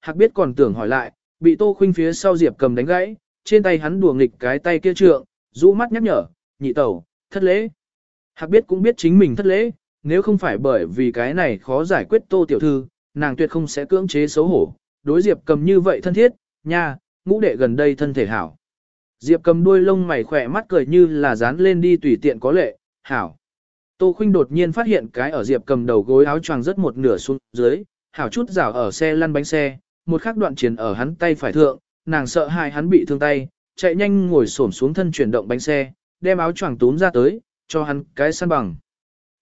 Hạc biết còn tưởng hỏi lại, bị Tô Khuynh phía sau Diệp cầm đánh gãy, trên tay hắn đùa nghịch cái tay kia trượng, rũ mắt nhắc nhở, nhị tẩu, thất lễ. Hạc biết cũng biết chính mình thất lễ, nếu không phải bởi vì cái này khó giải quyết Tô Tiểu Thư, nàng tuyệt không sẽ cưỡng chế xấu hổ, đối Diệp cầm như vậy thân thiết, nha, ngũ đệ gần đây thân thể hảo. Diệp cầm đuôi lông mày khỏe mắt cười như là dán lên đi tùy tiện có lệ, hảo. Tô Khuynh đột nhiên phát hiện cái ở Diệp cầm đầu gối áo choàng rất một nửa xuống dưới, hảo chút rảo ở xe lăn bánh xe, một khắc đoạn chiến ở hắn tay phải thượng, nàng sợ hai hắn bị thương tay, chạy nhanh ngồi xổm xuống thân chuyển động bánh xe, đem áo choàng túm ra tới, cho hắn cái săn bằng.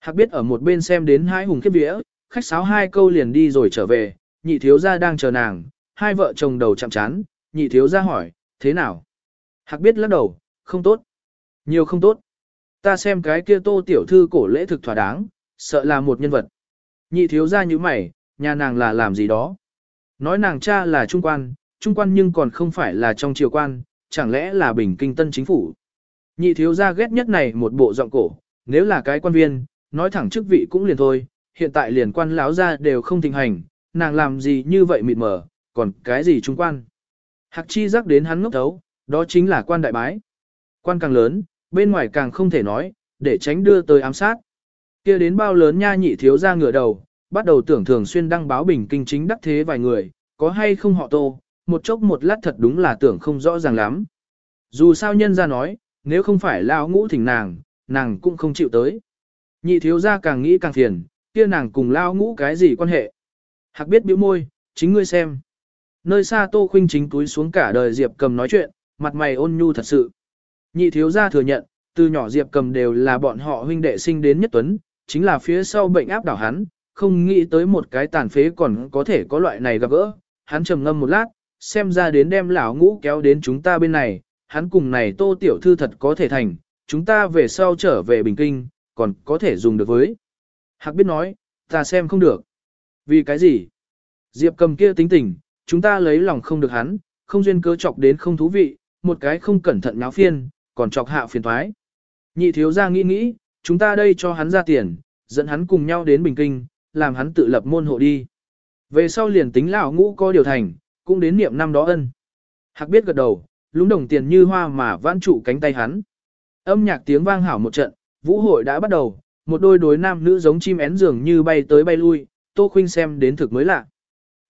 Hạc biết ở một bên xem đến hai hùng kiếp vía, khách sáo hai câu liền đi rồi trở về, nhị thiếu gia đang chờ nàng, hai vợ chồng đầu chạm chán, nhị thiếu gia hỏi, thế nào? Hạc biết lắc đầu, không tốt. Nhiều không tốt. Ta xem cái kia tô tiểu thư cổ lễ thực thỏa đáng, sợ là một nhân vật. Nhị thiếu gia như mày, nhà nàng là làm gì đó. Nói nàng cha là trung quan, trung quan nhưng còn không phải là trong triều quan, chẳng lẽ là bình kinh tân chính phủ. Nhị thiếu gia ghét nhất này một bộ giọng cổ, nếu là cái quan viên, nói thẳng chức vị cũng liền thôi, hiện tại liền quan láo ra đều không thịnh hành, nàng làm gì như vậy mịt mờ, còn cái gì trung quan. Hạc chi rắc đến hắn ngốc thấu, đó chính là quan đại bái. Quan càng lớn, bên ngoài càng không thể nói, để tránh đưa tới ám sát. kia đến bao lớn nha nhị thiếu ra ngửa đầu, bắt đầu tưởng thường xuyên đăng báo bình kinh chính đắc thế vài người, có hay không họ tô, một chốc một lát thật đúng là tưởng không rõ ràng lắm. Dù sao nhân ra nói, nếu không phải lao ngũ thỉnh nàng, nàng cũng không chịu tới. Nhị thiếu ra càng nghĩ càng phiền, kia nàng cùng lao ngũ cái gì quan hệ. Hạc biết biểu môi, chính ngươi xem. Nơi xa Tô Khuynh chính túi xuống cả đời Diệp cầm nói chuyện, mặt mày ôn nhu thật sự. Nhị thiếu gia thừa nhận, từ nhỏ Diệp cầm đều là bọn họ huynh đệ sinh đến nhất tuấn, chính là phía sau bệnh áp đảo hắn, không nghĩ tới một cái tàn phế còn có thể có loại này gặp gỡ. Hắn trầm ngâm một lát, xem ra đến đem lão ngũ kéo đến chúng ta bên này, hắn cùng này tô tiểu thư thật có thể thành, chúng ta về sau trở về Bình Kinh, còn có thể dùng được với. Hạc biết nói, ta xem không được. Vì cái gì? Diệp cầm kia tính tình, chúng ta lấy lòng không được hắn, không duyên cớ chọc đến không thú vị, một cái không cẩn thận náo phiên, còn chọc hạ phiền thoái. Nhị thiếu ra nghĩ nghĩ, chúng ta đây cho hắn ra tiền, dẫn hắn cùng nhau đến Bình Kinh, làm hắn tự lập môn hộ đi. Về sau liền tính lão ngũ có điều thành, cũng đến niệm năm đó ân. Hạc biết gật đầu, lúng đồng tiền như hoa mà vãn trụ cánh tay hắn. Âm nhạc tiếng vang hảo một trận, vũ hội đã bắt đầu, một đôi đối nam nữ giống chim én dường như bay tới bay lui, Tô Khuynh xem đến thực mới lạ.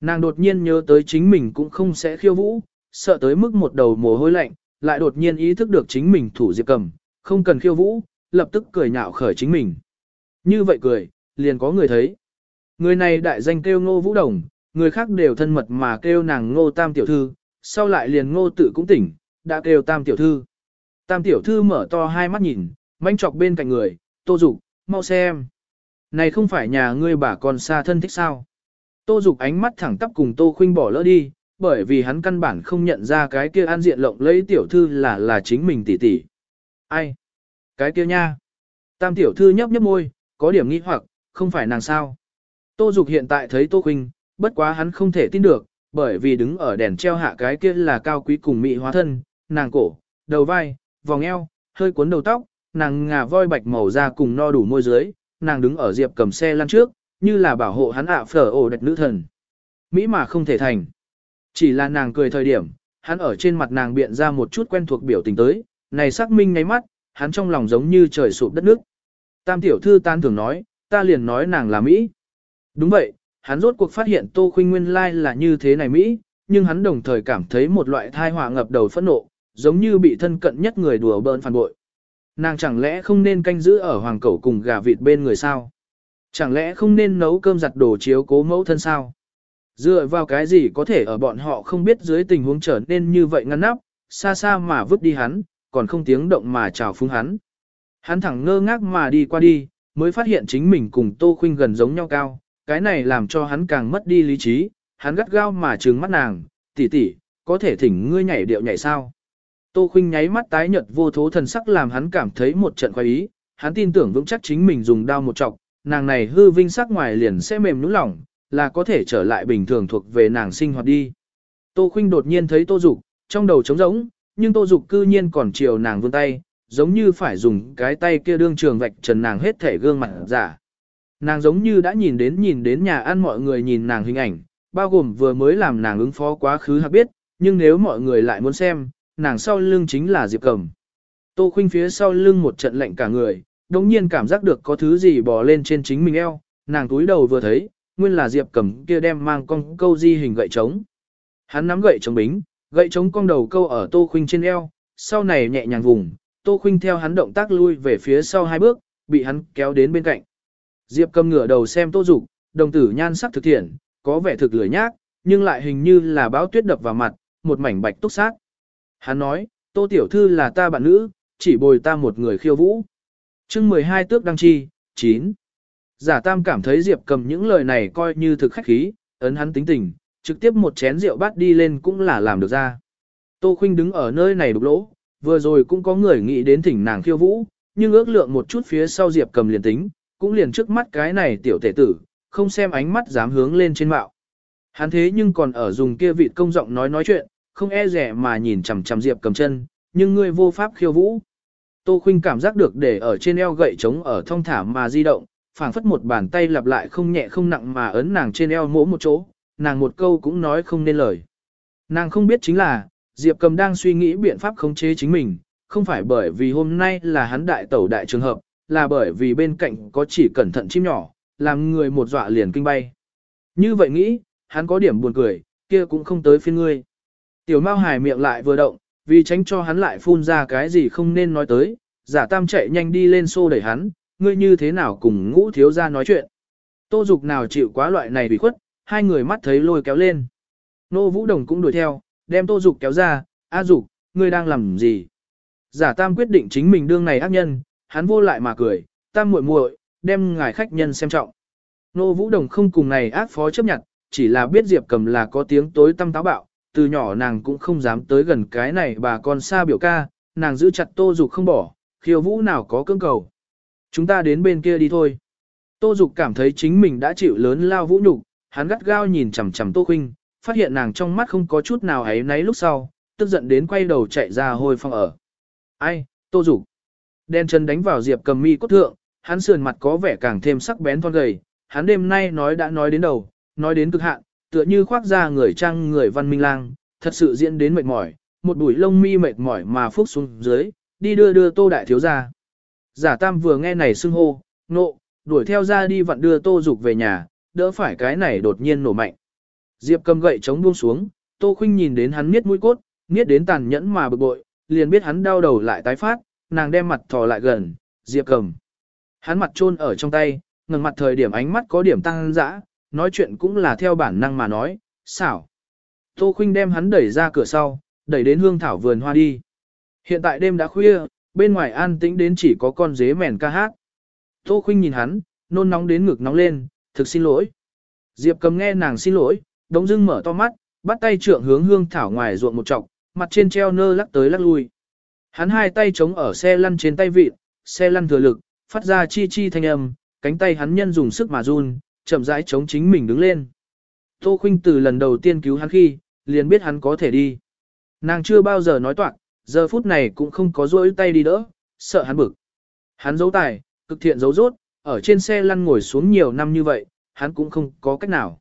Nàng đột nhiên nhớ tới chính mình cũng không sẽ khiêu vũ, sợ tới mức một đầu mồ hôi lạnh, lại đột nhiên ý thức được chính mình thủ diệp cầm, không cần khiêu vũ, lập tức cười nhạo khởi chính mình. Như vậy cười, liền có người thấy. Người này đại danh kêu ngô vũ đồng, người khác đều thân mật mà kêu nàng ngô tam tiểu thư, sau lại liền ngô tự cũng tỉnh, đã kêu tam tiểu thư. Tam tiểu thư mở to hai mắt nhìn, manh chọc bên cạnh người, tô dục mau xem. Này không phải nhà ngươi bà con xa thân thích sao? Tô Dục ánh mắt thẳng tắp cùng Tô Khuynh bỏ lỡ đi, bởi vì hắn căn bản không nhận ra cái kia an diện lộng lấy tiểu thư là là chính mình tỷ tỷ. Ai? Cái kia nha. Tam tiểu thư nhấp nhấp môi, có điểm nghi hoặc, không phải nàng sao? Tô Dục hiện tại thấy Tô Khuynh, bất quá hắn không thể tin được, bởi vì đứng ở đèn treo hạ cái kia là cao quý cùng mỹ hóa thân, nàng cổ, đầu vai, vòng eo, hơi cuốn đầu tóc, nàng ngà voi bạch màu da cùng no đủ môi dưới, nàng đứng ở diệp cầm xe lăn trước, như là bảo hộ hắn ạ phở ổ đẹp nữ thần. Mỹ mà không thể thành. Chỉ là nàng cười thời điểm, hắn ở trên mặt nàng biện ra một chút quen thuộc biểu tình tới, này xác minh ngay mắt, hắn trong lòng giống như trời sụp đất nước. Tam tiểu thư tan thường nói, ta liền nói nàng là Mỹ. Đúng vậy, hắn rốt cuộc phát hiện Tô Khuynh nguyên lai là như thế này Mỹ, nhưng hắn đồng thời cảm thấy một loại thai họa ngập đầu phẫn nộ, giống như bị thân cận nhất người đùa bỡn phản bội. Nàng chẳng lẽ không nên canh giữ ở hoàng cẩu cùng gà vịt bên người sao? Chẳng lẽ không nên nấu cơm giặt đồ chiếu cố mẫu thân sao? Dựa vào cái gì có thể ở bọn họ không biết dưới tình huống trở nên như vậy ngăn nắp, xa xa mà vứt đi hắn, còn không tiếng động mà chào phúng hắn. Hắn thẳng ngơ ngác mà đi qua đi, mới phát hiện chính mình cùng Tô Khuynh gần giống nhau cao, cái này làm cho hắn càng mất đi lý trí, hắn gắt gao mà trừng mắt nàng, tỷ tỷ, có thể thỉnh ngươi nhảy điệu nhảy sao? Tô Khuynh nháy mắt tái nhợt vô thố thần sắc làm hắn cảm thấy một trận khoái ý, hắn tin tưởng vững chắc chính mình dùng đao một chọc, nàng này hư vinh sắc ngoài liền sẽ mềm nhũn lỏng, là có thể trở lại bình thường thuộc về nàng sinh hoạt đi. Tô Khuynh đột nhiên thấy Tô Dục, trong đầu trống rỗng, nhưng Tô Dục cư nhiên còn chiều nàng vươn tay, giống như phải dùng cái tay kia đương trường vạch trần nàng hết thể gương mặt giả. Nàng giống như đã nhìn đến nhìn đến nhà ăn mọi người nhìn nàng hình ảnh, bao gồm vừa mới làm nàng ứng phó quá khứ hạc biết, nhưng nếu mọi người lại muốn xem, nàng sau lưng chính là Diệp Cầm. Tô Khuynh phía sau lưng một trận lạnh cả người, đồng nhiên cảm giác được có thứ gì bò lên trên chính mình eo, nàng túi đầu vừa thấy, nguyên là Diệp Cầm kia đem mang con câu di hình gậy trống. Hắn nắm gậy trống bính, gậy trống cong đầu câu ở Tô Khuynh trên eo, sau này nhẹ nhàng vùng, Tô Khuynh theo hắn động tác lui về phía sau hai bước, bị hắn kéo đến bên cạnh. Diệp Cầm ngửa đầu xem Tô Dục, đồng tử nhan sắc thực thiện, có vẻ thực lười nhác, nhưng lại hình như là báo tuyết đập vào mặt, một mảnh bạch túc sát. Hắn nói, Tô Tiểu Thư là ta bạn nữ, chỉ bồi ta một người khiêu vũ. chương 12 tước đăng chi, 9. Giả tam cảm thấy Diệp cầm những lời này coi như thực khách khí, ấn hắn tính tình, trực tiếp một chén rượu bát đi lên cũng là làm được ra. Tô Khuynh đứng ở nơi này đục lỗ, vừa rồi cũng có người nghĩ đến thỉnh nàng khiêu vũ, nhưng ước lượng một chút phía sau Diệp cầm liền tính, cũng liền trước mắt cái này tiểu tể tử, không xem ánh mắt dám hướng lên trên mạo. Hắn thế nhưng còn ở dùng kia vị công giọng nói nói chuyện, không e rẻ mà nhìn chằm chằm Diệp cầm chân, nhưng ngươi vô pháp khiêu vũ. Tô Khuynh cảm giác được để ở trên eo gậy trống ở thông thả mà di động, phảng phất một bàn tay lặp lại không nhẹ không nặng mà ấn nàng trên eo mỗ một chỗ, nàng một câu cũng nói không nên lời. Nàng không biết chính là, Diệp Cầm đang suy nghĩ biện pháp khống chế chính mình, không phải bởi vì hôm nay là hắn đại tẩu đại trường hợp, là bởi vì bên cạnh có chỉ cẩn thận chim nhỏ, làm người một dọa liền kinh bay. Như vậy nghĩ, hắn có điểm buồn cười, kia cũng không tới phiên ngươi. Tiểu Mao Hải miệng lại vừa động, vì tránh cho hắn lại phun ra cái gì không nên nói tới, giả tam chạy nhanh đi lên xô đẩy hắn, ngươi như thế nào cùng ngũ thiếu ra nói chuyện. Tô dục nào chịu quá loại này bị khuất, hai người mắt thấy lôi kéo lên. Nô Vũ Đồng cũng đuổi theo, đem Tô dục kéo ra, A dục, ngươi đang làm gì? Giả tam quyết định chính mình đương này ác nhân, hắn vô lại mà cười, tam muội muội, đem ngài khách nhân xem trọng. Nô Vũ Đồng không cùng này ác phó chấp nhận, chỉ là biết Diệp Cầm là có tiếng tối tâm táo bạo, từ nhỏ nàng cũng không dám tới gần cái này bà con xa biểu ca, nàng giữ chặt Tô Dục không bỏ, khiêu vũ nào có cưỡng cầu. Chúng ta đến bên kia đi thôi. Tô Dục cảm thấy chính mình đã chịu lớn lao vũ nhục, hắn gắt gao nhìn chằm chằm Tô Khuynh, phát hiện nàng trong mắt không có chút nào ấy náy lúc sau, tức giận đến quay đầu chạy ra hồi phòng ở. Ai, Tô Dục. Đen chân đánh vào Diệp Cầm mi cốt thượng, hắn sườn mặt có vẻ càng thêm sắc bén thon gầy, hắn đêm nay nói đã nói đến đầu, nói đến cực hạn, tựa như khoác ra người trang người văn minh lang, thật sự diễn đến mệt mỏi, một bụi lông mi mệt mỏi mà phúc xuống dưới, đi đưa đưa tô đại thiếu ra. Giả tam vừa nghe này xưng hô, nộ, đuổi theo ra đi vặn đưa tô dục về nhà, đỡ phải cái này đột nhiên nổ mạnh. Diệp cầm gậy chống buông xuống, tô khinh nhìn đến hắn miết mũi cốt, miết đến tàn nhẫn mà bực bội, liền biết hắn đau đầu lại tái phát, nàng đem mặt thò lại gần, Diệp cầm. Hắn mặt trôn ở trong tay, ngừng mặt thời điểm ánh mắt có điểm tăng dã, nói chuyện cũng là theo bản năng mà nói, xảo. Tô Khuynh đem hắn đẩy ra cửa sau, đẩy đến hương thảo vườn hoa đi. Hiện tại đêm đã khuya, bên ngoài an tĩnh đến chỉ có con dế mèn ca hát. Tô Khuynh nhìn hắn, nôn nóng đến ngực nóng lên, thực xin lỗi. Diệp cầm nghe nàng xin lỗi, đống dưng mở to mắt, bắt tay trượng hướng hương thảo ngoài ruộng một trọc, mặt trên treo nơ lắc tới lắc lui. Hắn hai tay chống ở xe lăn trên tay vịt, xe lăn thừa lực, phát ra chi chi thanh âm, cánh tay hắn nhân dùng sức mà run, chậm rãi chống chính mình đứng lên. Tô Khuynh từ lần đầu tiên cứu hắn khi, liền biết hắn có thể đi. Nàng chưa bao giờ nói toạc, giờ phút này cũng không có rỗi tay đi đỡ, sợ hắn bực. Hắn giấu tài, cực thiện giấu rốt, ở trên xe lăn ngồi xuống nhiều năm như vậy, hắn cũng không có cách nào.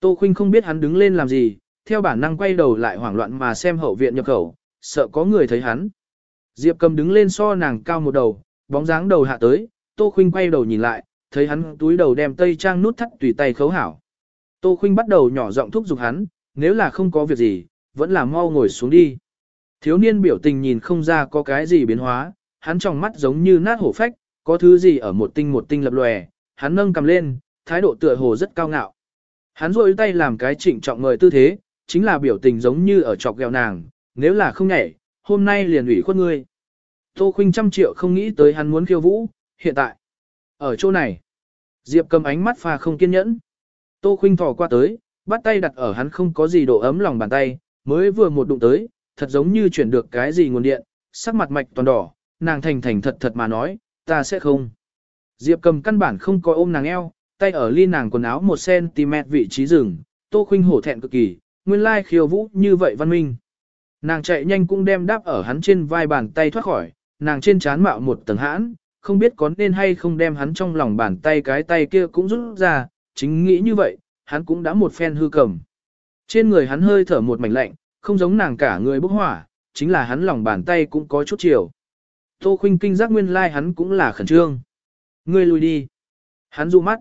Tô Khuynh không biết hắn đứng lên làm gì, theo bản năng quay đầu lại hoảng loạn mà xem hậu viện nhập khẩu, sợ có người thấy hắn. Diệp cầm đứng lên so nàng cao một đầu, bóng dáng đầu hạ tới, Tô Khuynh quay đầu nhìn lại, thấy hắn túi đầu đem tây trang nút thắt tùy tay khấu hảo. Tô Khuynh bắt đầu nhỏ giọng thúc giục hắn, nếu là không có việc gì, vẫn là mau ngồi xuống đi. Thiếu niên biểu tình nhìn không ra có cái gì biến hóa, hắn trong mắt giống như nát hổ phách, có thứ gì ở một tinh một tinh lập lòe, hắn nâng cầm lên, thái độ tựa hồ rất cao ngạo. Hắn rôi tay làm cái trịnh trọng mời tư thế, chính là biểu tình giống như ở chọc ghẹo nàng, nếu là không nhảy, hôm nay liền ủy khuất ngươi. Tô Khuynh trăm triệu không nghĩ tới hắn muốn khiêu vũ, hiện tại. Ở chỗ này, Diệp cầm ánh mắt pha không kiên nhẫn. Tô Khuynh thò qua tới, bắt tay đặt ở hắn không có gì độ ấm lòng bàn tay, mới vừa một đụng tới, thật giống như chuyển được cái gì nguồn điện, sắc mặt mạch toàn đỏ, nàng thành thành thật thật mà nói, ta sẽ không. Diệp cầm căn bản không có ôm nàng eo, tay ở ly nàng quần áo 1cm vị trí rừng, Tô Khuynh hổ thẹn cực kỳ, nguyên lai khiêu vũ như vậy văn minh. Nàng chạy nhanh cũng đem đáp ở hắn trên vai bàn tay thoát khỏi, nàng trên trán mạo một tầng hãn, không biết có nên hay không đem hắn trong lòng bàn tay cái tay kia cũng rút ra, chính nghĩ như vậy, hắn cũng đã một phen hư cầm, Trên người hắn hơi thở một mảnh lạnh, không giống nàng cả người bốc hỏa, chính là hắn lòng bàn tay cũng có chút chiều. Tô Khuynh kinh giác nguyên lai like hắn cũng là khẩn trương. Ngươi lui đi. Hắn du mắt.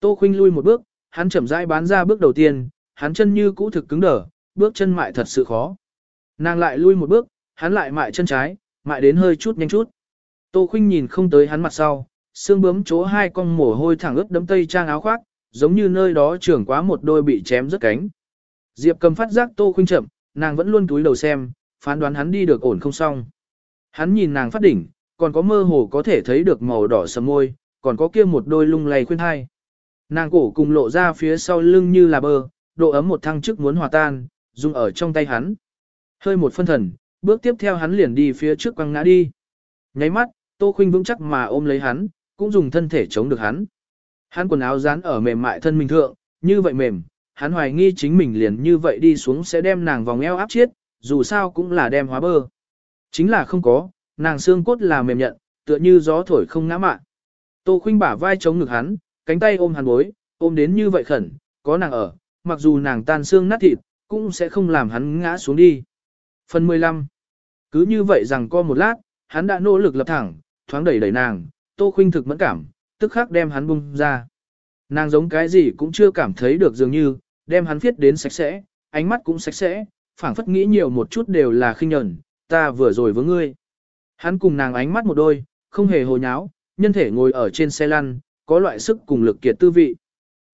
Tô Khuynh lui một bước, hắn chậm rãi bán ra bước đầu tiên, hắn chân như cũ thực cứng đờ, bước chân mại thật sự khó. Nàng lại lui một bước, hắn lại mại chân trái, mại đến hơi chút nhanh chút. Tô Khuynh nhìn không tới hắn mặt sau, xương bướm chỗ hai con mồ hôi thẳng ướt đấm tây trang áo khoác, giống như nơi đó trưởng quá một đôi bị chém rất cánh. Diệp cầm phát giác Tô Khuynh chậm, nàng vẫn luôn túi đầu xem, phán đoán hắn đi được ổn không xong. Hắn nhìn nàng phát đỉnh, còn có mơ hồ có thể thấy được màu đỏ sầm môi, còn có kia một đôi lung lay khuyên hai. Nàng cổ cùng lộ ra phía sau lưng như là bơ, độ ấm một thăng chức muốn hòa tan, dùng ở trong tay hắn. Hơi một phân thần, bước tiếp theo hắn liền đi phía trước quăng ngã đi. Nháy mắt, Tô Khuynh vững chắc mà ôm lấy hắn, cũng dùng thân thể chống được hắn. Hắn quần áo dán ở mềm mại thân mình thượng, như vậy mềm, hắn hoài nghi chính mình liền như vậy đi xuống sẽ đem nàng vòng eo áp chết, dù sao cũng là đem hóa bơ. Chính là không có, nàng xương cốt là mềm nhận, tựa như gió thổi không ngã mạn. Tô Khuynh bả vai chống ngực hắn, cánh tay ôm hắn bối, ôm đến như vậy khẩn, có nàng ở, mặc dù nàng tan xương nát thịt, cũng sẽ không làm hắn ngã xuống đi. Phần 15 cứ như vậy rằng co một lát, hắn đã nỗ lực lập thẳng, thoáng đẩy đẩy nàng, Tô Khuynh thực mẫn cảm, tức khắc đem hắn bung ra. Nàng giống cái gì cũng chưa cảm thấy được dường như, đem hắn viết đến sạch sẽ, ánh mắt cũng sạch sẽ, phảng phất nghĩ nhiều một chút đều là khinh nhẫn, ta vừa rồi với ngươi. Hắn cùng nàng ánh mắt một đôi, không hề hồ nháo, nhân thể ngồi ở trên xe lăn, có loại sức cùng lực kiệt tư vị.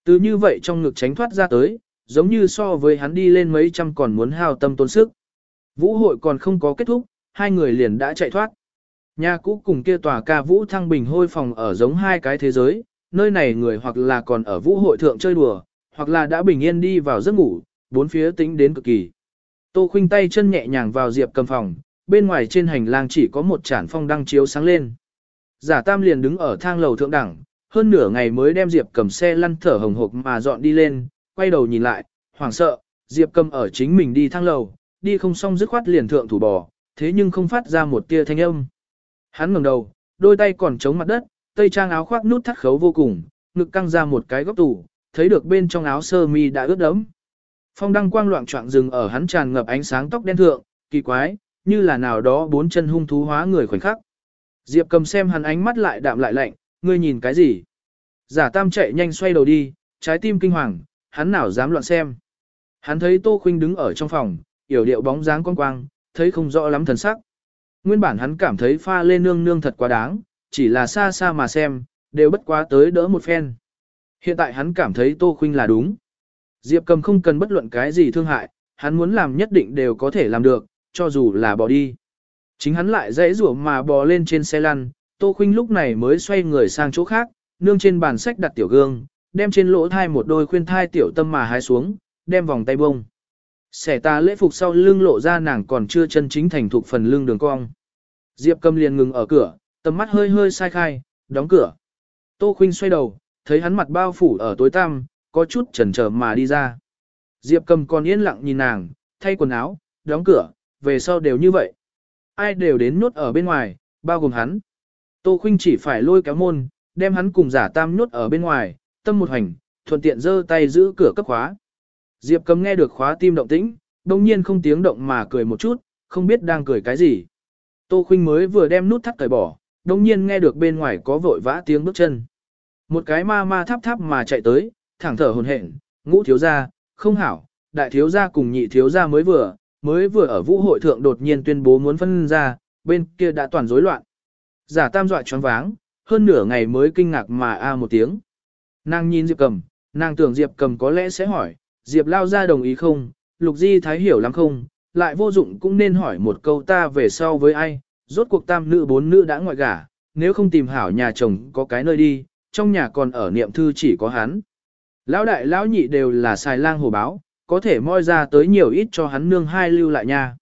Từ như vậy trong ngực tránh thoát ra tới, giống như so với hắn đi lên mấy trăm còn muốn hao tâm tốn sức. Vũ hội còn không có kết thúc, hai người liền đã chạy thoát. Nhà cũ cùng kia tòa ca vũ thăng bình hôi phòng ở giống hai cái thế giới, nơi này người hoặc là còn ở vũ hội thượng chơi đùa, hoặc là đã bình yên đi vào giấc ngủ, bốn phía tính đến cực kỳ. Tô khuynh tay chân nhẹ nhàng vào diệp cầm phòng, bên ngoài trên hành lang chỉ có một chản phong đăng chiếu sáng lên. Giả tam liền đứng ở thang lầu thượng đẳng, hơn nửa ngày mới đem diệp cầm xe lăn thở hồng hộc mà dọn đi lên, quay đầu nhìn lại, hoảng sợ, diệp cầm ở chính mình đi thang lầu, đi không xong dứt khoát liền thượng thủ bò, thế nhưng không phát ra một tia thanh âm. Hắn ngẩng đầu, đôi tay còn chống mặt đất, tây trang áo khoác nút thắt khấu vô cùng, ngực căng ra một cái góc tủ, thấy được bên trong áo sơ mi đã ướt đẫm. Phong đăng quang loạn trọng rừng ở hắn tràn ngập ánh sáng tóc đen thượng, kỳ quái, như là nào đó bốn chân hung thú hóa người khoảnh khắc. Diệp cầm xem hắn ánh mắt lại đạm lại lạnh, ngươi nhìn cái gì? Giả tam chạy nhanh xoay đầu đi, trái tim kinh hoàng, hắn nào dám loạn xem. Hắn thấy Tô Khuynh đứng ở trong phòng, yểu điệu bóng dáng con quang, thấy không rõ lắm thần sắc. Nguyên bản hắn cảm thấy pha lên nương nương thật quá đáng, chỉ là xa xa mà xem, đều bất quá tới đỡ một phen. Hiện tại hắn cảm thấy Tô Khuynh là đúng. Diệp cầm không cần bất luận cái gì thương hại, hắn muốn làm nhất định đều có thể làm được, cho dù là bỏ đi. Chính hắn lại dãy rủa mà bò lên trên xe lăn, Tô Khuynh lúc này mới xoay người sang chỗ khác, nương trên bàn sách đặt tiểu gương, đem trên lỗ thai một đôi khuyên thai tiểu tâm mà hái xuống, đem vòng tay bông. Xẻ ta lễ phục sau lưng lộ ra nàng còn chưa chân chính thành thục phần lưng đường cong. Diệp cầm liền ngừng ở cửa, tầm mắt hơi hơi sai khai, đóng cửa. Tô Khuynh xoay đầu, thấy hắn mặt bao phủ ở tối tăm, có chút chần chờ mà đi ra. Diệp cầm còn yên lặng nhìn nàng, thay quần áo, đóng cửa, về sau đều như vậy. Ai đều đến nhốt ở bên ngoài, bao gồm hắn. Tô Khuynh chỉ phải lôi kéo môn, đem hắn cùng giả tam nhốt ở bên ngoài, tâm một hành, thuận tiện giơ tay giữ cửa cấp khóa. Diệp cầm nghe được khóa tim động tĩnh, đồng nhiên không tiếng động mà cười một chút, không biết đang cười cái gì. Tô Khuynh mới vừa đem nút thắt cởi bỏ, đồng nhiên nghe được bên ngoài có vội vã tiếng bước chân. Một cái ma ma tháp tháp mà chạy tới, thẳng thở hồn hển, ngũ thiếu gia, không hảo, đại thiếu gia cùng nhị thiếu gia mới vừa, mới vừa ở vũ hội thượng đột nhiên tuyên bố muốn phân ra, bên kia đã toàn rối loạn. Giả tam dọa choáng váng, hơn nửa ngày mới kinh ngạc mà a một tiếng. Nàng nhìn Diệp Cầm, nàng tưởng Diệp Cầm có lẽ sẽ hỏi, Diệp lao ra đồng ý không, Lục Di Thái hiểu lắm không, lại vô dụng cũng nên hỏi một câu ta về sau với ai, rốt cuộc tam nữ bốn nữ đã ngoại gả, nếu không tìm hảo nhà chồng có cái nơi đi, trong nhà còn ở niệm thư chỉ có hắn. Lão đại lão nhị đều là xài lang hồ báo, có thể moi ra tới nhiều ít cho hắn nương hai lưu lại nha.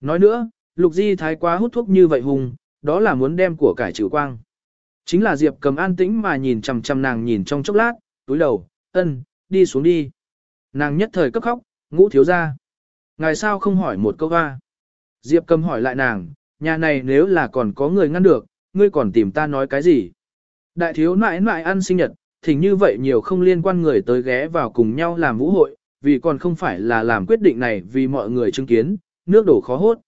Nói nữa, Lục Di Thái quá hút thuốc như vậy hùng, đó là muốn đem của cải trừ quang. Chính là Diệp cầm an tĩnh mà nhìn chằm chằm nàng nhìn trong chốc lát, túi đầu, ân, đi xuống đi. Nàng nhất thời cấp khóc, ngũ thiếu ra. Ngài sao không hỏi một câu hoa? Diệp cầm hỏi lại nàng, nhà này nếu là còn có người ngăn được, ngươi còn tìm ta nói cái gì? Đại thiếu nãi nãi ăn sinh nhật, thỉnh như vậy nhiều không liên quan người tới ghé vào cùng nhau làm vũ hội, vì còn không phải là làm quyết định này vì mọi người chứng kiến, nước đổ khó hốt.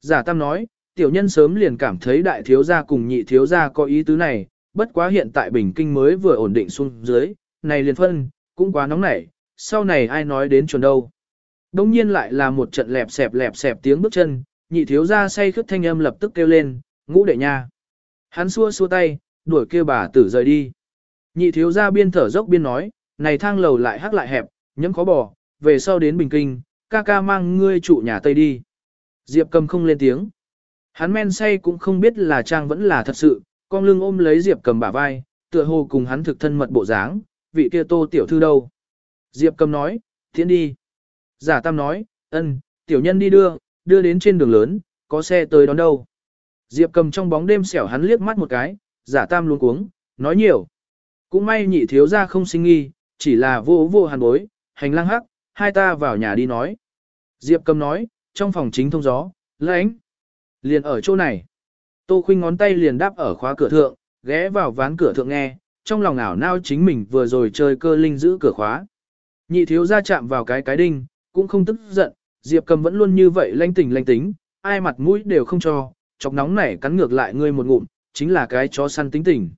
Giả tam nói, tiểu nhân sớm liền cảm thấy đại thiếu gia cùng nhị thiếu gia có ý tứ này, bất quá hiện tại bình kinh mới vừa ổn định xuống dưới, này liền phân, cũng quá nóng nảy, sau này ai nói đến chuẩn đâu. Đông nhiên lại là một trận lẹp xẹp lẹp xẹp tiếng bước chân, nhị thiếu gia say khướt thanh âm lập tức kêu lên, ngũ đệ nha. Hắn xua xua tay, đuổi kêu bà tử rời đi. Nhị thiếu gia biên thở dốc biên nói, này thang lầu lại hắc lại hẹp, nhẫm khó bỏ, về sau đến Bình Kinh, ca ca mang ngươi trụ nhà Tây đi. Diệp cầm không lên tiếng. Hắn men say cũng không biết là trang vẫn là thật sự, con lưng ôm lấy Diệp cầm bả vai, tựa hồ cùng hắn thực thân mật bộ dáng, vị kia tô tiểu thư đâu. Diệp cầm nói, tiến đi. Giả tam nói, ân, tiểu nhân đi đưa, đưa đến trên đường lớn, có xe tới đón đâu. Diệp cầm trong bóng đêm xẻo hắn liếc mắt một cái, giả tam luôn cuống, nói nhiều. Cũng may nhị thiếu ra không sinh nghi, chỉ là vô vô hàn bối, hành lang hắc, hai ta vào nhà đi nói. Diệp cầm nói, trong phòng chính thông gió, lãnh. Liền ở chỗ này. Tô khuynh ngón tay liền đáp ở khóa cửa thượng, ghé vào ván cửa thượng nghe, trong lòng ảo nao chính mình vừa rồi chơi cơ linh giữ cửa khóa. Nhị thiếu ra chạm vào cái cái đinh, cũng không tức giận, Diệp cầm vẫn luôn như vậy lanh tỉnh lanh tính, ai mặt mũi đều không cho, chọc nóng nảy cắn ngược lại ngươi một ngụm, chính là cái chó săn tính tình.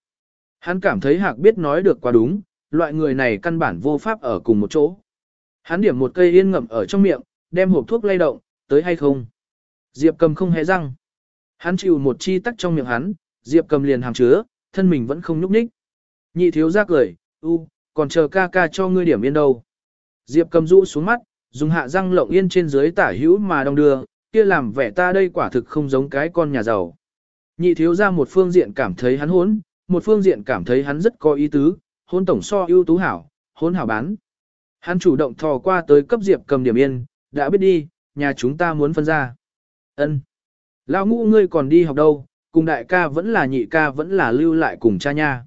Hắn cảm thấy hạc biết nói được quá đúng, loại người này căn bản vô pháp ở cùng một chỗ. Hắn điểm một cây yên ngậm ở trong miệng, đem hộp thuốc lay động, tới hay không. Diệp cầm không hề răng. Hắn chịu một chi tắc trong miệng hắn, Diệp cầm liền hàm chứa, thân mình vẫn không nhúc nhích. Nhị thiếu ra cười, u, còn chờ ca ca cho ngươi điểm yên đâu. Diệp cầm rũ xuống mắt, dùng hạ răng lộng yên trên dưới tả hữu mà đong đưa, kia làm vẻ ta đây quả thực không giống cái con nhà giàu. Nhị thiếu ra một phương diện cảm thấy hắn hốn, một phương diện cảm thấy hắn rất có ý tứ, hôn tổng so ưu tú hảo, hôn hảo bán. Hắn chủ động thò qua tới cấp Diệp cầm điểm yên, đã biết đi, nhà chúng ta muốn phân ra. ân Lão ngũ ngươi còn đi học đâu, cùng đại ca vẫn là nhị ca vẫn là lưu lại cùng cha nha.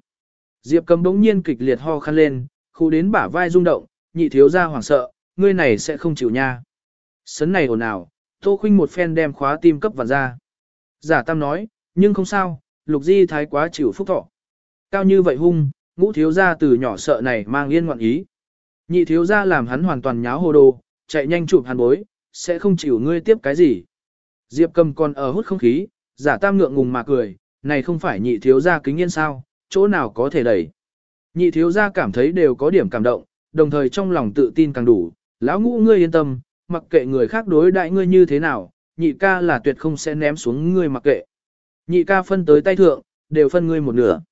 Diệp cầm đống nhiên kịch liệt ho khăn lên, khu đến bả vai rung động, nhị thiếu gia hoảng sợ, ngươi này sẽ không chịu nha. Sấn này ồn ào, Tô Khuynh một phen đem khóa tim cấp vặn ra. Giả Tam nói, nhưng không sao, Lục Di thái quá chịu phúc thọ. Cao như vậy hung, ngũ thiếu gia từ nhỏ sợ này mang yên ngoạn ý. Nhị thiếu gia làm hắn hoàn toàn nháo hồ đồ, chạy nhanh chụp hàn bối, sẽ không chịu ngươi tiếp cái gì. Diệp cầm còn ở hút không khí, giả tam ngượng ngùng mà cười, này không phải nhị thiếu gia kính yên sao, chỗ nào có thể đẩy. Nhị thiếu gia cảm thấy đều có điểm cảm động, đồng thời trong lòng tự tin càng đủ, lão ngũ ngươi yên tâm, mặc kệ người khác đối đại ngươi như thế nào, nhị ca là tuyệt không sẽ ném xuống ngươi mặc kệ. Nhị ca phân tới tay thượng, đều phân ngươi một nửa.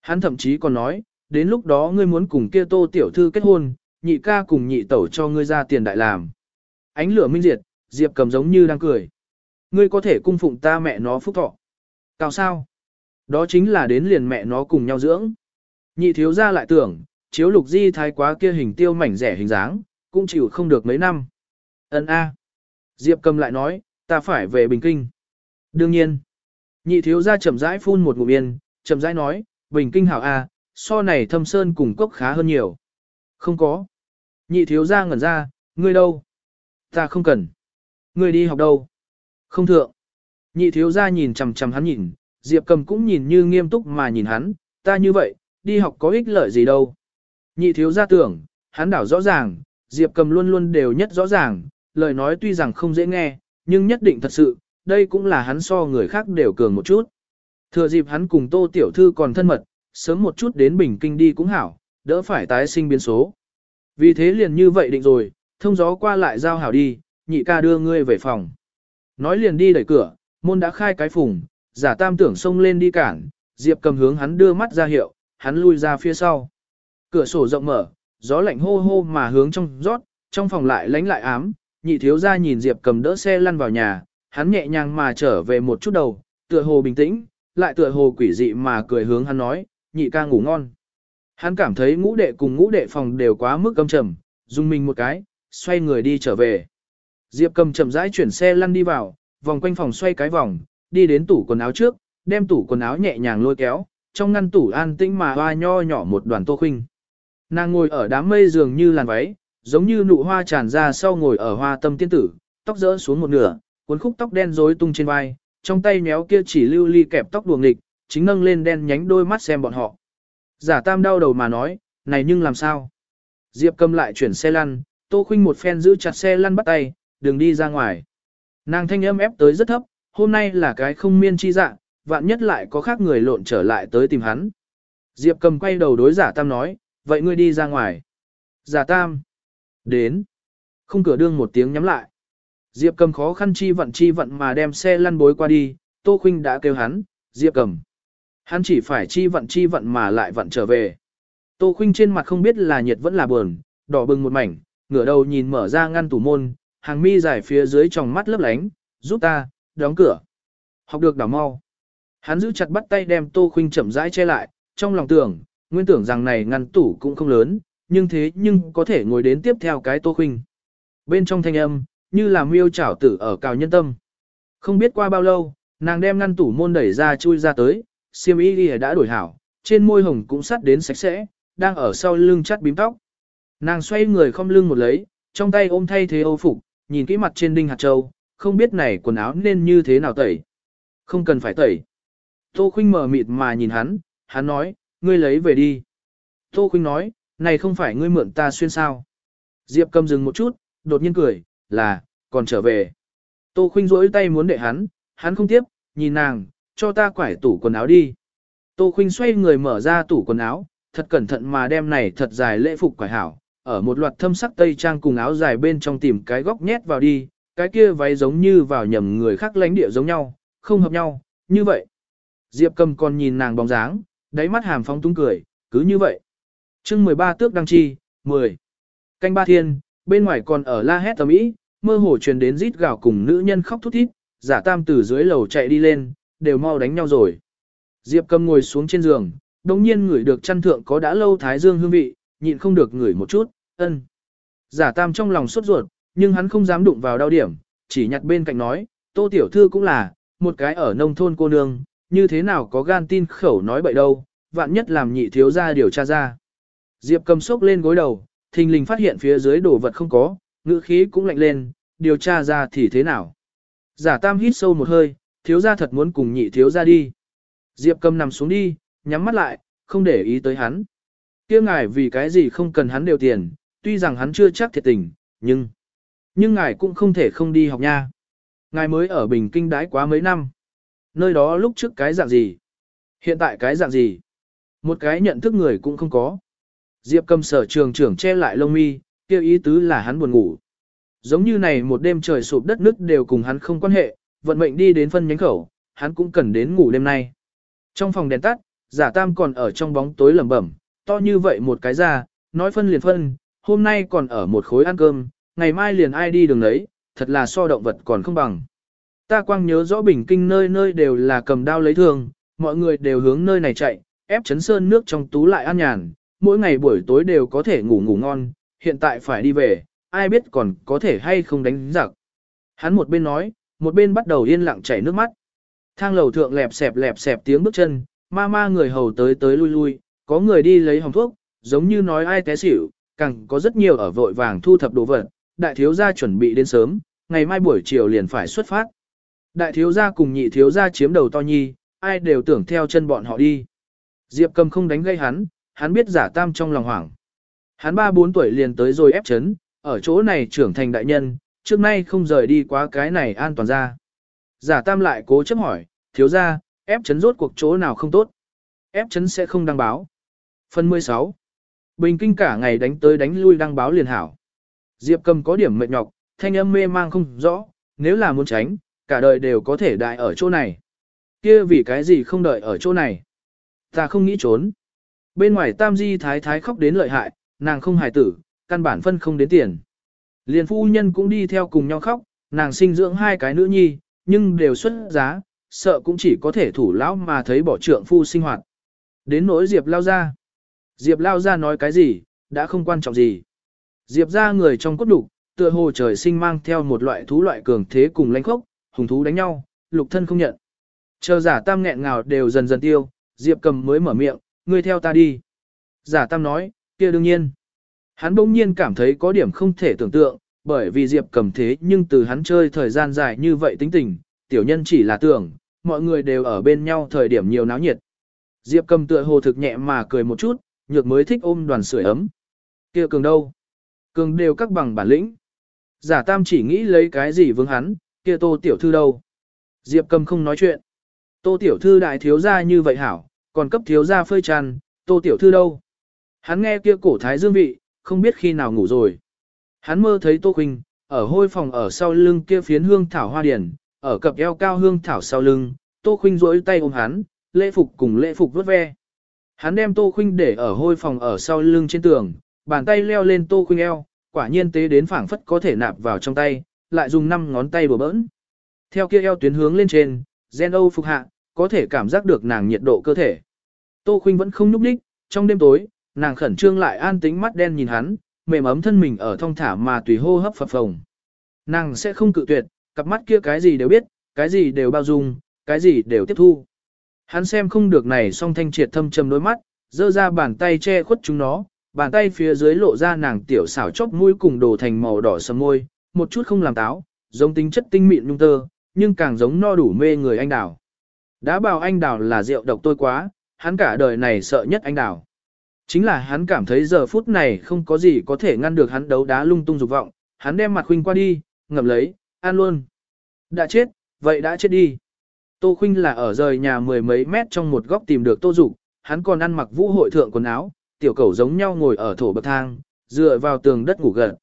Hắn thậm chí còn nói, đến lúc đó ngươi muốn cùng kia tô tiểu thư kết hôn, nhị ca cùng nhị tẩu cho ngươi ra tiền đại làm. Ánh lửa minh diệt, Diệp cầm giống như đang cười. Ngươi có thể cung phụng ta mẹ nó phúc thọ. Cao sao? Đó chính là đến liền mẹ nó cùng nhau dưỡng. Nhị thiếu ra lại tưởng, chiếu lục di thái quá kia hình tiêu mảnh rẻ hình dáng, cũng chịu không được mấy năm. Ấn A. Diệp cầm lại nói, ta phải về Bình Kinh. Đương nhiên. Nhị thiếu ra chậm rãi phun một ngụm yên, chậm rãi nói, Bình Kinh hảo A, so này thâm sơn cùng cốc khá hơn nhiều. Không có. Nhị thiếu ra ngẩn ra, ngươi đâu? Ta không cần. Ngươi đi học đâu? Không thượng. Nhị thiếu ra nhìn chằm chằm hắn nhìn, Diệp cầm cũng nhìn như nghiêm túc mà nhìn hắn, ta như vậy, đi học có ích lợi gì đâu. Nhị thiếu ra tưởng, hắn đảo rõ ràng, Diệp cầm luôn luôn đều nhất rõ ràng, lời nói tuy rằng không dễ nghe, nhưng nhất định thật sự, đây cũng là hắn so người khác đều cường một chút. Thừa dịp hắn cùng tô tiểu thư còn thân mật, sớm một chút đến Bình Kinh đi cũng hảo, đỡ phải tái sinh biến số. Vì thế liền như vậy định rồi, thông gió qua lại giao hảo đi, nhị ca đưa ngươi về phòng. Nói liền đi đẩy cửa, môn đã khai cái phùng, giả tam tưởng xông lên đi cản, Diệp cầm hướng hắn đưa mắt ra hiệu, hắn lui ra phía sau. Cửa sổ rộng mở, gió lạnh hô hô mà hướng trong rót, trong phòng lại lánh lại ám, nhị thiếu ra nhìn Diệp cầm đỡ xe lăn vào nhà, hắn nhẹ nhàng mà trở về một chút đầu, tựa hồ bình tĩnh, lại tựa hồ quỷ dị mà cười hướng hắn nói, nhị ca ngủ ngon. Hắn cảm thấy ngũ đệ cùng ngũ đệ phòng đều quá mức âm trầm, dùng mình một cái, xoay người đi trở về. Diệp cầm chậm rãi chuyển xe lăn đi vào, vòng quanh phòng xoay cái vòng, đi đến tủ quần áo trước, đem tủ quần áo nhẹ nhàng lôi kéo, trong ngăn tủ an tĩnh mà hoa nho nhỏ một đoàn tô khinh. Nàng ngồi ở đám mây dường như làn váy, giống như nụ hoa tràn ra sau ngồi ở hoa tâm tiên tử, tóc rỡ xuống một nửa, cuốn khúc tóc đen rối tung trên vai, trong tay méo kia chỉ lưu ly kẹp tóc đuồng nghịch, chính nâng lên đen nhánh đôi mắt xem bọn họ. Giả tam đau đầu mà nói, này nhưng làm sao? Diệp cầm lại chuyển xe lăn, Tô khinh một phen giữ chặt xe lăn bắt tay, đừng đi ra ngoài. Nàng thanh âm ép tới rất thấp, hôm nay là cái không miên chi dạng, vạn nhất lại có khác người lộn trở lại tới tìm hắn. Diệp cầm quay đầu đối giả tam nói, vậy ngươi đi ra ngoài. Giả tam. Đến. Không cửa đương một tiếng nhắm lại. Diệp cầm khó khăn chi vận chi vận mà đem xe lăn bối qua đi, Tô Khuynh đã kêu hắn, Diệp cầm. Hắn chỉ phải chi vận chi vận mà lại vận trở về. Tô Khuynh trên mặt không biết là nhiệt vẫn là buồn, đỏ bừng một mảnh, ngửa đầu nhìn mở ra ngăn tủ môn, hàng mi dài phía dưới tròng mắt lấp lánh, giúp ta, đóng cửa. Học được đảo mau. Hắn giữ chặt bắt tay đem Tô Khuynh chậm rãi che lại, trong lòng tưởng, nguyên tưởng rằng này ngăn tủ cũng không lớn, nhưng thế nhưng có thể ngồi đến tiếp theo cái Tô khinh. Bên trong thanh âm, như là miêu chảo tử ở cào nhân tâm. Không biết qua bao lâu, nàng đem ngăn tủ môn đẩy ra chui ra tới, xiêm y đã đổi hảo, trên môi hồng cũng sắt đến sạch sẽ, đang ở sau lưng chắt bím tóc. Nàng xoay người không lưng một lấy, trong tay ôm thay thế âu phục, nhìn kỹ mặt trên đinh hạt châu, không biết này quần áo nên như thế nào tẩy. Không cần phải tẩy. Tô Khuynh mở mịt mà nhìn hắn, hắn nói, ngươi lấy về đi. Tô Khuynh nói, này không phải ngươi mượn ta xuyên sao. Diệp cầm dừng một chút, đột nhiên cười, là, còn trở về. Tô Khuynh rỗi tay muốn để hắn, hắn không tiếp, nhìn nàng, cho ta quải tủ quần áo đi. Tô Khuynh xoay người mở ra tủ quần áo, thật cẩn thận mà đem này thật dài lễ phục quải hảo, ở một loạt thâm sắc tây trang cùng áo dài bên trong tìm cái góc nhét vào đi, cái kia váy giống như vào nhầm người khác lãnh địa giống nhau, không hợp nhau, như vậy. Diệp cầm còn nhìn nàng bóng dáng, đáy mắt hàm phóng tung cười, cứ như vậy. chương 13 tước đăng chi, 10. Canh ba thiên, bên ngoài còn ở la hét tầm ý, mơ hồ truyền đến rít gào cùng nữ nhân khóc thút thít, giả tam từ dưới lầu chạy đi lên, đều mau đánh nhau rồi. Diệp cầm ngồi xuống trên giường, đồng nhiên ngửi được chăn thượng có đã lâu thái dương hương vị, nhịn không được ngửi một chút, ân. Giả tam trong lòng sốt ruột, nhưng hắn không dám đụng vào đau điểm, chỉ nhặt bên cạnh nói, tô tiểu thư cũng là, một cái ở nông thôn cô nương, như thế nào có gan tin khẩu nói bậy đâu, vạn nhất làm nhị thiếu ra điều tra ra. Diệp cầm sốc lên gối đầu, thình lình phát hiện phía dưới đồ vật không có, ngữ khí cũng lạnh lên, điều tra ra thì thế nào. Giả tam hít sâu một hơi, thiếu ra thật muốn cùng nhị thiếu ra đi. Diệp cầm nằm xuống đi, nhắm mắt lại, không để ý tới hắn. kia ngài vì cái gì không cần hắn đều tiền, tuy rằng hắn chưa chắc thiệt tình, nhưng... Nhưng ngài cũng không thể không đi học nha. Ngài mới ở Bình Kinh đái quá mấy năm. Nơi đó lúc trước cái dạng gì? Hiện tại cái dạng gì? Một cái nhận thức người cũng không có. Diệp cầm sở trường trưởng che lại lông mi, kêu ý tứ là hắn buồn ngủ. Giống như này một đêm trời sụp đất nứt đều cùng hắn không quan hệ, vận mệnh đi đến phân nhánh khẩu, hắn cũng cần đến ngủ đêm nay. Trong phòng đèn tắt, giả tam còn ở trong bóng tối lẩm bẩm, to như vậy một cái ra, nói phân liền phân, hôm nay còn ở một khối ăn cơm, ngày mai liền ai đi đường lấy, thật là so động vật còn không bằng. Ta quang nhớ rõ bình kinh nơi nơi đều là cầm đao lấy thương, mọi người đều hướng nơi này chạy, ép chấn sơn nước trong tú lại an nhàn, mỗi ngày buổi tối đều có thể ngủ ngủ ngon, hiện tại phải đi về, ai biết còn có thể hay không đánh giặc. Hắn một bên nói, một bên bắt đầu yên lặng chảy nước mắt. Thang lầu thượng lẹp xẹp lẹp xẹp tiếng bước chân, ma ma người hầu tới tới lui lui, có người đi lấy hồng thuốc, giống như nói ai té xỉu, càng có rất nhiều ở vội vàng thu thập đồ vật, đại thiếu gia chuẩn bị đến sớm, ngày mai buổi chiều liền phải xuất phát. Đại thiếu gia cùng nhị thiếu gia chiếm đầu to nhi, ai đều tưởng theo chân bọn họ đi. Diệp cầm không đánh gây hắn, hắn biết giả tam trong lòng hoảng. Hắn ba bốn tuổi liền tới rồi ép chấn, ở chỗ này trưởng thành đại nhân, trước nay không rời đi quá cái này an toàn ra. Giả tam lại cố chấp hỏi, thiếu gia, ép chấn rốt cuộc chỗ nào không tốt. Ép chấn sẽ không đăng báo. Phần 16. Bình kinh cả ngày đánh tới đánh lui đăng báo liền hảo. Diệp cầm có điểm mệt nhọc, thanh âm mê mang không rõ, nếu là muốn tránh, cả đời đều có thể đại ở chỗ này. kia vì cái gì không đợi ở chỗ này? Ta không nghĩ trốn. Bên ngoài tam di thái thái khóc đến lợi hại, nàng không hài tử, căn bản phân không đến tiền. Liền phu nhân cũng đi theo cùng nhau khóc, nàng sinh dưỡng hai cái nữ nhi, nhưng đều xuất giá, sợ cũng chỉ có thể thủ lão mà thấy bỏ trượng phu sinh hoạt. Đến nỗi Diệp lao ra. Diệp lao ra nói cái gì, đã không quan trọng gì. Diệp ra người trong cốt đục, tựa hồ trời sinh mang theo một loại thú loại cường thế cùng lãnh khốc, hùng thú đánh nhau, lục thân không nhận. Chờ giả tam nghẹn ngào đều dần dần tiêu, Diệp cầm mới mở miệng, ngươi theo ta đi. Giả tam nói, kia đương nhiên. Hắn bỗng nhiên cảm thấy có điểm không thể tưởng tượng, bởi vì Diệp cầm thế nhưng từ hắn chơi thời gian dài như vậy tính tình, tiểu nhân chỉ là tưởng, mọi người đều ở bên nhau thời điểm nhiều náo nhiệt. Diệp cầm tựa hồ thực nhẹ mà cười một chút, nhược mới thích ôm đoàn sưởi ấm. kia cường đâu? Cường đều các bằng bản lĩnh. Giả tam chỉ nghĩ lấy cái gì vương hắn, kia tô tiểu thư đâu. Diệp cầm không nói chuyện. Tô tiểu thư đại thiếu gia như vậy hảo, còn cấp thiếu gia phơi tràn, tô tiểu thư đâu. Hắn nghe kia cổ thái dương vị, không biết khi nào ngủ rồi. Hắn mơ thấy tô huynh, ở hôi phòng ở sau lưng kia phiến hương thảo hoa điển, ở cặp eo cao hương thảo sau lưng, tô huynh rỗi tay ôm hắn, lễ phục cùng lễ phục vớt ve. Hắn đem tô huynh để ở hôi phòng ở sau lưng trên tường, bàn tay leo lên tô huynh eo, quả nhiên tế đến phảng phất có thể nạp vào trong tay, lại dùng năm ngón tay bừa bỡn. Theo kia eo tuyến hướng lên trên, gen âu phục hạ, có thể cảm giác được nàng nhiệt độ cơ thể. Tô Khuynh vẫn không nhúc nhích, trong đêm tối, nàng khẩn trương lại an tĩnh mắt đen nhìn hắn, mềm ấm thân mình ở thong thả mà tùy hô hấp phập phồng. Nàng sẽ không cự tuyệt, cặp mắt kia cái gì đều biết, cái gì đều bao dung, cái gì đều tiếp thu. Hắn xem không được này song thanh triệt thâm trầm đôi mắt, giơ ra bàn tay che khuất chúng nó, bàn tay phía dưới lộ ra nàng tiểu xảo chóp mũi cùng đồ thành màu đỏ sầm môi, một chút không làm táo, giống tính chất tinh mịn nhung tơ, nhưng càng giống no đủ mê người anh đào. Đã bảo anh đào là rượu độc tôi quá, hắn cả đời này sợ nhất anh đào. Chính là hắn cảm thấy giờ phút này không có gì có thể ngăn được hắn đấu đá lung tung dục vọng, hắn đem mặt khuynh qua đi, ngậm lấy, ăn luôn. Đã chết, vậy đã chết đi. Tô Khuynh là ở rời nhà mười mấy mét trong một góc tìm được Tô Dục, hắn còn ăn mặc vũ hội thượng quần áo, tiểu cẩu giống nhau ngồi ở thổ bậc thang, dựa vào tường đất ngủ gần.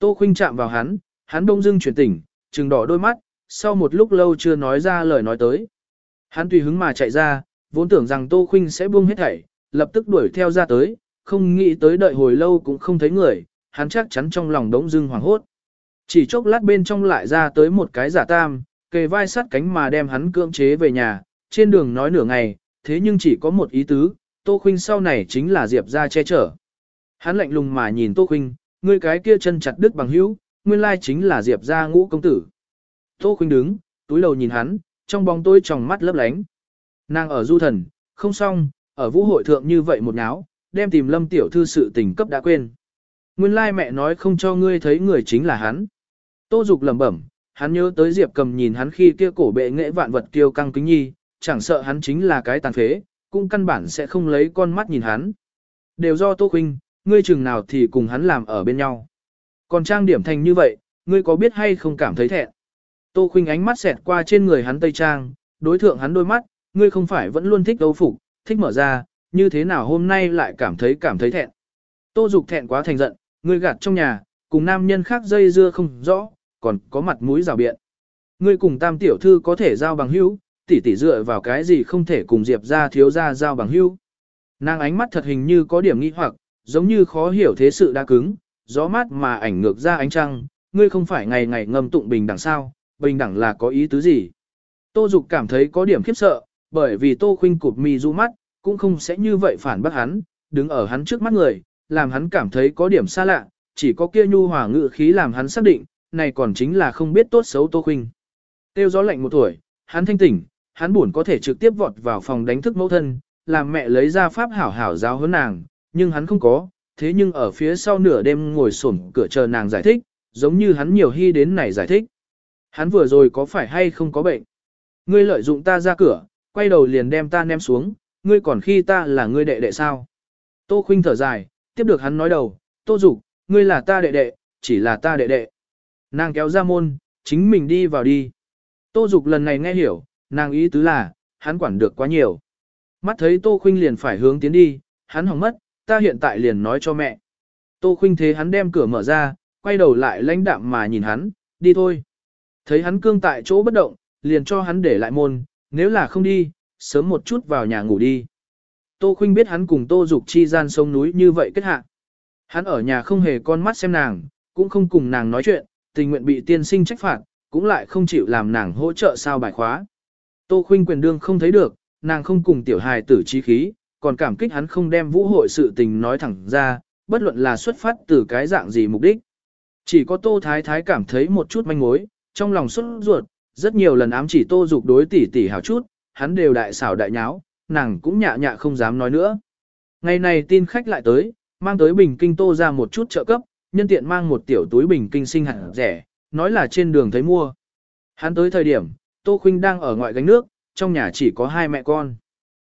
Tô Khuynh chạm vào hắn, hắn đông dưng chuyển tỉnh, trừng đỏ đôi mắt, sau một lúc lâu chưa nói ra lời nói tới. Hắn tùy hứng mà chạy ra, vốn tưởng rằng Tô Khuynh sẽ buông hết thảy, lập tức đuổi theo ra tới, không nghĩ tới đợi hồi lâu cũng không thấy người, hắn chắc chắn trong lòng đống dưng hoảng hốt. Chỉ chốc lát bên trong lại ra tới một cái giả tam, kề vai sát cánh mà đem hắn cưỡng chế về nhà, trên đường nói nửa ngày, thế nhưng chỉ có một ý tứ, Tô Khuynh sau này chính là Diệp ra che chở. Hắn lạnh lùng mà nhìn Tô Khuynh, Ngươi cái kia chân chặt đứt bằng hữu, nguyên lai chính là Diệp gia ngũ công tử. Tô Khuynh đứng, túi đầu nhìn hắn, trong bóng tối tròng mắt lấp lánh. Nàng ở du thần, không xong, ở vũ hội thượng như vậy một náo, đem tìm lâm tiểu thư sự tình cấp đã quên. Nguyên lai mẹ nói không cho ngươi thấy người chính là hắn. Tô Dục lẩm bẩm, hắn nhớ tới Diệp cầm nhìn hắn khi kia cổ bệ nghệ vạn vật kiêu căng kính nhi, chẳng sợ hắn chính là cái tàn phế, cũng căn bản sẽ không lấy con mắt nhìn hắn. Đều do Tô Khuynh, ngươi chừng nào thì cùng hắn làm ở bên nhau. Còn trang điểm thành như vậy, ngươi có biết hay không cảm thấy thẹn. Tô Khuynh ánh mắt xẹt qua trên người hắn tây trang, đối thượng hắn đôi mắt, ngươi không phải vẫn luôn thích đấu phục, thích mở ra, như thế nào hôm nay lại cảm thấy cảm thấy thẹn. Tô Dục thẹn quá thành giận, ngươi gạt trong nhà, cùng nam nhân khác dây dưa không rõ, còn có mặt mũi rào biện. Ngươi cùng tam tiểu thư có thể giao bằng hữu, tỷ tỷ dựa vào cái gì không thể cùng Diệp ra thiếu ra giao bằng hữu. Nàng ánh mắt thật hình như có điểm nghi hoặc, giống như khó hiểu thế sự đa cứng, gió mát mà ảnh ngược ra ánh trăng, ngươi không phải ngày ngày ngâm tụng bình đẳng sao, bình đẳng là có ý tứ gì. Tô Dục cảm thấy có điểm khiếp sợ, bởi vì Tô Khuynh cụp mi du mắt, cũng không sẽ như vậy phản bác hắn, đứng ở hắn trước mắt người, làm hắn cảm thấy có điểm xa lạ, chỉ có kia nhu hòa ngự khí làm hắn xác định, này còn chính là không biết tốt xấu Tô Khuynh. Tiêu gió lạnh một tuổi, hắn thanh tỉnh, hắn buồn có thể trực tiếp vọt vào phòng đánh thức mẫu thân, làm mẹ lấy ra pháp hảo hảo giáo huấn nàng, nhưng hắn không có, thế nhưng ở phía sau nửa đêm ngồi xổm cửa chờ nàng giải thích, giống như hắn nhiều hy đến này giải thích. Hắn vừa rồi có phải hay không có bệnh? Ngươi lợi dụng ta ra cửa, quay đầu liền đem ta ném xuống, ngươi còn khi ta là ngươi đệ đệ sao? Tô Khuynh thở dài, tiếp được hắn nói đầu, Tô Dục, ngươi là ta đệ đệ, chỉ là ta đệ đệ. Nàng kéo ra môn, chính mình đi vào đi. Tô Dục lần này nghe hiểu, nàng ý tứ là, hắn quản được quá nhiều. Mắt thấy Tô Khuynh liền phải hướng tiến đi, hắn hỏng mất, ta hiện tại liền nói cho mẹ. Tô Khuynh thế hắn đem cửa mở ra, quay đầu lại lãnh đạm mà nhìn hắn, đi thôi. Thấy hắn cương tại chỗ bất động, liền cho hắn để lại môn, nếu là không đi, sớm một chút vào nhà ngủ đi. Tô Khuynh biết hắn cùng Tô Dục chi gian sông núi như vậy kết hạ. Hắn ở nhà không hề con mắt xem nàng, cũng không cùng nàng nói chuyện, tình nguyện bị tiên sinh trách phạt, cũng lại không chịu làm nàng hỗ trợ sao bài khóa. Tô Khuynh quyền đương không thấy được, nàng không cùng tiểu hài tử trí khí, còn cảm kích hắn không đem vũ hội sự tình nói thẳng ra, bất luận là xuất phát từ cái dạng gì mục đích. Chỉ có Tô Thái Thái cảm thấy một chút manh mối, trong lòng xuất ruột, rất nhiều lần ám chỉ Tô Dục đối tỷ tỷ hảo chút, hắn đều đại xảo đại nháo, nàng cũng nhạ nhạ không dám nói nữa. Ngày này tin khách lại tới, mang tới bình kinh Tô ra một chút trợ cấp, nhân tiện mang một tiểu túi bình kinh sinh hạt rẻ, nói là trên đường thấy mua. Hắn tới thời điểm, Tô Khuynh đang ở ngoại gánh nước, trong nhà chỉ có hai mẹ con.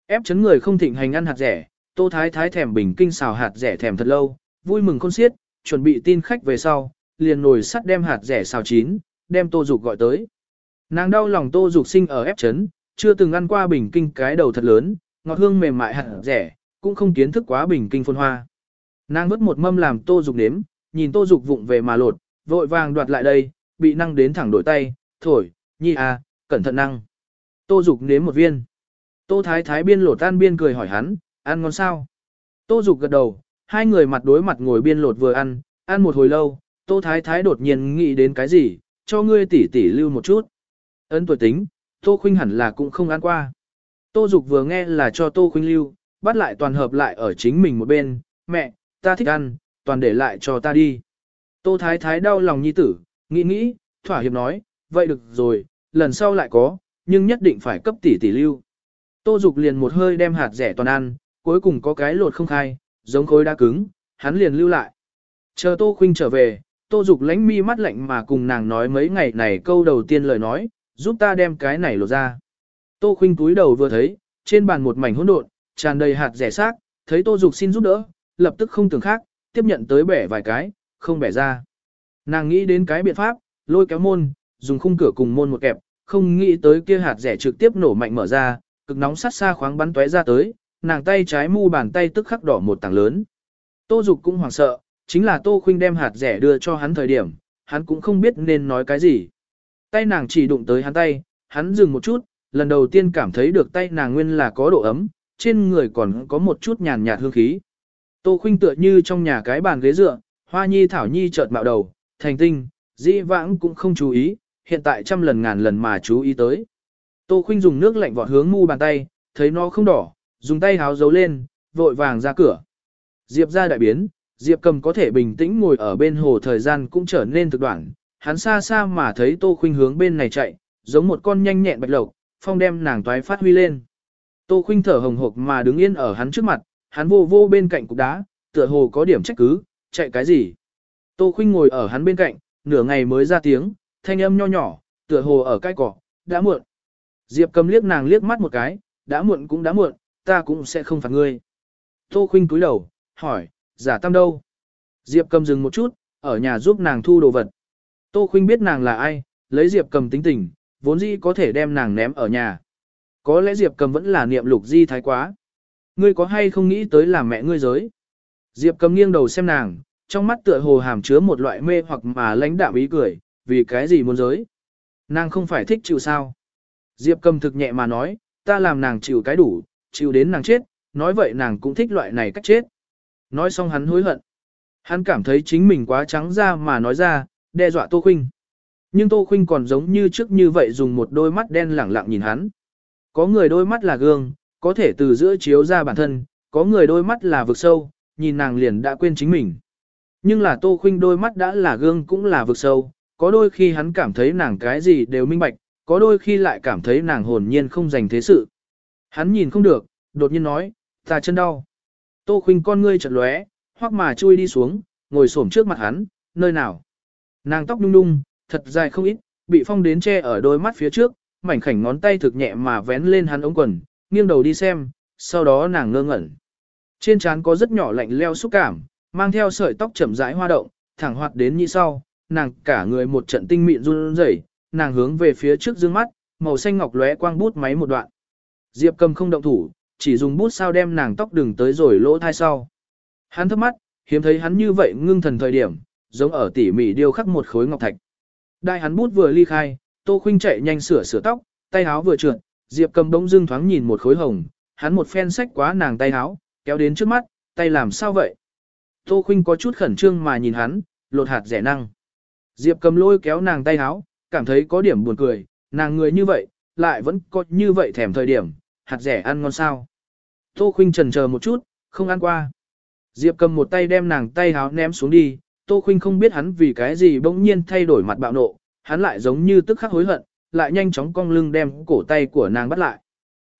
Ép chấn người không thịnh hành ăn hạt rẻ, Tô Thái Thái thèm bình kinh xào hạt rẻ thèm thật lâu, vui mừng con xiết, chuẩn bị tin khách về sau, liền nồi sắt đem hạt rẻ xào chín, đem Tô Dục gọi tới. Nàng đau lòng Tô Dục sinh ở ép chấn, chưa từng ăn qua bình kinh cái đầu thật lớn, ngọt hương mềm mại hạt rẻ, cũng không kiến thức quá bình kinh phôn hoa. Nàng vứt một mâm làm Tô Dục nếm, nhìn Tô Dục vụng về mà lột, vội vàng đoạt lại đây, bị năng đến thẳng đổi tay, thổi, nhi à, cẩn thận năng. Tô Dục nếm một viên. Tô Thái Thái biên lột tan biên cười hỏi hắn, ăn ngon sao? Tô Dục gật đầu, hai người mặt đối mặt ngồi biên lột vừa ăn, ăn một hồi lâu, Tô Thái Thái đột nhiên nghĩ đến cái gì, cho ngươi tỉ tỉ lưu một chút. Ấn tuổi tính, Tô Khuynh hẳn là cũng không ăn qua. Tô Dục vừa nghe là cho Tô Khuynh lưu, bắt lại toàn hợp lại ở chính mình một bên, mẹ, ta thích ăn, toàn để lại cho ta đi. Tô Thái Thái đau lòng nhi tử, nghĩ nghĩ, thỏa hiệp nói, vậy được rồi, lần sau lại có, nhưng nhất định phải cấp tỷ tỷ lưu. Tô Dục liền một hơi đem hạt rẻ toàn ăn, cuối cùng có cái lột không khai, giống khối đá cứng, hắn liền lưu lại. Chờ Tô Khuynh trở về, Tô Dục lánh mi mắt lạnh mà cùng nàng nói mấy ngày này câu đầu tiên lời nói, giúp ta đem cái này lột ra. Tô Khuynh túi đầu vừa thấy, trên bàn một mảnh hỗn độn, tràn đầy hạt rẻ xác, thấy Tô Dục xin giúp đỡ, lập tức không tưởng khác, tiếp nhận tới bẻ vài cái, không bẻ ra. Nàng nghĩ đến cái biện pháp, lôi kéo môn, dùng khung cửa cùng môn một kẹp, không nghĩ tới kia hạt rẻ trực tiếp nổ mạnh mở ra, cực nóng sát xa khoáng bắn tóe ra tới, nàng tay trái mu bàn tay tức khắc đỏ một tảng lớn. Tô Dục cũng hoảng sợ, chính là Tô Khuynh đem hạt rẻ đưa cho hắn thời điểm, hắn cũng không biết nên nói cái gì. Tay nàng chỉ đụng tới hắn tay, hắn dừng một chút, lần đầu tiên cảm thấy được tay nàng nguyên là có độ ấm, trên người còn có một chút nhàn nhạt hương khí. Tô Khuynh tựa như trong nhà cái bàn ghế dựa, Hoa Nhi Thảo Nhi chợt mạo đầu, thành tinh, dĩ vãng cũng không chú ý, hiện tại trăm lần ngàn lần mà chú ý tới. Tô Khuynh dùng nước lạnh vọt hướng mu bàn tay, thấy nó không đỏ, dùng tay háo giấu lên, vội vàng ra cửa. Diệp ra đại biến, Diệp cầm có thể bình tĩnh ngồi ở bên hồ thời gian cũng trở nên thực đoạn, hắn xa xa mà thấy Tô Khuynh hướng bên này chạy, giống một con nhanh nhẹn bạch lộc, phong đem nàng toái phát huy lên. Tô Khuynh thở hồng hộc mà đứng yên ở hắn trước mặt, hắn vô vô bên cạnh cục đá, tựa hồ có điểm trách cứ, chạy cái gì. Tô Khuynh ngồi ở hắn bên cạnh, nửa ngày mới ra tiếng, thanh âm nho nhỏ, tựa hồ ở cái cỏ, đã muộn. Diệp cầm liếc nàng liếc mắt một cái, đã muộn cũng đã muộn, ta cũng sẽ không phạt ngươi. Tô Khuynh cúi đầu, hỏi, giả tam đâu? Diệp cầm dừng một chút, ở nhà giúp nàng thu đồ vật. Tô Khuynh biết nàng là ai, lấy Diệp cầm tính tình, vốn dĩ có thể đem nàng ném ở nhà. Có lẽ Diệp cầm vẫn là niệm lục di thái quá. Ngươi có hay không nghĩ tới làm mẹ ngươi giới? Diệp cầm nghiêng đầu xem nàng, trong mắt tựa hồ hàm chứa một loại mê hoặc mà lãnh đạm ý cười, vì cái gì muốn giới? Nàng không phải thích chịu sao? Diệp cầm thực nhẹ mà nói, ta làm nàng chịu cái đủ, chịu đến nàng chết, nói vậy nàng cũng thích loại này cách chết. Nói xong hắn hối hận. Hắn cảm thấy chính mình quá trắng ra mà nói ra, đe dọa Tô Khuynh. Nhưng Tô Khuynh còn giống như trước như vậy dùng một đôi mắt đen lẳng lặng nhìn hắn. Có người đôi mắt là gương, có thể từ giữa chiếu ra bản thân, có người đôi mắt là vực sâu, nhìn nàng liền đã quên chính mình. Nhưng là Tô Khuynh đôi mắt đã là gương cũng là vực sâu, có đôi khi hắn cảm thấy nàng cái gì đều minh bạch, có đôi khi lại cảm thấy nàng hồn nhiên không dành thế sự. Hắn nhìn không được, đột nhiên nói, ta chân đau. Tô Khuynh con ngươi chật lóe, hoặc mà chui đi xuống, ngồi xổm trước mặt hắn, nơi nào. Nàng tóc đung đung, thật dài không ít, bị phong đến che ở đôi mắt phía trước, mảnh khảnh ngón tay thực nhẹ mà vén lên hắn ống quần, nghiêng đầu đi xem, sau đó nàng ngơ ngẩn. Trên trán có rất nhỏ lạnh leo xúc cảm, mang theo sợi tóc chậm rãi hoa động, thẳng hoạt đến như sau, nàng cả người một trận tinh mịn run rẩy, nàng hướng về phía trước dương mắt, màu xanh ngọc lóe quang bút máy một đoạn. Diệp cầm không động thủ, chỉ dùng bút sao đem nàng tóc đừng tới rồi lỗ thai sau. Hắn thấp mắt, hiếm thấy hắn như vậy ngưng thần thời điểm, giống ở tỉ mỉ điêu khắc một khối ngọc thạch. Đại hắn bút vừa ly khai, Tô Khuynh chạy nhanh sửa sửa tóc, tay áo vừa trượt, Diệp Cầm bỗng dưng thoáng nhìn một khối hồng, hắn một phen sách quá nàng tay áo, kéo đến trước mắt, tay làm sao vậy? Tô Khuynh có chút khẩn trương mà nhìn hắn, lột hạt rẻ năng. Diệp Cầm lôi kéo nàng tay áo, cảm thấy có điểm buồn cười, nàng người như vậy, lại vẫn có như vậy thèm thời điểm, hạt rẻ ăn ngon sao? Tô Khuynh chần chờ một chút, không ăn qua. Diệp Cầm một tay đem nàng tay háo ném xuống đi, Tô Khuynh không biết hắn vì cái gì bỗng nhiên thay đổi mặt bạo nộ, hắn lại giống như tức khắc hối hận, lại nhanh chóng cong lưng đem cổ tay của nàng bắt lại.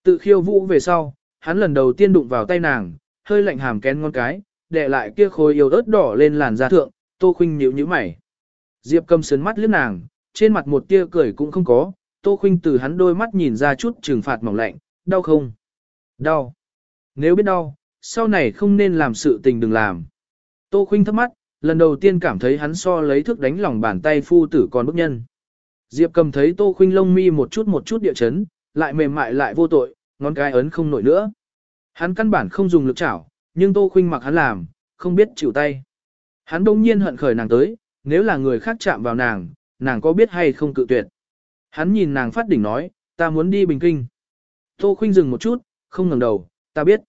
Tự khiêu vũ về sau, hắn lần đầu tiên đụng vào tay nàng, hơi lạnh hàm kén ngon cái, đè lại kia khối yêu ớt đỏ lên làn da thượng, Tô Khuynh nhíu nhíu mày. Diệp Cầm sườn mắt liếc nàng, trên mặt một tia cười cũng không có, Tô Khuynh từ hắn đôi mắt nhìn ra chút trừng phạt mỏng lạnh, đau không? Đau. Nếu biết đau, sau này không nên làm sự tình đừng làm. Tô Khuynh thắc mắt, Lần đầu tiên cảm thấy hắn so lấy thức đánh lòng bàn tay phu tử còn bức nhân. Diệp cầm thấy Tô Khuynh lông mi một chút một chút địa chấn, lại mềm mại lại vô tội, ngón cái ấn không nổi nữa. Hắn căn bản không dùng lực chảo, nhưng Tô Khuynh mặc hắn làm, không biết chịu tay. Hắn đông nhiên hận khởi nàng tới, nếu là người khác chạm vào nàng, nàng có biết hay không cự tuyệt. Hắn nhìn nàng phát đỉnh nói, ta muốn đi Bình Kinh. Tô Khuynh dừng một chút, không ngẩng đầu, ta biết.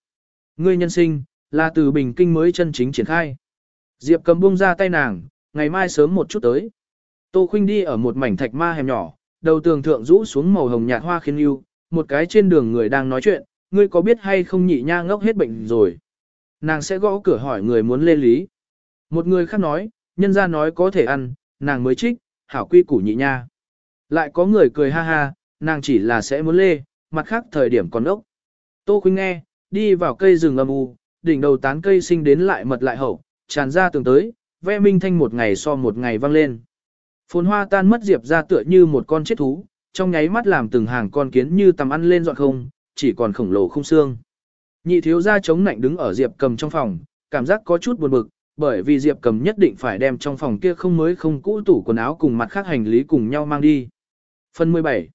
Ngươi nhân sinh, là từ Bình Kinh mới chân chính triển khai. Diệp cầm buông ra tay nàng, ngày mai sớm một chút tới. Tô Khuynh đi ở một mảnh thạch ma hẻm nhỏ, đầu tường thượng rũ xuống màu hồng nhạt hoa khiến yêu, một cái trên đường người đang nói chuyện, ngươi có biết hay không nhị nha ngốc hết bệnh rồi. Nàng sẽ gõ cửa hỏi người muốn lê lý. Một người khác nói, nhân ra nói có thể ăn, nàng mới trích, hảo quy củ nhị nha. Lại có người cười ha ha, nàng chỉ là sẽ muốn lê, mặt khác thời điểm còn ốc. Tô Khuynh nghe, đi vào cây rừng âm u, đỉnh đầu tán cây sinh đến lại mật lại hậu, tràn ra tường tới, ve minh thanh một ngày so một ngày vang lên. Phồn hoa tan mất diệp ra tựa như một con chết thú, trong nháy mắt làm từng hàng con kiến như tầm ăn lên dọn không, chỉ còn khổng lồ không xương. Nhị thiếu gia chống nạnh đứng ở diệp cầm trong phòng, cảm giác có chút buồn bực, bởi vì diệp cầm nhất định phải đem trong phòng kia không mới không cũ tủ quần áo cùng mặt khác hành lý cùng nhau mang đi. Phần 17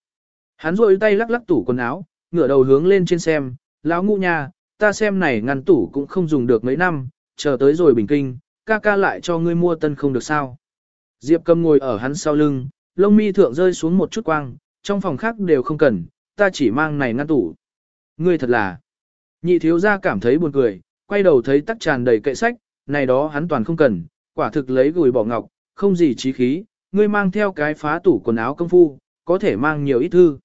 Hắn rôi tay lắc lắc tủ quần áo, ngửa đầu hướng lên trên xem, lão ngũ nha, ta xem này ngăn tủ cũng không dùng được mấy năm, chờ tới rồi bình kinh, ca ca lại cho ngươi mua tân không được sao. Diệp cầm ngồi ở hắn sau lưng, lông mi thượng rơi xuống một chút quang, trong phòng khác đều không cần, ta chỉ mang này ngăn tủ. Ngươi thật là. Nhị thiếu gia cảm thấy buồn cười, quay đầu thấy tắc tràn đầy kệ sách, này đó hắn toàn không cần, quả thực lấy gùi bỏ ngọc, không gì trí khí, ngươi mang theo cái phá tủ quần áo công phu, có thể mang nhiều ít thư.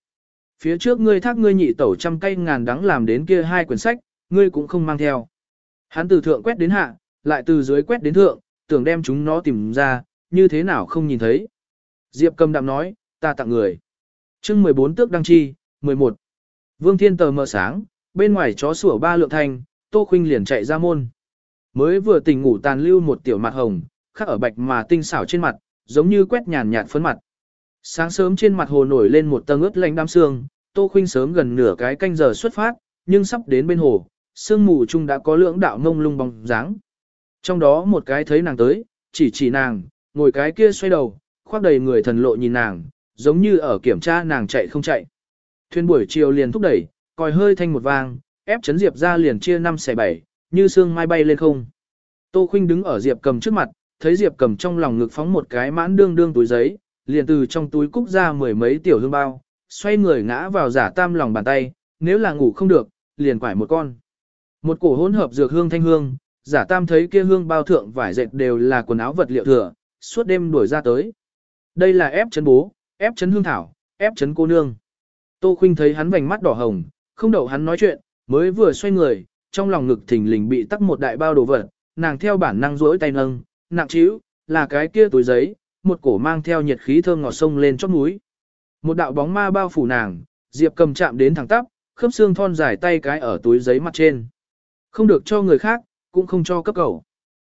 Phía trước ngươi thác ngươi nhị tẩu trăm cây ngàn đắng làm đến kia hai quyển sách, ngươi cũng không mang theo. Hắn từ thượng quét đến hạ, lại từ dưới quét đến thượng, tưởng đem chúng nó tìm ra, như thế nào không nhìn thấy. Diệp cầm đạm nói, ta tặng người. chương 14 tước đăng chi, 11. Vương Thiên tờ mờ sáng, bên ngoài chó sủa ba lượng thanh, Tô Khuynh liền chạy ra môn. Mới vừa tỉnh ngủ tàn lưu một tiểu mặt hồng, khắc ở bạch mà tinh xảo trên mặt, giống như quét nhàn nhạt phấn mặt. Sáng sớm trên mặt hồ nổi lên một tầng ướt lạnh đám sương, Tô Khuynh sớm gần nửa cái canh giờ xuất phát, nhưng sắp đến bên hồ, sương mù chung đã có lưỡng đạo ngông lung bóng dáng. Trong đó một cái thấy nàng tới, chỉ chỉ nàng, ngồi cái kia xoay đầu, khoác đầy người thần lộ nhìn nàng, giống như ở kiểm tra nàng chạy không chạy. Thuyền buổi chiều liền thúc đẩy, còi hơi thanh một vang, ép chấn Diệp ra liền chia năm xẻ bảy, như sương mai bay lên không. Tô Khuynh đứng ở Diệp cầm trước mặt, thấy Diệp cầm trong lòng ngực phóng một cái mãn đương đương túi giấy, liền từ trong túi cúc ra mười mấy tiểu hương bao, xoay người ngã vào giả tam lòng bàn tay, nếu là ngủ không được, liền quải một con. Một cổ hỗn hợp dược hương thanh hương, giả tam thấy kia hương bao thượng vải dệt đều là quần áo vật liệu thừa, suốt đêm đuổi ra tới. Đây là ép chấn bố, ép chấn hương thảo, ép chấn cô nương. Tô Khuynh thấy hắn vành mắt đỏ hồng, không đậu hắn nói chuyện, mới vừa xoay người, trong lòng ngực thình lình bị tắc một đại bao đồ vật, nàng theo bản năng duỗi tay nâng, nặng chíu, là cái kia túi giấy, một cổ mang theo nhiệt khí thơm ngọt sông lên chót núi. Một đạo bóng ma bao phủ nàng, Diệp cầm chạm đến thẳng tắp, khớp xương thon dài tay cái ở túi giấy mặt trên. Không được cho người khác, cũng không cho cấp cầu.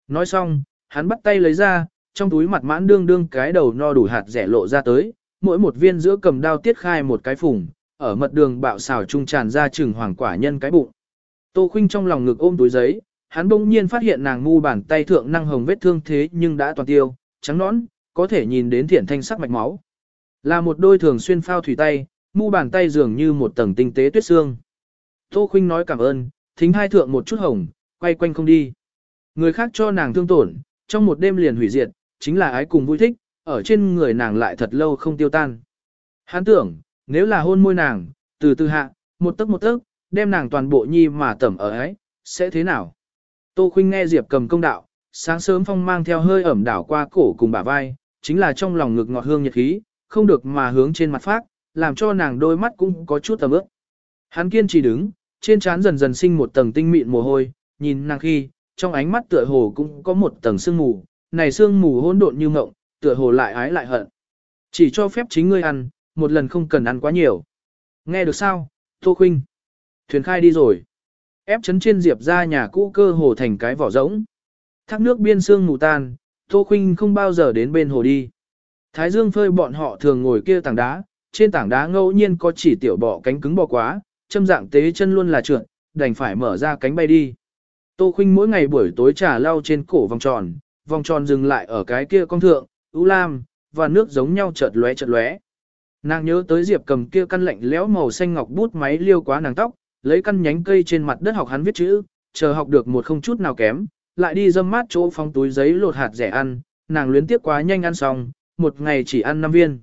Nói xong, hắn bắt tay lấy ra, trong túi mặt mãn đương đương cái đầu no đủ hạt rẻ lộ ra tới, mỗi một viên giữa cầm đao tiết khai một cái phùng, ở mật đường bạo xào trung tràn ra chừng hoàng quả nhân cái bụng. Tô Khuynh trong lòng ngực ôm túi giấy, hắn bỗng nhiên phát hiện nàng mu bàn tay thượng năng hồng vết thương thế nhưng đã toàn tiêu, trắng nõn, có thể nhìn đến thiện thanh sắc mạch máu. Là một đôi thường xuyên phao thủy tay, mu bàn tay dường như một tầng tinh tế tuyết xương. Tô Khuynh nói cảm ơn, thính hai thượng một chút hồng, quay quanh không đi. Người khác cho nàng thương tổn, trong một đêm liền hủy diệt, chính là ái cùng vui thích, ở trên người nàng lại thật lâu không tiêu tan. Hắn tưởng, nếu là hôn môi nàng, từ từ hạ, một tấc một tấc, đem nàng toàn bộ nhi mà tẩm ở ấy, sẽ thế nào? Tô Khuynh nghe Diệp cầm công đạo, sáng sớm phong mang theo hơi ẩm đảo qua cổ cùng bả vai, chính là trong lòng ngực ngọt hương nhiệt khí, không được mà hướng trên mặt phát, làm cho nàng đôi mắt cũng có chút tầm ướp. Hắn kiên trì đứng, trên trán dần dần sinh một tầng tinh mịn mồ hôi, nhìn nàng khi, trong ánh mắt tựa hồ cũng có một tầng sương mù, này sương mù hỗn độn như mộng, tựa hồ lại ái lại hận. Chỉ cho phép chính ngươi ăn, một lần không cần ăn quá nhiều. Nghe được sao, Tô Khuynh? Thuyền khai đi rồi. Ép chấn trên diệp ra nhà cũ cơ hồ thành cái vỏ rỗng. Thác nước biên sương mù tan, Tô Khuynh không bao giờ đến bên hồ đi. Thái dương phơi bọn họ thường ngồi kia tảng đá, trên tảng đá ngẫu nhiên có chỉ tiểu bọ cánh cứng bò quá, châm dạng tế chân luôn là trượt, đành phải mở ra cánh bay đi. Tô Khuynh mỗi ngày buổi tối trà lau trên cổ vòng tròn, vòng tròn dừng lại ở cái kia con thượng, ưu lam, và nước giống nhau chợt lóe chợt lóe. Nàng nhớ tới Diệp cầm kia căn lạnh lẽo màu xanh ngọc bút máy liêu quá nàng tóc, lấy căn nhánh cây trên mặt đất học hắn viết chữ, chờ học được một không chút nào kém, lại đi dâm mát chỗ phóng túi giấy lột hạt rẻ ăn, nàng luyến tiếc quá nhanh ăn xong, một ngày chỉ ăn 5 viên.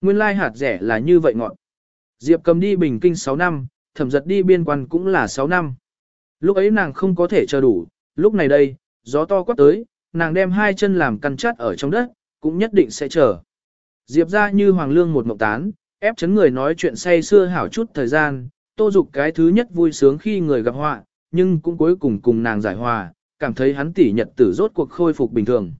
Nguyên lai hạt rẻ là như vậy ngọn. Diệp cầm đi bình kinh 6 năm, thẩm giật đi biên quan cũng là 6 năm. Lúc ấy nàng không có thể chờ đủ, lúc này đây, gió to quát tới, nàng đem hai chân làm căn chắt ở trong đất, cũng nhất định sẽ chờ. Diệp ra như hoàng lương một mộng tán, ép chấn người nói chuyện say xưa hảo chút thời gian, tô dục cái thứ nhất vui sướng khi người gặp họa, nhưng cũng cuối cùng cùng nàng giải hòa, cảm thấy hắn tỉ nhật tử rốt cuộc khôi phục bình thường.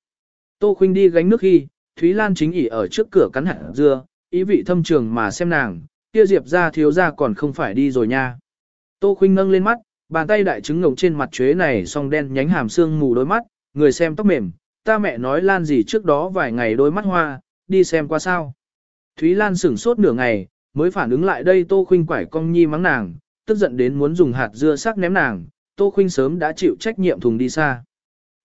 Tô khuynh đi gánh nước khi, Thúy Lan chính ỉ ở trước cửa cắn hạt dưa, ý vị thâm trường mà xem nàng, kia Diệp ra thiếu ra còn không phải đi rồi nha. Tô khuynh ngâng lên mắt, bàn tay đại trứng ngồng trên mặt chuế này song đen nhánh hàm xương mù đôi mắt, người xem tóc mềm, ta mẹ nói Lan gì trước đó vài ngày đôi mắt hoa, đi xem qua sao. Thúy Lan sửng sốt nửa ngày, mới phản ứng lại đây Tô Khuynh quải cong nhi mắng nàng, tức giận đến muốn dùng hạt dưa sắc ném nàng, Tô Khuynh sớm đã chịu trách nhiệm thùng đi xa.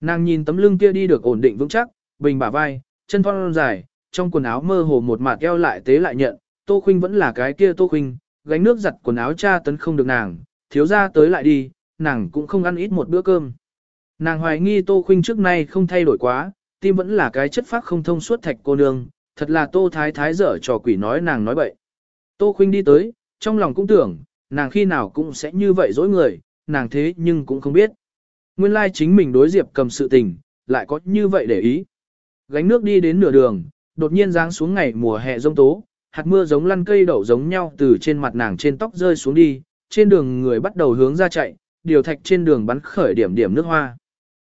Nàng nhìn tấm lưng kia đi được ổn định vững chắc, bình bả vai, chân thon dài, trong quần áo mơ hồ một mạt eo lại tế lại nhận, Tô Khuynh vẫn là cái kia Tô Khuynh, gánh nước giặt quần áo cha tấn không được nàng, thiếu ra tới lại đi, nàng cũng không ăn ít một bữa cơm. Nàng hoài nghi Tô Khuynh trước nay không thay đổi quá, tim vẫn là cái chất phác không thông suốt thạch cô nương, thật là Tô Thái Thái dở trò quỷ nói nàng nói bậy. Tô Khuynh đi tới, trong lòng cũng tưởng, nàng khi nào cũng sẽ như vậy dối người, nàng thế nhưng cũng không biết. Nguyên lai chính mình đối Diệp cầm sự tình, lại có như vậy để ý. Gánh nước đi đến nửa đường, đột nhiên giáng xuống ngày mùa hè rông tố, hạt mưa giống lăn cây đậu giống nhau từ trên mặt nàng trên tóc rơi xuống đi, trên đường người bắt đầu hướng ra chạy, điều thạch trên đường bắn khởi điểm điểm nước hoa.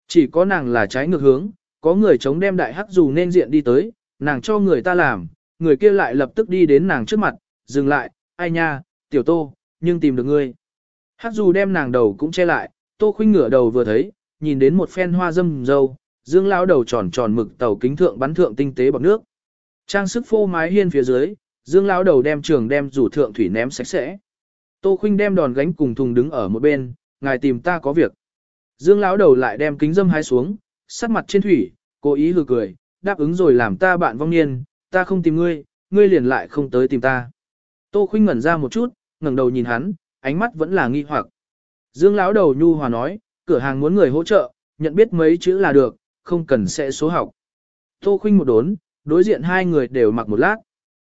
Chỉ có nàng là trái ngược hướng, có người chống đem đại hắc dù nên diện đi tới, nàng cho người ta làm, người kia lại lập tức đi đến nàng trước mặt, dừng lại, ai nha, tiểu tô, nhưng tìm được ngươi. hát dù đem nàng đầu cũng che lại, tô khuynh ngửa đầu vừa thấy, nhìn đến một phen hoa dâm dâu, dương lão đầu tròn tròn mực tàu kính thượng bắn thượng tinh tế bọc nước. Trang sức phô mái hiên phía dưới, dương lão đầu đem trường đem rủ thượng thủy ném sạch sẽ. Tô khuynh đem đòn gánh cùng thùng đứng ở một bên, ngài tìm ta có việc. Dương lão đầu lại đem kính dâm hái xuống, sát mặt trên thủy, cố ý hừ cười, đáp ứng rồi làm ta bạn vong niên, ta không tìm ngươi, ngươi liền lại không tới tìm ta. Tô Khuynh ngẩn ra một chút, ngẩng đầu nhìn hắn, ánh mắt vẫn là nghi hoặc. Dương lão đầu nhu hòa nói, cửa hàng muốn người hỗ trợ, nhận biết mấy chữ là được, không cần sẽ số học. Tô Khuynh một đốn, đối diện hai người đều mặc một lát.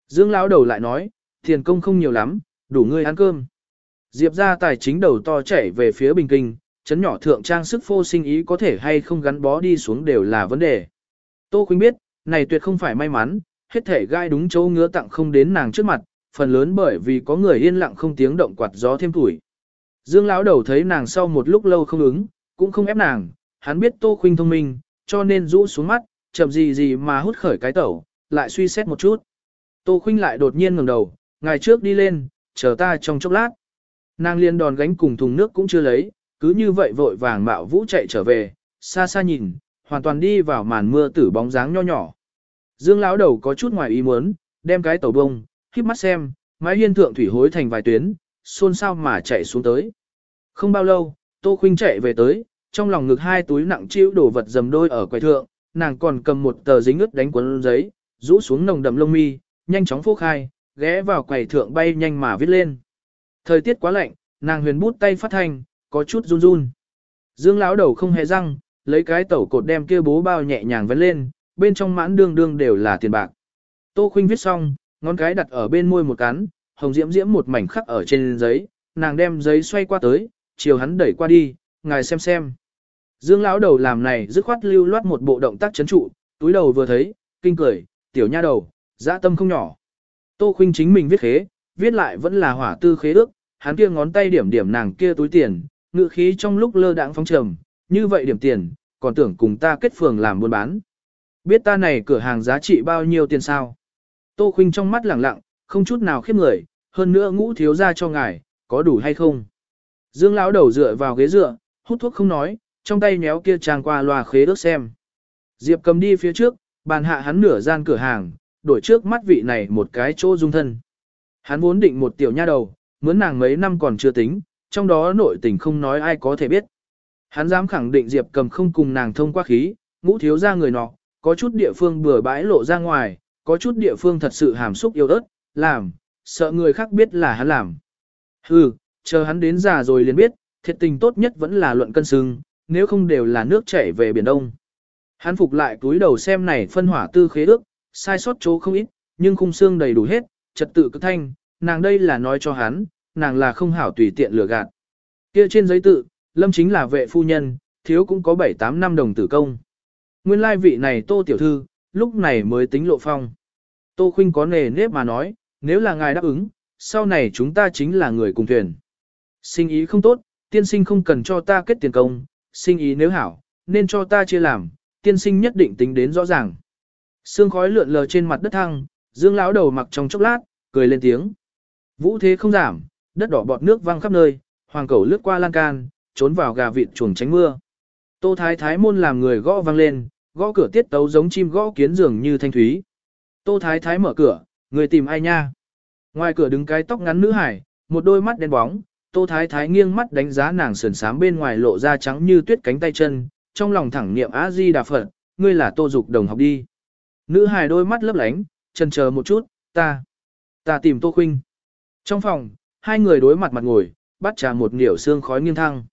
Dương lão đầu lại nói, tiền công không nhiều lắm, đủ ngươi ăn cơm. Diệp ra tài chính đầu to chảy về phía Bình Kinh, chấn nhỏ thượng trang sức phô sinh ý có thể hay không gắn bó đi xuống đều là vấn đề. Tô Khuynh biết, này tuyệt không phải may mắn, hết thể gai đúng chỗ ngứa tặng không đến nàng trước mặt, phần lớn bởi vì có người yên lặng không tiếng động quạt gió thêm tuổi. Dương lão đầu thấy nàng sau một lúc lâu không ứng, cũng không ép nàng, hắn biết Tô Khuynh thông minh, cho nên rũ xuống mắt, chậm gì gì mà hút khởi cái tẩu, lại suy xét một chút. Tô Khuynh lại đột nhiên ngẩng đầu, ngày trước đi lên, chờ ta trong chốc lát. Nàng liên đòn gánh cùng thùng nước cũng chưa lấy, cứ như vậy vội vàng mạo vũ chạy trở về, xa xa nhìn, hoàn toàn đi vào màn mưa tử bóng dáng nho nhỏ. Dương lão đầu có chút ngoài ý muốn, đem cái tẩu bông, híp mắt xem, mái hiên thượng thủy hối thành vài tuyến, xôn xao mà chạy xuống tới. Không bao lâu, Tô Khuynh chạy về tới, trong lòng ngực hai túi nặng chịu đổ vật dầm đôi ở quầy thượng, nàng còn cầm một tờ dính ướt đánh cuốn giấy, rũ xuống nồng đậm lông mi, nhanh chóng phô khai, ghé vào quầy thượng bay nhanh mà viết lên. Thời tiết quá lạnh, nàng huyền bút tay phát thành, có chút run run. Dương lão đầu không hề răng, lấy cái tẩu cột đem kia bố bao nhẹ nhàng vấn lên, bên trong mãn đương đương đều là tiền bạc. Tô Khuynh viết xong, ngón cái đặt ở bên môi một cắn, hồng diễm diễm một mảnh khắc ở trên giấy, nàng đem giấy xoay qua tới, chiều hắn đẩy qua đi, ngài xem xem. Dương lão đầu làm này dứt khoát lưu loát một bộ động tác chấn trụ, túi đầu vừa thấy, kinh cười, tiểu nha đầu, dã tâm không nhỏ. Tô Khuynh chính mình viết khế, viết lại vẫn là hỏa tư khế ước, hắn kia ngón tay điểm điểm nàng kia túi tiền, ngự khí trong lúc lơ đãng phóng trầm, như vậy điểm tiền, còn tưởng cùng ta kết phường làm buôn bán. Biết ta này cửa hàng giá trị bao nhiêu tiền sao? Tô Khuynh trong mắt lẳng lặng, không chút nào khiếp người, hơn nữa ngũ thiếu ra cho ngài, có đủ hay không? Dương lão đầu dựa vào ghế dựa, hút thuốc không nói, trong tay nhéo kia trang qua loa khế đốt xem. Diệp cầm đi phía trước, bàn hạ hắn nửa gian cửa hàng, đổi trước mắt vị này một cái chỗ dung thân. Hắn vốn định một tiểu nha đầu, mướn nàng mấy năm còn chưa tính, trong đó nội tình không nói ai có thể biết. Hắn dám khẳng định Diệp cầm không cùng nàng thông qua khí, ngũ thiếu ra người nọ, có chút địa phương bừa bãi lộ ra ngoài, có chút địa phương thật sự hàm xúc yêu ớt, làm, sợ người khác biết là hắn làm. Hừ, chờ hắn đến già rồi liền biết, thiệt tình tốt nhất vẫn là luận cân sưng, nếu không đều là nước chảy về Biển Đông. Hắn phục lại túi đầu xem này phân hỏa tư khế ước, sai sót chỗ không ít, nhưng khung xương đầy đủ hết, trật tự cực thanh, nàng đây là nói cho hắn, nàng là không hảo tùy tiện lừa gạt. Kia trên giấy tự, lâm chính là vệ phu nhân, thiếu cũng có 7-8 năm đồng tử công. Nguyên lai vị này tô tiểu thư, lúc này mới tính lộ phong. Tô khuynh có nề nếp mà nói, nếu là ngài đáp ứng, sau này chúng ta chính là người cùng thuyền. Sinh ý không tốt, tiên sinh không cần cho ta kết tiền công, sinh ý nếu hảo, nên cho ta chia làm, tiên sinh nhất định tính đến rõ ràng. Sương khói lượn lờ trên mặt đất thăng, dương lão đầu mặc trong chốc lát, cười lên tiếng. Vũ thế không giảm, đất đỏ bọt nước văng khắp nơi, hoàng cẩu lướt qua lan can, trốn vào gà vịt chuồng tránh mưa. Tô thái thái môn làm người gõ vang lên, gõ cửa tiết tấu giống chim gõ kiến dường như thanh thúy. Tô thái thái mở cửa, người tìm ai nha? Ngoài cửa đứng cái tóc ngắn nữ hải, một đôi mắt đen bóng, Tô Thái Thái nghiêng mắt đánh giá nàng sườn sám bên ngoài lộ ra trắng như tuyết cánh tay chân, trong lòng thẳng niệm A Di Đà Phật, ngươi là Tô Dục đồng học đi. Nữ hải đôi mắt lấp lánh, chần chờ một chút, ta, ta tìm Tô Khuynh. Trong phòng, hai người đối mặt mặt ngồi, bắt trà một niểu xương khói nghiêng thăng.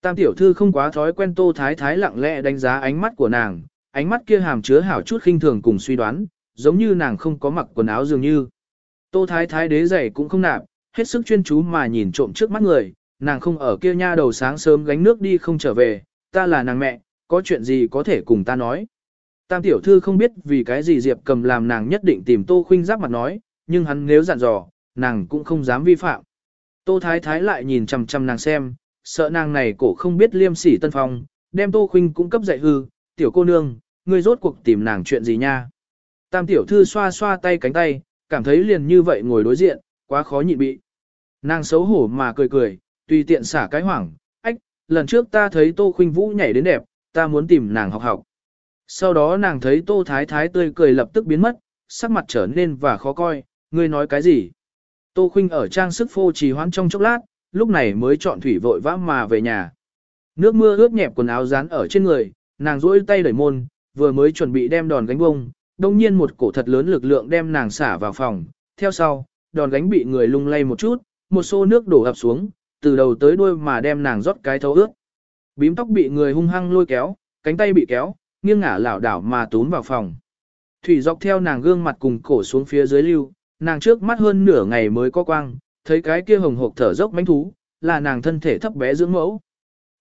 Tam tiểu thư không quá thói quen Tô Thái Thái lặng lẽ đánh giá ánh mắt của nàng, ánh mắt kia hàm chứa hảo chút khinh thường cùng suy đoán, giống như nàng không có mặc quần áo dường như. Tô Thái Thái đế giày cũng không nạp, hết sức chuyên chú mà nhìn trộm trước mắt người, nàng không ở kia nha đầu sáng sớm gánh nước đi không trở về, ta là nàng mẹ, có chuyện gì có thể cùng ta nói. Tam tiểu thư không biết vì cái gì Diệp cầm làm nàng nhất định tìm Tô Khuynh giáp mặt nói, nhưng hắn nếu dặn dò, nàng cũng không dám vi phạm. Tô Thái Thái lại nhìn chằm chằm nàng xem, sợ nàng này cổ không biết liêm sỉ tân phong, đem Tô Khuynh cũng cấp dạy hư, tiểu cô nương, ngươi rốt cuộc tìm nàng chuyện gì nha. Tam tiểu thư xoa xoa tay cánh tay, cảm thấy liền như vậy ngồi đối diện, quá khó nhịn bị. Nàng xấu hổ mà cười cười, tùy tiện xả cái hoảng, ách, lần trước ta thấy Tô Khuynh Vũ nhảy đến đẹp, ta muốn tìm nàng học học. Sau đó nàng thấy Tô Thái Thái tươi cười lập tức biến mất, sắc mặt trở nên và khó coi, ngươi nói cái gì? Tô Khuynh ở trang sức phô trì hoãn trong chốc lát, lúc này mới chọn thủy vội vã mà về nhà. Nước mưa ướt nhẹp quần áo dán ở trên người, nàng duỗi tay đẩy môn, vừa mới chuẩn bị đem đòn gánh bông, đông nhiên một cổ thật lớn lực lượng đem nàng xả vào phòng, theo sau, đòn gánh bị người lung lay một chút, một xô nước đổ ập xuống, từ đầu tới đuôi mà đem nàng rót cái thấu ướt. Bím tóc bị người hung hăng lôi kéo, cánh tay bị kéo, nghiêng ngả lảo đảo mà tún vào phòng. Thủy dọc theo nàng gương mặt cùng cổ xuống phía dưới lưu, nàng trước mắt hơn nửa ngày mới có quang, thấy cái kia hồng hộc thở dốc mánh thú, là nàng thân thể thấp bé dưỡng mẫu.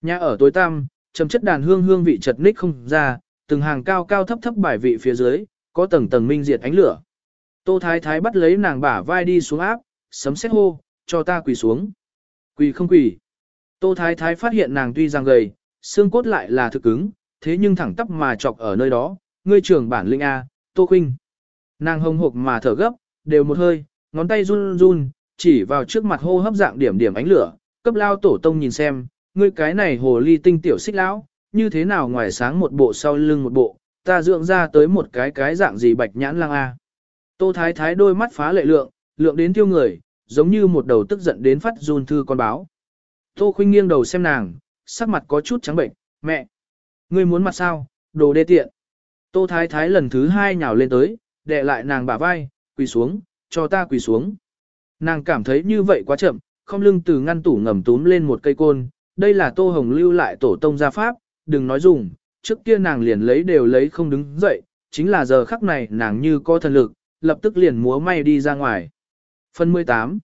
Nhà ở tối tăm, trầm chất đàn hương hương vị chật ních không ra, từng hàng cao cao thấp thấp bài vị phía dưới, có tầng tầng minh diệt ánh lửa. Tô Thái Thái bắt lấy nàng bả vai đi xuống áp, sấm sét hô, cho ta quỳ xuống. Quỳ không quỳ. Tô Thái Thái phát hiện nàng tuy rằng gầy, xương cốt lại là thực cứng, thế nhưng thẳng tắp mà chọc ở nơi đó, ngươi trưởng bản linh A, Tô Khuynh. Nàng hồng hộc mà thở gấp, đều một hơi, ngón tay run run, chỉ vào trước mặt hô hấp dạng điểm điểm ánh lửa, cấp lao tổ tông nhìn xem, ngươi cái này hồ ly tinh tiểu xích lão, như thế nào ngoài sáng một bộ sau lưng một bộ, ta dưỡng ra tới một cái cái dạng gì bạch nhãn lang A. Tô Thái Thái đôi mắt phá lệ lượng, lượng đến tiêu người, giống như một đầu tức giận đến phát run thư con báo. Tô Khuynh nghiêng đầu xem nàng, sắc mặt có chút trắng bệnh, mẹ. Ngươi muốn mặt sao, đồ đê tiện. Tô Thái Thái lần thứ hai nhào lên tới, đè lại nàng bả vai, quỳ xuống, cho ta quỳ xuống. Nàng cảm thấy như vậy quá chậm, không lưng từ ngăn tủ ngầm túm lên một cây côn, đây là Tô Hồng lưu lại tổ tông gia pháp, đừng nói dùng, trước kia nàng liền lấy đều lấy không đứng dậy, chính là giờ khắc này nàng như có thần lực, lập tức liền múa may đi ra ngoài. Phần 18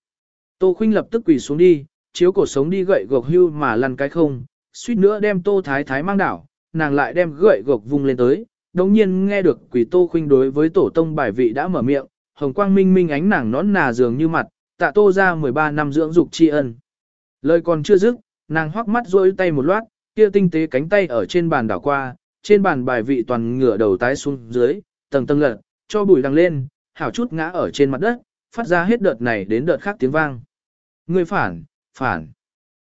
Tô Khuynh lập tức quỳ xuống đi, chiếu cổ sống đi gậy gộc hưu mà lăn cái không, suýt nữa đem Tô Thái Thái mang đảo, nàng lại đem gậy gộc vung lên tới, đồng nhiên nghe được quỳ Tô Khuynh đối với tổ tông bài vị đã mở miệng, hồng quang minh minh ánh nàng nón nà dường như mặt, tạ Tô ra 13 năm dưỡng dục tri ân. Lời còn chưa dứt, nàng hoắc mắt rôi tay một loát, kia tinh tế cánh tay ở trên bàn đảo qua, trên bàn bài vị toàn ngửa đầu tái xuống dưới, tầng tầng lật, cho bụi đằng lên, hảo chút ngã ở trên mặt đất, phát ra hết đợt này đến đợt khác tiếng vang. Người phản, phản.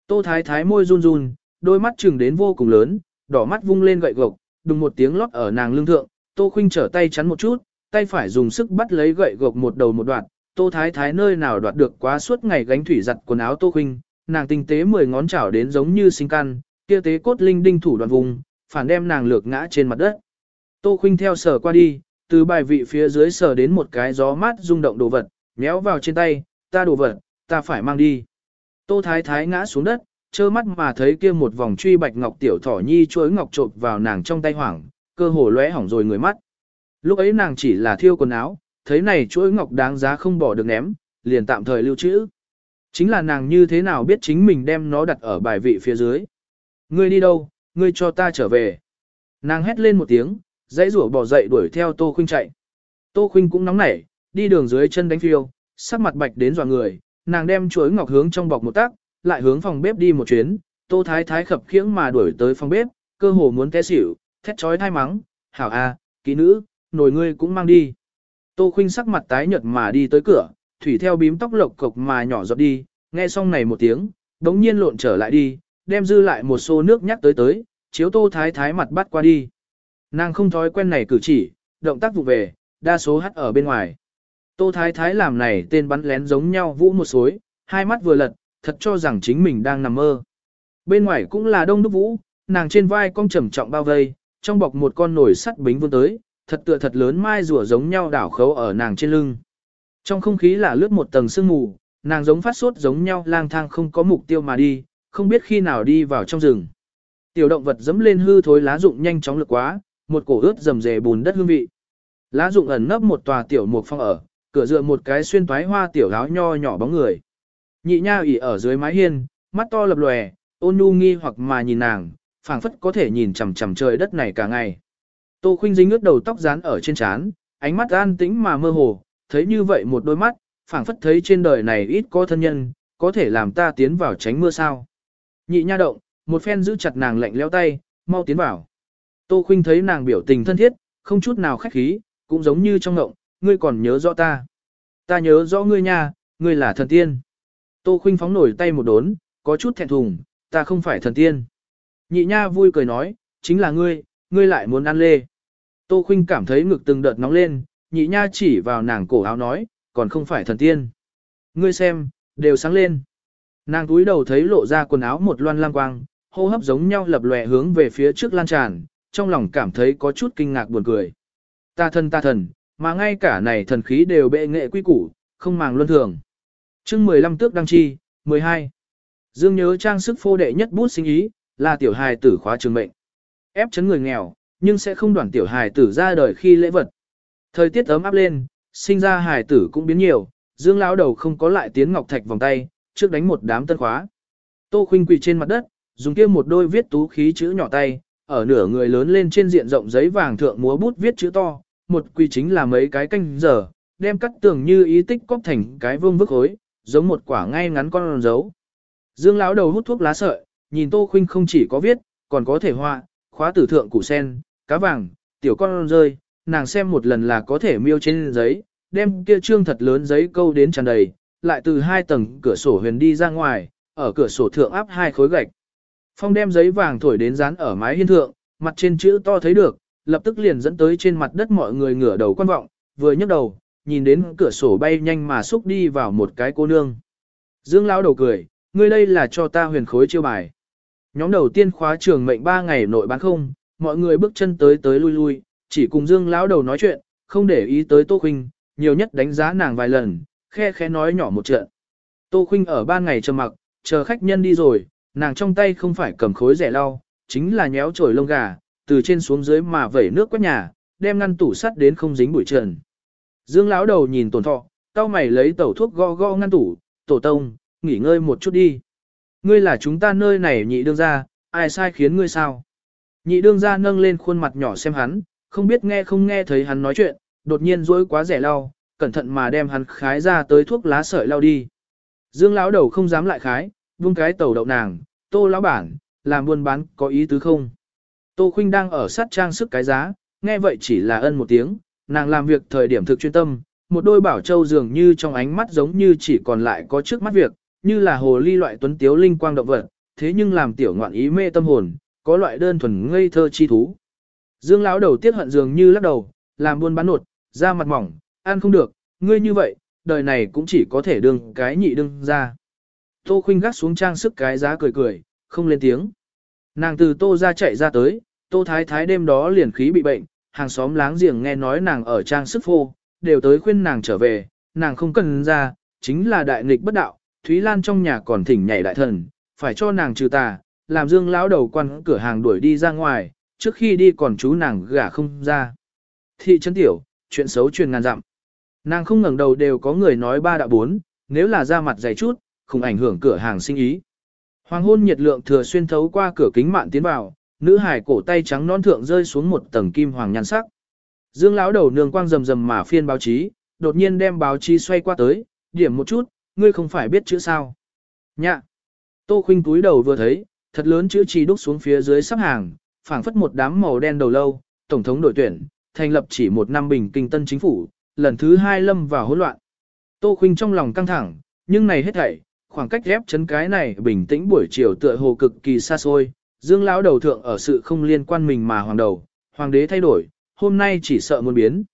Tô Thái Thái môi run run, đôi mắt trừng đến vô cùng lớn, đỏ mắt vung lên gậy gộc, đùng một tiếng lót ở nàng lưng thượng, Tô Khuynh trở tay chắn một chút, tay phải dùng sức bắt lấy gậy gộc một đầu một đoạn, Tô Thái Thái nơi nào đoạt được quá suốt ngày gánh thủy giặt quần áo Tô Khuynh, nàng tinh tế mười ngón chảo đến giống như sinh căn, kia tế cốt linh đinh thủ đoạn vùng, phản đem nàng lược ngã trên mặt đất. Tô Khuynh theo sở qua đi, từ bài vị phía dưới sở đến một cái gió mát rung động đồ vật, méo vào trên tay, ta đồ vật, ta phải mang đi. Tô Thái Thái ngã xuống đất, trơ mắt mà thấy kia một vòng truy bạch ngọc tiểu thỏ nhi chuối ngọc trộn vào nàng trong tay hoảng, cơ hồ lóe hỏng rồi người mắt. Lúc ấy nàng chỉ là thiêu quần áo, thấy này chuỗi ngọc đáng giá không bỏ được ném, liền tạm thời lưu trữ. Chính là nàng như thế nào biết chính mình đem nó đặt ở bài vị phía dưới. Ngươi đi đâu, ngươi cho ta trở về. Nàng hét lên một tiếng, dãy rủa bỏ dậy đuổi theo Tô Khuynh chạy. Tô Khuynh cũng nóng nảy, đi đường dưới chân đánh phiêu, sắc mặt bạch đến dọa người, nàng đem chuối ngọc hướng trong bọc một tác, lại hướng phòng bếp đi một chuyến, Tô Thái Thái khập khiễng mà đuổi tới phòng bếp, cơ hồ muốn té xỉu, thét chói thai mắng, hảo a, à, kỹ nữ, nồi ngươi cũng mang đi. Tô Khuynh sắc mặt tái nhợt mà đi tới cửa, thủy theo bím tóc lộc cục mà nhỏ giọt đi, nghe xong này một tiếng, đống nhiên lộn trở lại đi, đem dư lại một xô nước nhắc tới tới, chiếu Tô Thái Thái mặt bắt qua đi. Nàng không thói quen này cử chỉ, động tác vụ về, đa số hắt ở bên ngoài. Tô Thái Thái làm này tên bắn lén giống nhau vũ một xối, hai mắt vừa lật, thật cho rằng chính mình đang nằm mơ. Bên ngoài cũng là đông đúc vũ, nàng trên vai cong trầm trọng bao vây, trong bọc một con nồi sắt bính vươn tới, thật tựa thật lớn mai rùa giống nhau đảo khấu ở nàng trên lưng. Trong không khí là lướt một tầng sương mù, nàng giống phát sốt giống nhau lang thang không có mục tiêu mà đi, không biết khi nào đi vào trong rừng. Tiểu động vật dẫm lên hư thối lá rụng nhanh chóng lực quá, một cổ ướt rầm rề bùn đất hương vị. Lá rụng ẩn nấp một tòa tiểu mục phong ở, cửa dựa một cái xuyên toái hoa tiểu áo nho nhỏ bóng người. Nhị nha ỉ ở dưới mái hiên, mắt to lập lòe, ôn nhu nghi hoặc mà nhìn nàng, phảng phất có thể nhìn chằm chằm trời đất này cả ngày. Tô Khuynh dính ướt đầu tóc dán ở trên trán, ánh mắt an tĩnh mà mơ hồ, thấy như vậy một đôi mắt, phảng phất thấy trên đời này ít có thân nhân, có thể làm ta tiến vào tránh mưa sao. Nhị nha động, một phen giữ chặt nàng lạnh leo tay, mau tiến vào. Tô Khuynh thấy nàng biểu tình thân thiết, không chút nào khách khí, cũng giống như trong ngộng, ngươi còn nhớ rõ ta. Ta nhớ rõ ngươi nha, ngươi là thần tiên. Tô Khuynh phóng nổi tay một đốn, có chút thẹn thùng, ta không phải thần tiên. Nhị nha vui cười nói, chính là ngươi, ngươi lại muốn ăn lê. Tô Khuynh cảm thấy ngực từng đợt nóng lên, nhị nha chỉ vào nàng cổ áo nói, còn không phải thần tiên. Ngươi xem, đều sáng lên. Nàng túi đầu thấy lộ ra quần áo một loan lang quang, hô hấp giống nhau lập lòe hướng về phía trước lan tràn, trong lòng cảm thấy có chút kinh ngạc buồn cười. Ta thần ta thần, mà ngay cả này thần khí đều bệ nghệ quy củ, không màng luân thường. chương 15 tước đăng chi, 12. Dương nhớ trang sức phô đệ nhất bút sinh ý, là tiểu hài tử khóa trường mệnh. Ép chấn người nghèo, nhưng sẽ không đoàn tiểu hài tử ra đời khi lễ vật. Thời tiết ấm áp lên, sinh ra hài tử cũng biến nhiều, Dương lão đầu không có lại tiến ngọc thạch vòng tay, trước đánh một đám tân khóa. Tô Khuynh quỳ trên mặt đất, dùng kia một đôi viết tú khí chữ nhỏ tay, ở nửa người lớn lên trên diện rộng giấy vàng thượng múa bút viết chữ to, một quỳ chính là mấy cái canh giờ, đem cắt tường như ý tích cóp thành cái vương vức hối, giống một quả ngay ngắn con dấu. Dương lão đầu hút thuốc lá sợi, nhìn Tô Khuynh không chỉ có viết, còn có thể họa, khóa tử thượng củ sen, cá vàng, tiểu con rơi, nàng xem một lần là có thể miêu trên giấy, đem kia trương thật lớn giấy câu đến tràn đầy, lại từ hai tầng cửa sổ huyền đi ra ngoài, ở cửa sổ thượng áp hai khối gạch. Phong đem giấy vàng thổi đến dán ở mái hiên thượng, mặt trên chữ to thấy được, lập tức liền dẫn tới trên mặt đất mọi người ngửa đầu quan vọng, vừa nhấc đầu, nhìn đến cửa sổ bay nhanh mà xúc đi vào một cái cô nương. Dương lão đầu cười, ngươi đây là cho ta huyền khối chiêu bài. Nhóm đầu tiên khóa trường mệnh 3 ngày nội bán không, mọi người bước chân tới tới lui lui, chỉ cùng Dương lão đầu nói chuyện, không để ý tới Tô Khuynh, nhiều nhất đánh giá nàng vài lần, khe khẽ nói nhỏ một trận. Tô Khuynh ở ban ngày chờ mặc, chờ khách nhân đi rồi, nàng trong tay không phải cầm khối rẻ lau, chính là nhéo chổi lông gà, từ trên xuống dưới mà vẩy nước quét nhà, đem ngăn tủ sắt đến không dính bụi trần. Dương lão đầu nhìn tổn thọ, cao mày lấy tẩu thuốc go go ngăn tủ, tổ tông, nghỉ ngơi một chút đi. Ngươi là chúng ta nơi này nhị đương ra, ai sai khiến ngươi sao? Nhị đương ra nâng lên khuôn mặt nhỏ xem hắn, không biết nghe không nghe thấy hắn nói chuyện, đột nhiên dối quá rẻ lau, cẩn thận mà đem hắn khái ra tới thuốc lá sợi lao đi. Dương lão đầu không dám lại khái, buông cái tẩu đậu nàng, tô lão bản, làm buôn bán có ý tứ không? Tô Khuynh đang ở sát trang sức cái giá, nghe vậy chỉ là ân một tiếng, nàng làm việc thời điểm thực chuyên tâm, một đôi bảo châu dường như trong ánh mắt giống như chỉ còn lại có trước mắt việc, như là hồ ly loại tuấn tiếu linh quang động vật, thế nhưng làm tiểu ngoạn ý mê tâm hồn, có loại đơn thuần ngây thơ chi thú. Dương lão đầu tiết hận dường như lắc đầu, làm buôn bán nột, da mặt mỏng, ăn không được, ngươi như vậy, đời này cũng chỉ có thể đương cái nhị đương ra. Tô khuynh gác xuống trang sức cái giá cười cười, không lên tiếng. Nàng từ tô ra chạy ra tới, tô thái thái đêm đó liền khí bị bệnh, hàng xóm láng giềng nghe nói nàng ở trang sức phô, đều tới khuyên nàng trở về, nàng không cần ra, chính là đại nghịch bất đạo, Thúy Lan trong nhà còn thỉnh nhảy đại thần, phải cho nàng trừ tà, làm dương lão đầu quan cửa hàng đuổi đi ra ngoài, trước khi đi còn chú nàng gả không ra. Thị trấn tiểu, chuyện xấu truyền ngàn dặm. Nàng không ngẩng đầu đều có người nói ba đạo bốn, nếu là ra mặt dày chút, không ảnh hưởng cửa hàng sinh ý. Hoàng hôn nhiệt lượng thừa xuyên thấu qua cửa kính mạn tiến vào, nữ hải cổ tay trắng non thượng rơi xuống một tầng kim hoàng nhan sắc. Dương lão đầu nương quang rầm rầm mà phiên báo chí, đột nhiên đem báo chí xoay qua tới, điểm một chút, ngươi không phải biết chữ sao. Nhạ. Tô khinh túi đầu vừa thấy, thật lớn chữ chỉ đúc xuống phía dưới sắp hàng, phảng phất một đám màu đen đầu lâu, tổng thống đội tuyển, thành lập chỉ một năm bình kinh tân chính phủ, lần thứ hai lâm vào hỗn loạn. Tô Khuynh trong lòng căng thẳng, nhưng này hết thảy, khoảng cách ghép chấn cái này bình tĩnh buổi chiều tựa hồ cực kỳ xa xôi, Dương lão đầu thượng ở sự không liên quan mình mà hoàng đầu, hoàng đế thay đổi, hôm nay chỉ sợ muốn biến.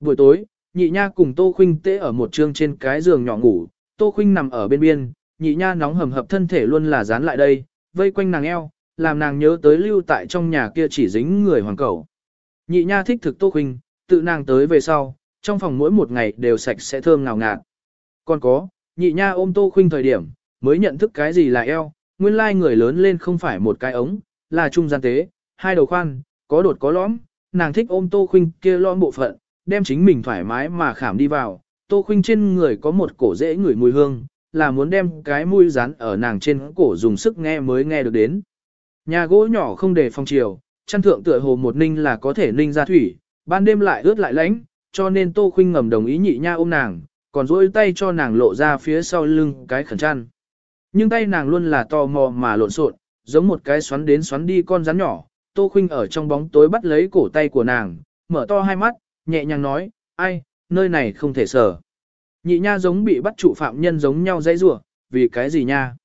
Buổi tối, nhị nha cùng Tô Khuynh tê ở một trương trên cái giường nhỏ ngủ, Tô Khuynh nằm ở bên biên, nhị nha nóng hầm hập thân thể luôn là dán lại đây, vây quanh nàng eo, làm nàng nhớ tới lưu tại trong nhà kia chỉ dính người hoàng cầu. Nhị nha thích thực Tô Khuynh, tự nàng tới về sau, trong phòng mỗi một ngày đều sạch sẽ thơm ngào ngạt. Còn có, nhị nha ôm Tô Khuynh thời điểm, mới nhận thức cái gì là eo, nguyên lai người lớn lên không phải một cái ống, là trung gian tế, hai đầu khoan, có đột có lõm, nàng thích ôm Tô Khuynh kia lõm bộ phận, đem chính mình thoải mái mà khảm đi vào, Tô Khuynh trên người có một cổ dễ ngửi mùi hương, là muốn đem cái mũi dán ở nàng trên cổ dùng sức nghe mới nghe được đến. Nhà gỗ nhỏ không để phòng chiều, chăn thượng tựa hồ một ninh là có thể ninh ra thủy, ban đêm lại ướt lại lánh, cho nên Tô Khuynh ngầm đồng ý nhị nha ôm nàng, còn duỗi tay cho nàng lộ ra phía sau lưng cái khẩn chăn. Nhưng tay nàng luôn là to mò mà lộn xộn, giống một cái xoắn đến xoắn đi con rắn nhỏ. Tô Khuynh ở trong bóng tối bắt lấy cổ tay của nàng, mở to hai mắt, nhẹ nhàng nói, ai, nơi này không thể sở. Nhị nha giống bị bắt trụ phạm nhân giống nhau dãy rủa, vì cái gì nha?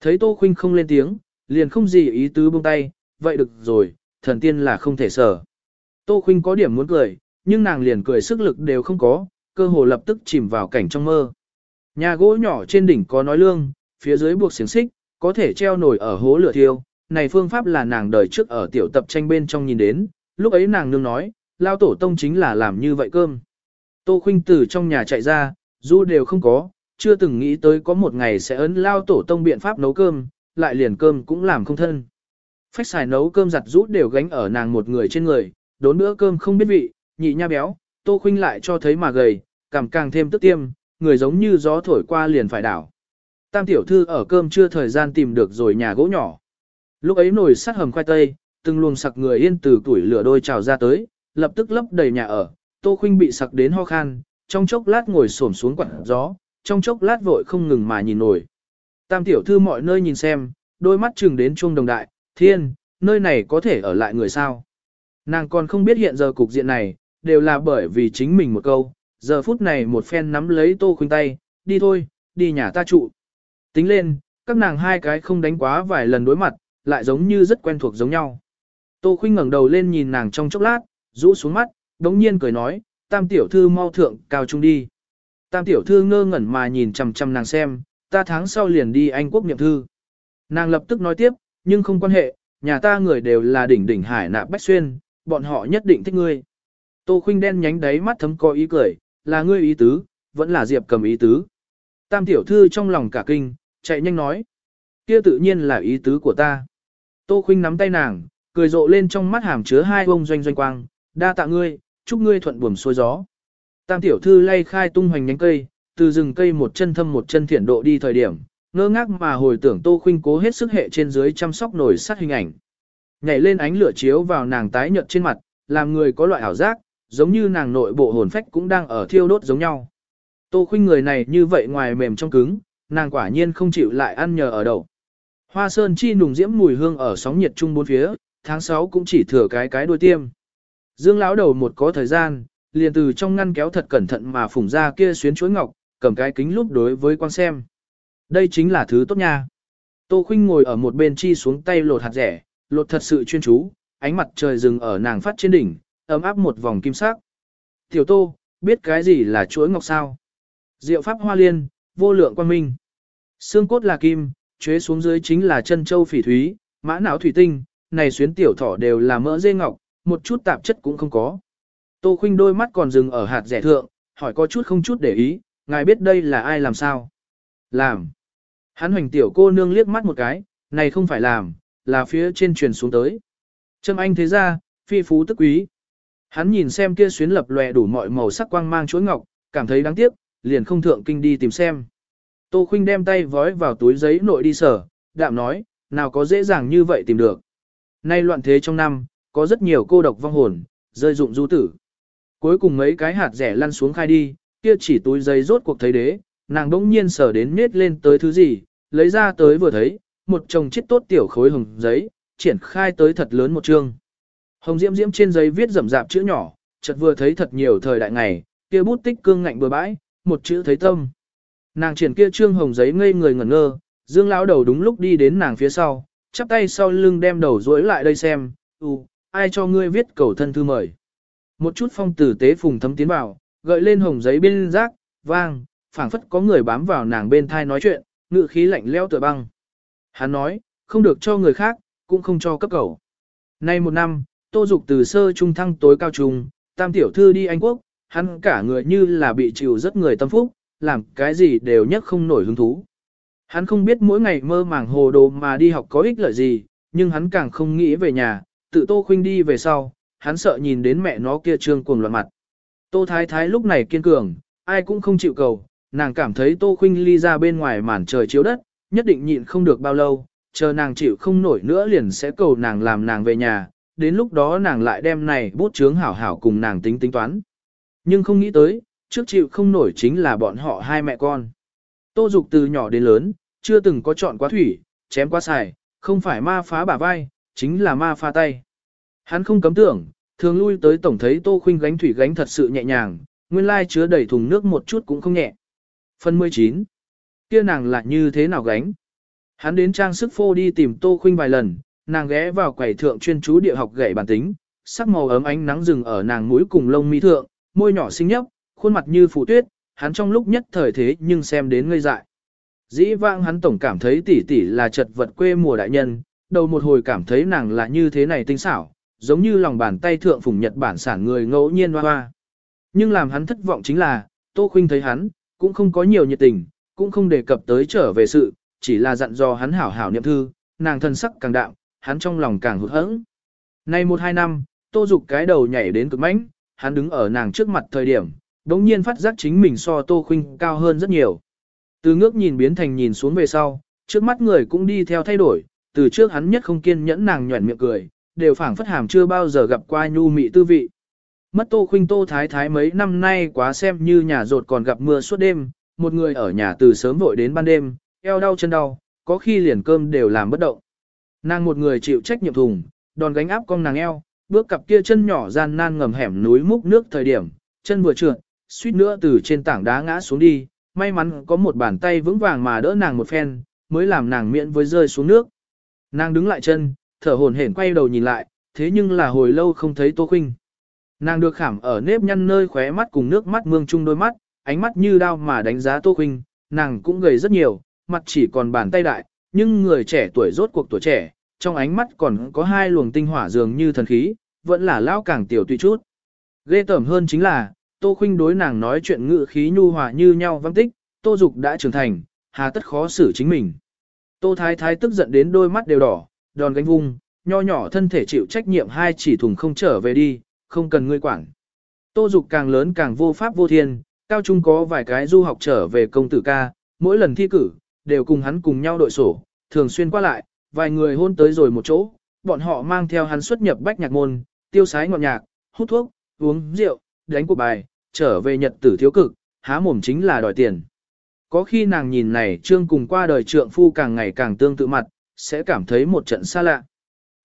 Thấy Tô Khuynh không lên tiếng, liền không gì ý tứ buông tay, vậy được rồi, thần tiên là không thể sở. Tô Khuynh có điểm muốn cười, nhưng nàng liền cười sức lực đều không có, cơ hồ lập tức chìm vào cảnh trong mơ. Nhà gỗ nhỏ trên đỉnh có nói lương, phía dưới buộc xiềng xích, có thể treo nổi ở hố lửa thiêu. Này phương pháp là nàng đời trước ở tiểu tập tranh bên trong nhìn đến, lúc ấy nàng nương nói, lao tổ tông chính là làm như vậy cơm. Tô khuynh từ trong nhà chạy ra, du đều không có, chưa từng nghĩ tới có một ngày sẽ ấn lao tổ tông biện pháp nấu cơm, lại liền cơm cũng làm không thân. Phách xài nấu cơm giặt rút đều gánh ở nàng một người trên người, đốn bữa cơm không biết vị, nhị nha béo, tô khuynh lại cho thấy mà gầy, cảm càng thêm tức tiêm, người giống như gió thổi qua liền phải đảo. Tam tiểu thư ở cơm chưa thời gian tìm được rồi nhà gỗ nhỏ. Lúc ấy nồi sắt hầm khoai tây, từng luồng sặc người yên từ tuổi lửa đôi trào ra tới, lập tức lấp đầy nhà ở, Tô Khuynh bị sặc đến ho khan, trong chốc lát ngồi xổm xuống quặn gió, trong chốc lát vội không ngừng mà nhìn nổi. Tam tiểu thư mọi nơi nhìn xem, đôi mắt chừng đến chuông đồng đại, thiên, nơi này có thể ở lại người sao. Nàng còn không biết hiện giờ cục diện này, đều là bởi vì chính mình một câu, giờ phút này một phen nắm lấy Tô Khuynh tay, đi thôi, đi nhà ta trụ. Tính lên, các nàng hai cái không đánh quá vài lần đối mặt, lại giống như rất quen thuộc giống nhau. Tô Khuynh ngẩng đầu lên nhìn nàng trong chốc lát, rũ xuống mắt, đống nhiên cười nói, tam tiểu thư mau thượng cao trung đi. Tam tiểu thư ngơ ngẩn mà nhìn chằm chằm nàng xem, ta tháng sau liền đi Anh quốc niệm thư. Nàng lập tức nói tiếp, nhưng không quan hệ, nhà ta người đều là đỉnh đỉnh hải nạp bách xuyên, bọn họ nhất định thích ngươi. Tô khuynh đen nhánh đáy mắt thấm có ý cười, là ngươi ý tứ, vẫn là diệp cầm ý tứ. Tam tiểu thư trong lòng cả kinh, chạy nhanh nói. Kia tự nhiên là ý tứ của ta. Tô khuynh nắm tay nàng, cười rộ lên trong mắt hàm chứa hai bông doanh doanh quang, đa tạ ngươi, chúc ngươi thuận buồm xuôi gió. Tam tiểu thư lay khai tung hoành nhánh cây, từ rừng cây một chân thâm một chân thiển độ đi thời điểm, ngơ ngác mà hồi tưởng Tô Khuynh cố hết sức hệ trên dưới chăm sóc nổi sát hình ảnh. Nhảy lên ánh lửa chiếu vào nàng tái nhợt trên mặt, làm người có loại ảo giác, giống như nàng nội bộ hồn phách cũng đang ở thiêu đốt giống nhau. Tô Khuynh người này như vậy ngoài mềm trong cứng, nàng quả nhiên không chịu lại ăn nhờ ở đậu. Hoa sơn chi nùng diễm mùi hương ở sóng nhiệt trung bốn phía, tháng 6 cũng chỉ thừa cái cái đuôi tiêm. Dương lão đầu một có thời gian, liền từ trong ngăn kéo thật cẩn thận mà phủng ra kia xuyến chuối ngọc, cầm cái kính lúc đối với quan xem. Đây chính là thứ tốt nha. Tô Khuynh ngồi ở một bên chi xuống tay lột hạt rẻ, lột thật sự chuyên chú, ánh mặt trời rừng ở nàng phát trên đỉnh, ấm áp một vòng kim sắc. Tiểu Tô, biết cái gì là chuỗi ngọc sao? Diệu pháp hoa liên, vô lượng quan minh. Xương cốt là kim, chuế xuống dưới chính là chân châu phỉ thúy, mã não thủy tinh, này xuyến tiểu thỏ đều là mỡ dê ngọc, một chút tạp chất cũng không có. Tô Khuynh đôi mắt còn dừng ở hạt rẻ thượng, hỏi có chút không chút để ý, ngài biết đây là ai làm sao? Làm. Hắn hoành tiểu cô nương liếc mắt một cái, này không phải làm, là phía trên truyền xuống tới. Trâm anh thế ra, phi phú tức quý. Hắn nhìn xem kia xuyến lập lòe đủ mọi màu sắc quang mang chuỗi ngọc, cảm thấy đáng tiếc, liền không thượng kinh đi tìm xem. Tô Khuynh đem tay vói vào túi giấy nội đi sở, đạm nói, nào có dễ dàng như vậy tìm được. Nay loạn thế trong năm, có rất nhiều cô độc vong hồn, rơi dụng du tử. Cuối cùng mấy cái hạt rẻ lăn xuống khai đi, kia chỉ túi giấy rốt cuộc thấy đế, nàng đỗng nhiên sở đến nết lên tới thứ gì, lấy ra tới vừa thấy, một chồng chiếc tốt tiểu khối hồng giấy, triển khai tới thật lớn một chương. Hồng diễm diễm trên giấy viết rậm rạp chữ nhỏ, chợt vừa thấy thật nhiều thời đại ngày, kia bút tích cương ngạnh bừa bãi, một chữ thấy tâm. Nàng triển kia trương hồng giấy ngây người ngẩn ngơ, Dương lão đầu đúng lúc đi đến nàng phía sau, chắp tay sau lưng đem đầu duỗi lại đây xem, "Ừ, ai cho ngươi viết cầu thân thư mời?" Một chút phong tử tế phùng thấm tiến vào, gợi lên hồng giấy bên rác, vang, phảng phất có người bám vào nàng bên thai nói chuyện, ngự khí lạnh lẽo tựa băng. Hắn nói, không được cho người khác, cũng không cho cấp cầu. Nay một năm, Tô Dục từ sơ trung thăng tối cao trung, tam tiểu thư đi Anh Quốc, hắn cả người như là bị chịu rất người tâm phúc, làm cái gì đều nhất không nổi hứng thú. Hắn không biết mỗi ngày mơ màng hồ đồ mà đi học có ích lợi gì, nhưng hắn càng không nghĩ về nhà, tự Tô Khuynh đi về sau, hắn sợ nhìn đến mẹ nó kia trương cuồng loạn mặt. Tô Thái Thái lúc này kiên cường, ai cũng không chịu cầu, nàng cảm thấy Tô Khuynh ly ra bên ngoài màn trời chiếu đất, nhất định nhịn không được bao lâu, chờ nàng chịu không nổi nữa liền sẽ cầu nàng làm nàng về nhà, đến lúc đó nàng lại đem này bút chướng hảo hảo cùng nàng tính tính toán. Nhưng không nghĩ tới, trước chịu không nổi chính là bọn họ hai mẹ con. Tô Dục từ nhỏ đến lớn, chưa từng có chọn quá thủy, chém quá xài, không phải ma phá bả vai, chính là ma phá tay. Hắn không cấm tưởng, thường lui tới tổng thấy Tô Khuynh gánh thủy gánh thật sự nhẹ nhàng, nguyên lai chứa đầy thùng nước một chút cũng không nhẹ. Phần 19. Kia nàng là như thế nào gánh? Hắn đến trang sức phô đi tìm Tô Khuynh vài lần, nàng ghé vào quầy thượng chuyên chú địa học gậy bản tính, sắc màu ấm ánh nắng rừng ở nàng mũi cùng lông mi thượng, môi nhỏ xinh nhấp, khuôn mặt như phủ tuyết, hắn trong lúc nhất thời thế nhưng xem đến ngây dại. Dĩ vãng hắn tổng cảm thấy tỷ tỷ là chật vật quê mùa đại nhân, đầu một hồi cảm thấy nàng là như thế này tinh xảo, giống như lòng bàn tay thượng phùng Nhật Bản sản người ngẫu nhiên hoa hoa. Nhưng làm hắn thất vọng chính là, Tô Khuynh thấy hắn, cũng không có nhiều nhiệt tình, cũng không đề cập tới trở về sự, chỉ là dặn dò hắn hảo hảo niệm thư, nàng thân sắc càng đạm, hắn trong lòng càng hụt hẫng. Nay một hai năm, Tô Dục cái đầu nhảy đến cực mãnh, hắn đứng ở nàng trước mặt thời điểm, đống nhiên phát giác chính mình so Tô Khuynh cao hơn rất nhiều. Từ ngước nhìn biến thành nhìn xuống về sau, trước mắt người cũng đi theo thay đổi, từ trước hắn nhất không kiên nhẫn nàng nhuẩn miệng cười, đều phảng phất hàm chưa bao giờ gặp qua nhu mị tư vị. Mất Tô Khuynh Tô Thái Thái mấy năm nay quá xem như nhà rột còn gặp mưa suốt đêm, một người ở nhà từ sớm vội đến ban đêm, eo đau chân đau, có khi liền cơm đều làm bất động. Nàng một người chịu trách nhiệm thùng, đòn gánh áp con nàng eo, bước cặp kia chân nhỏ gian nan ngầm hẻm núi múc nước thời điểm, chân vừa trượt, suýt nữa từ trên tảng đá ngã xuống đi, may mắn có một bàn tay vững vàng mà đỡ nàng một phen, mới làm nàng miễn với rơi xuống nước. Nàng đứng lại chân, thở hổn hển quay đầu nhìn lại, thế nhưng là hồi lâu không thấy Tô Khuynh. Nàng được khảm ở nếp nhăn nơi khóe mắt cùng nước mắt mương chung đôi mắt, ánh mắt như đao mà đánh giá Tô Khuynh, nàng cũng gầy rất nhiều, mặt chỉ còn bàn tay đại, nhưng người trẻ tuổi rốt cuộc tuổi trẻ, trong ánh mắt còn có hai luồng tinh hỏa dường như thần khí, vẫn là lão càng tiểu tùy chút. Ghê tởm hơn chính là, Tô Khuynh đối nàng nói chuyện ngữ khí nhu hòa như nhau văng tích, Tô Dục đã trưởng thành, hà tất khó xử chính mình. Tô Thái Thái tức giận đến đôi mắt đều đỏ, đòn gánh vung, nho nhỏ thân thể chịu trách nhiệm hai chỉ thùng không trở về đi, không cần ngươi quản. Tô Dục càng lớn càng vô pháp vô thiên, cao trung có vài cái du học trở về công tử ca, mỗi lần thi cử, đều cùng hắn cùng nhau đội sổ, thường xuyên qua lại, vài người hôn tới rồi một chỗ, bọn họ mang theo hắn xuất nhập bách nhạc môn, tiêu sái ngọn nhạc, hút thuốc, uống rượu, đánh cuộc bài, trở về nhật tử thiếu cực, há mồm chính là đòi tiền. Có khi nàng nhìn này trương cùng qua đời trượng phu càng ngày càng tương tự mặt, sẽ cảm thấy một trận xa lạ.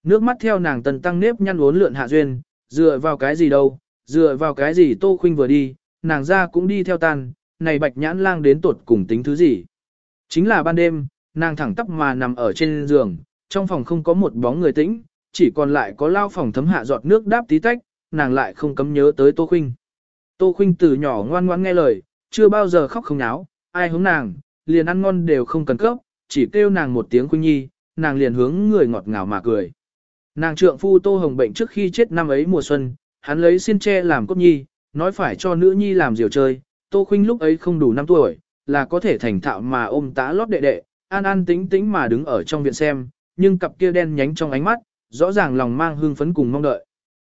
Nước mắt theo nàng tần tăng nếp nhăn uốn lượn hạ duyên, dựa vào cái gì đâu, dựa vào cái gì tô khuynh vừa đi, nàng ra cũng đi theo tan, này bạch nhãn lang đến tột cùng tính thứ gì. Chính là ban đêm, nàng thẳng tắp mà nằm ở trên giường, trong phòng không có một bóng người tĩnh, chỉ còn lại có lao phòng thấm hạ giọt nước đáp tí tách, nàng lại không cấm nhớ tới Tô Khuynh. Tô Khuynh từ nhỏ ngoan ngoãn nghe lời, chưa bao giờ khóc không náo, ai hướng nàng, liền ăn ngon đều không cần cấp, chỉ kêu nàng một tiếng Khuynh Nhi, nàng liền hướng người ngọt ngào mà cười. Nàng trượng phu Tô Hồng bệnh trước khi chết năm ấy mùa xuân, hắn lấy xin tre làm cốt nhi, nói phải cho nữ nhi làm diều chơi. Tô Khuynh lúc ấy không đủ 5 tuổi, là có thể thành thạo mà ôm tã lót đệ đệ, an an tính tính mà đứng ở trong viện xem, nhưng cặp kia đen nhánh trong ánh mắt, rõ ràng lòng mang hương phấn cùng mong đợi.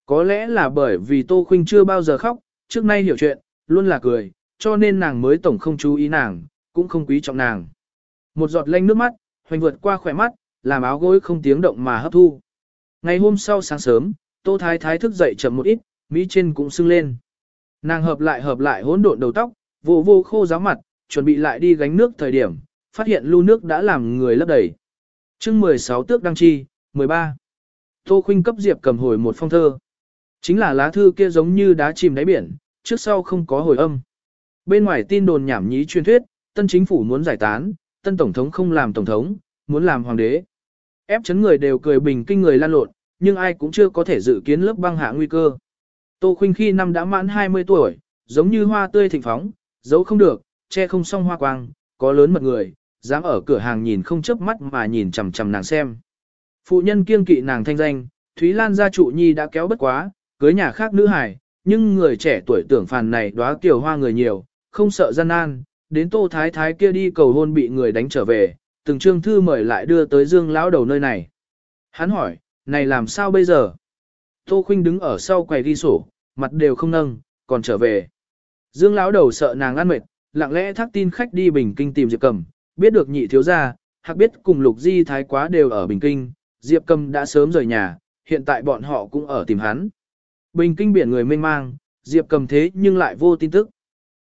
Có lẽ là bởi vì Tô Khuynh chưa bao giờ khóc, trước nay hiểu chuyện, luôn là cười, cho nên nàng mới tổng không chú ý nàng, cũng không quý trọng nàng. Một giọt lanh nước mắt, hoành vượt qua khỏe mắt, làm áo gối không tiếng động mà hấp thu. Ngày hôm sau sáng sớm, Tô Thái Thái thức dậy chậm một ít, mỹ trên cũng sưng lên. Nàng hợp lại hợp lại hỗn độn đầu tóc, vô vô khô giáo mặt, chuẩn bị lại đi gánh nước thời điểm, phát hiện lưu nước đã làm người lấp đầy. chương 16 tước đăng chi, 13. Tô Khuynh cấp Diệp cầm hồi một phong thơ. Chính là lá thư kia giống như đá chìm đáy biển, trước sau không có hồi âm. Bên ngoài tin đồn nhảm nhí truyền thuyết, tân chính phủ muốn giải tán, tân tổng thống không làm tổng thống, muốn làm hoàng đế. Ép chấn người đều cười bình kinh người lan lộn, nhưng ai cũng chưa có thể dự kiến lớp băng hạ nguy cơ. Tô Khuynh khi năm đã mãn 20 tuổi, giống như hoa tươi thịnh phóng, giấu không được, che không xong hoa quang, có lớn mật người, dám ở cửa hàng nhìn không chớp mắt mà nhìn chằm chằm nàng xem. Phụ nhân kiêng kỵ nàng thanh danh, Thúy Lan gia trụ nhi đã kéo bất quá, cưới nhà khác nữ hải, nhưng người trẻ tuổi tưởng phàn này đóa tiểu hoa người nhiều, không sợ gian nan, đến Tô Thái Thái kia đi cầu hôn bị người đánh trở về, từng trương thư mời lại đưa tới Dương lão đầu nơi này. Hắn hỏi, này làm sao bây giờ? Tô Khuynh đứng ở sau quầy ghi sổ, mặt đều không nâng, còn trở về. Dương lão đầu sợ nàng ăn mệt, lặng lẽ thác tin khách đi Bình Kinh tìm Diệp cẩm biết được nhị thiếu gia, hạc biết cùng Lục Di Thái quá đều ở Bình Kinh, Diệp Cầm đã sớm rời nhà, hiện tại bọn họ cũng ở tìm hắn. Bình Kinh biển người mênh mang, Diệp Cầm thế nhưng lại vô tin tức.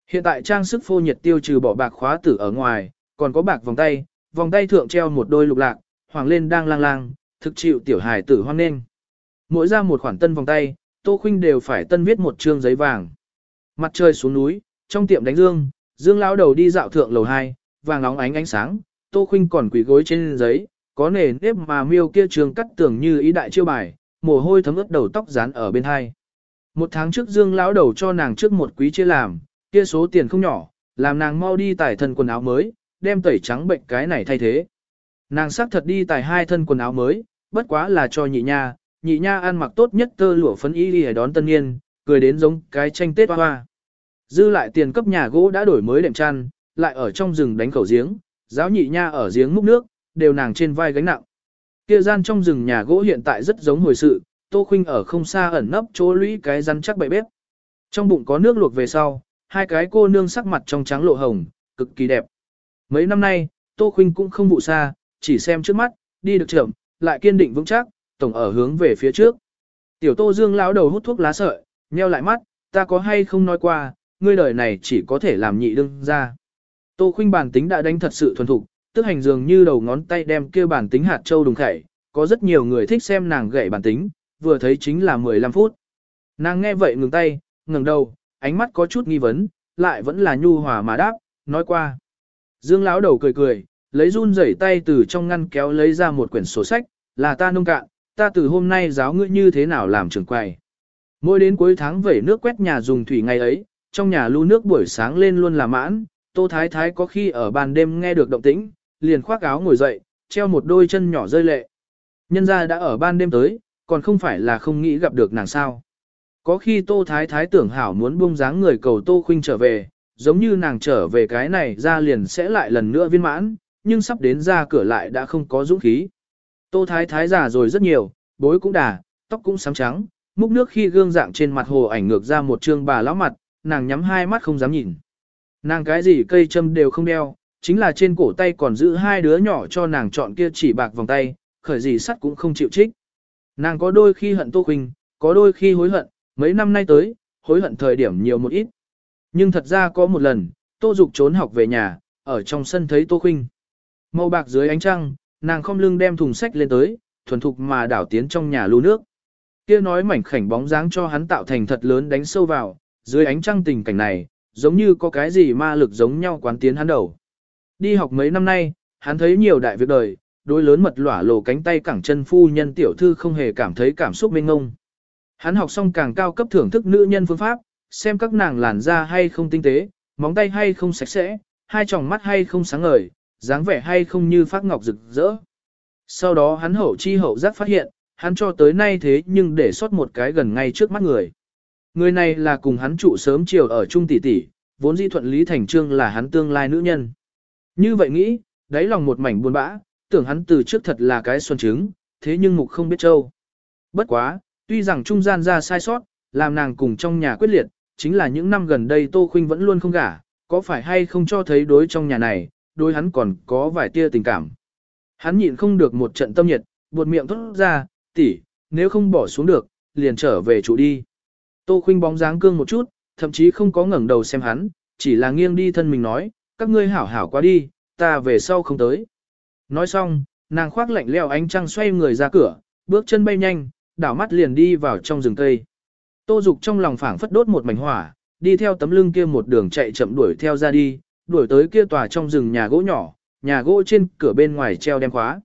Hiện tại trang sức phô nhiệt tiêu trừ bỏ bạc khóa tử ở ngoài, còn có bạc vòng tay, vòng tay thượng treo một đôi lục lạc, hoàng lên đang lang lang, thực chịu tiểu hài tử hoan nên. Mỗi ra một khoản tân vòng tay, Tô Khuynh đều phải tân viết một trương giấy vàng. Mặt trời xuống núi, trong tiệm đánh dương, Dương lão đầu đi dạo thượng lầu 2, vàng óng ánh ánh sáng, Tô Khuynh còn quỳ gối trên giấy, có nề nếp mà miêu kia trường cắt tưởng như ý đại chiêu bài, mồ hôi thấm ướt đầu tóc dán ở bên hai. Một tháng trước Dương lão đầu cho nàng trước một quý chia làm, kia số tiền không nhỏ, làm nàng mau đi tải thân quần áo mới, đem tẩy trắng bệnh cái này thay thế. Nàng xác thật đi tải hai thân quần áo mới, bất quá là cho nhị nha, nhị nha ăn mặc tốt nhất tơ lụa phấn y đi đón tân niên, cười đến giống cái tranh tết hoa hoa. Dư lại tiền cấp nhà gỗ đã đổi mới đệm chăn, lại ở trong rừng đánh khẩu giếng, giáo nhị nha ở giếng múc nước, đều nàng trên vai gánh nặng. Kia gian trong rừng nhà gỗ hiện tại rất giống hồi sự, Tô Khuynh ở không xa ẩn nấp chỗ lũy cái rắn chắc bậy bếp. Trong bụng có nước luộc về sau, hai cái cô nương sắc mặt trong trắng lộ hồng, cực kỳ đẹp. Mấy năm nay, Tô Khuynh cũng không vụ xa, chỉ xem trước mắt, đi được chậm, lại kiên định vững chắc, tổng ở hướng về phía trước. Tiểu Tô Dương lão đầu hút thuốc lá sợi, nheo lại mắt, ta có hay không nói qua, ngươi đời này chỉ có thể làm nhị đương ra. Tô Khuynh bản tính đã đánh thật sự thuần thục, tức hành dường như đầu ngón tay đem kia bản tính hạt châu đùng khẩy, có rất nhiều người thích xem nàng gậy bản tính, vừa thấy chính là 15 phút. Nàng nghe vậy ngừng tay, ngừng đầu, ánh mắt có chút nghi vấn, lại vẫn là nhu hòa mà đáp, nói qua. Dương lão đầu cười cười, lấy run rẩy tay từ trong ngăn kéo lấy ra một quyển sổ sách, là ta nông cạn, ta từ hôm nay giáo ngươi như thế nào làm trường quầy. Mỗi đến cuối tháng vẩy nước quét nhà dùng thủy ngày ấy, trong nhà lưu nước buổi sáng lên luôn là mãn, Tô Thái Thái có khi ở ban đêm nghe được động tĩnh, liền khoác áo ngồi dậy, treo một đôi chân nhỏ rơi lệ. Nhân ra đã ở ban đêm tới, còn không phải là không nghĩ gặp được nàng sao. Có khi Tô Thái Thái tưởng hảo muốn buông dáng người cầu Tô Khuynh trở về, giống như nàng trở về cái này ra liền sẽ lại lần nữa viên mãn, nhưng sắp đến ra cửa lại đã không có dũng khí. Tô Thái Thái già rồi rất nhiều, bối cũng đà, tóc cũng sám trắng, múc nước khi gương dạng trên mặt hồ ảnh ngược ra một trương bà lão mặt, nàng nhắm hai mắt không dám nhìn. Nàng cái gì cây châm đều không đeo, chính là trên cổ tay còn giữ hai đứa nhỏ cho nàng chọn kia chỉ bạc vòng tay, khởi gì sắt cũng không chịu trích. Nàng có đôi khi hận Tô Khuynh, có đôi khi hối hận, mấy năm nay tới, hối hận thời điểm nhiều một ít. Nhưng thật ra có một lần, Tô Dục trốn học về nhà, ở trong sân thấy Tô Khuynh. Màu bạc dưới ánh trăng, nàng không lưng đem thùng sách lên tới, thuần thục mà đảo tiến trong nhà lưu nước. Kia nói mảnh khảnh bóng dáng cho hắn tạo thành thật lớn đánh sâu vào, dưới ánh trăng tình cảnh này, giống như có cái gì ma lực giống nhau quán tiến hắn đầu. Đi học mấy năm nay, hắn thấy nhiều đại việc đời, đối lớn mật lỏa lồ cánh tay cẳng chân phu nhân tiểu thư không hề cảm thấy cảm xúc mênh ngông. Hắn học xong càng cao cấp thưởng thức nữ nhân phương pháp, xem các nàng làn da hay không tinh tế, móng tay hay không sạch sẽ, hai tròng mắt hay không sáng ngời, dáng vẻ hay không như phát ngọc rực rỡ. Sau đó hắn hậu chi hậu giác phát hiện, hắn cho tới nay thế nhưng để sót một cái gần ngay trước mắt người. Người này là cùng hắn trụ sớm chiều ở Trung Tỷ Tỷ, vốn di thuận lý thành trương là hắn tương lai nữ nhân. Như vậy nghĩ, đáy lòng một mảnh buồn bã, tưởng hắn từ trước thật là cái xuân trứng, thế nhưng mục không biết châu. Bất quá, tuy rằng trung gian ra sai sót, làm nàng cùng trong nhà quyết liệt, chính là những năm gần đây Tô Khuynh vẫn luôn không gả, có phải hay không cho thấy đối trong nhà này, đối hắn còn có vài tia tình cảm. Hắn nhịn không được một trận tâm nhiệt, buột miệng thốt ra, tỷ, nếu không bỏ xuống được, liền trở về trụ đi. Tô Khuynh bóng dáng cương một chút, thậm chí không có ngẩng đầu xem hắn, chỉ là nghiêng đi thân mình nói, các ngươi hảo hảo qua đi, ta về sau không tới. Nói xong, nàng khoác lạnh leo ánh trăng xoay người ra cửa, bước chân bay nhanh, đảo mắt liền đi vào trong rừng cây. Tô Dục trong lòng phảng phất đốt một mảnh hỏa, đi theo tấm lưng kia một đường chạy chậm đuổi theo ra đi, đuổi tới kia tòa trong rừng nhà gỗ nhỏ, nhà gỗ trên cửa bên ngoài treo đem khóa.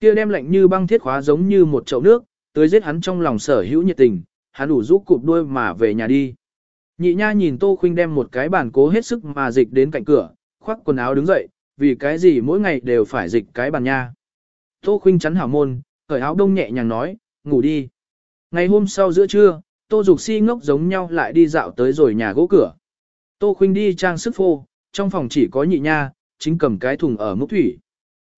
Kia đem lạnh như băng thiết khóa giống như một chậu nước, tới giết hắn trong lòng sở hữu nhiệt tình, hắn đủ rũ cụp đuôi mà về nhà đi. Nhị nha nhìn Tô Khuynh đem một cái bàn cố hết sức mà dịch đến cạnh cửa, khoác quần áo đứng dậy, vì cái gì mỗi ngày đều phải dịch cái bàn nha. Tô Khuynh chắn hảo môn, cởi áo đông nhẹ nhàng nói, ngủ đi. Ngày hôm sau giữa trưa, Tô Dục si ngốc giống nhau lại đi dạo tới rồi nhà gỗ cửa. Tô Khuynh đi trang sức phô, trong phòng chỉ có nhị nha, chính cầm cái thùng ở múc thủy.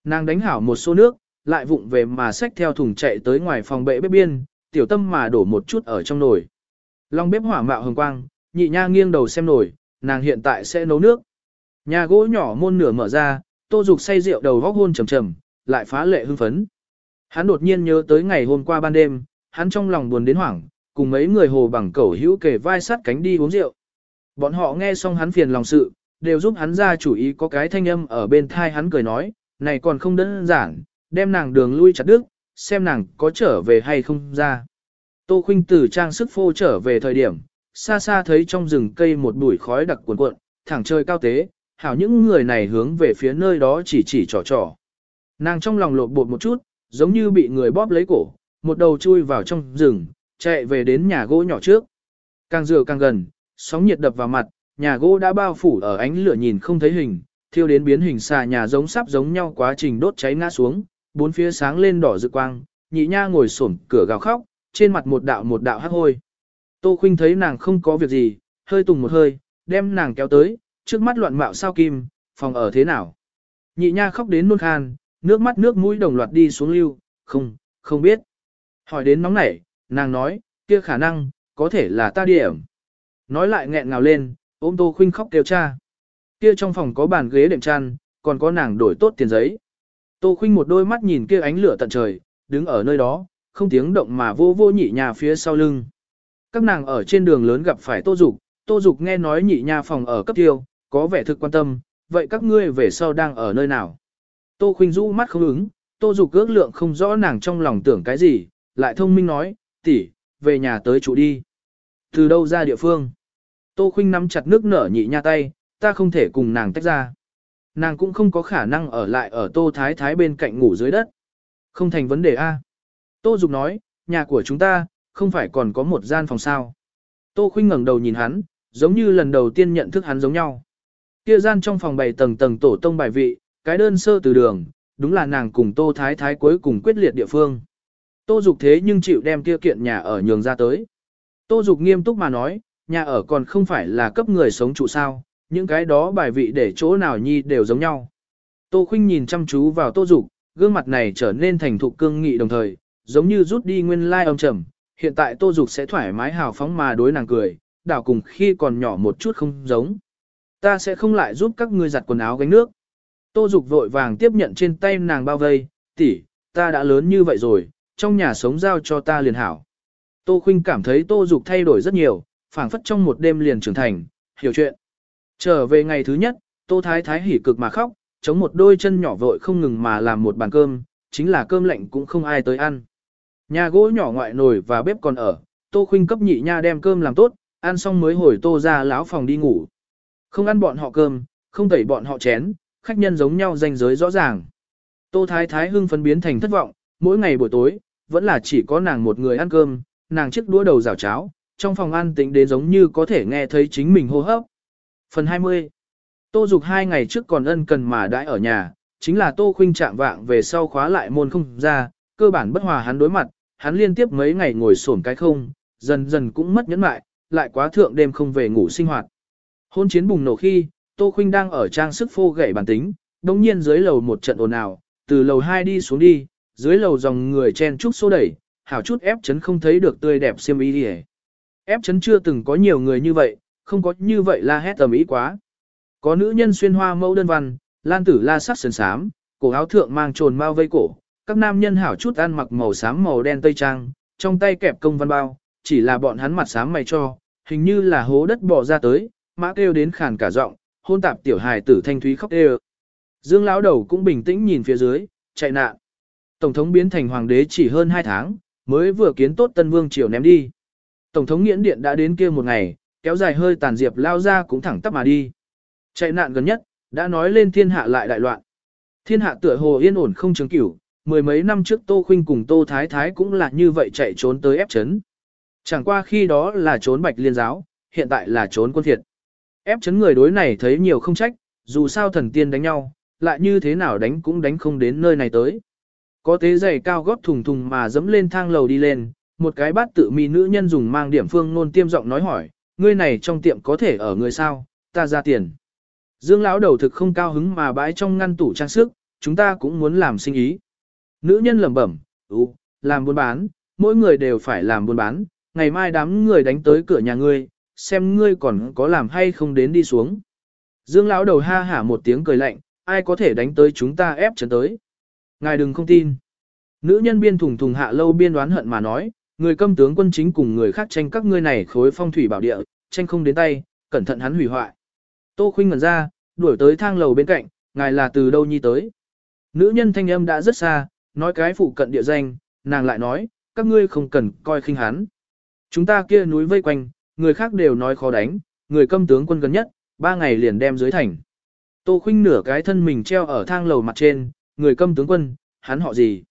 Nàng đánh hảo một xô nước, lại vụng về mà xách theo thùng chạy tới ngoài phòng bệ bếp biên, tiểu tâm mà đổ một chút ở trong nồi. Long bếp hỏa mạo hồng quang, nhị nha nghiêng đầu xem nồi, nàng hiện tại sẽ nấu nước. Nhà gỗ nhỏ môn nửa mở ra, Tô Dục say rượu đầu góc hôn trầm trầm, lại phá lệ hưng phấn. Hắn đột nhiên nhớ tới ngày hôm qua ban đêm, hắn trong lòng buồn đến hoảng, cùng mấy người hồ bằng cẩu hữu kề vai sát cánh đi uống rượu. Bọn họ nghe xong hắn phiền lòng sự, đều giúp hắn ra chủ ý có cái thanh âm ở bên thai hắn cười nói, này còn không đơn giản, đem nàng đường lui chặt đứt, xem nàng có trở về hay không ra. Tô Khuynh từ trang sức phô trở về thời điểm, xa xa thấy trong rừng cây một bụi khói đặc cuồn cuộn, thẳng trời cao tế, hảo những người này hướng về phía nơi đó chỉ chỉ trò trò. Nàng trong lòng lột bột một chút, giống như bị người bóp lấy cổ, một đầu chui vào trong rừng, chạy về đến nhà gỗ nhỏ trước. Càng dựa càng gần, sóng nhiệt đập vào mặt, nhà gỗ đã bao phủ ở ánh lửa nhìn không thấy hình, thiêu đến biến hình xà nhà giống sắp giống nhau quá trình đốt cháy ngã xuống, bốn phía sáng lên đỏ rực quang, nhị nha ngồi xổm cửa gào khóc, trên mặt một đạo một đạo hắc hôi. Tô Khuynh thấy nàng không có việc gì, hơi tùng một hơi, đem nàng kéo tới, trước mắt loạn mạo sao kim, phòng ở thế nào. Nhị nha khóc đến nôn khan, nước mắt nước mũi đồng loạt đi xuống lưu, không, không biết. Hỏi đến nóng nảy, nàng nói, kia khả năng, có thể là ta điểm. Nói lại nghẹn ngào lên, ôm Tô Khuynh khóc kêu cha. Kia trong phòng có bàn ghế đệm chăn, còn có nàng đổi tốt tiền giấy. Tô Khuynh một đôi mắt nhìn kia ánh lửa tận trời, đứng ở nơi đó, không tiếng động mà vô vô nhị nhà phía sau lưng. Các nàng ở trên đường lớn gặp phải Tô Dục, Tô Dục nghe nói nhị nhà phòng ở cấp tiêu, có vẻ thực quan tâm, vậy các ngươi về sau đang ở nơi nào? Tô Khuynh rũ mắt không ứng, Tô Dục ước lượng không rõ nàng trong lòng tưởng cái gì, lại thông minh nói, tỷ, về nhà tới trụ đi. Từ đâu ra địa phương? Tô Khuynh nắm chặt nước nở nhị nha tay, ta không thể cùng nàng tách ra. Nàng cũng không có khả năng ở lại ở Tô Thái Thái bên cạnh ngủ dưới đất. Không thành vấn đề A. Tô Dục nói, nhà của chúng ta, không phải còn có một gian phòng sao. Tô Khuynh ngẩng đầu nhìn hắn, giống như lần đầu tiên nhận thức hắn giống nhau. Kia gian trong phòng bày tầng tầng tổ tông bài vị, cái đơn sơ từ đường, đúng là nàng cùng Tô Thái Thái cuối cùng quyết liệt địa phương. Tô Dục thế nhưng chịu đem kia kiện nhà ở nhường ra tới. Tô Dục nghiêm túc mà nói, nhà ở còn không phải là cấp người sống trụ sao, những cái đó bài vị để chỗ nào nhi đều giống nhau. Tô Khuynh nhìn chăm chú vào Tô Dục, gương mặt này trở nên thành thục cương nghị đồng thời, giống như rút đi nguyên lai âm trầm. Hiện tại Tô Dục sẽ thoải mái hào phóng mà đối nàng cười, đảo cùng khi còn nhỏ một chút không giống. Ta sẽ không lại giúp các ngươi giặt quần áo gánh nước. Tô Dục vội vàng tiếp nhận trên tay nàng bao vây, tỷ, ta đã lớn như vậy rồi, trong nhà sống giao cho ta liền hảo. Tô Khuynh cảm thấy Tô Dục thay đổi rất nhiều, phảng phất trong một đêm liền trưởng thành, hiểu chuyện. Trở về ngày thứ nhất, Tô Thái Thái hỉ cực mà khóc, chống một đôi chân nhỏ vội không ngừng mà làm một bàn cơm, chính là cơm lạnh cũng không ai tới ăn. Nhà gỗ nhỏ ngoại nồi và bếp còn ở, Tô Khuynh cấp nhị nha đem cơm làm tốt, ăn xong mới hồi Tô ra lão phòng đi ngủ. Không ăn bọn họ cơm, không tẩy bọn họ chén, khách nhân giống nhau danh giới rõ ràng. Tô Thái Thái hưng phấn biến thành thất vọng, mỗi ngày buổi tối, vẫn là chỉ có nàng một người ăn cơm, nàng chiếc đũa đầu rào cháo, trong phòng ăn tính đến giống như có thể nghe thấy chính mình hô hấp. Phần 20 Tô Dục hai ngày trước còn ân cần mà đãi ở nhà, chính là Tô Khuynh chạm vạng về sau khóa lại môn không ra, cơ bản bất hòa hắn đối mặt, hắn liên tiếp mấy ngày ngồi xổm cái không, dần dần cũng mất nhẫn mại, lại quá thượng đêm không về ngủ sinh hoạt. Hôn chiến bùng nổ khi, Tô Khuynh đang ở trang sức phô gậy bản tính, đồng nhiên dưới lầu một trận ồn ào, từ lầu 2 đi xuống đi, dưới lầu dòng người chen chúc xô đẩy, hảo chút ép chấn không thấy được tươi đẹp xiêm y đi Ép chấn chưa từng có nhiều người như vậy, không có như vậy la hét tầm ý quá. Có nữ nhân xuyên hoa mẫu đơn văn, lan tử la sắc sườn sám, cổ áo thượng mang trồn bao vây cổ, các nam nhân hảo chút ăn mặc màu xám màu đen tây trang, trong tay kẹp công văn bao, chỉ là bọn hắn mặt xám mày cho, hình như là hố đất bỏ ra tới, mã kêu đến khàn cả giọng, hôn tạp tiểu hài tử thanh thúy khóc đều. Dương lão đầu cũng bình tĩnh nhìn phía dưới, chạy nạn. Tổng thống biến thành hoàng đế chỉ hơn 2 tháng, mới vừa kiến tốt tân vương triều ném đi. Tổng thống nghiễn điện đã đến kia một ngày, kéo dài hơi tàn diệp lao ra cũng thẳng tắp mà đi. Chạy nạn gần nhất, đã nói lên thiên hạ lại đại loạn. Thiên hạ tựa hồ yên ổn không chứng cửu, mười mấy năm trước Tô Khuynh cùng Tô Thái Thái cũng là như vậy chạy trốn tới ép chấn. Chẳng qua khi đó là trốn bạch liên giáo, hiện tại là trốn quân thiệt. Ép chấn người đối này thấy nhiều không trách, dù sao thần tiên đánh nhau, lại như thế nào đánh cũng đánh không đến nơi này tới. Có tế giày cao gót thùng thùng mà dẫm lên thang lầu đi lên, một cái bát tự mi nữ nhân dùng mang điểm phương nôn tiêm giọng nói hỏi, ngươi này trong tiệm có thể ở người sao, ta ra tiền. Dương lão đầu thực không cao hứng mà bãi trong ngăn tủ trang sức, chúng ta cũng muốn làm sinh ý. Nữ nhân lẩm bẩm, ừ, làm buôn bán, mỗi người đều phải làm buôn bán, ngày mai đám người đánh tới cửa nhà ngươi, xem ngươi còn có làm hay không đến đi xuống. Dương lão đầu ha hả một tiếng cười lạnh, ai có thể đánh tới chúng ta ép chấn tới. Ngài đừng không tin. Nữ nhân biên thùng thùng hạ lâu biên đoán hận mà nói, người câm tướng quân chính cùng người khác tranh các ngươi này khối phong thủy bảo địa, tranh không đến tay, cẩn thận hắn hủy hoại. Tô khuynh ngẩn ra, đuổi tới thang lầu bên cạnh, ngài là từ đâu nhi tới. Nữ nhân thanh âm đã rất xa, nói cái phụ cận địa danh, nàng lại nói, các ngươi không cần coi khinh hắn. Chúng ta kia núi vây quanh, người khác đều nói khó đánh, người câm tướng quân gần nhất, ba ngày liền đem dưới thành. Tô khuynh nửa cái thân mình treo ở thang lầu mặt trên, người câm tướng quân, hắn họ gì?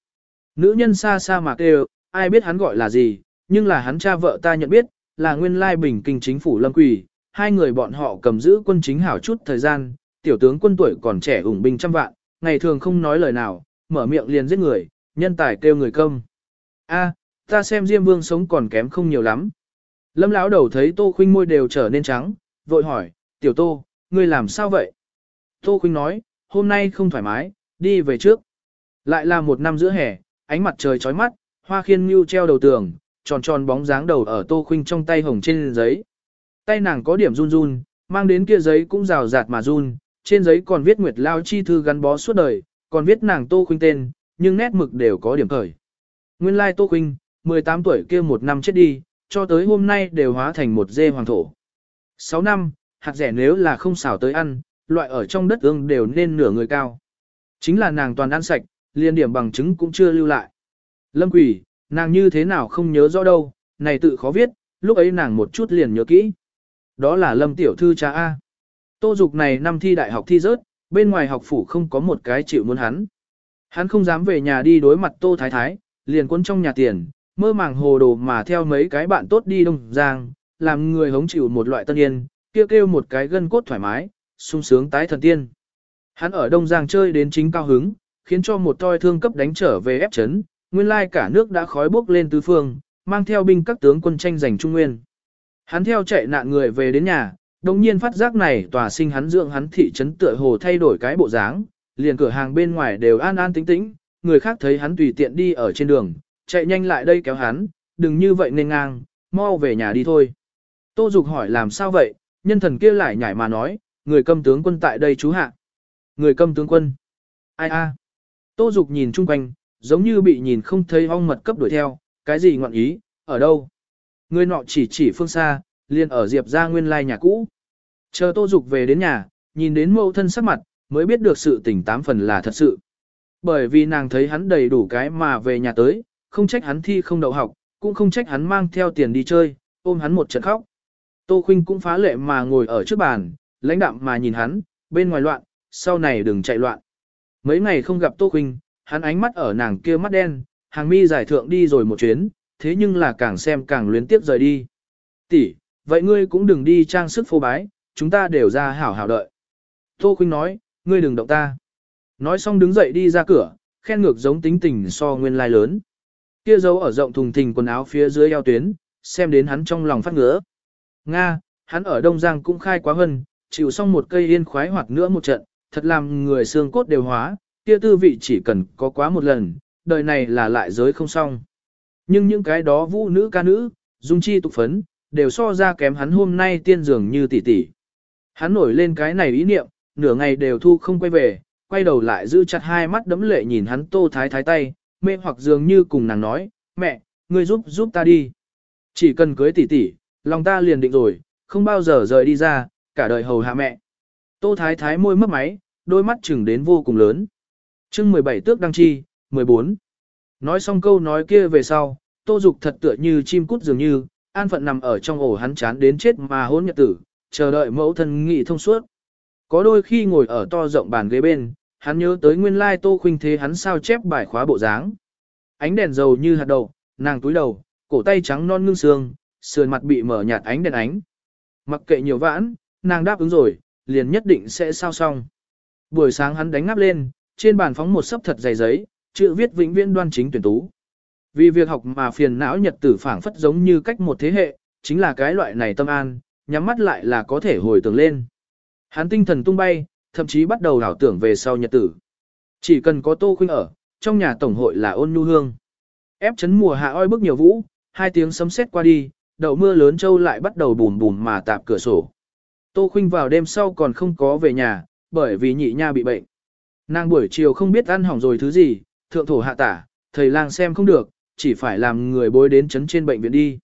Nữ nhân xa xa mà kêu, ai biết hắn gọi là gì, nhưng là hắn cha vợ ta nhận biết, là nguyên lai bình kinh chính phủ lâm quỷ, hai người bọn họ cầm giữ quân chính hảo chút thời gian, tiểu tướng quân tuổi còn trẻ ủng binh trăm vạn, ngày thường không nói lời nào, mở miệng liền giết người, nhân tài kêu người công. A, ta xem Diêm Vương sống còn kém không nhiều lắm. Lâm lão đầu thấy Tô Khuynh môi đều trở nên trắng, vội hỏi, tiểu Tô, ngươi làm sao vậy? Tô Khuynh nói, hôm nay không thoải mái, đi về trước. Lại là một năm giữa hè, ánh mặt trời chói mắt, hoa khiên như treo đầu tường, tròn tròn bóng dáng đầu ở Tô Khuynh trong tay hồng trên giấy. Tay nàng có điểm run run, mang đến kia giấy cũng rào rạt mà run, trên giấy còn viết Nguyệt Lao chi thư gắn bó suốt đời, còn viết nàng Tô Khuynh tên, nhưng nét mực đều có điểm khởi. Nguyên lai Tô Khuynh, 18 tuổi kia một năm chết đi, cho tới hôm nay đều hóa thành một dê hoàng thổ. 6 năm, hạt rẻ nếu là không xào tới ăn, loại ở trong đất ương đều nên nửa người cao. Chính là nàng toàn ăn sạch, liên điểm bằng chứng cũng chưa lưu lại. Lâm quỷ, nàng như thế nào không nhớ rõ đâu, này tự khó viết, lúc ấy nàng một chút liền nhớ kỹ. Đó là Lâm tiểu thư cha A. Tô dục này năm thi đại học thi rớt, bên ngoài học phủ không có một cái chịu muốn hắn. Hắn không dám về nhà đi đối mặt Tô Thái Thái, liền cuốn trong nhà tiền, mơ màng hồ đồ mà theo mấy cái bạn tốt đi Đông Giang, làm người hống chịu một loại tân yên, kêu kêu một cái gân cốt thoải mái, sung sướng tái thần tiên. Hắn ở Đông Giang chơi đến chính cao hứng, khiến cho một toi thương cấp đánh trở về ép chấn, nguyên lai cả nước đã khói bốc lên tứ phương, mang theo binh các tướng quân tranh giành Trung Nguyên. Hắn theo chạy nạn người về đến nhà, đồng nhiên phát giác này tòa sinh hắn dưỡng hắn thị trấn tựa hồ thay đổi cái bộ dáng, liền cửa hàng bên ngoài đều an an tĩnh tĩnh, người khác thấy hắn tùy tiện đi ở trên đường, chạy nhanh lại đây kéo hắn, đừng như vậy nên ngang, mau về nhà đi thôi. Tô Dục hỏi làm sao vậy, nhân thần kia lại nhảy mà nói, người câm tướng quân tại đây chú hạ. Người câm tướng quân. Ai a? Tô Dục nhìn chung quanh, giống như bị nhìn không thấy ong mật cấp đuổi theo, cái gì ngọn ý, ở đâu? Người nọ chỉ chỉ phương xa, liền ở Diệp ra nguyên lai nhà cũ. Chờ Tô Dục về đến nhà, nhìn đến mẫu thân sắc mặt, mới biết được sự tình tám phần là thật sự. Bởi vì nàng thấy hắn đầy đủ cái mà về nhà tới, không trách hắn thi không đậu học, cũng không trách hắn mang theo tiền đi chơi, ôm hắn một trận khóc. Tô Khuynh cũng phá lệ mà ngồi ở trước bàn, lãnh đạm mà nhìn hắn, bên ngoài loạn, sau này đừng chạy loạn. Mấy ngày không gặp Tô Khuynh, hắn ánh mắt ở nàng kia mắt đen, hàng mi giải thượng đi rồi một chuyến, thế nhưng là càng xem càng luyến tiếp rời đi. Tỷ, vậy ngươi cũng đừng đi trang sức phô bái, chúng ta đều ra hảo hảo đợi. Tô Khuynh nói, ngươi đừng động ta. Nói xong đứng dậy đi ra cửa, khen ngược giống tính tình so nguyên lai lớn. Kia dấu ở rộng thùng thình quần áo phía dưới eo tuyến, xem đến hắn trong lòng phát ngứa. Nga, hắn ở Đông Giang cũng khai quá hân, chịu xong một cây yên khoái hoặc nữa một trận, thật làm người xương cốt đều hóa, kia tư vị chỉ cần có quá một lần, đời này là lại giới không xong. Nhưng những cái đó vũ nữ ca nữ, dung chi tục phấn, đều so ra kém hắn hôm nay tiên dường như tỷ tỷ. Hắn nổi lên cái này ý niệm, nửa ngày đều thu không quay về, quay đầu lại giữ chặt hai mắt đấm lệ nhìn hắn tô thái thái tay, mê hoặc dường như cùng nàng nói, mẹ, ngươi giúp giúp ta đi. Chỉ cần cưới tỷ tỷ, lòng ta liền định rồi, không bao giờ rời đi ra, cả đời hầu hạ mẹ. Tô thái thái môi mấp máy, đôi mắt chừng đến vô cùng lớn chương 17 tước đăng chi, 14. Nói xong câu nói kia về sau, tô dục thật tựa như chim cút dường như, an phận nằm ở trong ổ hắn chán đến chết mà hôn nhật tử, chờ đợi mẫu thân nghị thông suốt. Có đôi khi ngồi ở to rộng bàn ghế bên, hắn nhớ tới nguyên lai tô khuynh thế hắn sao chép bài khóa bộ dáng. Ánh đèn dầu như hạt đậu, nàng túi đầu, cổ tay trắng non ngưng xương, sườn mặt bị mở nhạt ánh đèn ánh. Mặc kệ nhiều vãn, nàng đáp ứng rồi, liền nhất định sẽ sao xong. Buổi sáng hắn đánh ngáp lên, trên bàn phóng một sấp thật dày giấy, chữ viết vĩnh viễn đoan chính tuyển tú. Vì việc học mà phiền não nhật tử phảng phất giống như cách một thế hệ, chính là cái loại này tâm an, nhắm mắt lại là có thể hồi tưởng lên. Hắn tinh thần tung bay, thậm chí bắt đầu đảo tưởng về sau nhật tử. Chỉ cần có Tô Khuynh ở, trong nhà tổng hội là ôn nhu hương. Ép chấn mùa hạ oi bức nhiều vũ, hai tiếng sấm sét qua đi, đậu mưa lớn châu lại bắt đầu bùn bùn mà tạp cửa sổ. Tô Khuynh vào đêm sau còn không có về nhà, bởi vì nhị nha bị bệnh. Nàng buổi chiều không biết ăn hỏng rồi thứ gì, thượng thổ hạ tả, thầy lang xem không được, chỉ phải làm người bối đến chấn trên bệnh viện đi.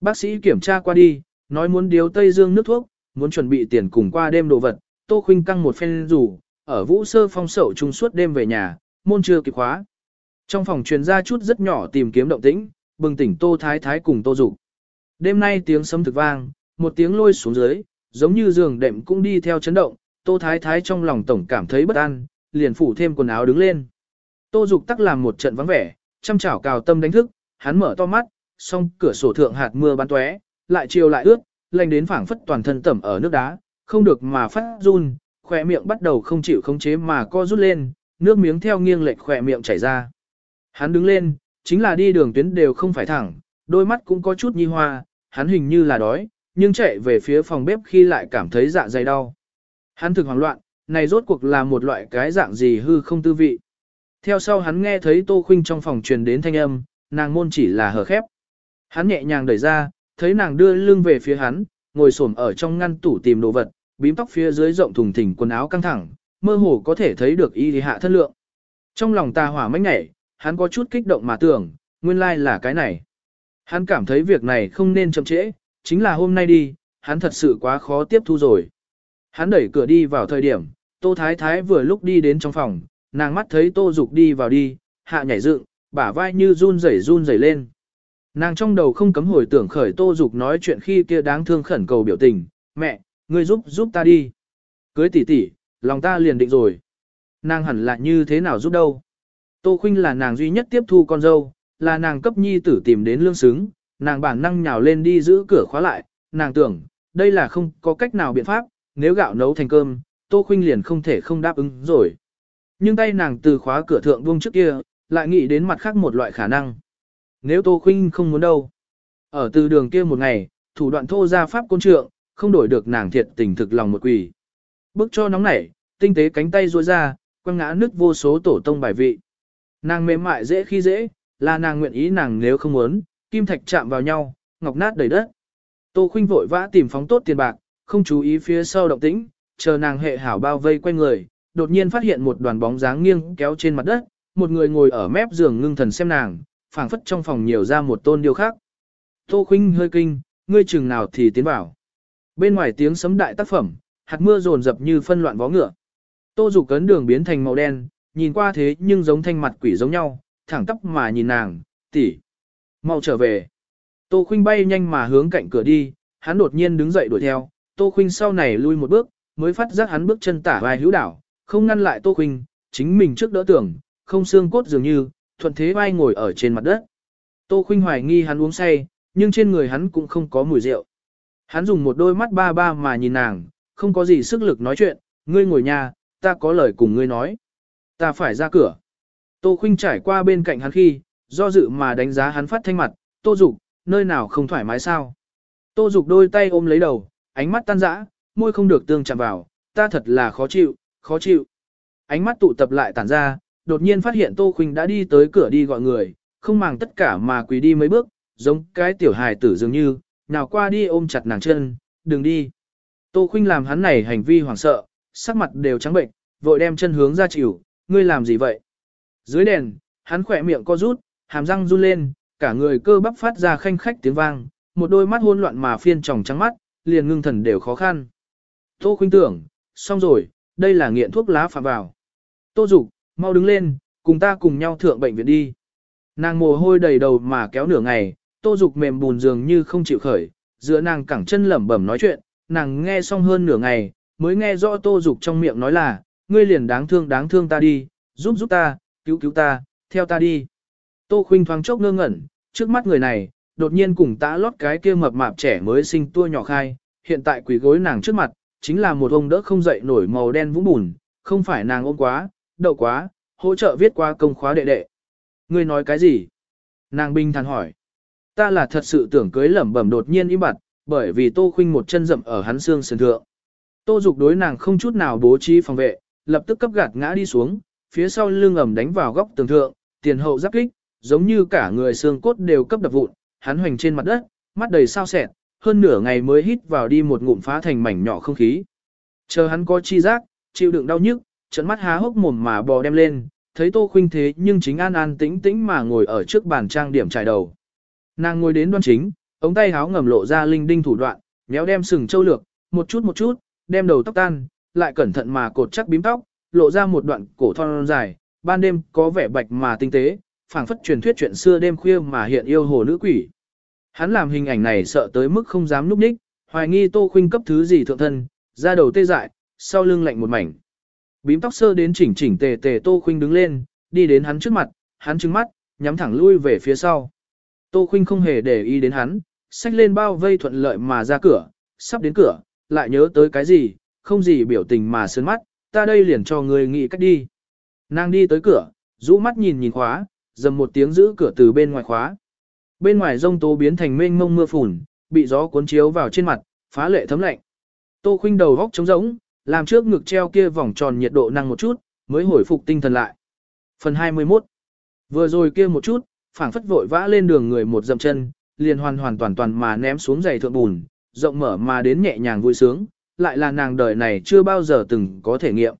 Bác sĩ kiểm tra qua đi, nói muốn điếu Tây Dương nước thuốc, muốn chuẩn bị tiền cùng qua đêm đồ vật, Tô Khuynh căng một phen rủ, ở Vũ Sơ phong sậu chung suốt đêm về nhà, môn chưa kịp khóa. Trong phòng truyền ra chút rất nhỏ tìm kiếm động tĩnh, bừng tỉnh Tô Thái Thái cùng Tô Dục. Đêm nay tiếng sấm thực vang, một tiếng lôi xuống dưới, giống như giường đệm cũng đi theo chấn động, Tô Thái Thái trong lòng tổng cảm thấy bất an, liền phủ thêm quần áo đứng lên. Tô Dục tắc làm một trận vắng vẻ, chăm chảo cào tâm đánh thức, hắn mở to mắt, song cửa sổ thượng hạt mưa bắn tóe, lại chiều lại ướt, lạnh đến phảng phất toàn thân tẩm ở nước đá, không được mà phát run, khỏe miệng bắt đầu không chịu khống chế mà co rút lên, nước miếng theo nghiêng lệch khỏe miệng chảy ra. Hắn đứng lên, chính là đi đường tuyến đều không phải thẳng, đôi mắt cũng có chút nhi hoa, hắn hình như là đói, nhưng chạy về phía phòng bếp khi lại cảm thấy dạ dày đau. Hắn thực hoảng loạn, này rốt cuộc là một loại cái dạng gì hư không tư vị. Theo sau hắn nghe thấy Tô Khuynh trong phòng truyền đến thanh âm, nàng môn chỉ là hờ khép. Hắn nhẹ nhàng đẩy ra, thấy nàng đưa lưng về phía hắn, ngồi xổm ở trong ngăn tủ tìm đồ vật, bím tóc phía dưới rộng thùng thình quần áo căng thẳng, mơ hồ có thể thấy được y hạ thân lượng. Trong lòng ta hỏa mãnh nhảy, hắn có chút kích động mà tưởng, nguyên lai like là cái này. Hắn cảm thấy việc này không nên chậm trễ, chính là hôm nay đi, hắn thật sự quá khó tiếp thu rồi. Hắn đẩy cửa đi vào thời điểm, Tô Thái Thái vừa lúc đi đến trong phòng, nàng mắt thấy Tô Dục đi vào đi, hạ nhảy dựng, bả vai như run rẩy run rẩy lên. Nàng trong đầu không cấm hồi tưởng khởi Tô Dục nói chuyện khi kia đáng thương khẩn cầu biểu tình, mẹ, ngươi giúp giúp ta đi. Cưới tỷ tỷ, lòng ta liền định rồi. Nàng hẳn là như thế nào giúp đâu. Tô Khuynh là nàng duy nhất tiếp thu con dâu, là nàng cấp nhi tử tìm đến lương xứng, nàng bản năng nhào lên đi giữ cửa khóa lại, nàng tưởng, đây là không có cách nào biện pháp, nếu gạo nấu thành cơm, Tô Khuynh liền không thể không đáp ứng rồi. Nhưng tay nàng từ khóa cửa thượng buông trước kia, lại nghĩ đến mặt khác một loại khả năng. Nếu Tô Khuynh không muốn đâu. Ở từ đường kia một ngày, thủ đoạn thô ra pháp côn trượng, không đổi được nàng thiệt tình thực lòng một quỷ. Bước cho nóng nảy, tinh tế cánh tay duỗi ra, quăng ngã nứt vô số tổ tông bài vị. Nàng mềm mại dễ khi dễ, là nàng nguyện ý nàng nếu không muốn, kim thạch chạm vào nhau, ngọc nát đầy đất. Tô Khuynh vội vã tìm phóng tốt tiền bạc, không chú ý phía sau động tĩnh, chờ nàng hệ hảo bao vây quanh người, đột nhiên phát hiện một đoàn bóng dáng nghiêng kéo trên mặt đất, một người ngồi ở mép giường ngưng thần xem nàng, phảng phất trong phòng nhiều ra một tôn điêu khác. Tô Khuynh hơi kinh, ngươi chừng nào thì tiến vào. Bên ngoài tiếng sấm đại tác phẩm, hạt mưa rồn rập như phân loạn vó ngựa. Tô Dục cấn đường biến thành màu đen, nhìn qua thế nhưng giống thanh mặt quỷ giống nhau, thẳng tắp mà nhìn nàng, tỷ, mau trở về. Tô Khuynh bay nhanh mà hướng cạnh cửa đi, hắn đột nhiên đứng dậy đuổi theo, Tô Khuynh sau này lui một bước, mới phát giác hắn bước chân tả vai hữu đảo, không ngăn lại Tô Khuynh, chính mình trước đỡ tưởng, không xương cốt dường như, thuận thế vai ngồi ở trên mặt đất. Tô Khuynh hoài nghi hắn uống say, nhưng trên người hắn cũng không có mùi rượu. Hắn dùng một đôi mắt ba ba mà nhìn nàng, không có gì sức lực nói chuyện, ngươi ngồi nhà, ta có lời cùng ngươi nói. Ta phải ra cửa. Tô Khuynh trải qua bên cạnh hắn khi, do dự mà đánh giá hắn phát thanh mặt, Tô Dục, nơi nào không thoải mái sao? Tô Dục đôi tay ôm lấy đầu, ánh mắt tan rã, môi không được tương chạm vào, ta thật là khó chịu, khó chịu. Ánh mắt tụ tập lại tản ra, đột nhiên phát hiện Tô Khuynh đã đi tới cửa đi gọi người, không màng tất cả mà quỳ đi mấy bước, giống cái tiểu hài tử dường như, nào qua đi ôm chặt nàng chân, đừng đi. Tô Khuynh làm hắn này hành vi hoảng sợ, sắc mặt đều trắng bệnh, vội đem chân hướng ra chịu, ngươi làm gì vậy? Dưới đèn, hắn khỏe miệng co rút, hàm răng run lên, cả người cơ bắp phát ra khanh khách tiếng vang, một đôi mắt hỗn loạn mà phiên tròng trắng mắt, liền ngưng thần đều khó khăn. Tô Khuynh tưởng, xong rồi, đây là nghiện thuốc lá phạm vào. Tô Dục, mau đứng lên, cùng ta cùng nhau thượng bệnh viện đi. Nàng mồ hôi đầy đầu mà kéo nửa ngày, Tô Dục mềm bùn dường như không chịu khởi, giữa nàng cẳng chân lẩm bẩm nói chuyện, nàng nghe xong hơn nửa ngày, mới nghe rõ Tô Dục trong miệng nói là, ngươi liền đáng thương đáng thương ta đi, giúp giúp ta, cứu cứu ta, theo ta đi. Tô Khuynh thoáng chốc ngơ ngẩn, trước mắt người này, đột nhiên cùng tã lót cái kia mập mạp trẻ mới sinh tua nhỏ khai, hiện tại quỷ gối nàng trước mặt, chính là một ông đỡ không dậy nổi màu đen vũng bùn, không phải nàng ôm quá, đậu quá, hỗ trợ viết qua công khóa đệ đệ. Ngươi nói cái gì? Nàng bình thản hỏi. Ta là thật sự tưởng cưới lẩm bẩm đột nhiên im bặt, bởi vì Tô Khuynh một chân dậm ở hắn xương sườn thượng. Tô Dục đối nàng không chút nào bố trí phòng vệ, lập tức cấp gạt ngã đi xuống, phía sau lưng ẩm đánh vào góc tường thượng, tiền hậu giáp kích, giống như cả người xương cốt đều cấp đập vụn, hắn hoành trên mặt đất, mắt đầy sao sẹn, hơn nửa ngày mới hít vào đi một ngụm phá thành mảnh nhỏ không khí. Chờ hắn có chi giác, chịu đựng đau nhức, trận mắt há hốc mồm mà bò đem lên, thấy Tô Khuynh thế nhưng chính an an tĩnh tĩnh mà ngồi ở trước bàn trang điểm trải đầu. Nàng ngồi đến đoan chính, ống tay háo ngầm lộ ra linh đinh thủ đoạn, méo đem sừng châu lược, một chút một chút, đem đầu tóc tan, lại cẩn thận mà cột chắc bím tóc, lộ ra một đoạn cổ thon dài, ban đêm có vẻ bạch mà tinh tế, phảng phất truyền thuyết chuyện xưa đêm khuya mà hiện yêu hồ nữ quỷ. Hắn làm hình ảnh này sợ tới mức không dám núp ních, hoài nghi Tô Khuynh cấp thứ gì thượng thân, ra đầu tê dại, sau lưng lạnh một mảnh. Bím tóc sơ đến chỉnh chỉnh tề tề Tô Khuynh đứng lên, đi đến hắn trước mặt, hắn trừng mắt, nhắm thẳng lui về phía sau. Tô Khuynh không hề để ý đến hắn, xách lên bao vây thuận lợi mà ra cửa, sắp đến cửa, lại nhớ tới cái gì, không gì biểu tình mà sớn mắt, ta đây liền cho người nghĩ cách đi. Nàng đi tới cửa, rũ mắt nhìn nhìn khóa, dầm một tiếng giữ cửa từ bên ngoài khóa. Bên ngoài rông tố biến thành mênh mông mưa phùn, bị gió cuốn chiếu vào trên mặt, phá lệ thấm lạnh. Tô Khuynh đầu góc trống rỗng, làm trước ngực treo kia vòng tròn nhiệt độ năng một chút, mới hồi phục tinh thần lại. Phần 21 Vừa rồi kia một chút, phảng phất vội vã lên đường người một dậm chân, liền hoàn hoàn toàn toàn mà ném xuống giày thượng bùn, rộng mở mà đến nhẹ nhàng vui sướng, lại là nàng đời này chưa bao giờ từng có thể nghiệm.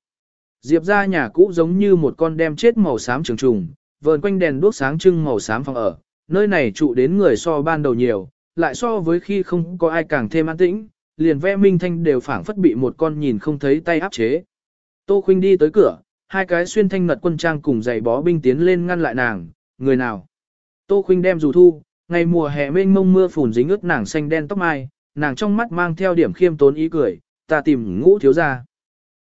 Diệp ra nhà cũ giống như một con đem chết màu xám trường trùng, vờn quanh đèn đuốc sáng trưng màu xám phòng ở, nơi này trụ đến người so ban đầu nhiều, lại so với khi không có ai càng thêm an tĩnh, liền vẽ minh thanh đều phảng phất bị một con nhìn không thấy tay áp chế. Tô Khuynh đi tới cửa, hai cái xuyên thanh nật quân trang cùng giày bó binh tiến lên ngăn lại nàng, người nào. Tô Khuynh đem dù thu, ngày mùa hè mênh mông mưa phùn dính ướt nàng xanh đen tóc mai, nàng trong mắt mang theo điểm khiêm tốn ý cười, ta tìm ngũ thiếu gia.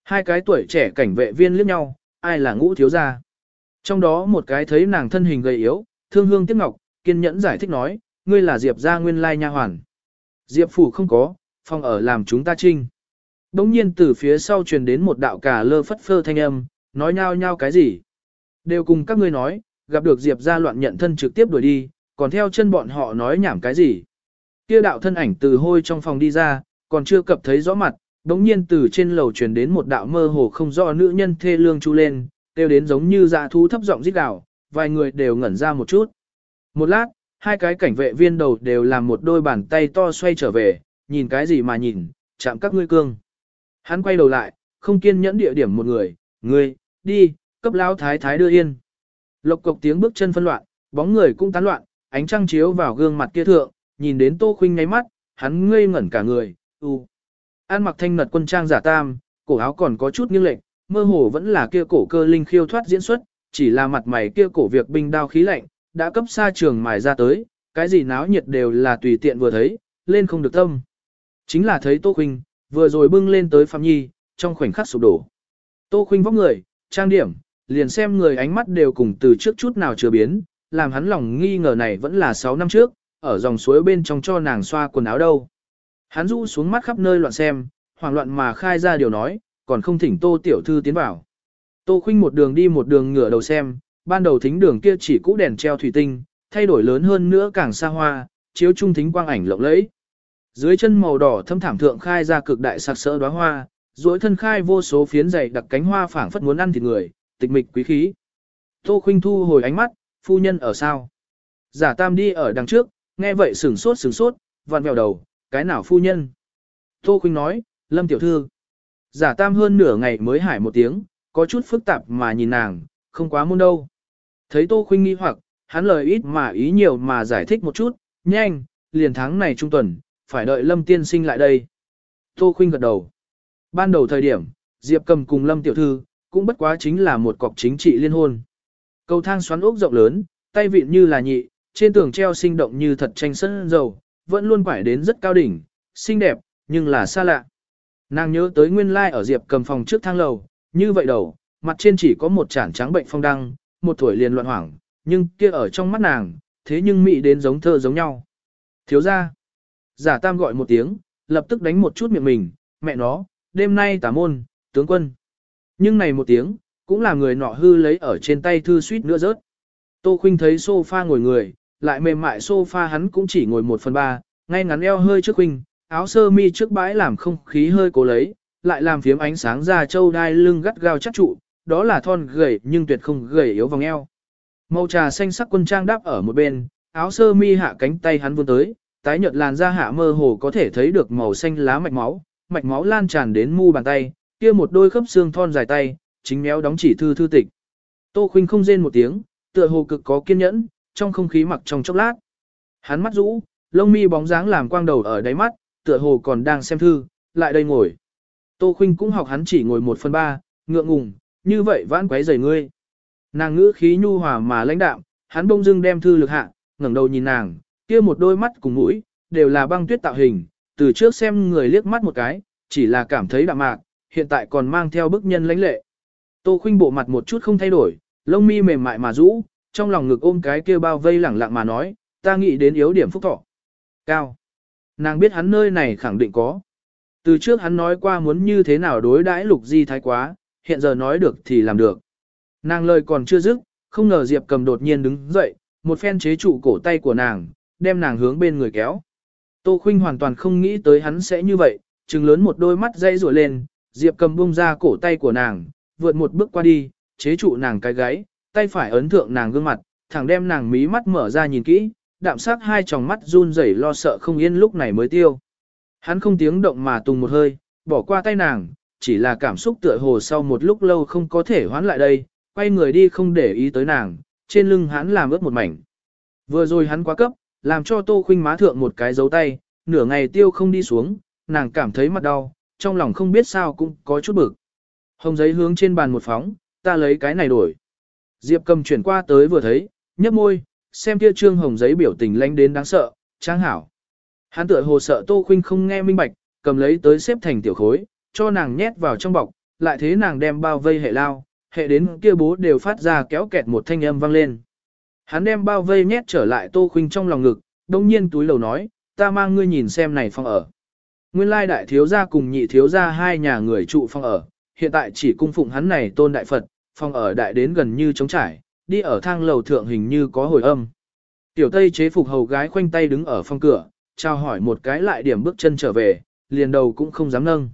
Hai cái tuổi trẻ cảnh vệ viên liếc nhau, ai là ngũ thiếu gia. Trong đó một cái thấy nàng thân hình gầy yếu, thương hương tiếc ngọc, kiên nhẫn giải thích nói, ngươi là Diệp gia nguyên lai nha hoàn. Diệp phủ không có, phòng ở làm chúng ta trinh. Đống nhiên từ phía sau truyền đến một đạo cả lơ phất phơ thanh âm, nói nhao nhao cái gì. Đều cùng các ngươi nói, gặp được Diệp gia loạn nhận thân trực tiếp đuổi đi, còn theo chân bọn họ nói nhảm cái gì. Kia đạo thân ảnh từ hôi trong phòng đi ra, còn chưa cập thấy rõ mặt, đống nhiên từ trên lầu truyền đến một đạo mơ hồ không rõ nữ nhân thê lương chu lên, kêu đến giống như dạ thú thấp giọng rít gào, vài người đều ngẩn ra một chút. Một lát, hai cái cảnh vệ viên đầu đều làm một đôi bàn tay to xoay trở về, nhìn cái gì mà nhìn, chạm các ngươi cương. Hắn quay đầu lại, không kiên nhẫn địa điểm một người, ngươi, đi, cấp lão thái thái đưa yên. Lộc cộc tiếng bước chân phân loạn, bóng người cũng tán loạn, ánh trăng chiếu vào gương mặt kia thượng, nhìn đến Tô Khuynh ngáy mắt, hắn ngây ngẩn cả người, u. An mặc thanh nật quân trang giả tam, cổ áo còn có chút nghiêng lệch, mơ hồ vẫn là kia cổ cơ linh khiêu thoát diễn xuất, chỉ là mặt mày kia cổ việc binh đao khí lạnh, đã cấp xa trường mài ra tới, cái gì náo nhiệt đều là tùy tiện vừa thấy, lên không được tâm. Chính là thấy Tô Khuynh, vừa rồi bưng lên tới Phạm Nhi, trong khoảnh khắc sụp đổ. Tô Khuynh vóc người, trang điểm, liền xem người ánh mắt đều cùng từ trước chút nào chưa biến, làm hắn lòng nghi ngờ này vẫn là 6 năm trước, ở dòng suối bên trong cho nàng xoa quần áo đâu. Hắn rũ xuống mắt khắp nơi loạn xem, hoảng loạn mà khai ra điều nói, còn không thỉnh Tô Tiểu Thư tiến vào. Tô Khuynh một đường đi một đường ngửa đầu xem, ban đầu thính đường kia chỉ cũ đèn treo thủy tinh, thay đổi lớn hơn nữa càng xa hoa, chiếu trung thính quang ảnh lộng lẫy. Dưới chân màu đỏ thâm thảm thượng khai ra cực đại sặc sỡ đóa hoa, duỗi thân khai vô số phiến dày đặc cánh hoa phảng phất muốn ăn thịt người, tịch mịch quý khí. Tô Khuynh thu hồi ánh mắt, phu nhân ở sao? Giả Tam đi ở đằng trước, nghe vậy sửng sốt sửng sốt, vặn vẹo đầu, cái nào phu nhân? Tô Khuynh nói, Lâm tiểu thư. Giả Tam hơn nửa ngày mới hải một tiếng, có chút phức tạp mà nhìn nàng, không quá muôn đâu. Thấy Tô Khuynh nghi hoặc, hắn lời ít mà ý nhiều mà giải thích một chút, nhanh, liền tháng này trung tuần, phải đợi Lâm tiên sinh lại đây. Tô Khuynh gật đầu. Ban đầu thời điểm, Diệp Cầm cùng Lâm tiểu thư, cũng bất quá chính là một cọc chính trị liên hôn. Cầu thang xoắn ốc rộng lớn, tay vịn như là nhị, trên tường treo sinh động như thật tranh sân dầu, vẫn luôn quải đến rất cao đỉnh, xinh đẹp, nhưng là xa lạ. Nàng nhớ tới nguyên lai like ở Diệp Cầm phòng trước thang lầu, như vậy đầu, mặt trên chỉ có một chản trắng bệnh phong đăng, một tuổi liền loạn hoảng, nhưng kia ở trong mắt nàng, thế nhưng mị đến giống thơ giống nhau. Thiếu ra. Giả tam gọi một tiếng, lập tức đánh một chút miệng mình, mẹ nó, đêm nay tả môn, tướng quân. Nhưng này một tiếng, cũng là người nọ hư lấy ở trên tay thư suýt nữa rớt. Tô Khuynh thấy sofa ngồi người, lại mềm mại sofa hắn cũng chỉ ngồi một phần ba, ngay ngắn eo hơi trước Khuynh, áo sơ mi trước bãi làm không khí hơi cố lấy, lại làm phiếm ánh sáng ra châu đai lưng gắt gao chắc trụ, đó là thon gầy nhưng tuyệt không gầy yếu vòng eo. Màu trà xanh sắc quân trang đáp ở một bên, áo sơ mi hạ cánh tay hắn vươn tới, tái nhợt làn da hạ mơ hồ có thể thấy được màu xanh lá mạch máu, mạch máu lan tràn đến mu bàn tay, kia một đôi khớp xương thon dài tay, chính méo đóng chỉ thư thư tịch. Tô Khuynh không rên một tiếng, tựa hồ cực có kiên nhẫn, trong không khí mặc trong chốc lát. Hắn mắt rũ, lông mi bóng dáng làm quang đầu ở đáy mắt, tựa hồ còn đang xem thư, lại đây ngồi. Tô Khuynh cũng học hắn chỉ ngồi một phần ba, ngượng ngùng, như vậy vãn quấy rầy ngươi. Nàng ngữ khí nhu hòa mà lãnh đạm, hắn bông dưng đem thư lực hạ, ngẩng đầu nhìn nàng, kia một đôi mắt cùng mũi, đều là băng tuyết tạo hình, từ trước xem người liếc mắt một cái, chỉ là cảm thấy đạm mạc, hiện tại còn mang theo bức nhân lãnh lệ. Tô khuynh bộ mặt một chút không thay đổi, lông mi mềm mại mà rũ, trong lòng ngực ôm cái kia bao vây lẳng lặng mà nói, ta nghĩ đến yếu điểm phúc thọ. Cao. Nàng biết hắn nơi này khẳng định có. Từ trước hắn nói qua muốn như thế nào đối đãi lục di thái quá, hiện giờ nói được thì làm được. Nàng lời còn chưa dứt, không ngờ Diệp cầm đột nhiên đứng dậy, một phen chế trụ cổ tay của nàng, đem nàng hướng bên người kéo. Tô Khuynh hoàn toàn không nghĩ tới hắn sẽ như vậy, trừng lớn một đôi mắt dây rủa lên, Diệp cầm bung ra cổ tay của nàng, vượt một bước qua đi, chế trụ nàng cái gáy, tay phải ấn thượng nàng gương mặt, thẳng đem nàng mí mắt mở ra nhìn kỹ, đạm sắc hai tròng mắt run rẩy lo sợ không yên lúc này mới tiêu. Hắn không tiếng động mà tùng một hơi, bỏ qua tay nàng, chỉ là cảm xúc tựa hồ sau một lúc lâu không có thể hoán lại đây, quay người đi không để ý tới nàng, trên lưng hắn làm ướt một mảnh. Vừa rồi hắn quá cấp, làm cho Tô Khuynh má thượng một cái dấu tay, nửa ngày tiêu không đi xuống, nàng cảm thấy mặt đau, trong lòng không biết sao cũng có chút bực. Hồng giấy hướng trên bàn một phóng, ta lấy cái này đổi. Diệp cầm chuyển qua tới vừa thấy, nhấp môi, xem kia trương hồng giấy biểu tình lanh đến đáng sợ, trang hảo. Hắn tựa hồ sợ Tô Khuynh không nghe minh bạch, cầm lấy tới xếp thành tiểu khối, cho nàng nhét vào trong bọc, lại thế nàng đem bao vây hệ lao, hệ đến kia bố đều phát ra kéo kẹt một thanh âm vang lên. Hắn đem bao vây nhét trở lại Tô Khuynh trong lòng ngực, đông nhiên túi lầu nói, ta mang ngươi nhìn xem này phòng ở. Nguyên lai đại thiếu gia cùng nhị thiếu gia hai nhà người trụ phòng ở, hiện tại chỉ cung phụng hắn này tôn đại Phật, phòng ở đại đến gần như trống trải, đi ở thang lầu thượng hình như có hồi âm. Tiểu Tây chế phục hầu gái khoanh tay đứng ở phòng cửa, chào hỏi một cái lại điểm bước chân trở về, liền đầu cũng không dám nâng.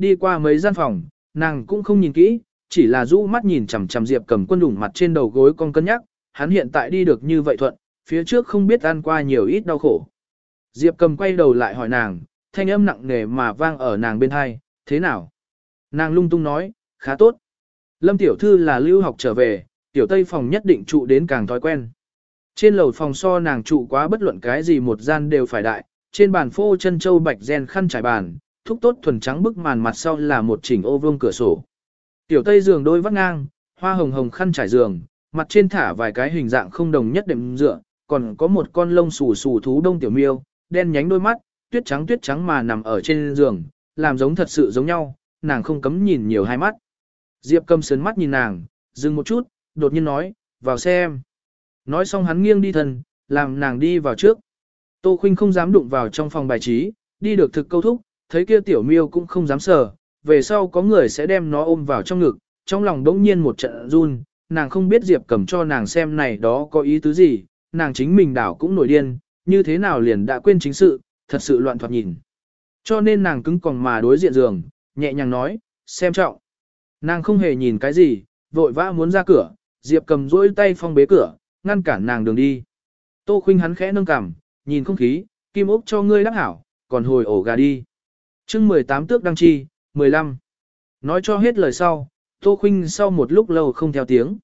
Đi qua mấy gian phòng, nàng cũng không nhìn kỹ, chỉ là rũ mắt nhìn chằm chằm Diệp cầm quân đủng mặt trên đầu gối con cân nhắc, hắn hiện tại đi được như vậy thuận, phía trước không biết ăn qua nhiều ít đau khổ. Diệp cầm quay đầu lại hỏi nàng, thanh âm nặng nề mà vang ở nàng bên hai, thế nào? Nàng lung tung nói, khá tốt. Lâm tiểu thư là lưu học trở về, tiểu tây phòng nhất định trụ đến càng thói quen. Trên lầu phòng so nàng trụ quá bất luận cái gì một gian đều phải đại, trên bàn phô chân châu bạch gen khăn trải bàn, thúc tốt thuần trắng bức màn mặt sau là một chỉnh ô vương cửa sổ. Tiểu tây giường đôi vắt ngang, hoa hồng hồng khăn trải giường, mặt trên thả vài cái hình dạng không đồng nhất đệm dựa, còn có một con lông xù xù thú đông tiểu miêu, đen nhánh đôi mắt, tuyết trắng tuyết trắng mà nằm ở trên giường, làm giống thật sự giống nhau, nàng không cấm nhìn nhiều hai mắt. Diệp cầm sớn mắt nhìn nàng, dừng một chút, đột nhiên nói, vào xe em. Nói xong hắn nghiêng đi thân, làm nàng đi vào trước. Tô Khuynh không dám đụng vào trong phòng bài trí, đi được thực câu thúc, thấy kia tiểu miêu cũng không dám sờ, về sau có người sẽ đem nó ôm vào trong ngực, trong lòng đống nhiên một trận run, nàng không biết Diệp cầm cho nàng xem này đó có ý tứ gì, nàng chính mình đảo cũng nổi điên, như thế nào liền đã quên chính sự, thật sự loạn thoạt nhìn. Cho nên nàng cứng còn mà đối diện giường, nhẹ nhàng nói, xem trọng. Nàng không hề nhìn cái gì, vội vã muốn ra cửa, Diệp cầm rỗi tay phong bế cửa, ngăn cản nàng đường đi. Tô khuynh hắn khẽ nâng cằm, nhìn không khí, kim ốc cho ngươi đắc hảo, còn hồi ổ gà đi chương 18 tước đăng chi, 15. Nói cho hết lời sau, Tô khuynh sau một lúc lâu không theo tiếng.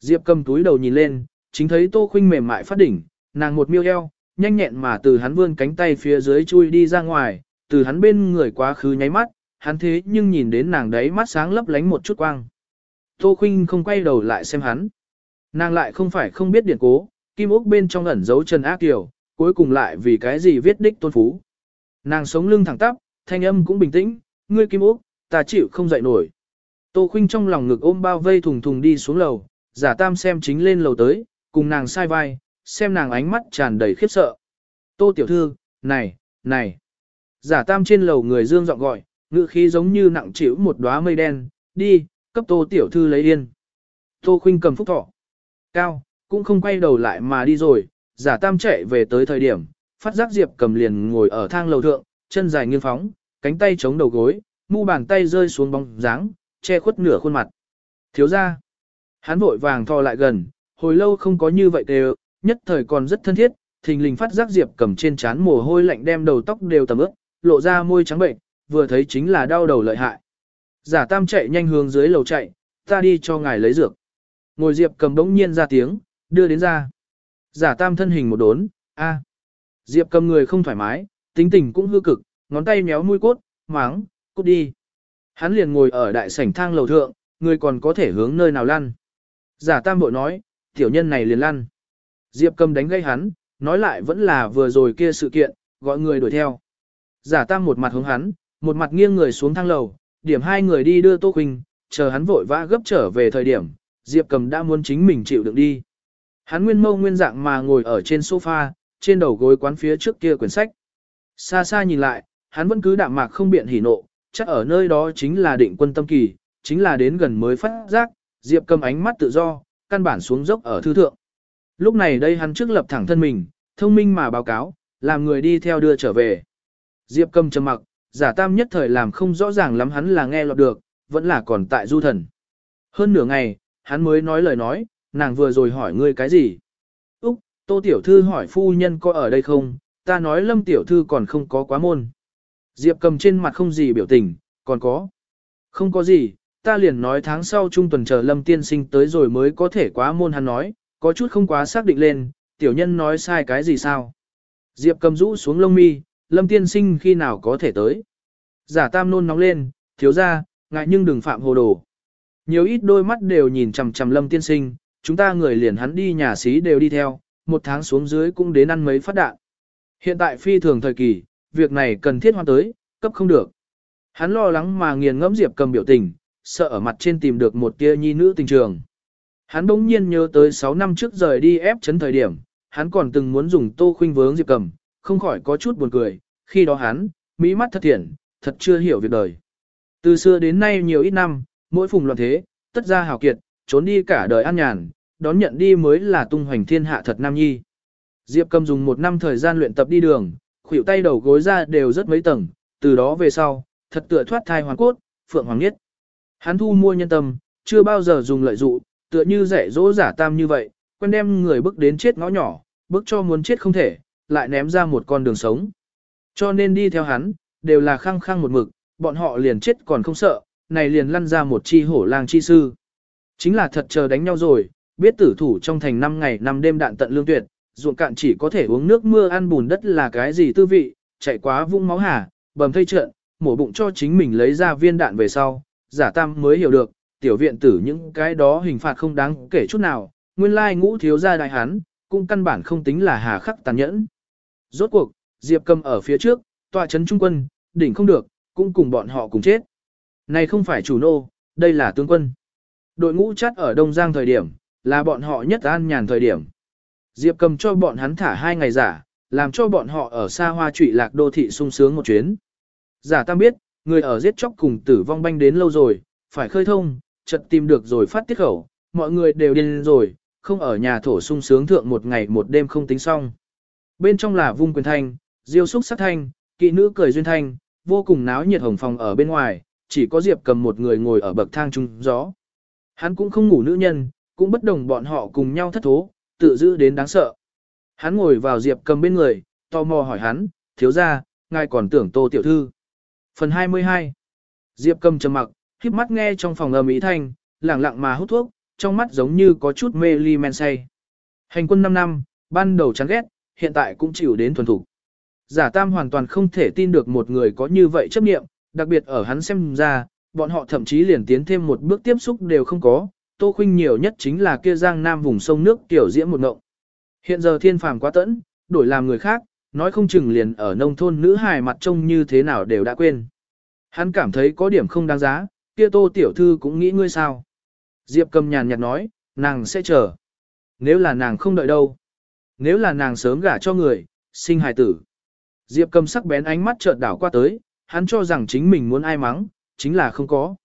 Diệp cầm túi đầu nhìn lên, chính thấy Tô khuynh mềm mại phát đỉnh, nàng một miêu eo, nhanh nhẹn mà từ hắn vươn cánh tay phía dưới chui đi ra ngoài, từ hắn bên người quá khứ nháy mắt, hắn thế nhưng nhìn đến nàng đấy mắt sáng lấp lánh một chút quang. Tô Khuynh không quay đầu lại xem hắn. Nàng lại không phải không biết điển cố, kim ốc bên trong ẩn giấu Trần Ác Kiều, cuối cùng lại vì cái gì viết đích tôn phú. Nàng sống lưng thẳng tắp, thanh âm cũng bình tĩnh, ngươi kim Úc, ta chịu không dậy nổi. Tô Khuynh trong lòng ngực ôm bao vây thùng thùng đi xuống lầu, giả tam xem chính lên lầu tới, cùng nàng sai vai, xem nàng ánh mắt tràn đầy khiếp sợ. Tô tiểu thư, này, này. Giả tam trên lầu người dương giọng gọi, ngữ khí giống như nặng chịu một đóa mây đen, đi, cấp tô tiểu thư lấy yên. Tô khuynh cầm phúc thọ. Cao, cũng không quay đầu lại mà đi rồi, giả tam chạy về tới thời điểm, phát giác diệp cầm liền ngồi ở thang lầu thượng, chân dài nghiêng phóng, cánh tay chống đầu gối, mu bàn tay rơi xuống bóng dáng, che khuất nửa khuôn mặt. Thiếu ra. Hắn vội vàng thò lại gần, hồi lâu không có như vậy đều, nhất thời còn rất thân thiết, thình lình phát giác diệp cầm trên trán mồ hôi lạnh đem đầu tóc đều tầm ướt, lộ ra môi trắng bệnh, vừa thấy chính là đau đầu lợi hại. Giả tam chạy nhanh hướng dưới lầu chạy, ta đi cho ngài lấy dược. Ngồi diệp cầm đống nhiên ra tiếng, đưa đến ra. Giả tam thân hình một đốn, a. Diệp cầm người không thoải mái, tính tình cũng hư cực, ngón tay méo mũi cốt, máng, cút đi. Hắn liền ngồi ở đại sảnh thang lầu thượng, người còn có thể hướng nơi nào lăn. Giả tam bội nói, tiểu nhân này liền lăn. Diệp cầm đánh gây hắn, nói lại vẫn là vừa rồi kia sự kiện, gọi người đuổi theo. Giả tam một mặt hướng hắn, một mặt nghiêng người xuống thang lầu, điểm hai người đi đưa Tô Quỳnh, chờ hắn vội vã gấp trở về thời điểm, Diệp Cầm đã muốn chính mình chịu đựng đi. Hắn nguyên mâu nguyên dạng mà ngồi ở trên sofa, trên đầu gối quán phía trước kia quyển sách. Xa xa nhìn lại, hắn vẫn cứ đạm mạc không biện hỉ nộ, chắc ở nơi đó chính là định quân tâm kỳ, chính là đến gần mới phát giác, Diệp Cầm ánh mắt tự do, căn bản xuống dốc ở thư thượng. Lúc này đây hắn trước lập thẳng thân mình, thông minh mà báo cáo, làm người đi theo đưa trở về. Diệp Cầm trầm mặc, giả tam nhất thời làm không rõ ràng lắm hắn là nghe lọt được, vẫn là còn tại du thần. Hơn nửa ngày, hắn mới nói lời nói, nàng vừa rồi hỏi ngươi cái gì? Úc, tô tiểu thư hỏi phu nhân có ở đây không, ta nói lâm tiểu thư còn không có quá môn. Diệp cầm trên mặt không gì biểu tình, còn có. Không có gì, ta liền nói tháng sau trung tuần chờ lâm tiên sinh tới rồi mới có thể quá môn hắn nói, có chút không quá xác định lên, tiểu nhân nói sai cái gì sao? Diệp cầm rũ xuống lông mi, lâm tiên sinh khi nào có thể tới. Giả tam nôn nóng lên, thiếu ra, ngại nhưng đừng phạm hồ đồ. Nhiều ít đôi mắt đều nhìn chằm chằm lâm tiên sinh, chúng ta người liền hắn đi nhà xí đều đi theo, một tháng xuống dưới cũng đến ăn mấy phát đạn. Hiện tại phi thường thời kỳ, việc này cần thiết hoan tới, cấp không được. Hắn lo lắng mà nghiền ngẫm Diệp cầm biểu tình, sợ ở mặt trên tìm được một tia nhi nữ tình trường. Hắn bỗng nhiên nhớ tới 6 năm trước rời đi ép chấn thời điểm, hắn còn từng muốn dùng tô khuynh vướng Diệp cầm, không khỏi có chút buồn cười, khi đó hắn, mỹ mắt thật thiện, thật chưa hiểu việc đời. Từ xưa đến nay nhiều ít năm, mỗi phùng loạn thế, tất ra hào kiệt, trốn đi cả đời an nhàn, đón nhận đi mới là tung hoành thiên hạ thật nam nhi. Diệp Cầm dùng một năm thời gian luyện tập đi đường, khuỷu tay đầu gối ra đều rất mấy tầng, từ đó về sau, thật tựa thoát thai hoàn cốt, phượng hoàng nhất. Hắn thu mua nhân tâm, chưa bao giờ dùng lợi dụ, tựa như rẻ dỗ giả tam như vậy, quen đem người bước đến chết ngõ nhỏ, bước cho muốn chết không thể, lại ném ra một con đường sống. Cho nên đi theo hắn, đều là khăng khăng một mực, bọn họ liền chết còn không sợ, này liền lăn ra một chi hổ lang chi sư. Chính là thật chờ đánh nhau rồi, biết tử thủ trong thành 5 ngày 5 đêm đạn tận lương tuyệt, ruộng cạn chỉ có thể uống nước mưa ăn bùn đất là cái gì tư vị, chạy quá vung máu hà, bầm thây trợn, mổ bụng cho chính mình lấy ra viên đạn về sau, giả tam mới hiểu được, tiểu viện tử những cái đó hình phạt không đáng kể chút nào, nguyên lai ngũ thiếu gia đại hán, cũng căn bản không tính là hà khắc tàn nhẫn. Rốt cuộc, Diệp cầm ở phía trước, tòa chấn trung quân, đỉnh không được, cũng cùng bọn họ cùng chết. Này không phải chủ nô, đây là tướng quân. Đội ngũ chắt ở Đông Giang thời điểm, là bọn họ nhất an nhàn thời điểm. Diệp cầm cho bọn hắn thả hai ngày giả, làm cho bọn họ ở xa hoa trụy lạc đô thị sung sướng một chuyến. Giả tam biết, người ở giết chóc cùng tử vong banh đến lâu rồi, phải khơi thông, chợt tìm được rồi phát tiết khẩu, mọi người đều điên rồi, không ở nhà thổ sung sướng thượng một ngày một đêm không tính xong. Bên trong là vung quyền thanh, diêu xúc sát thanh, kỵ nữ cười duyên thanh, vô cùng náo nhiệt hồng phòng ở bên ngoài, chỉ có Diệp cầm một người ngồi ở bậc thang trung gió. Hắn cũng không ngủ nữ nhân, cũng bất đồng bọn họ cùng nhau thất thố, tự giữ đến đáng sợ. Hắn ngồi vào Diệp cầm bên người, tò mò hỏi hắn, thiếu ra, ngài còn tưởng tô tiểu thư. Phần 22 Diệp cầm trầm mặc, khiếp mắt nghe trong phòng âm ý thanh, lẳng lặng mà hút thuốc, trong mắt giống như có chút mê ly men say. Hành quân 5 năm, ban đầu chán ghét, hiện tại cũng chịu đến thuần thủ. Giả tam hoàn toàn không thể tin được một người có như vậy chấp nghiệm, đặc biệt ở hắn xem ra, bọn họ thậm chí liền tiến thêm một bước tiếp xúc đều không có, Tô Khuynh nhiều nhất chính là kia giang nam vùng sông nước tiểu diễm một ngộng. Hiện giờ thiên phàm quá tẫn, đổi làm người khác, nói không chừng liền ở nông thôn nữ hài mặt trông như thế nào đều đã quên. Hắn cảm thấy có điểm không đáng giá, kia tô tiểu thư cũng nghĩ ngươi sao. Diệp cầm nhàn nhạt nói, nàng sẽ chờ. Nếu là nàng không đợi đâu. Nếu là nàng sớm gả cho người, sinh hài tử. Diệp cầm sắc bén ánh mắt chợt đảo qua tới, hắn cho rằng chính mình muốn ai mắng, chính là không có.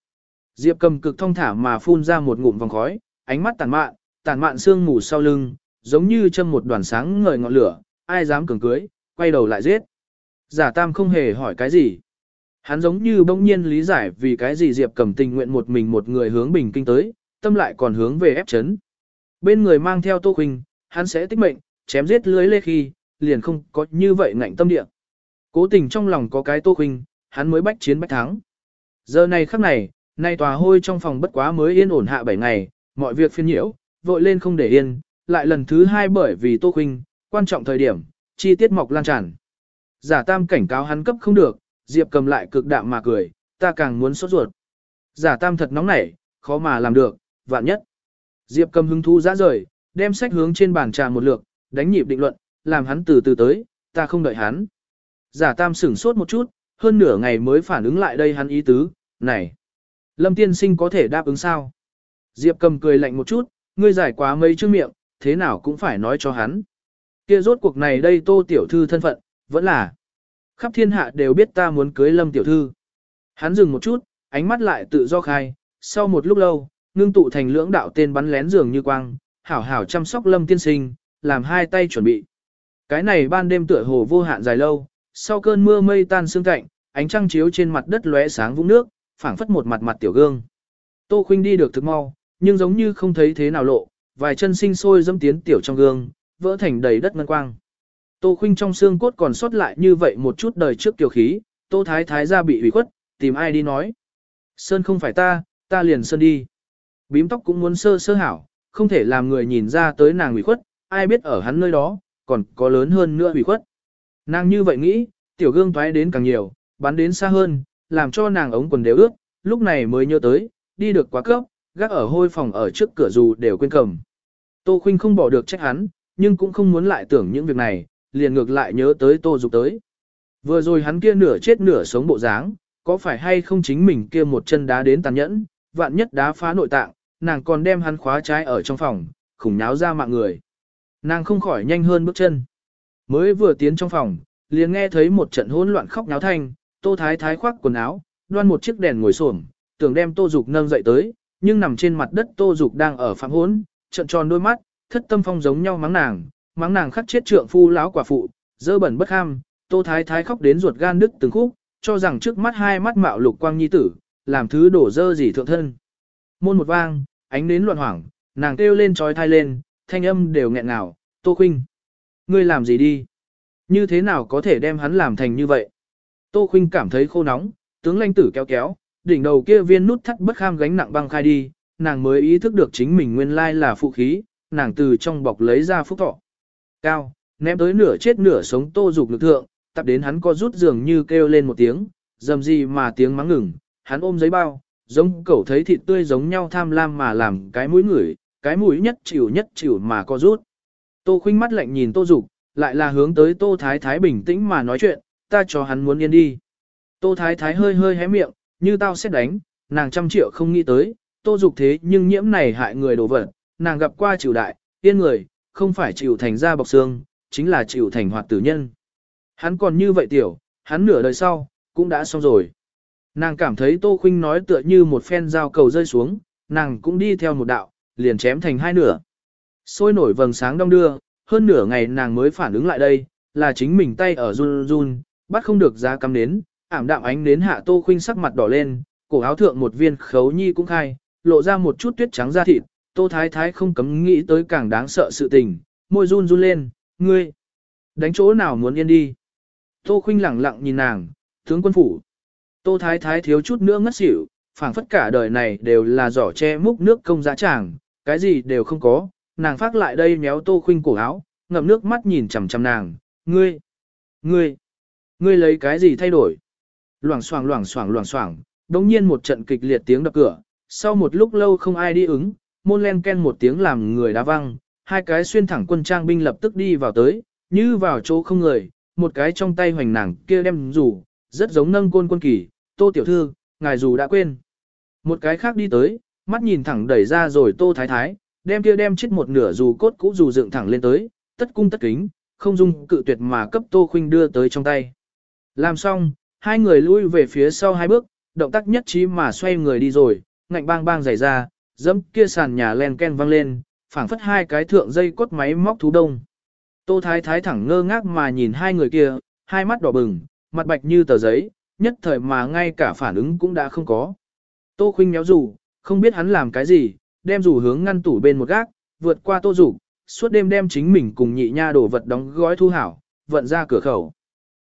Diệp cầm cực thông thả mà phun ra một ngụm vòng khói, ánh mắt tàn mạn, tàn mạn sương mù sau lưng, giống như châm một đoàn sáng ngời ngọn lửa, ai dám cường cưới, quay đầu lại giết. Giả tam không hề hỏi cái gì. Hắn giống như bỗng nhiên lý giải vì cái gì Diệp cầm tình nguyện một mình một người hướng bình kinh tới, tâm lại còn hướng về ép chấn. Bên người mang theo Tô Khuynh, hắn sẽ tích mệnh, chém giết lưới lê khi, liền không có như vậy ngạnh tâm địa. Cố tình trong lòng có cái Tô Khuynh, hắn mới bách chiến bách thắng. Giờ này khắc này, nay tòa hôi trong phòng bất quá mới yên ổn hạ 7 ngày, mọi việc phiên nhiễu, vội lên không để yên, lại lần thứ hai bởi vì Tô Khuynh, quan trọng thời điểm, chi tiết mọc lan tràn. Giả tam cảnh cáo hắn cấp không được, Diệp cầm lại cực đạm mà cười, ta càng muốn sốt ruột. Giả tam thật nóng nảy, khó mà làm được, vạn nhất. Diệp cầm hứng thú dã rời, đem sách hướng trên bàn trà một lượt, đánh nhịp định luận, làm hắn từ từ tới, ta không đợi hắn. Giả tam sửng sốt một chút, hơn nửa ngày mới phản ứng lại đây hắn ý tứ, này. Lâm tiên sinh có thể đáp ứng sao? Diệp cầm cười lạnh một chút, ngươi giải quá mấy chữ miệng, thế nào cũng phải nói cho hắn. Kia rốt cuộc này đây tô tiểu thư thân phận, vẫn là. Khắp thiên hạ đều biết ta muốn cưới lâm tiểu thư. Hắn dừng một chút, ánh mắt lại tự do khai, sau một lúc lâu, ngưng tụ thành lưỡng đạo tên bắn lén dường như quang, hảo hảo chăm sóc lâm tiên sinh, làm hai tay chuẩn bị. Cái này ban đêm tựa hồ vô hạn dài lâu, sau cơn mưa mây tan sương cạnh, ánh trăng chiếu trên mặt đất lóe sáng vũng nước, phảng phất một mặt mặt tiểu gương. Tô Khuynh đi được thực mau, nhưng giống như không thấy thế nào lộ, vài chân sinh sôi dâm tiến tiểu trong gương, vỡ thành đầy đất ngân quang. Tô Khuynh trong xương cốt còn sót lại như vậy một chút đời trước tiểu khí, Tô Thái Thái ra bị ủy khuất, tìm ai đi nói. Sơn không phải ta, ta liền sơn đi. Bím tóc cũng muốn sơ sơ hảo, không thể làm người nhìn ra tới nàng ủy khuất, ai biết ở hắn nơi đó, còn có lớn hơn nữa ủy khuất. Nàng như vậy nghĩ, tiểu gương toái đến càng nhiều, bắn đến xa hơn, làm cho nàng ống quần đều ướt, lúc này mới nhớ tới, đi được quá cấp, gác ở hôi phòng ở trước cửa dù đều quên cầm. Tô Khuynh không bỏ được trách hắn, nhưng cũng không muốn lại tưởng những việc này, liền ngược lại nhớ tới Tô Dục tới. Vừa rồi hắn kia nửa chết nửa sống bộ dáng, có phải hay không chính mình kia một chân đá đến tàn nhẫn, vạn nhất đá phá nội tạng, nàng còn đem hắn khóa trái ở trong phòng, khủng nháo ra mạng người. Nàng không khỏi nhanh hơn bước chân. Mới vừa tiến trong phòng, liền nghe thấy một trận hỗn loạn khóc náo thanh, Tô Thái Thái khoác quần áo, đoan một chiếc đèn ngồi xổm, tưởng đem Tô Dục nâng dậy tới, nhưng nằm trên mặt đất Tô Dục đang ở phạm hỗn, trợn tròn đôi mắt, thất tâm phong giống nhau mắng nàng, mắng nàng khắc chết trượng phu lão quả phụ, dơ bẩn bất ham, Tô Thái Thái khóc đến ruột gan đứt từng khúc, cho rằng trước mắt hai mắt mạo lục quang nhi tử, làm thứ đổ dơ gì thượng thân. Môn một vang, ánh đến loạn hoảng, nàng kêu lên trói thai lên, thanh âm đều nghẹn ngào, Tô Khuynh. Ngươi làm gì đi? Như thế nào có thể đem hắn làm thành như vậy? Tô Khuynh cảm thấy khô nóng, tướng lanh tử kéo kéo, đỉnh đầu kia viên nút thắt bất kham gánh nặng băng khai đi, nàng mới ý thức được chính mình nguyên lai là phụ khí, nàng từ trong bọc lấy ra phúc thọ. Cao, ném tới nửa chết nửa sống tô dục lực thượng, tập đến hắn co rút dường như kêu lên một tiếng, dầm gì mà tiếng mắng ngừng, hắn ôm giấy bao, giống cẩu thấy thịt tươi giống nhau tham lam mà làm cái mũi ngửi, cái mũi nhất chịu nhất chịu mà co rút. Tô khinh mắt lạnh nhìn tô dục, lại là hướng tới tô thái thái bình tĩnh mà nói chuyện, ta cho hắn muốn yên đi. Tô thái thái hơi hơi hé miệng, như tao sẽ đánh, nàng trăm triệu không nghĩ tới, tô dục thế nhưng nhiễm này hại người đổ vật, nàng gặp qua chịu đại, yên người, không phải chịu thành ra bọc xương, chính là chịu thành hoạt tử nhân. Hắn còn như vậy tiểu, hắn nửa đời sau, cũng đã xong rồi. Nàng cảm thấy Tô Khuynh nói tựa như một phen dao cầu rơi xuống, nàng cũng đi theo một đạo, liền chém thành hai nửa. Sôi nổi vầng sáng đông đưa, hơn nửa ngày nàng mới phản ứng lại đây, là chính mình tay ở run run, bắt không được giá cắm đến, ảm đạm ánh đến hạ tô khuynh sắc mặt đỏ lên, cổ áo thượng một viên khấu nhi cũng khai, lộ ra một chút tuyết trắng da thịt, tô thái thái không cấm nghĩ tới càng đáng sợ sự tình, môi run run lên, ngươi, đánh chỗ nào muốn yên đi. Tô khuynh lẳng lặng nhìn nàng, tướng quân phủ. Tô thái thái thiếu chút nữa ngất xỉu, phảng phất cả đời này đều là giỏ che múc nước công giá tràng, cái gì đều không có, nàng phát lại đây méo tô khuynh cổ áo, ngậm nước mắt nhìn chằm chằm nàng, ngươi, ngươi, ngươi lấy cái gì thay đổi? Loảng xoảng loảng xoảng loảng xoảng, đống nhiên một trận kịch liệt tiếng đập cửa, sau một lúc lâu không ai đi ứng, môn len ken một tiếng làm người đá văng, hai cái xuyên thẳng quân trang binh lập tức đi vào tới, như vào chỗ không người, một cái trong tay hoành nàng kia đem rủ, rất giống nâng côn quân kỳ, tô tiểu thư, ngài dù đã quên. Một cái khác đi tới, mắt nhìn thẳng đẩy ra rồi tô thái thái, đem kia đem chết một nửa dù cốt cũ dù dựng thẳng lên tới, tất cung tất kính, không dung cự tuyệt mà cấp tô khuynh đưa tới trong tay. Làm xong, hai người lui về phía sau hai bước, động tác nhất trí mà xoay người đi rồi, ngạnh bang bang giày ra, dẫm kia sàn nhà len ken vang lên, phảng phất hai cái thượng dây cốt máy móc thú đông. Tô Thái Thái thẳng ngơ ngác mà nhìn hai người kia, hai mắt đỏ bừng, mặt bạch như tờ giấy, nhất thời mà ngay cả phản ứng cũng đã không có. Tô Khuynh méo rủ, không biết hắn làm cái gì, đem rủ hướng ngăn tủ bên một gác, vượt qua Tô rủ, suốt đêm đem chính mình cùng nhị nha đổ vật đóng gói thu hảo, vận ra cửa khẩu.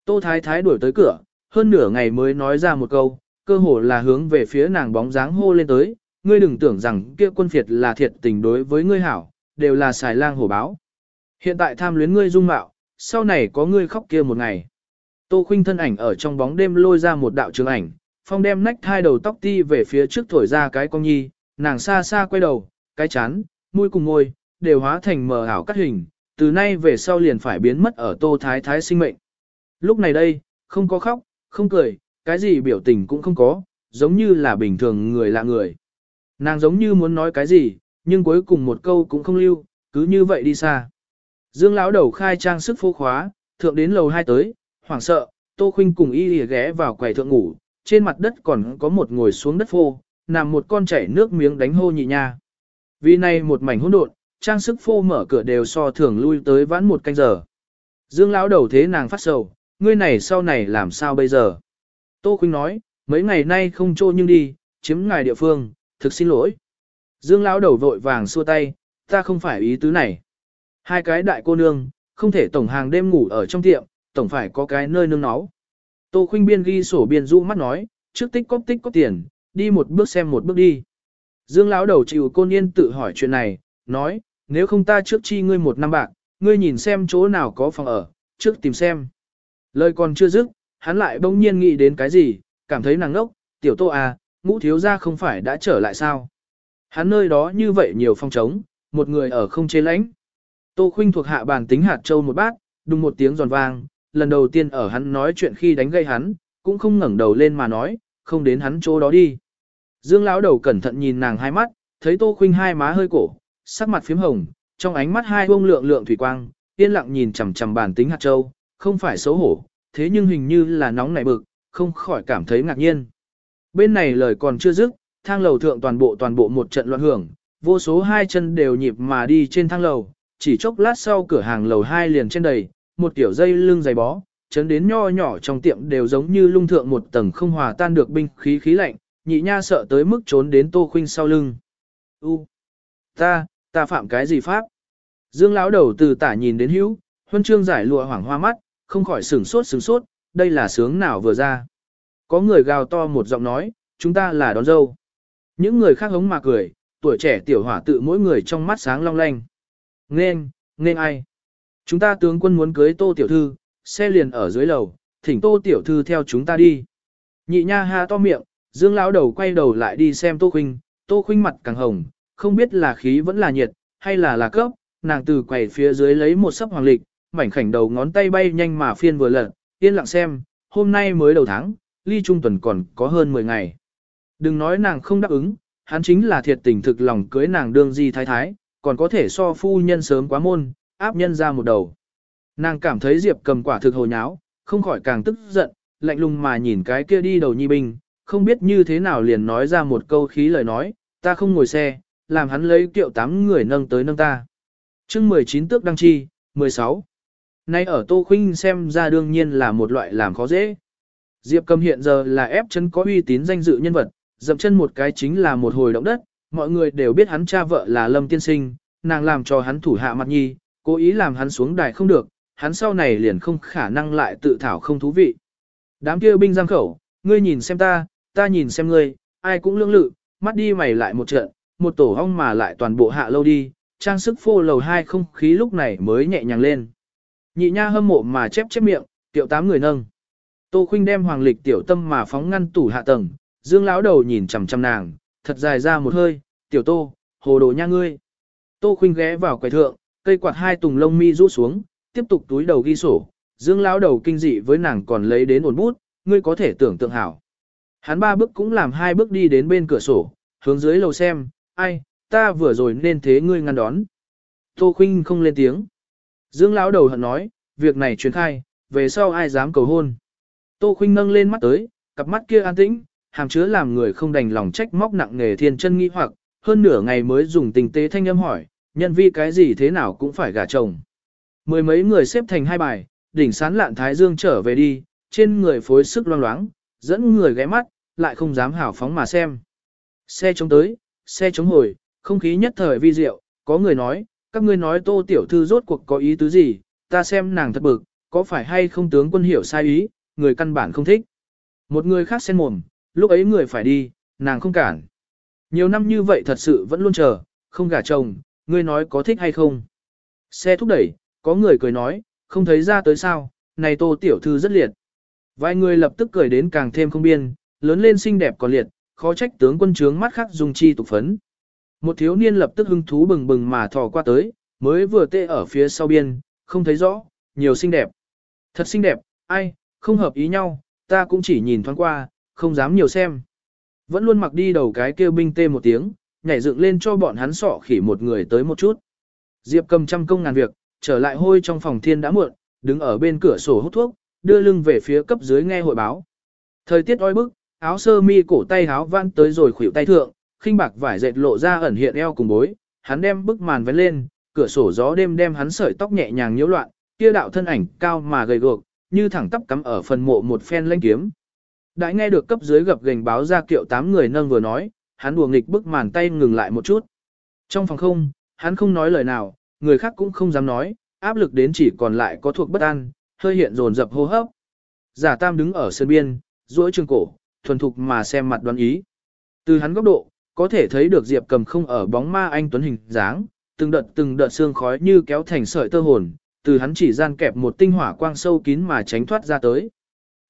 Tô Thái Thái đuổi tới cửa, hơn nửa ngày mới nói ra một câu, cơ hồ là hướng về phía nàng bóng dáng hô lên tới, ngươi đừng tưởng rằng kia quân phiệt là thiệt tình đối với ngươi hảo, đều là xài lang hổ báo. Hiện tại tham luyến ngươi dung mạo, sau này có ngươi khóc kia một ngày. Tô khinh thân ảnh ở trong bóng đêm lôi ra một đạo trường ảnh, phong đem nách hai đầu tóc ti về phía trước thổi ra cái con nhi, nàng xa xa quay đầu, cái chán, mũi cùng môi, đều hóa thành mờ ảo cắt hình, từ nay về sau liền phải biến mất ở tô thái thái sinh mệnh. Lúc này đây, không có khóc, không cười, cái gì biểu tình cũng không có, giống như là bình thường người lạ người. Nàng giống như muốn nói cái gì, nhưng cuối cùng một câu cũng không lưu, cứ như vậy đi xa. Dương lão đầu khai trang sức phô khóa, thượng đến lầu hai tới, hoảng sợ, Tô Khuynh cùng y lìa ghé vào quầy thượng ngủ, trên mặt đất còn có một ngồi xuống đất phô, nằm một con chảy nước miếng đánh hô nhị nha. Vì này một mảnh hỗn độn, trang sức phô mở cửa đều so thường lui tới vãn một canh giờ. Dương lão đầu thế nàng phát sầu, ngươi này sau này làm sao bây giờ? Tô Khuynh nói, mấy ngày nay không trô nhưng đi, chiếm ngài địa phương, thực xin lỗi. Dương lão đầu vội vàng xua tay, ta không phải ý tứ này. Hai cái đại cô nương, không thể tổng hàng đêm ngủ ở trong tiệm, tổng phải có cái nơi nương náu. Tô Khuynh biên ghi sổ biên rũ mắt nói, trước tích cóp tích có tiền, đi một bước xem một bước đi. Dương lão đầu chịu cô niên tự hỏi chuyện này, nói, nếu không ta trước chi ngươi một năm bạc, ngươi nhìn xem chỗ nào có phòng ở, trước tìm xem. Lời còn chưa dứt, hắn lại bỗng nhiên nghĩ đến cái gì, cảm thấy nàng ngốc, tiểu tô à, ngũ thiếu gia không phải đã trở lại sao. Hắn nơi đó như vậy nhiều phong trống, một người ở không chế lãnh. Tô khuynh thuộc hạ bàn tính hạt châu một bát, đùng một tiếng giòn vang, lần đầu tiên ở hắn nói chuyện khi đánh gây hắn, cũng không ngẩng đầu lên mà nói, không đến hắn chỗ đó đi. Dương lão đầu cẩn thận nhìn nàng hai mắt, thấy Tô Khuynh hai má hơi cổ, sắc mặt phím hồng, trong ánh mắt hai bông lượng lượng thủy quang, yên lặng nhìn chằm chằm bàn tính hạt châu, không phải xấu hổ, thế nhưng hình như là nóng nảy bực, không khỏi cảm thấy ngạc nhiên. Bên này lời còn chưa dứt, thang lầu thượng toàn bộ toàn bộ một trận loạn hưởng, vô số hai chân đều nhịp mà đi trên thang lầu, chỉ chốc lát sau cửa hàng lầu hai liền trên đầy, một tiểu dây lưng dày bó, chấn đến nho nhỏ trong tiệm đều giống như lung thượng một tầng không hòa tan được binh khí khí lạnh, nhị nha sợ tới mức trốn đến tô khuynh sau lưng. U, ta, ta phạm cái gì pháp? Dương lão đầu từ tả nhìn đến hữu, huân chương giải lụa hoảng hoa mắt, không khỏi sửng sốt sửng sốt, đây là sướng nào vừa ra. Có người gào to một giọng nói, chúng ta là đón dâu. Những người khác hống mà cười, tuổi trẻ tiểu hỏa tự mỗi người trong mắt sáng long lanh. Nên, nên ai? Chúng ta tướng quân muốn cưới tô tiểu thư, xe liền ở dưới lầu, thỉnh tô tiểu thư theo chúng ta đi. Nhị nha ha to miệng, dương lão đầu quay đầu lại đi xem tô khuynh, tô khuynh mặt càng hồng, không biết là khí vẫn là nhiệt, hay là là cấp, nàng từ quầy phía dưới lấy một sấp hoàng lịch, mảnh khảnh đầu ngón tay bay nhanh mà phiên vừa lật, yên lặng xem, hôm nay mới đầu tháng, ly trung tuần còn có hơn 10 ngày. Đừng nói nàng không đáp ứng, hắn chính là thiệt tình thực lòng cưới nàng đương di thái thái, còn có thể so phu nhân sớm quá môn, áp nhân ra một đầu. Nàng cảm thấy Diệp cầm quả thực hồ nháo, không khỏi càng tức giận, lạnh lùng mà nhìn cái kia đi đầu nhi binh, không biết như thế nào liền nói ra một câu khí lời nói, ta không ngồi xe, làm hắn lấy kiệu tám người nâng tới nâng ta. chương 19 tước đăng chi, 16. Nay ở Tô Khuynh xem ra đương nhiên là một loại làm khó dễ. Diệp Cầm hiện giờ là ép chân có uy tín danh dự nhân vật, dậm chân một cái chính là một hồi động đất, mọi người đều biết hắn cha vợ là Lâm Tiên Sinh, nàng làm cho hắn thủ hạ mặt nhi, cố ý làm hắn xuống đài không được, hắn sau này liền không khả năng lại tự thảo không thú vị. Đám kia binh giang khẩu, ngươi nhìn xem ta, ta nhìn xem ngươi, ai cũng lưỡng lự, mắt đi mày lại một trận, một tổ hong mà lại toàn bộ hạ lâu đi, trang sức phô lầu hai không khí lúc này mới nhẹ nhàng lên. Nhị nha hâm mộ mà chép chép miệng, tiểu tám người nâng. Tô Khuynh đem hoàng lịch tiểu tâm mà phóng ngăn tủ hạ tầng, dương lão đầu nhìn chằm chằm nàng, thật dài ra một hơi, tiểu tô, hồ đồ nha ngươi. Tô Khuynh ghé vào quầy thượng, cây quạt hai tùng lông mi rũ xuống, tiếp tục túi đầu ghi sổ, dương lão đầu kinh dị với nàng còn lấy đến ổn bút, ngươi có thể tưởng tượng hảo. Hắn ba bước cũng làm hai bước đi đến bên cửa sổ, hướng dưới lầu xem, ai, ta vừa rồi nên thế ngươi ngăn đón. Tô Khuynh không lên tiếng. Dương lão đầu hận nói, việc này truyền khai, về sau ai dám cầu hôn. Tô Khuynh nâng lên mắt tới, cặp mắt kia an tĩnh, hàm chứa làm người không đành lòng trách móc nặng nề thiên chân nghĩ hoặc, hơn nửa ngày mới dùng tình tế thanh âm hỏi, nhân vi cái gì thế nào cũng phải gả chồng. Mười mấy người xếp thành hai bài, đỉnh sán lạn thái dương trở về đi, trên người phối sức loang loáng, dẫn người ghé mắt, lại không dám hảo phóng mà xem. Xe chống tới, xe chống hồi, không khí nhất thời vi diệu, có người nói, các ngươi nói tô tiểu thư rốt cuộc có ý tứ gì, ta xem nàng thật bực, có phải hay không tướng quân hiểu sai ý, người căn bản không thích. Một người khác xen mồm, lúc ấy người phải đi, nàng không cản. Nhiều năm như vậy thật sự vẫn luôn chờ, không gả chồng, ngươi nói có thích hay không. Xe thúc đẩy, có người cười nói, không thấy ra tới sao, này tô tiểu thư rất liệt. Vài người lập tức cười đến càng thêm không biên, lớn lên xinh đẹp còn liệt, khó trách tướng quân trướng mắt khác dùng chi tục phấn. Một thiếu niên lập tức hưng thú bừng bừng mà thò qua tới, mới vừa tê ở phía sau biên, không thấy rõ, nhiều xinh đẹp. Thật xinh đẹp, ai, không hợp ý nhau, ta cũng chỉ nhìn thoáng qua, không dám nhiều xem. Vẫn luôn mặc đi đầu cái kêu binh tê một tiếng, nhảy dựng lên cho bọn hắn sọ khỉ một người tới một chút. Diệp cầm trăm công ngàn việc, trở lại hôi trong phòng thiên đã muộn, đứng ở bên cửa sổ hút thuốc, đưa lưng về phía cấp dưới nghe hội báo. Thời tiết oi bức, áo sơ mi cổ tay áo van tới rồi khuỷu tay thượng, khinh bạc vải dệt lộ ra ẩn hiện eo cùng bối, hắn đem bức màn vén lên, cửa sổ gió đêm đem hắn sợi tóc nhẹ nhàng nhiễu loạn, kia đạo thân ảnh cao mà gầy guộc, như thẳng tắp cắm ở phần mộ một phen lanh kiếm. Đại nghe được cấp dưới gập gành báo ra kiệu tám người nâng vừa nói, hắn đùa nghịch bức màn tay ngừng lại một chút. Trong phòng không, hắn không nói lời nào, người khác cũng không dám nói, áp lực đến chỉ còn lại có thuộc bất an, hơi hiện dồn dập hô hấp. Giả Tam đứng ở sân biên, duỗi trường cổ, thuần thục mà xem mặt đoán ý. Từ hắn góc độ, có thể thấy được Diệp Cầm không ở bóng ma anh tuấn hình dáng, từng đợt từng đợt xương khói như kéo thành sợi tơ hồn, từ hắn chỉ gian kẹp một tinh hỏa quang sâu kín mà tránh thoát ra tới.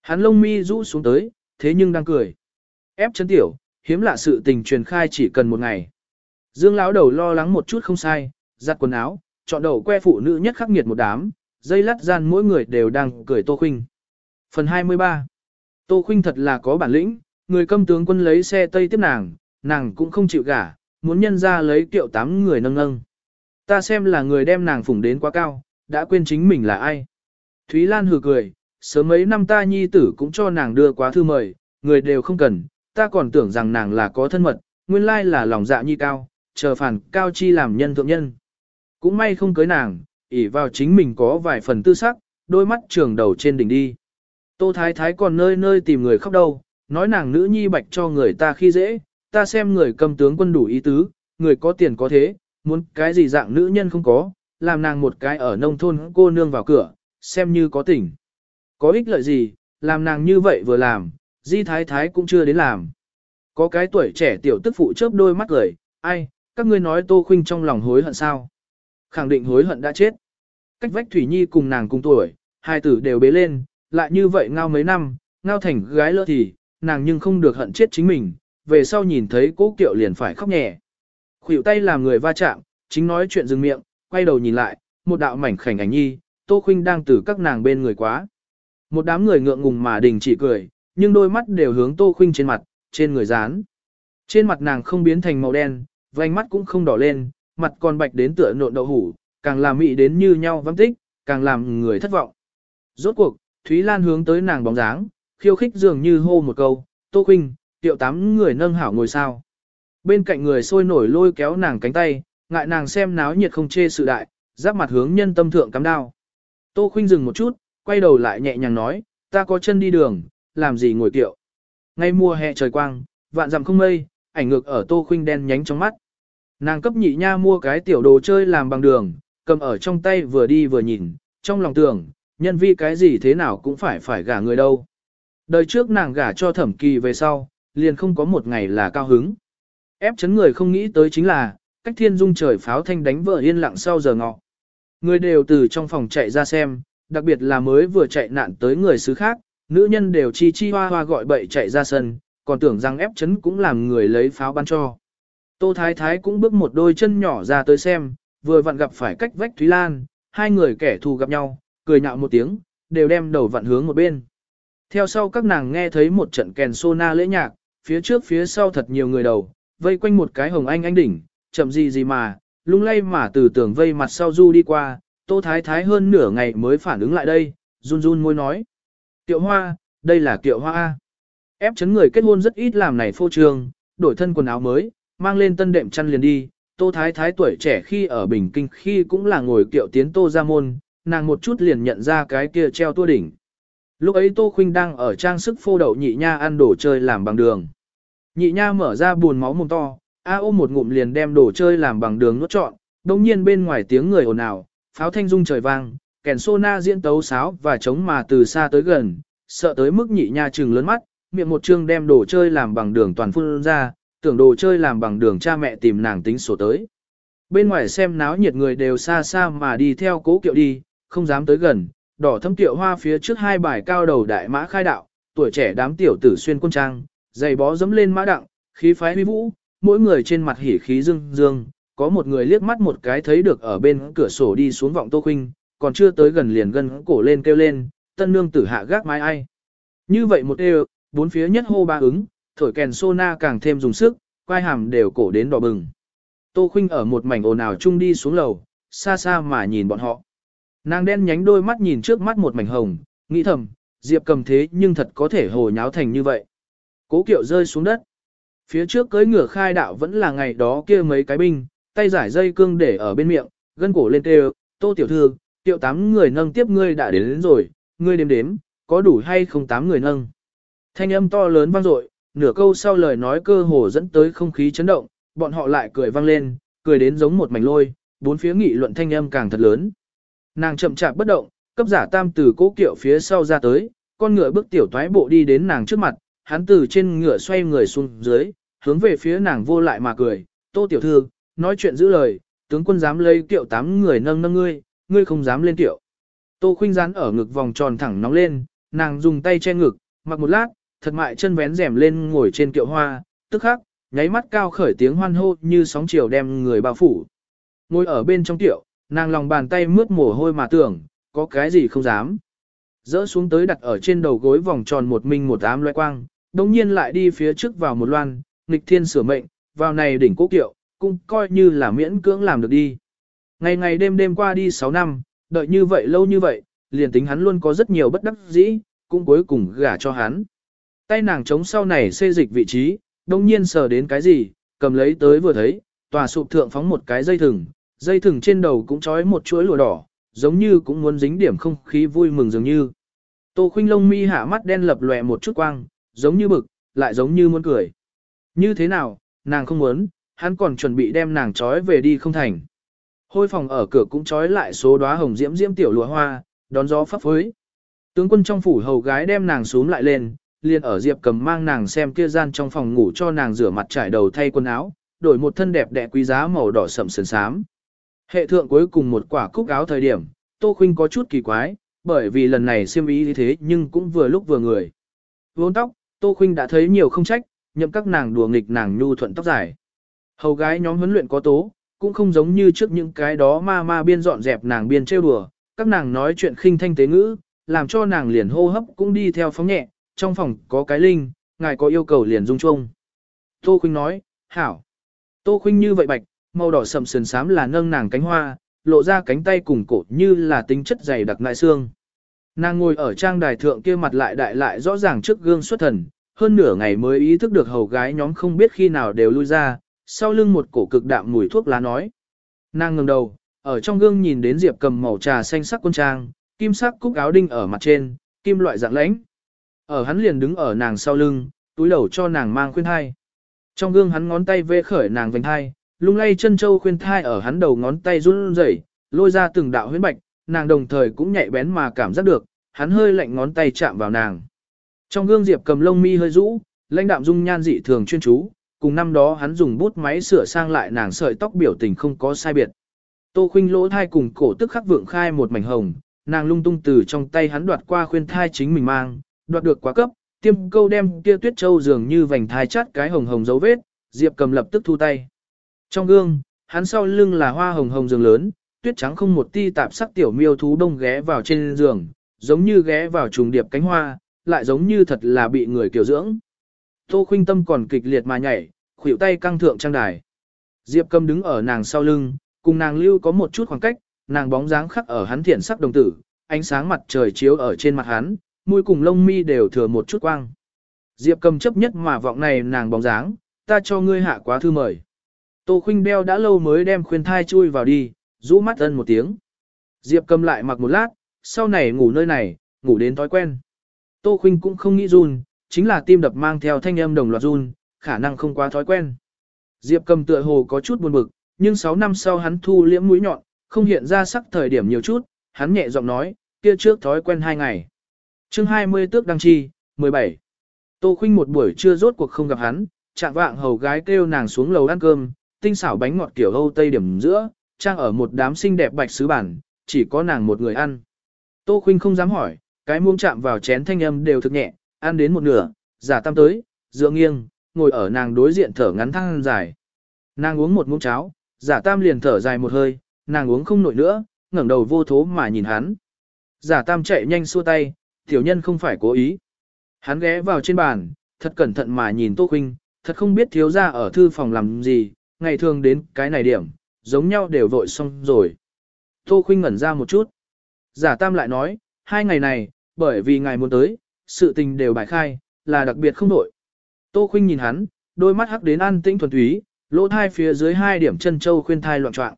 Hắn lông mi rũ xuống tới, thế nhưng đang cười. Ép chân tiểu, hiếm lạ sự tình truyền khai chỉ cần một ngày. Dương lão đầu lo lắng một chút không sai, giặt quần áo, chọn đầu que phụ nữ nhất khắc nghiệt một đám, dây lắt gian mỗi người đều đang cười Tô Khuynh. Phần 23 Tô Khuynh thật là có bản lĩnh, người câm tướng quân lấy xe tây tiếp nàng, nàng cũng không chịu gả, muốn nhân ra lấy kiệu tám người nâng nâng. Ta xem là người đem nàng phủng đến quá cao, đã quên chính mình là ai. Thúy Lan hừ cười, sớm mấy năm ta nhi tử cũng cho nàng đưa quá thư mời, người đều không cần, ta còn tưởng rằng nàng là có thân mật, nguyên lai là lòng dạ nhi cao, chờ phản cao chi làm nhân thượng nhân. Cũng may không cưới nàng, ỷ vào chính mình có vài phần tư sắc, đôi mắt trường đầu trên đỉnh đi. Tô Thái Thái còn nơi nơi tìm người khóc đâu, nói nàng nữ nhi bạch cho người ta khi dễ, ta xem người cầm tướng quân đủ ý tứ, người có tiền có thế, muốn cái gì dạng nữ nhân không có, làm nàng một cái ở nông thôn cô nương vào cửa, xem như có tỉnh. Có ích lợi gì, làm nàng như vậy vừa làm, di thái thái cũng chưa đến làm. Có cái tuổi trẻ tiểu tức phụ chớp đôi mắt cười, ai, các ngươi nói tô khinh trong lòng hối hận sao? Khẳng định hối hận đã chết. Cách vách Thủy Nhi cùng nàng cùng tuổi, hai tử đều bế lên, lại như vậy ngao mấy năm, ngao thành gái lỡ thì, nàng nhưng không được hận chết chính mình, về sau nhìn thấy cố kiệu liền phải khóc nhẹ. Khuỷu tay làm người va chạm, chính nói chuyện dừng miệng, quay đầu nhìn lại, một đạo mảnh khảnh ảnh nhi, Tô Khuynh đang từ các nàng bên người quá. Một đám người ngượng ngùng mà đình chỉ cười, nhưng đôi mắt đều hướng Tô Khuynh trên mặt, trên người dán. Trên mặt nàng không biến thành màu đen, vành mắt cũng không đỏ lên, mặt còn bạch đến tựa nộn đậu hủ, càng làm mị đến như nhau vắng tích, càng làm người thất vọng. Rốt cuộc, Thúy Lan hướng tới nàng bóng dáng, khiêu khích dường như hô một câu, Tô Khuynh, tiệu tám người nâng hảo ngồi sao. bên cạnh người sôi nổi lôi kéo nàng cánh tay, ngại nàng xem náo nhiệt không chê sự đại, giáp mặt hướng nhân tâm thượng cắm đao. Tô Khuynh dừng một chút, quay đầu lại nhẹ nhàng nói, ta có chân đi đường, làm gì ngồi tiệu. Ngay mùa hè trời quang, vạn dặm không mây, ảnh ngược ở Tô Khuynh đen nhánh trong mắt. Nàng cấp nhị nha mua cái tiểu đồ chơi làm bằng đường, cầm ở trong tay vừa đi vừa nhìn, trong lòng tưởng, nhân vi cái gì thế nào cũng phải phải gả người đâu. Đời trước nàng gả cho thẩm kỳ về sau, liền không có một ngày là cao hứng. Ép chấn người không nghĩ tới chính là, cách thiên dung trời pháo thanh đánh vợ yên lặng sau giờ ngọ. Người đều từ trong phòng chạy ra xem, đặc biệt là mới vừa chạy nạn tới người xứ khác, nữ nhân đều chi chi hoa hoa gọi bậy chạy ra sân, còn tưởng rằng ép chấn cũng làm người lấy pháo bắn cho. Tô Thái Thái cũng bước một đôi chân nhỏ ra tới xem, vừa vặn gặp phải cách vách Thúy Lan, hai người kẻ thù gặp nhau, cười nhạo một tiếng, đều đem đầu vặn hướng một bên. Theo sau các nàng nghe thấy một trận kèn sô na lễ nhạc, phía trước phía sau thật nhiều người đầu, vây quanh một cái hồng anh anh đỉnh, chậm gì gì mà, lung lay mà từ tưởng vây mặt sau du đi qua, tô thái thái hơn nửa ngày mới phản ứng lại đây, run run môi nói. tiệu hoa, đây là tiệu hoa Ép chấn người kết hôn rất ít làm này phô trương, đổi thân quần áo mới, mang lên tân đệm chăn liền đi. Tô Thái Thái tuổi trẻ khi ở Bình Kinh khi cũng là ngồi kiệu tiến Tô Gia Môn, nàng một chút liền nhận ra cái kia treo tua đỉnh. Lúc ấy Tô Khuynh đang ở trang sức phô đậu nhị nha ăn đồ chơi làm bằng đường. Nhị nha mở ra buồn máu mồm to, a ôm một ngụm liền đem đồ chơi làm bằng đường nuốt trọn, đồng nhiên bên ngoài tiếng người ồn ào, pháo thanh rung trời vang, kèn sô na diễn tấu sáo và chống mà từ xa tới gần, sợ tới mức nhị nha trừng lớn mắt, miệng một chương đem đồ chơi làm bằng đường toàn phun ra, tưởng đồ chơi làm bằng đường cha mẹ tìm nàng tính sổ tới. Bên ngoài xem náo nhiệt người đều xa xa mà đi theo cố kiệu đi, không dám tới gần, đỏ thâm tiệu hoa phía trước hai bài cao đầu đại mã khai đạo, tuổi trẻ đám tiểu tử xuyên quân trang, giày bó dẫm lên mã đặng, khí phái huy vũ, mỗi người trên mặt hỉ khí dương dương, có một người liếc mắt một cái thấy được ở bên cửa sổ đi xuống vọng Tô Khuynh, còn chưa tới gần liền gân cổ lên kêu lên, tân nương tử hạ gác mái ai. Như vậy một đều, bốn phía nhất hô ba ứng, thổi kèn sô na càng thêm dùng sức, quai hàm đều cổ đến đỏ bừng. Tô Khuynh ở một mảnh ồn ào chung đi xuống lầu, xa xa mà nhìn bọn họ. Nàng đen nhánh đôi mắt nhìn trước mắt một mảnh hồng, nghĩ thầm, Diệp cầm thế nhưng thật có thể hồ nháo thành như vậy. Cố kiệu rơi xuống đất. Phía trước cưới ngựa khai đạo vẫn là ngày đó kia mấy cái binh, tay giải dây cương để ở bên miệng, gân cổ lên kêu, tô tiểu thư, tiệu tám người nâng tiếp ngươi đã đến, đến rồi, ngươi đếm đếm, có đủ hay không tám người nâng. Thanh âm to lớn vang dội, nửa câu sau lời nói cơ hồ dẫn tới không khí chấn động, bọn họ lại cười vang lên, cười đến giống một mảnh lôi, bốn phía nghị luận thanh âm càng thật lớn. Nàng chậm chạp bất động, cấp giả tam từ cố kiệu phía sau ra tới, con ngựa bước tiểu thoái bộ đi đến nàng trước mặt, hắn từ trên ngựa xoay người xuống dưới, hướng về phía nàng vô lại mà cười, tô tiểu thư, nói chuyện giữ lời, tướng quân dám lấy kiệu tám người nâng nâng ngươi, ngươi không dám lên kiệu. Tô khuynh rán ở ngực vòng tròn thẳng nóng lên, nàng dùng tay che ngực, mặc một lát, thật mại chân vén rèm lên ngồi trên kiệu hoa, tức khắc, nháy mắt cao khởi tiếng hoan hô như sóng chiều đem người bao phủ. Ngồi ở bên trong kiệu, nàng lòng bàn tay mướt mồ hôi mà tưởng, có cái gì không dám. Dỡ xuống tới đặt ở trên đầu gối vòng tròn một minh một ám loại quang, đồng nhiên lại đi phía trước vào một loan, nghịch thiên sửa mệnh, vào này đỉnh cố kiệu, cũng coi như là miễn cưỡng làm được đi. Ngày ngày đêm đêm qua đi 6 năm, đợi như vậy lâu như vậy, liền tính hắn luôn có rất nhiều bất đắc dĩ, cũng cuối cùng gả cho hắn. Tay nàng chống sau này xê dịch vị trí, đồng nhiên sờ đến cái gì, cầm lấy tới vừa thấy, tòa sụp thượng phóng một cái dây thừng, dây thừng trên đầu cũng trói một chuỗi lụa đỏ, giống như cũng muốn dính điểm không khí vui mừng dường như. Tô khuynh lông mi hạ mắt đen lập lòe một chút quang, giống như bực, lại giống như muốn cười. Như thế nào, nàng không muốn, hắn còn chuẩn bị đem nàng trói về đi không thành. Hôi phòng ở cửa cũng trói lại số đóa hồng diễm diễm tiểu lụa hoa, đón gió phấp phới. Tướng quân trong phủ hầu gái đem nàng xuống lại lên, liền ở Diệp cầm mang nàng xem kia gian trong phòng ngủ cho nàng rửa mặt trải đầu thay quần áo, đổi một thân đẹp đẽ quý giá màu đỏ sậm sườn sám. Hệ thượng cuối cùng một quả cúc áo thời điểm, Tô Khuynh có chút kỳ quái, bởi vì lần này xiêm ý như thế nhưng cũng vừa lúc vừa người. Vốn tóc, Tô Khuynh đã thấy nhiều không trách, nhậm các nàng đùa nghịch nàng nhu thuận tóc dài. Hầu gái nhóm huấn luyện có tố, cũng không giống như trước những cái đó ma ma biên dọn dẹp nàng biên trêu đùa, các nàng nói chuyện khinh thanh tế ngữ, làm cho nàng liền hô hấp cũng đi theo phóng nhẹ, trong phòng có cái linh, ngài có yêu cầu liền dung chung. Tô Khuynh nói, hảo. Tô Khuynh như vậy bạch, màu đỏ sầm sườn xám là nâng nàng cánh hoa, lộ ra cánh tay cùng cổ như là tính chất dày đặc ngại xương. Nàng ngồi ở trang đài thượng kia mặt lại đại lại rõ ràng trước gương xuất thần, hơn nửa ngày mới ý thức được hầu gái nhóm không biết khi nào đều lui ra, sau lưng một cổ cực đạm mùi thuốc lá nói. Nàng ngẩng đầu, ở trong gương nhìn đến Diệp cầm màu trà xanh sắc quân trang, kim sắc cúc áo đinh ở mặt trên, kim loại dạng lãnh. Ở hắn liền đứng ở nàng sau lưng, túi đầu cho nàng mang khuyên hai. Trong gương hắn ngón tay vê khởi nàng vành hai lung lay chân châu khuyên thai ở hắn đầu ngón tay run rẩy, lôi ra từng đạo huyết bạch, nàng đồng thời cũng nhạy bén mà cảm giác được, hắn hơi lạnh ngón tay chạm vào nàng. Trong gương Diệp cầm lông mi hơi rũ, lãnh đạm dung nhan dị thường chuyên chú, cùng năm đó hắn dùng bút máy sửa sang lại nàng sợi tóc biểu tình không có sai biệt. Tô khuynh lỗ thai cùng cổ tức khắc vượng khai một mảnh hồng, nàng lung tung từ trong tay hắn đoạt qua khuyên thai chính mình mang, đoạt được quá cấp, tiêm câu đem kia tuyết châu dường như vành thai chát cái hồng hồng dấu vết, Diệp cầm lập tức thu tay. Trong gương, hắn sau lưng là hoa hồng hồng giường lớn, tuyết trắng không một ti tạp sắc tiểu miêu thú đông ghé vào trên giường, giống như ghé vào trùng điệp cánh hoa, lại giống như thật là bị người kiều dưỡng. Tô khuynh tâm còn kịch liệt mà nhảy, khuỷu tay căng thượng trang đài. Diệp cầm đứng ở nàng sau lưng, cùng nàng lưu có một chút khoảng cách, nàng bóng dáng khắc ở hắn thiện sắc đồng tử, ánh sáng mặt trời chiếu ở trên mặt hắn, mũi cùng lông mi đều thừa một chút quang. Diệp cầm chấp nhất mà vọng này nàng bóng dáng, ta cho ngươi hạ quá thư mời. Tô khuynh đeo đã lâu mới đem khuyên thai chui vào đi, rũ mắt ân một tiếng. Diệp cầm lại mặc một lát, sau này ngủ nơi này, ngủ đến thói quen. Tô khuynh cũng không nghĩ run, chính là tim đập mang theo thanh âm đồng loạt run, khả năng không quá thói quen. Diệp cầm tựa hồ có chút buồn bực, nhưng 6 năm sau hắn thu liễm mũi nhọn, không hiện ra sắc thời điểm nhiều chút, hắn nhẹ giọng nói, kia trước thói quen hai ngày. chương 20 tước đăng chi, 17. Tô khuynh một buổi trưa rốt cuộc không gặp hắn, chạm vạng hầu gái kêu nàng xuống lầu ăn cơm, tinh xảo bánh ngọt kiểu Âu Tây điểm giữa, trang ở một đám xinh đẹp bạch sứ bản, chỉ có nàng một người ăn. Tô khuynh không dám hỏi, cái muông chạm vào chén thanh âm đều thực nhẹ, ăn đến một nửa, giả tam tới, dựa nghiêng, ngồi ở nàng đối diện thở ngắn thăng dài. Nàng uống một muỗng cháo, giả tam liền thở dài một hơi, nàng uống không nổi nữa, ngẩng đầu vô thố mà nhìn hắn. Giả tam chạy nhanh xua tay, tiểu nhân không phải cố ý. Hắn ghé vào trên bàn, thật cẩn thận mà nhìn Tô Khuynh, thật không biết thiếu ra ở thư phòng làm gì, ngày thường đến cái này điểm, giống nhau đều vội xong rồi. Tô Khuynh ngẩn ra một chút. Giả tam lại nói, hai ngày này, bởi vì ngài muốn tới, sự tình đều bài khai, là đặc biệt không đổi. Tô Khuynh nhìn hắn, đôi mắt hắc đến an tĩnh thuần túy, lỗ thai phía dưới hai điểm chân châu khuyên thai loạn trọng.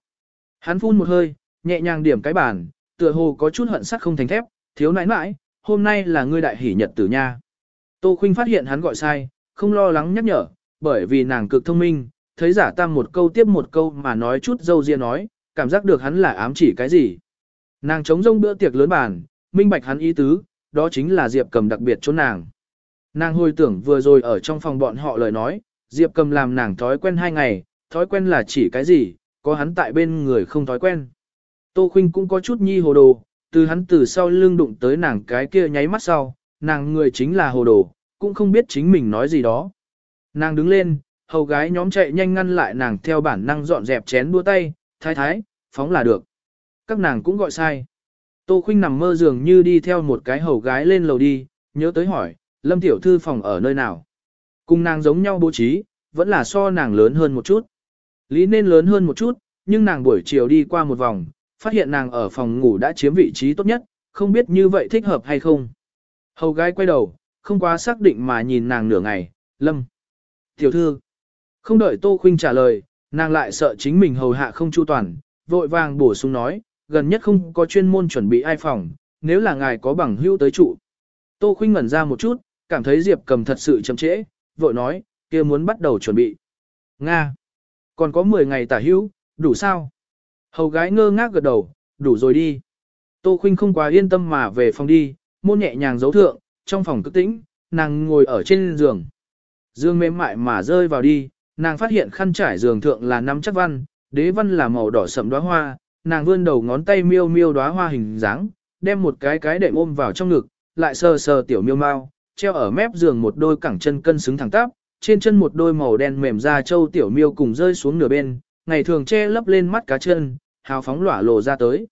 Hắn phun một hơi, nhẹ nhàng điểm cái bàn, tựa hồ có chút hận sắt không thành thép, thiếu nãi nãi, hôm nay là ngươi đại hỷ nhật tử nha. Tô Khuynh phát hiện hắn gọi sai, không lo lắng nhắc nhở, bởi vì nàng cực thông minh, thấy giả tam một câu tiếp một câu mà nói chút dâu riêng nói, cảm giác được hắn là ám chỉ cái gì. Nàng chống rông bữa tiệc lớn bàn, minh bạch hắn ý tứ, đó chính là Diệp cầm đặc biệt chốn nàng. Nàng hồi tưởng vừa rồi ở trong phòng bọn họ lời nói, Diệp cầm làm nàng thói quen hai ngày, thói quen là chỉ cái gì, có hắn tại bên người không thói quen. Tô Khuynh cũng có chút nhi hồ đồ, từ hắn từ sau lưng đụng tới nàng cái kia nháy mắt sau, nàng người chính là hồ đồ, cũng không biết chính mình nói gì đó. Nàng đứng lên, hầu gái nhóm chạy nhanh ngăn lại nàng theo bản năng dọn dẹp chén đua tay, thái thái, phóng là được. Các nàng cũng gọi sai. Tô Khuynh nằm mơ dường như đi theo một cái hầu gái lên lầu đi, nhớ tới hỏi, Lâm Tiểu Thư phòng ở nơi nào? Cùng nàng giống nhau bố trí, vẫn là so nàng lớn hơn một chút. Lý nên lớn hơn một chút, nhưng nàng buổi chiều đi qua một vòng, phát hiện nàng ở phòng ngủ đã chiếm vị trí tốt nhất, không biết như vậy thích hợp hay không. Hầu gái quay đầu, không quá xác định mà nhìn nàng nửa ngày, Lâm. Tiểu thư, không đợi Tô Khuynh trả lời, nàng lại sợ chính mình hầu hạ không chu toàn, vội vàng bổ sung nói, gần nhất không có chuyên môn chuẩn bị ai phòng, nếu là ngài có bằng hữu tới trụ. Tô Khuynh ngẩn ra một chút, cảm thấy Diệp cầm thật sự chậm trễ, vội nói, kia muốn bắt đầu chuẩn bị. Nga, còn có 10 ngày tả hữu, đủ sao? Hầu gái ngơ ngác gật đầu, đủ rồi đi. Tô Khuynh không quá yên tâm mà về phòng đi, môn nhẹ nhàng giấu thượng, trong phòng cực tĩnh, nàng ngồi ở trên giường. Dương mềm mại mà rơi vào đi, nàng phát hiện khăn trải giường thượng là năm chắc văn, đế văn là màu đỏ sậm đóa hoa, nàng vươn đầu ngón tay miêu miêu đóa hoa hình dáng, đem một cái cái đệm ôm vào trong ngực, lại sờ sờ tiểu miêu mau, treo ở mép giường một đôi cẳng chân cân xứng thẳng tắp, trên chân một đôi màu đen mềm da châu tiểu miêu cùng rơi xuống nửa bên, ngày thường che lấp lên mắt cá chân, hào phóng lỏa lộ ra tới.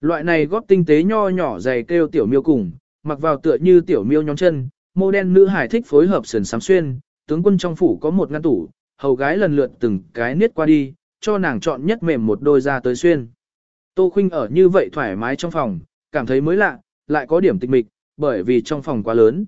Loại này góp tinh tế nho nhỏ dày kêu tiểu miêu cùng, mặc vào tựa như tiểu miêu nhóm chân, mô đen nữ hải thích phối hợp sườn sám xuyên, tướng quân trong phủ có một ngăn tủ, hầu gái lần lượt từng cái niết qua đi, cho nàng chọn nhất mềm một đôi ra tới xuyên. Tô Khuynh ở như vậy thoải mái trong phòng, cảm thấy mới lạ, lại có điểm tịch mịch, bởi vì trong phòng quá lớn.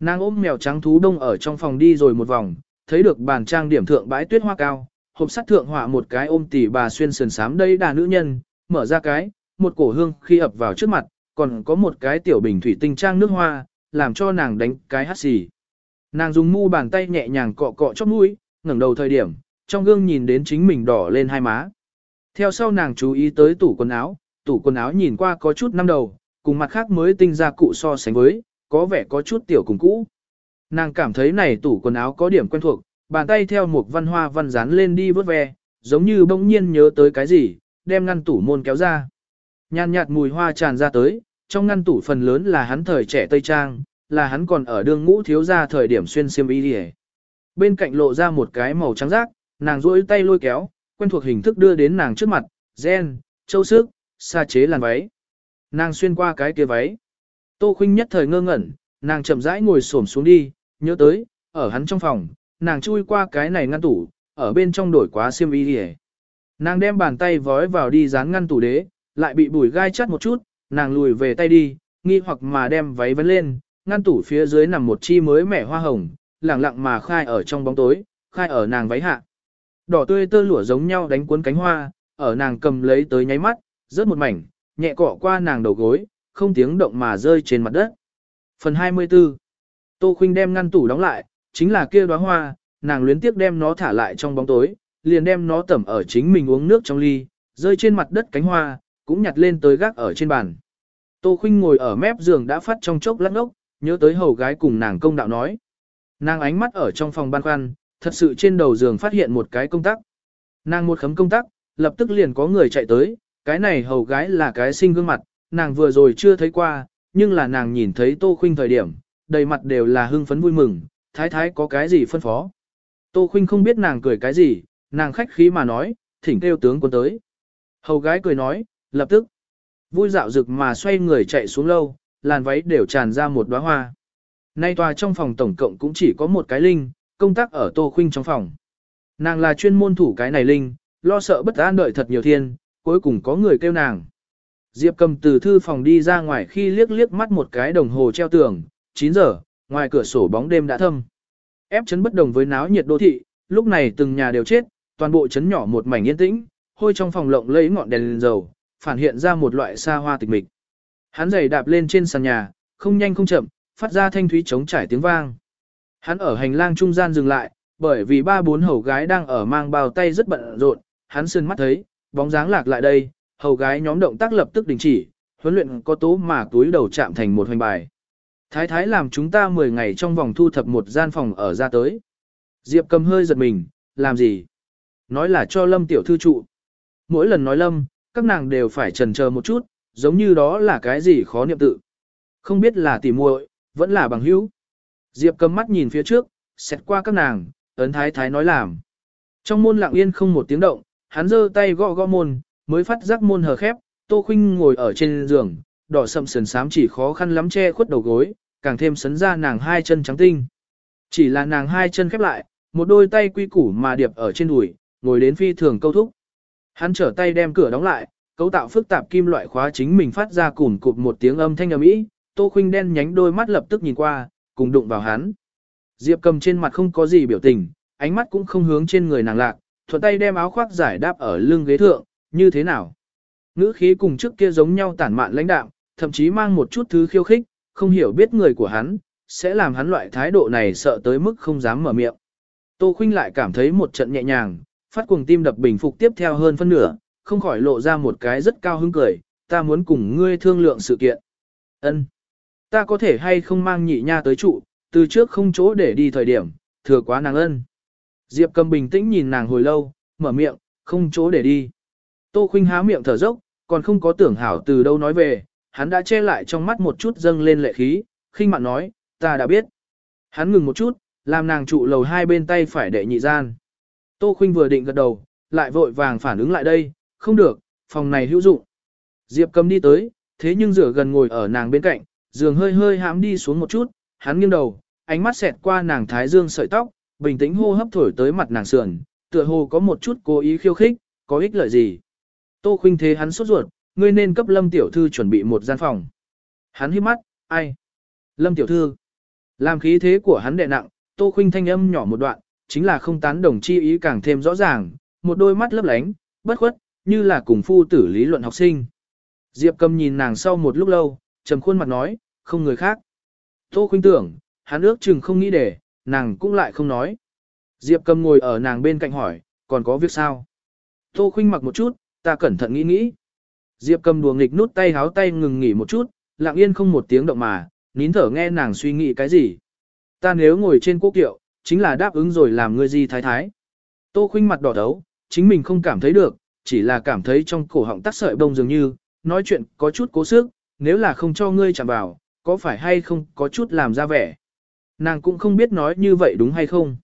Nàng ôm mèo trắng thú đông ở trong phòng đi rồi một vòng, thấy được bàn trang điểm thượng bãi tuyết hoa cao, hộp sắt thượng họa một cái ôm tỷ bà xuyên sườn sám đây đà nữ nhân, mở ra cái, một cổ hương khi ập vào trước mặt, còn có một cái tiểu bình thủy tinh trang nước hoa, làm cho nàng đánh cái hắt xì. Nàng dùng mu bàn tay nhẹ nhàng cọ cọ chóp mũi, ngẩng đầu thời điểm, trong gương nhìn đến chính mình đỏ lên hai má. Theo sau nàng chú ý tới tủ quần áo, tủ quần áo nhìn qua có chút năm đầu, cùng mặt khác mới tinh ra cụ so sánh với, có vẻ có chút tiểu cùng cũ. Nàng cảm thấy này tủ quần áo có điểm quen thuộc, bàn tay theo một văn hoa văn dán lên đi vớt ve, giống như bỗng nhiên nhớ tới cái gì, đem ngăn tủ môn kéo ra. Nhàn nhạt mùi hoa tràn ra tới, trong ngăn tủ phần lớn là hắn thời trẻ Tây Trang, là hắn còn ở đường ngũ thiếu ra thời điểm xuyên xiêm y đi Bên cạnh lộ ra một cái màu trắng rác, nàng duỗi tay lôi kéo, quen thuộc hình thức đưa đến nàng trước mặt, gen, châu sức, sa chế làn váy. Nàng xuyên qua cái kia váy. Tô Khuynh nhất thời ngơ ngẩn, nàng chậm rãi ngồi xổm xuống đi, nhớ tới, ở hắn trong phòng, nàng chui qua cái này ngăn tủ, ở bên trong đổi quá xiêm y đi Nàng đem bàn tay vói vào đi dán ngăn tủ đế, lại bị bùi gai chắt một chút, nàng lùi về tay đi, nghi hoặc mà đem váy vấn lên, ngăn tủ phía dưới nằm một chi mới mẻ hoa hồng, lẳng lặng mà khai ở trong bóng tối, khai ở nàng váy hạ. Đỏ tươi tơ lụa giống nhau đánh cuốn cánh hoa, ở nàng cầm lấy tới nháy mắt, rớt một mảnh, nhẹ cọ qua nàng đầu gối, không tiếng động mà rơi trên mặt đất. Phần 24 Tô Khuynh đem ngăn tủ đóng lại, chính là kia đóa hoa, nàng luyến tiếc đem nó thả lại trong bóng tối, liền đem nó tẩm ở chính mình uống nước trong ly, rơi trên mặt đất cánh hoa, cũng nhặt lên tới gác ở trên bàn. Tô Khuynh ngồi ở mép giường đã phát trong chốc lắc ốc, nhớ tới hầu gái cùng nàng công đạo nói. Nàng ánh mắt ở trong phòng ban khoăn, thật sự trên đầu giường phát hiện một cái công tắc. Nàng một khấm công tắc, lập tức liền có người chạy tới, cái này hầu gái là cái sinh gương mặt, nàng vừa rồi chưa thấy qua, nhưng là nàng nhìn thấy Tô Khuynh thời điểm, đầy mặt đều là hưng phấn vui mừng, thái thái có cái gì phân phó. Tô Khuynh không biết nàng cười cái gì, nàng khách khí mà nói, thỉnh kêu tướng quân tới. Hầu gái cười nói, lập tức, vui dạo rực mà xoay người chạy xuống lâu, làn váy đều tràn ra một đóa hoa. Nay tòa trong phòng tổng cộng cũng chỉ có một cái linh, công tác ở Tô Khuynh trong phòng. Nàng là chuyên môn thủ cái này linh, lo sợ bất an đợi thật nhiều thiên, cuối cùng có người kêu nàng. Diệp cầm từ thư phòng đi ra ngoài khi liếc liếc mắt một cái đồng hồ treo tường, 9 giờ, ngoài cửa sổ bóng đêm đã thâm. Ép chấn bất đồng với náo nhiệt đô thị, lúc này từng nhà đều chết, toàn bộ chấn nhỏ một mảnh yên tĩnh, hôi trong phòng lộng lấy ngọn đèn lên dầu, phản hiện ra một loại xa hoa tịch mịch. Hắn giày đạp lên trên sàn nhà, không nhanh không chậm, phát ra thanh thúy chống trải tiếng vang. Hắn ở hành lang trung gian dừng lại, bởi vì ba bốn hầu gái đang ở mang bao tay rất bận rộn, hắn sơn mắt thấy, bóng dáng lạc lại đây, hầu gái nhóm động tác lập tức đình chỉ, huấn luyện có tố mà túi đầu chạm thành một hoành bài. Thái thái làm chúng ta 10 ngày trong vòng thu thập một gian phòng ở ra tới. Diệp cầm hơi giật mình, làm gì? Nói là cho Lâm tiểu thư trụ. Mỗi lần nói Lâm, các nàng đều phải trần chờ một chút, giống như đó là cái gì khó niệm tự. Không biết là tỉ muội, vẫn là bằng hữu. Diệp cầm mắt nhìn phía trước, xét qua các nàng, ấn thái thái nói làm. Trong môn lặng yên không một tiếng động, hắn giơ tay gõ gõ môn, mới phát giác môn hờ khép, Tô Khuynh ngồi ở trên giường, đỏ sậm sườn sám chỉ khó khăn lắm che khuất đầu gối, càng thêm sấn ra nàng hai chân trắng tinh. Chỉ là nàng hai chân khép lại, một đôi tay quy củ mà điệp ở trên đùi, ngồi đến phi thường câu thúc. Hắn trở tay đem cửa đóng lại, cấu tạo phức tạp kim loại khóa chính mình phát ra cùn cụt một tiếng âm thanh ầm ĩ, Tô Khuynh đen nhánh đôi mắt lập tức nhìn qua, cùng đụng vào hắn. Diệp cầm trên mặt không có gì biểu tình, ánh mắt cũng không hướng trên người nàng lạc, thuận tay đem áo khoác giải đáp ở lưng ghế thượng, như thế nào. Ngữ khí cùng trước kia giống nhau tản mạn lãnh đạm, thậm chí mang một chút thứ khiêu khích, không hiểu biết người của hắn, sẽ làm hắn loại thái độ này sợ tới mức không dám mở miệng. Tô Khuynh lại cảm thấy một trận nhẹ nhàng, phát cuồng tim đập bình phục tiếp theo hơn phân nửa, không khỏi lộ ra một cái rất cao hứng cười, ta muốn cùng ngươi thương lượng sự kiện. Ân, Ta có thể hay không mang nhị nha tới trụ, từ trước không chỗ để đi thời điểm, thừa quá nàng ân. Diệp cầm bình tĩnh nhìn nàng hồi lâu, mở miệng, không chỗ để đi. Tô Khinh há miệng thở dốc, còn không có tưởng hảo từ đâu nói về, hắn đã che lại trong mắt một chút dâng lên lệ khí, khinh mạn nói, ta đã biết. Hắn ngừng một chút, làm nàng trụ lầu hai bên tay phải đệ nhị gian. Tô Khinh vừa định gật đầu, lại vội vàng phản ứng lại đây, không được, phòng này hữu dụng. Diệp cầm đi tới, thế nhưng rửa gần ngồi ở nàng bên cạnh, giường hơi hơi hãm đi xuống một chút, hắn nghiêng đầu, ánh mắt xẹt qua nàng thái dương sợi tóc, bình tĩnh hô hấp thổi tới mặt nàng sườn, tựa hồ có một chút cố ý khiêu khích, có ích lợi gì. Tô khuynh thế hắn sốt ruột, ngươi nên cấp lâm tiểu thư chuẩn bị một gian phòng. Hắn hít mắt, ai? Lâm tiểu thư. Làm khí thế của hắn đệ nặng, tô khuynh thanh âm nhỏ một đoạn, chính là không tán đồng chi ý càng thêm rõ ràng, một đôi mắt lấp lánh, bất khuất, như là cùng phu tử lý luận học sinh. Diệp cầm nhìn nàng sau một lúc lâu, trầm khuôn mặt nói, không người khác. Tô khuynh tưởng, hắn ước chừng không nghĩ để, nàng cũng lại không nói. Diệp cầm ngồi ở nàng bên cạnh hỏi, còn có việc sao? Tô khuynh mặc một chút, ta cẩn thận nghĩ nghĩ. Diệp cầm đùa nghịch nút tay háo tay ngừng nghỉ một chút, lặng yên không một tiếng động mà, nín thở nghe nàng suy nghĩ cái gì. Ta nếu ngồi trên quốc kiệu, chính là đáp ứng rồi làm ngươi gì thái thái. Tô khuynh mặt đỏ đấu, chính mình không cảm thấy được, chỉ là cảm thấy trong cổ họng tắc sợi bông dường như, nói chuyện có chút cố sức, nếu là không cho ngươi chạm vào, có phải hay không có chút làm ra vẻ. Nàng cũng không biết nói như vậy đúng hay không.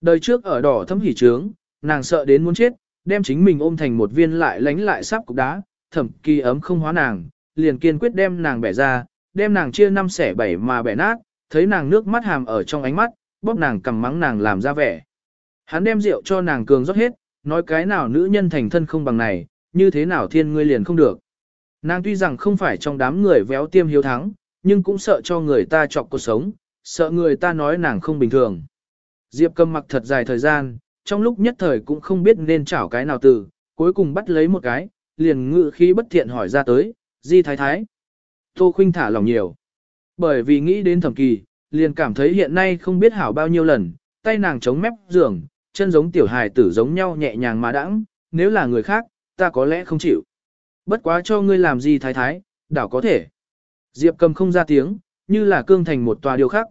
Đời trước ở đỏ thấm hỉ trướng, nàng sợ đến muốn chết, đem chính mình ôm thành một viên lại lánh lại sắp cục đá, thẩm kỳ ấm không hóa nàng, liền kiên quyết đem nàng bẻ ra, đem nàng chia năm xẻ bảy mà bẻ nát, thấy nàng nước mắt hàm ở trong ánh mắt, bóp nàng cầm mắng nàng làm ra vẻ. Hắn đem rượu cho nàng cường rót hết, nói cái nào nữ nhân thành thân không bằng này, như thế nào thiên ngươi liền không được. Nàng tuy rằng không phải trong đám người véo tiêm hiếu thắng, nhưng cũng sợ cho người ta chọc cuộc sống, sợ người ta nói nàng không bình thường. Diệp cầm mặc thật dài thời gian, trong lúc nhất thời cũng không biết nên chảo cái nào từ, cuối cùng bắt lấy một cái, liền ngự khí bất thiện hỏi ra tới, di thái thái. Tô khuynh thả lòng nhiều. Bởi vì nghĩ đến thẩm kỳ, liền cảm thấy hiện nay không biết hảo bao nhiêu lần, tay nàng chống mép giường, chân giống tiểu hài tử giống nhau nhẹ nhàng mà đãng, nếu là người khác, ta có lẽ không chịu. Bất quá cho ngươi làm gì thái thái, đảo có thể. Diệp cầm không ra tiếng, như là cương thành một tòa điều khác.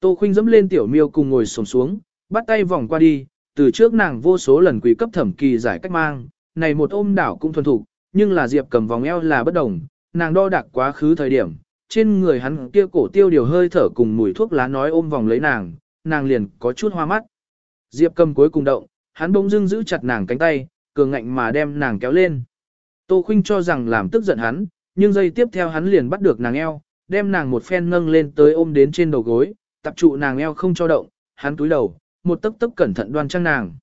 Tô khuynh dẫm lên tiểu miêu cùng ngồi xổm xuống, bắt tay vòng qua đi, từ trước nàng vô số lần quỷ cấp thẩm kỳ giải cách mang, này một ôm đảo cũng thuần thục, nhưng là Diệp cầm vòng eo là bất đồng, nàng đo đạc quá khứ thời điểm, trên người hắn kia cổ tiêu điều hơi thở cùng mùi thuốc lá nói ôm vòng lấy nàng, nàng liền có chút hoa mắt. Diệp cầm cuối cùng động, hắn bỗng dưng giữ chặt nàng cánh tay, cường ngạnh mà đem nàng kéo lên. Tô Khuynh cho rằng làm tức giận hắn, nhưng giây tiếp theo hắn liền bắt được nàng eo, đem nàng một phen nâng lên tới ôm đến trên đầu gối, tập trụ nàng eo không cho động, hắn túi đầu, một tấc tấc cẩn thận đoan trang nàng.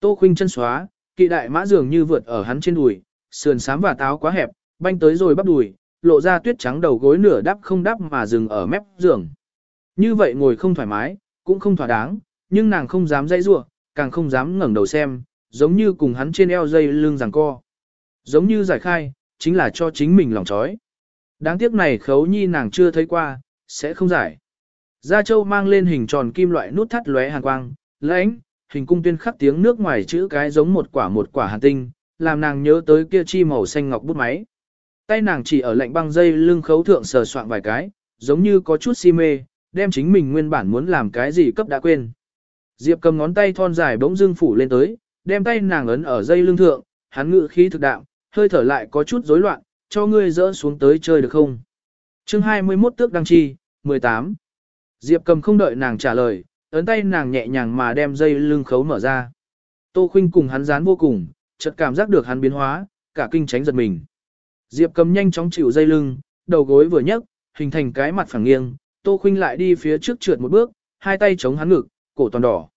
Tô Khuynh chân xóa, kỵ đại mã dường như vượt ở hắn trên đùi, sườn xám và táo quá hẹp, banh tới rồi bắp đùi, lộ ra tuyết trắng đầu gối nửa đắp không đắp mà dừng ở mép giường. Như vậy ngồi không thoải mái, cũng không thỏa đáng, nhưng nàng không dám dãy rủa, càng không dám ngẩng đầu xem, giống như cùng hắn trên eo dây lưng giằng co. Giống như giải khai, chính là cho chính mình lòng trói. Đáng tiếc này khấu nhi nàng chưa thấy qua, sẽ không giải. Gia Châu mang lên hình tròn kim loại nút thắt lóe hàn quang, lãnh, hình cung tuyên khắc tiếng nước ngoài chữ cái giống một quả một quả hàn tinh, làm nàng nhớ tới kia chi màu xanh ngọc bút máy. Tay nàng chỉ ở lạnh băng dây lưng khấu thượng sờ soạn vài cái, giống như có chút si mê, đem chính mình nguyên bản muốn làm cái gì cấp đã quên. Diệp cầm ngón tay thon dài bỗng dưng phủ lên tới, đem tay nàng ấn ở dây lưng thượng, hắn ngự khí thực đạo, hơi thở lại có chút rối loạn, cho ngươi dỡ xuống tới chơi được không? chương 21 tước đăng chi, 18. Diệp cầm không đợi nàng trả lời, ấn tay nàng nhẹ nhàng mà đem dây lưng khấu mở ra. Tô khinh cùng hắn dán vô cùng, chợt cảm giác được hắn biến hóa, cả kinh tránh giật mình. Diệp cầm nhanh chóng chịu dây lưng, đầu gối vừa nhấc, hình thành cái mặt phẳng nghiêng, Tô khinh lại đi phía trước trượt một bước, hai tay chống hắn ngực, cổ toàn đỏ.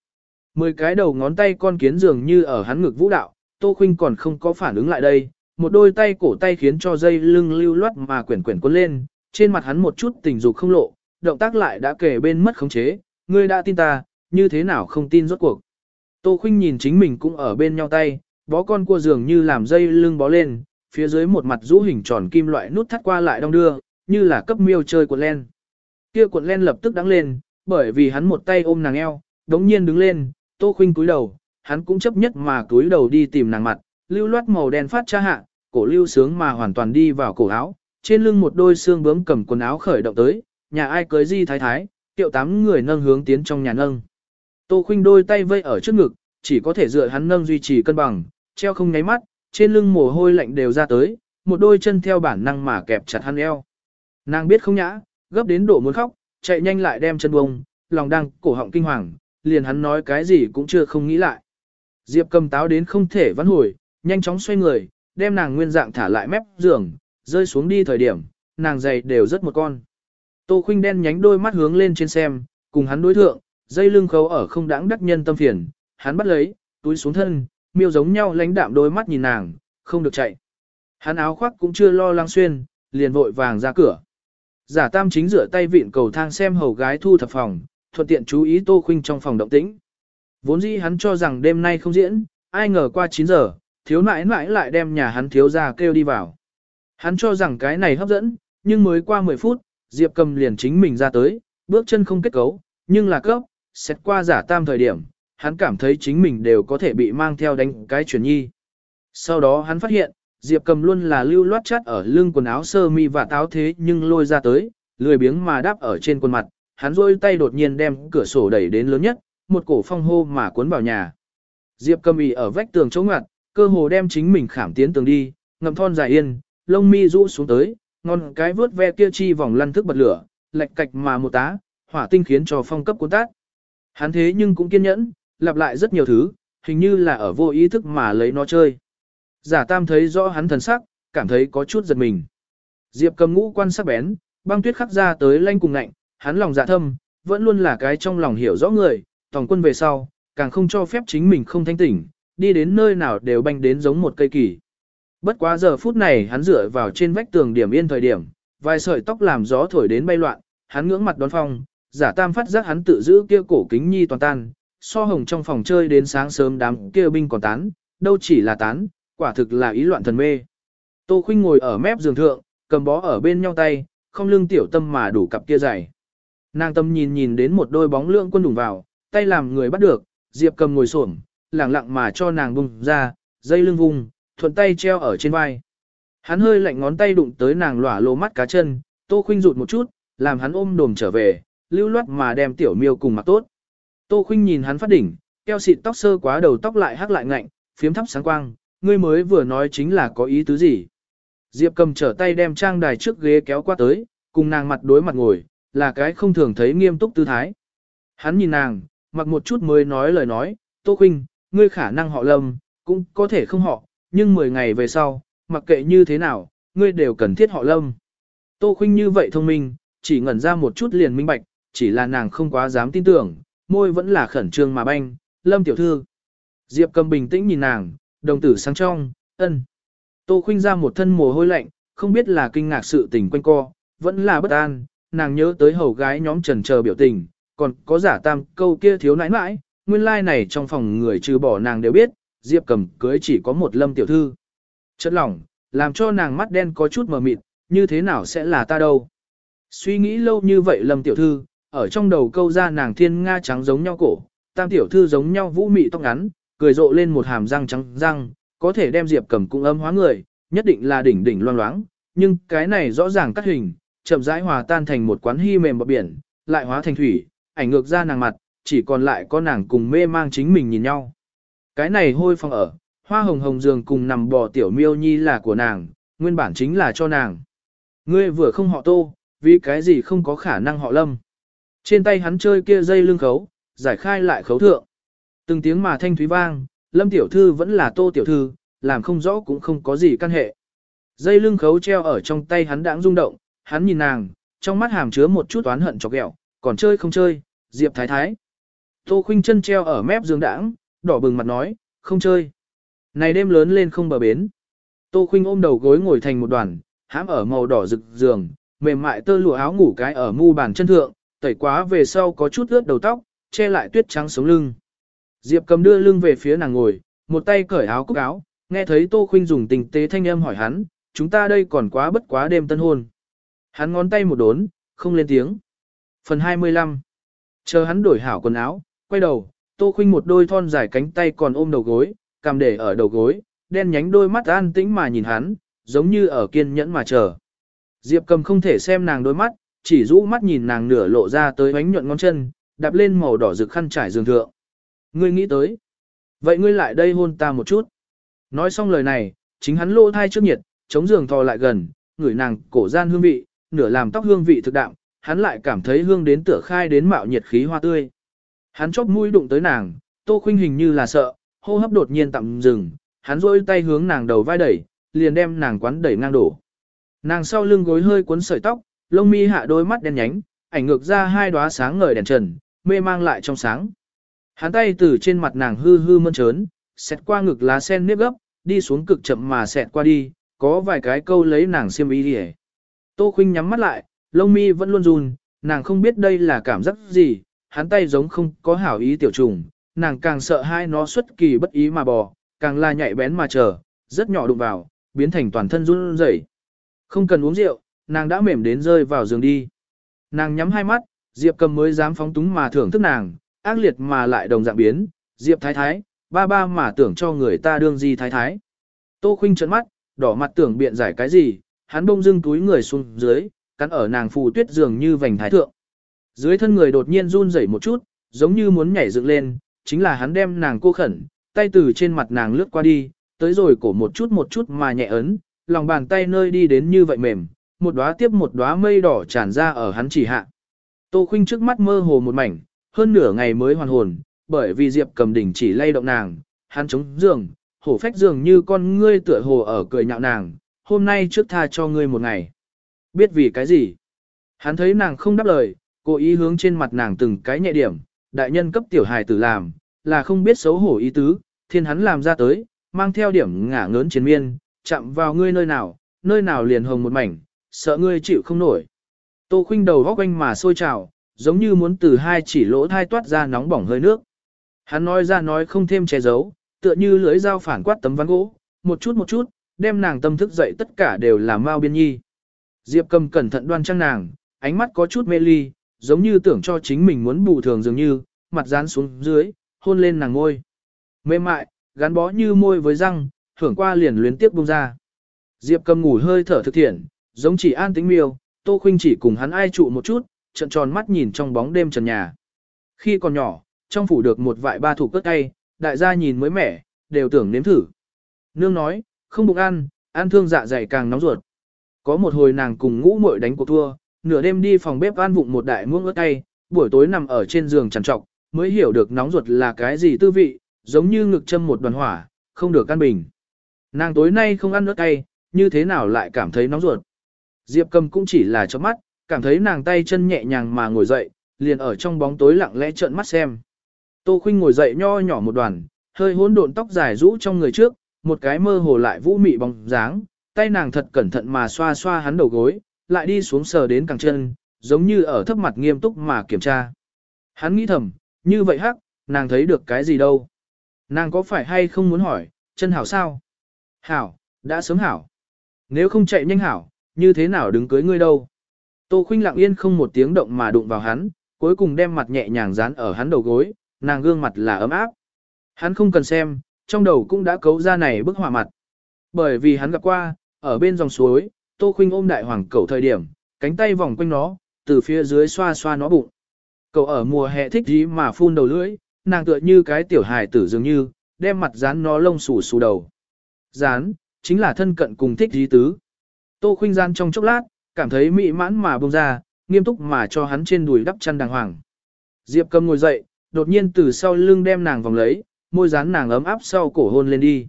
Mười cái đầu ngón tay con kiến dường như ở hắn ngực vũ đạo, Tô khinh còn không có phản ứng lại đây, một đôi tay cổ tay khiến cho dây lưng lưu loát mà quyển quyển cuốn lên, trên mặt hắn một chút tình dục không lộ, động tác lại đã kể bên mất khống chế, ngươi đã tin ta, như thế nào không tin rốt cuộc. Tô Khuynh nhìn chính mình cũng ở bên nhau tay, bó con cua dường như làm dây lưng bó lên, phía dưới một mặt rũ hình tròn kim loại nút thắt qua lại đong đưa, như là cấp miêu chơi cuộn len. Kia cuộn len lập tức đắng lên, bởi vì hắn một tay ôm nàng eo, đống nhiên đứng lên, Tô Khuynh cúi đầu, hắn cũng chấp nhất mà cúi đầu đi tìm nàng mặt, lưu loát màu đen phát cha hạ, cổ lưu sướng mà hoàn toàn đi vào cổ áo, trên lưng một đôi xương bướm cầm quần áo khởi động tới, nhà ai cưới di thái thái, tiệu tám người nâng hướng tiến trong nhà nâng. Tô khinh đôi tay vây ở trước ngực, chỉ có thể dựa hắn nâng duy trì cân bằng, treo không nháy mắt, trên lưng mồ hôi lạnh đều ra tới, một đôi chân theo bản năng mà kẹp chặt hắn eo. Nàng biết không nhã, gấp đến độ muốn khóc, chạy nhanh lại đem chân bông, lòng đang cổ họng kinh hoàng, liền hắn nói cái gì cũng chưa không nghĩ lại. Diệp cầm táo đến không thể vãn hồi, nhanh chóng xoay người, đem nàng nguyên dạng thả lại mép giường, rơi xuống đi thời điểm, nàng giày đều rất một con. Tô khuynh đen nhánh đôi mắt hướng lên trên xem, cùng hắn đối thượng, dây lưng khấu ở không đáng đắc nhân tâm phiền, hắn bắt lấy, túi xuống thân, miêu giống nhau lánh đạm đôi mắt nhìn nàng, không được chạy. Hắn áo khoác cũng chưa lo lăng xuyên, liền vội vàng ra cửa. Giả tam chính rửa tay vịn cầu thang xem hầu gái thu thập phòng, thuận tiện chú ý tô khuynh trong phòng động tĩnh. Vốn dĩ hắn cho rằng đêm nay không diễn, ai ngờ qua 9 giờ, thiếu nãi nãi lại đem nhà hắn thiếu ra kêu đi vào. Hắn cho rằng cái này hấp dẫn, nhưng mới qua 10 phút, Diệp cầm liền chính mình ra tới, bước chân không kết cấu, nhưng là cấp, xét qua giả tam thời điểm, hắn cảm thấy chính mình đều có thể bị mang theo đánh cái chuyển nhi. Sau đó hắn phát hiện, Diệp cầm luôn là lưu loát chắt ở lưng quần áo sơ mi và táo thế nhưng lôi ra tới, lười biếng mà đáp ở trên khuôn mặt, hắn rôi tay đột nhiên đem cửa sổ đẩy đến lớn nhất, một cổ phong hô mà cuốn vào nhà. Diệp cầm ý ở vách tường chống ngặt, cơ hồ đem chính mình khảm tiến tường đi, ngậm thon dài yên, lông mi rũ xuống tới, ngon cái vớt ve kia chi vòng lăn thức bật lửa, lệch cạch mà một tá, hỏa tinh khiến cho phong cấp cuốn tát. Hắn thế nhưng cũng kiên nhẫn, lặp lại rất nhiều thứ, hình như là ở vô ý thức mà lấy nó chơi. Giả tam thấy rõ hắn thần sắc, cảm thấy có chút giật mình. Diệp cầm ngũ quan sắc bén, băng tuyết khắc ra tới lanh cùng ngạnh, hắn lòng dạ thâm, vẫn luôn là cái trong lòng hiểu rõ người, tòng quân về sau, càng không cho phép chính mình không thanh tỉnh, đi đến nơi nào đều banh đến giống một cây kỳ. Bất quá giờ phút này hắn dựa vào trên vách tường điểm yên thời điểm, vài sợi tóc làm gió thổi đến bay loạn, hắn ngưỡng mặt đón phong, giả tam phát giác hắn tự giữ kia cổ kính nhi toàn tan, so hồng trong phòng chơi đến sáng sớm đám kia binh còn tán, đâu chỉ là tán, quả thực là ý loạn thần mê. Tô Khuynh ngồi ở mép giường thượng, cầm bó ở bên nhau tay, không lương tiểu tâm mà đủ cặp kia dày. Nàng tâm nhìn nhìn đến một đôi bóng lượng quân đủng vào, tay làm người bắt được, Diệp cầm ngồi xổm, lẳng lặng mà cho nàng bung ra, dây lưng vùng, thuận tay treo ở trên vai. Hắn hơi lạnh ngón tay đụng tới nàng lỏa lô mắt cá chân, Tô Khuynh rụt một chút, làm hắn ôm đồm trở về, lưu loát mà đem tiểu miêu cùng mặc tốt. Tô Khuynh nhìn hắn phát đỉnh, keo xịt tóc sơ quá đầu tóc lại hắc lại ngạnh, phiếm thắp sáng quang, ngươi mới vừa nói chính là có ý tứ gì. Diệp cầm trở tay đem trang đài trước ghế kéo qua tới, cùng nàng mặt đối mặt ngồi, là cái không thường thấy nghiêm túc tư thái. Hắn nhìn nàng, mặc một chút mới nói lời nói, Tô Khuynh, ngươi khả năng họ lâm, cũng có thể không họ, nhưng 10 ngày về sau, mặc kệ như thế nào, ngươi đều cần thiết họ lâm. Tô Khuynh như vậy thông minh, chỉ ngẩn ra một chút liền minh bạch, chỉ là nàng không quá dám tin tưởng, môi vẫn là khẩn trương mà banh, lâm tiểu thư. Diệp cầm bình tĩnh nhìn nàng, đồng tử sáng trong, ân. Tô Khuynh ra một thân mồ hôi lạnh, không biết là kinh ngạc sự tình quanh co, vẫn là bất an, nàng nhớ tới hầu gái nhóm trần chờ biểu tình, còn có giả tam câu kia thiếu nãi nãi, nguyên lai like này trong phòng người trừ bỏ nàng đều biết, Diệp cầm cưới chỉ có một lâm tiểu thư. Chất lỏng, làm cho nàng mắt đen có chút mờ mịt, như thế nào sẽ là ta đâu. Suy nghĩ lâu như vậy lâm tiểu thư, ở trong đầu câu ra nàng thiên nga trắng giống nhau cổ, tam tiểu thư giống nhau vũ mị tóc ngắn, cười rộ lên một hàm răng trắng răng, có thể đem Diệp cầm cung âm hóa người, nhất định là đỉnh đỉnh loang loáng, nhưng cái này rõ ràng cắt hình, chậm rãi hòa tan thành một quán hy mềm bờ biển, lại hóa thành thủy, ảnh ngược ra nàng mặt, chỉ còn lại có nàng cùng mê mang chính mình nhìn nhau. Cái này hôi phòng ở, hoa hồng hồng giường cùng nằm bò tiểu miêu nhi là của nàng, nguyên bản chính là cho nàng. Ngươi vừa không họ tô, vì cái gì không có khả năng họ lâm. Trên tay hắn chơi kia dây lưng khấu, giải khai lại khấu thượng. Từng tiếng mà thanh thúy vang, lâm tiểu thư vẫn là tô tiểu thư, làm không rõ cũng không có gì căn hệ. Dây lưng khấu treo ở trong tay hắn đãng rung động, hắn nhìn nàng, trong mắt hàm chứa một chút oán hận chọc ghẹo, còn chơi không chơi, Diệp Thái Thái. Tô Khuynh chân treo ở mép giường đãng, đỏ bừng mặt nói, không chơi. Này đêm lớn lên không bờ bến. Tô Khuynh ôm đầu gối ngồi thành một đoàn, hãm ở màu đỏ rực giường, mềm mại tơ lụa áo ngủ cái ở mu bàn chân thượng, tẩy quá về sau có chút ướt đầu tóc, che lại tuyết trắng sống lưng. Diệp cầm đưa lưng về phía nàng ngồi, một tay cởi áo cúc áo, nghe thấy Tô Khuynh dùng tình tế thanh âm hỏi hắn, chúng ta đây còn quá bất quá đêm tân hôn. Hắn ngón tay một đốn, không lên tiếng. Phần 25 Chờ hắn đổi hảo quần áo, quay đầu, Tô Khuynh một đôi thon dài cánh tay còn ôm đầu gối, cầm để ở đầu gối, đen nhánh đôi mắt an tĩnh mà nhìn hắn, giống như ở kiên nhẫn mà chờ. Diệp cầm không thể xem nàng đôi mắt, chỉ rũ mắt nhìn nàng nửa lộ ra tới bánh nhuận ngón chân, đạp lên màu đỏ rực khăn trải giường thượng. Ngươi nghĩ tới. Vậy ngươi lại đây hôn ta một chút. Nói xong lời này, chính hắn lô thai trước nhiệt, chống giường thò lại gần, ngửi nàng cổ gian hương vị, nửa làm tóc hương vị thực đạm, hắn lại cảm thấy hương đến tựa khai đến mạo nhiệt khí hoa tươi. Hắn chóp mũi đụng tới nàng, Tô Khuynh hình như là sợ, hô hấp đột nhiên tạm dừng, hắn rôi tay hướng nàng đầu vai đẩy, liền đem nàng quán đẩy ngang đổ. Nàng sau lưng gối hơi cuốn sợi tóc, lông mi hạ đôi mắt đen nhánh, ảnh ngược ra hai đóa sáng ngời đèn trần, mê mang lại trong sáng. Hắn tay từ trên mặt nàng hư hư mơn trớn, xẹt qua ngực lá sen nếp gấp, đi xuống cực chậm mà xẹt qua đi, có vài cái câu lấy nàng xiêm y đi Tô Khuynh nhắm mắt lại, lông mi vẫn luôn run, nàng không biết đây là cảm giác gì, hắn tay giống không có hảo ý tiểu trùng, nàng càng sợ hai nó xuất kỳ bất ý mà bò, càng là nhạy bén mà chờ, rất nhỏ đụng vào, biến thành toàn thân run rẩy. Không cần uống rượu, nàng đã mềm đến rơi vào giường đi. Nàng nhắm hai mắt, Diệp cầm mới dám phóng túng mà thưởng thức nàng, ác liệt mà lại đồng dạng biến, Diệp thái thái, ba ba mà tưởng cho người ta đương gì thái thái. Tô khinh trợn mắt, đỏ mặt tưởng biện giải cái gì, hắn bông dưng túi người xuống dưới, cắn ở nàng phù tuyết giường như vành thái thượng. Dưới thân người đột nhiên run rẩy một chút, giống như muốn nhảy dựng lên, chính là hắn đem nàng cô khẩn, tay từ trên mặt nàng lướt qua đi, tới rồi cổ một chút một chút mà nhẹ ấn, lòng bàn tay nơi đi đến như vậy mềm, một đóa tiếp một đóa mây đỏ tràn ra ở hắn chỉ hạ. Tô Khuynh trước mắt mơ hồ một mảnh, hơn nửa ngày mới hoàn hồn, bởi vì Diệp cầm đỉnh chỉ lay động nàng, hắn chống giường, hổ phách giường như con ngươi tựa hồ ở cười nhạo nàng, hôm nay trước tha cho ngươi một ngày. Biết vì cái gì? Hắn thấy nàng không đáp lời, cố ý hướng trên mặt nàng từng cái nhẹ điểm, đại nhân cấp tiểu hài tử làm, là không biết xấu hổ ý tứ, thiên hắn làm ra tới, mang theo điểm ngả ngớn chiến miên, chạm vào ngươi nơi nào, nơi nào liền hồng một mảnh, sợ ngươi chịu không nổi. Tô khinh đầu góc quanh mà sôi trào, giống như muốn từ hai chỉ lỗ thai toát ra nóng bỏng hơi nước. Hắn nói ra nói không thêm che giấu, tựa như lưới dao phản quát tấm ván gỗ, một chút một chút, đem nàng tâm thức dậy tất cả đều là Mao Biên Nhi. Diệp cầm cẩn thận đoan trang nàng, ánh mắt có chút mê ly, giống như tưởng cho chính mình muốn bù thường dường như, mặt dán xuống dưới, hôn lên nàng ngôi. Mềm mại, gắn bó như môi với răng, hưởng qua liền luyến tiếp bung ra. Diệp cầm ngủ hơi thở thực thiện, giống chỉ an tính miêu, Tô Khuynh chỉ cùng hắn ai trụ một chút, trận tròn mắt nhìn trong bóng đêm trần nhà. Khi còn nhỏ, trong phủ được một vại ba thủ cất tay, đại gia nhìn mới mẻ, đều tưởng nếm thử. Nương nói, không bụng ăn, ăn thương dạ dày càng nóng ruột. Có một hồi nàng cùng ngũ muội đánh cuộc thua, nửa đêm đi phòng bếp ăn vụng một đại muỗng ớt tay, buổi tối nằm ở trên giường trằn trọc, mới hiểu được nóng ruột là cái gì tư vị, giống như ngực châm một đoàn hỏa, không được căn bình. Nàng tối nay không ăn ớt tay, như thế nào lại cảm thấy nóng ruột. Diệp cầm cũng chỉ là cho mắt, cảm thấy nàng tay chân nhẹ nhàng mà ngồi dậy, liền ở trong bóng tối lặng lẽ trợn mắt xem. Tô Khuynh ngồi dậy nho nhỏ một đoàn, hơi hỗn độn tóc dài rũ trong người trước, một cái mơ hồ lại vũ mị bóng dáng, tay nàng thật cẩn thận mà xoa xoa hắn đầu gối, lại đi xuống sờ đến càng chân, giống như ở thấp mặt nghiêm túc mà kiểm tra. Hắn nghĩ thầm, như vậy hắc, nàng thấy được cái gì đâu. Nàng có phải hay không muốn hỏi, chân hảo sao? Hảo, đã sớm hảo. Nếu không chạy nhanh hảo, như thế nào đứng cưới ngươi đâu? Tô Khuynh lặng yên không một tiếng động mà đụng vào hắn, cuối cùng đem mặt nhẹ nhàng dán ở hắn đầu gối, nàng gương mặt là ấm áp. Hắn không cần xem, trong đầu cũng đã cấu ra này bức họa mặt. Bởi vì hắn gặp qua, ở bên dòng suối, Tô Khuynh ôm đại hoàng cẩu thời điểm, cánh tay vòng quanh nó, từ phía dưới xoa xoa nó bụng. Cậu ở mùa hè thích gì mà phun đầu lưỡi, nàng tựa như cái tiểu hài tử dường như, đem mặt dán nó lông xù xù đầu. Dán, chính là thân cận cùng thích gì tứ. Tô Khuynh gian trong chốc lát, cảm thấy mị mãn mà bông ra, nghiêm túc mà cho hắn trên đùi đắp chăn đàng hoàng. Diệp cầm ngồi dậy, đột nhiên từ sau lưng đem nàng vòng lấy, môi dán nàng ấm áp sau cổ hôn lên đi.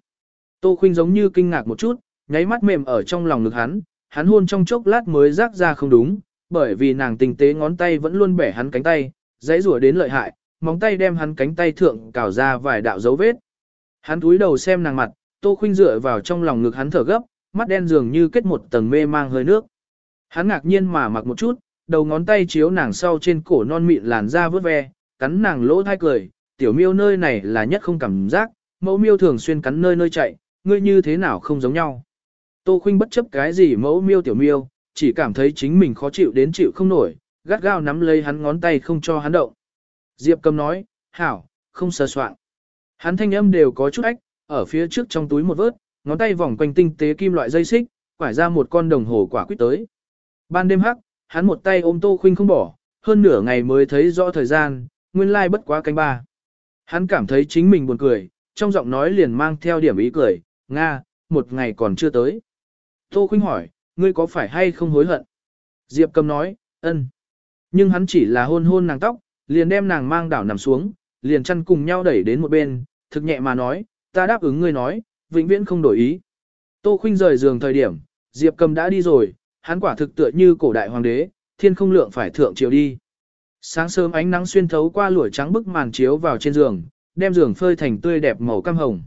Tô Khuynh giống như kinh ngạc một chút, nháy mắt mềm ở trong lòng ngực hắn, hắn hôn trong chốc lát mới rác ra không đúng, bởi vì nàng tinh tế ngón tay vẫn luôn bẻ hắn cánh tay, dãy rủa đến lợi hại, móng tay đem hắn cánh tay thượng cào ra vài đạo dấu vết. Hắn cúi đầu xem nàng mặt, Tô Khuynh dựa vào trong lòng ngực hắn thở gấp, mắt đen dường như kết một tầng mê mang hơi nước. Hắn ngạc nhiên mà mặc một chút, đầu ngón tay chiếu nàng sau trên cổ non mịn làn da vớt ve, cắn nàng lỗ thai cười, tiểu miêu nơi này là nhất không cảm giác, mẫu miêu thường xuyên cắn nơi nơi chạy, ngươi như thế nào không giống nhau. Tô Khuynh bất chấp cái gì mẫu miêu tiểu miêu, chỉ cảm thấy chính mình khó chịu đến chịu không nổi, gắt gao nắm lấy hắn ngón tay không cho hắn động. Diệp cầm nói, hảo, không sờ soạn. Hắn thanh âm đều có chút ách, ở phía trước trong túi một vớt, ngón tay vòng quanh tinh tế kim loại dây xích, quải ra một con đồng hồ quả quyết tới. Ban đêm hắc, hắn một tay ôm Tô Khuynh không bỏ, hơn nửa ngày mới thấy rõ thời gian, nguyên lai bất quá canh ba. Hắn cảm thấy chính mình buồn cười, trong giọng nói liền mang theo điểm ý cười, Nga, một ngày còn chưa tới. Tô Khuynh hỏi, ngươi có phải hay không hối hận? Diệp cầm nói, ân. Nhưng hắn chỉ là hôn hôn nàng tóc, liền đem nàng mang đảo nằm xuống, liền chăn cùng nhau đẩy đến một bên, thực nhẹ mà nói, ta đáp ứng ngươi nói, vĩnh viễn không đổi ý. Tô Khuynh rời giường thời điểm, Diệp cầm đã đi rồi, hắn quả thực tựa như cổ đại hoàng đế, thiên không lượng phải thượng triều đi. Sáng sớm ánh nắng xuyên thấu qua lũa trắng bức màn chiếu vào trên giường, đem giường phơi thành tươi đẹp màu cam hồng.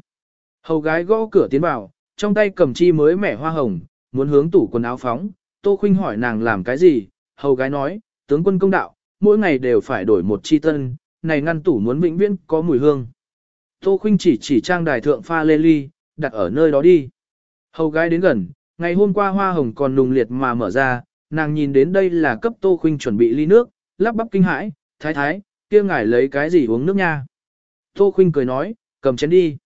Hầu gái gõ cửa tiến vào, trong tay cầm chi mới mẻ hoa hồng, muốn hướng tủ quần áo phóng, Tô Khuynh hỏi nàng làm cái gì, hầu gái nói, tướng quân công đạo, mỗi ngày đều phải đổi một chi tân, này ngăn tủ muốn vĩnh viễn có mùi hương. Tô Khuynh chỉ chỉ trang đài thượng pha lê ly, đặt ở nơi đó đi. Hầu gái đến gần, ngày hôm qua hoa hồng còn nùng liệt mà mở ra, nàng nhìn đến đây là cấp Tô Khuynh chuẩn bị ly nước, lắp bắp kinh hãi, thái thái, kia ngài lấy cái gì uống nước nha. Tô Khuynh cười nói, cầm chén đi.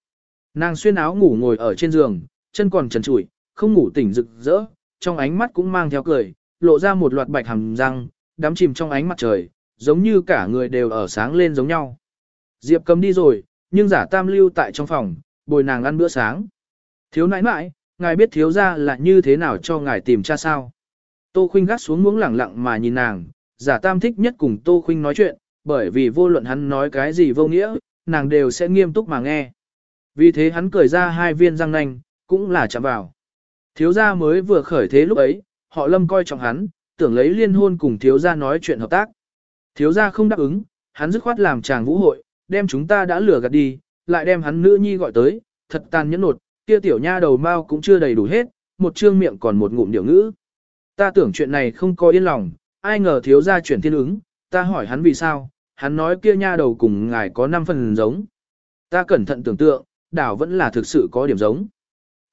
Nàng xuyên áo ngủ ngồi ở trên giường, chân còn trần trụi, không ngủ tỉnh rực rỡ, trong ánh mắt cũng mang theo cười, lộ ra một loạt bạch hàm răng, đắm chìm trong ánh mặt trời, giống như cả người đều ở sáng lên giống nhau. Diệp cầm đi rồi, nhưng giả tam lưu tại trong phòng, bồi nàng ăn bữa sáng. Thiếu nãi nãi, ngài biết thiếu ra là như thế nào cho ngài tìm cha sao. Tô Khuynh gắt xuống muống lẳng lặng mà nhìn nàng, giả tam thích nhất cùng Tô Khuynh nói chuyện, bởi vì vô luận hắn nói cái gì vô nghĩa, nàng đều sẽ nghiêm túc mà nghe. Vì thế hắn cười ra hai viên răng nanh, cũng là chạm vào. Thiếu gia mới vừa khởi thế lúc ấy, họ lâm coi trọng hắn, tưởng lấy liên hôn cùng thiếu gia nói chuyện hợp tác. Thiếu gia không đáp ứng, hắn dứt khoát làm chàng vũ hội, đem chúng ta đã lừa gạt đi, lại đem hắn nữ nhi gọi tới, thật tàn nhẫn nột, kia tiểu nha đầu mau cũng chưa đầy đủ hết, một trương miệng còn một ngụm điệu ngữ. Ta tưởng chuyện này không có yên lòng, ai ngờ thiếu gia chuyển thiên ứng, ta hỏi hắn vì sao, hắn nói kia nha đầu cùng ngài có 5 phần giống. Ta cẩn thận tưởng tượng, đảo vẫn là thực sự có điểm giống.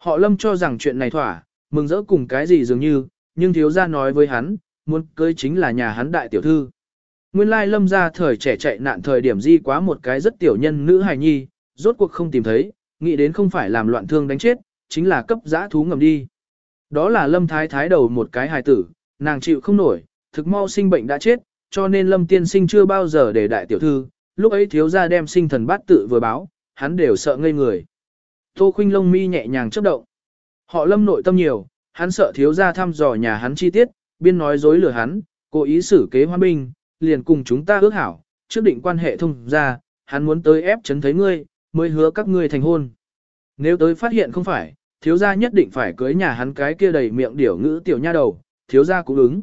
Họ lâm cho rằng chuyện này thỏa, mừng rỡ cùng cái gì dường như, nhưng thiếu gia nói với hắn, muốn cưới chính là nhà hắn đại tiểu thư. Nguyên lai lâm ra thời trẻ chạy nạn thời điểm di quá một cái rất tiểu nhân nữ hài nhi, rốt cuộc không tìm thấy, nghĩ đến không phải làm loạn thương đánh chết, chính là cấp giã thú ngầm đi. Đó là lâm thái thái đầu một cái hài tử, nàng chịu không nổi, thực mau sinh bệnh đã chết, cho nên lâm tiên sinh chưa bao giờ để đại tiểu thư, lúc ấy thiếu gia đem sinh thần bát tự vừa báo, hắn đều sợ ngây người. Tô khinh lông mi nhẹ nhàng chớp động. Họ lâm nội tâm nhiều, hắn sợ thiếu gia thăm dò nhà hắn chi tiết, biên nói dối lừa hắn, cố ý xử kế hoa binh, liền cùng chúng ta ước hảo, trước định quan hệ thông ra, hắn muốn tới ép chấn thấy ngươi, mới hứa các ngươi thành hôn. Nếu tới phát hiện không phải, thiếu gia nhất định phải cưới nhà hắn cái kia đầy miệng điểu ngữ tiểu nha đầu, thiếu gia cũng ứng.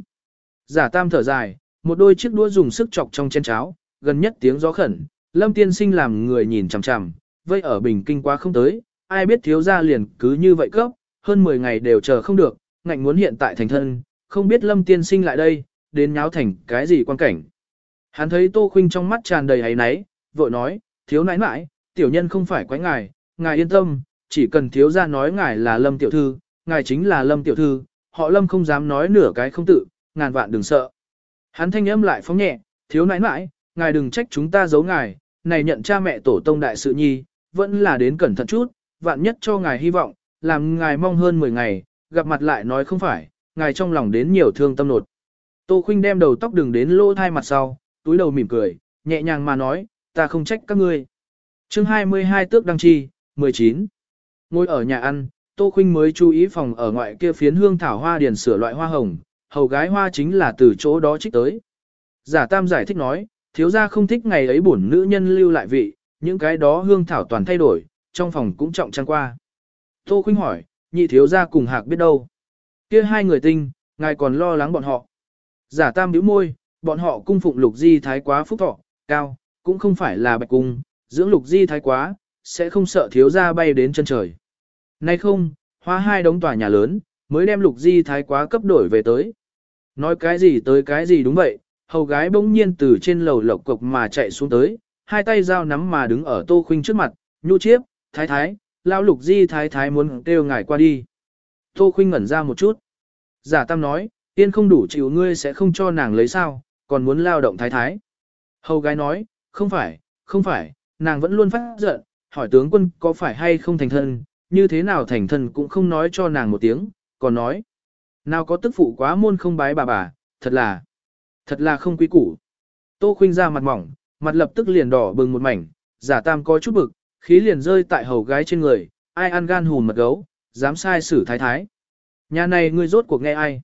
Giả tam thở dài, một đôi chiếc đũa dùng sức chọc trong chén cháo, gần nhất tiếng gió khẩn, lâm tiên sinh làm người nhìn chằm chằm, vây ở bình kinh quá không tới, ai biết thiếu gia liền cứ như vậy cấp, hơn 10 ngày đều chờ không được, ngạnh muốn hiện tại thành thân, không biết lâm tiên sinh lại đây, đến nháo thành cái gì quan cảnh. Hắn thấy Tô Khuynh trong mắt tràn đầy ấy náy, vội nói, thiếu nãi nãi, tiểu nhân không phải quái ngài, ngài yên tâm, chỉ cần thiếu gia nói ngài là lâm tiểu thư, ngài chính là lâm tiểu thư, họ lâm không dám nói nửa cái không tự, ngàn vạn đừng sợ. Hắn thanh âm lại phóng nhẹ, thiếu nãi nãi, ngài đừng trách chúng ta giấu ngài, này nhận cha mẹ tổ tông đại sự nhi, vẫn là đến cẩn thận chút, vạn nhất cho ngài hy vọng, làm ngài mong hơn 10 ngày, gặp mặt lại nói không phải, ngài trong lòng đến nhiều thương tâm nột. Tô Khuynh đem đầu tóc đừng đến lỗ thai mặt sau, túi đầu mỉm cười, nhẹ nhàng mà nói, ta không trách các ngươi. Chương 22 tước đăng chi, 19. Ngồi ở nhà ăn, Tô Khuynh mới chú ý phòng ở ngoại kia phiến hương thảo hoa điền sửa loại hoa hồng, hầu gái hoa chính là từ chỗ đó trích tới. Giả Tam giải thích nói, thiếu gia không thích ngày ấy bổn nữ nhân lưu lại vị, những cái đó hương thảo toàn thay đổi, trong phòng cũng trọng trang qua. Tô Khuynh hỏi, nhị thiếu gia cùng hạc biết đâu? Kia hai người tinh, ngài còn lo lắng bọn họ. Giả tam bĩu môi, bọn họ cung phụng lục di thái quá phúc thọ, cao, cũng không phải là bạch cung, dưỡng lục di thái quá, sẽ không sợ thiếu gia bay đến chân trời. Nay không, hóa hai đống tòa nhà lớn, mới đem lục di thái quá cấp đổi về tới. Nói cái gì tới cái gì đúng vậy, hầu gái bỗng nhiên từ trên lầu lộc cục mà chạy xuống tới, hai tay dao nắm mà đứng ở tô khuynh trước mặt, nhu chiếp, thái thái, lao lục di thái thái muốn kêu ngài qua đi. Tô khuynh ngẩn ra một chút. Giả tam nói, tiên không đủ chịu ngươi sẽ không cho nàng lấy sao, còn muốn lao động thái thái. Hầu gái nói, không phải, không phải, nàng vẫn luôn phát giận, hỏi tướng quân có phải hay không thành thân, như thế nào thành thân cũng không nói cho nàng một tiếng, còn nói. Nào có tức phụ quá môn không bái bà bà, thật là, thật là không quý củ. Tô khuynh ra mặt mỏng, mặt lập tức liền đỏ bừng một mảnh, giả tam có chút bực, khí liền rơi tại hầu gái trên người, ai ăn gan hùn mật gấu, dám sai xử thái thái. Nhà này ngươi rốt cuộc nghe ai?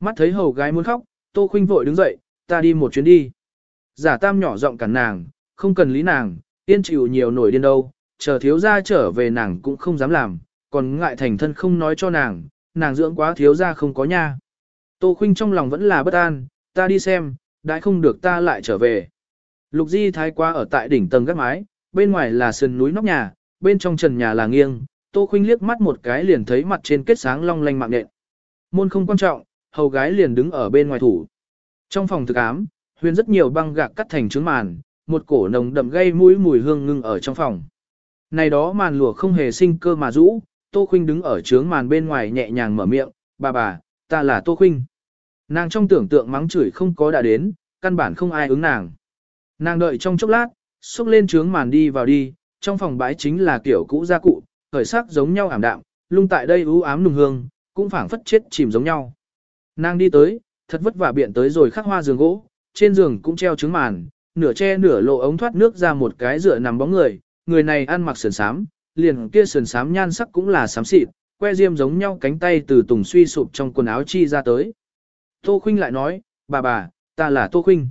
Mắt thấy hầu gái muốn khóc, Tô Khuynh vội đứng dậy, ta đi một chuyến đi. Giả tam nhỏ giọng cản nàng, không cần lý nàng, tiên chịu nhiều nổi điên đâu, chờ thiếu gia trở về nàng cũng không dám làm, còn ngại thành thân không nói cho nàng, nàng dưỡng quá thiếu gia không có nha. Tô Khuynh trong lòng vẫn là bất an, ta đi xem, đã không được ta lại trở về. Lục Di thái quá ở tại đỉnh tầng gác mái, bên ngoài là sườn núi nóc nhà, bên trong trần nhà là nghiêng, Tô Khuynh liếc mắt một cái liền thấy mặt trên kết sáng long lanh mạng nện. Môn không quan trọng, hầu gái liền đứng ở bên ngoài thủ. Trong phòng thực ám, huyền rất nhiều băng gạc cắt thành trứng màn, một cổ nồng đậm gây mũi mùi hương ngưng ở trong phòng. Này đó màn lụa không hề sinh cơ mà rũ, Tô Khuynh đứng ở trướng màn bên ngoài nhẹ nhàng mở miệng, bà bà, ta là Tô Khuynh. Nàng trong tưởng tượng mắng chửi không có đã đến, căn bản không ai ứng nàng. Nàng đợi trong chốc lát, xúc lên trướng màn đi vào đi, trong phòng bãi chính là kiểu cũ gia cụ, khởi sắc giống nhau ảm đạm, lung tại đây u ám nùng hương, cũng phảng phất chết chìm giống nhau. Nàng đi tới, thật vất vả biện tới rồi khắc hoa giường gỗ, trên giường cũng treo trứng màn, nửa che nửa lộ ống thoát nước ra một cái dựa nằm bóng người, người này ăn mặc sườn sám, liền kia sườn sám nhan sắc cũng là xám xịt, que diêm giống nhau cánh tay từ tùng suy sụp trong quần áo chi ra tới. Tô Khuynh lại nói, bà bà, ta là Tô Khuynh.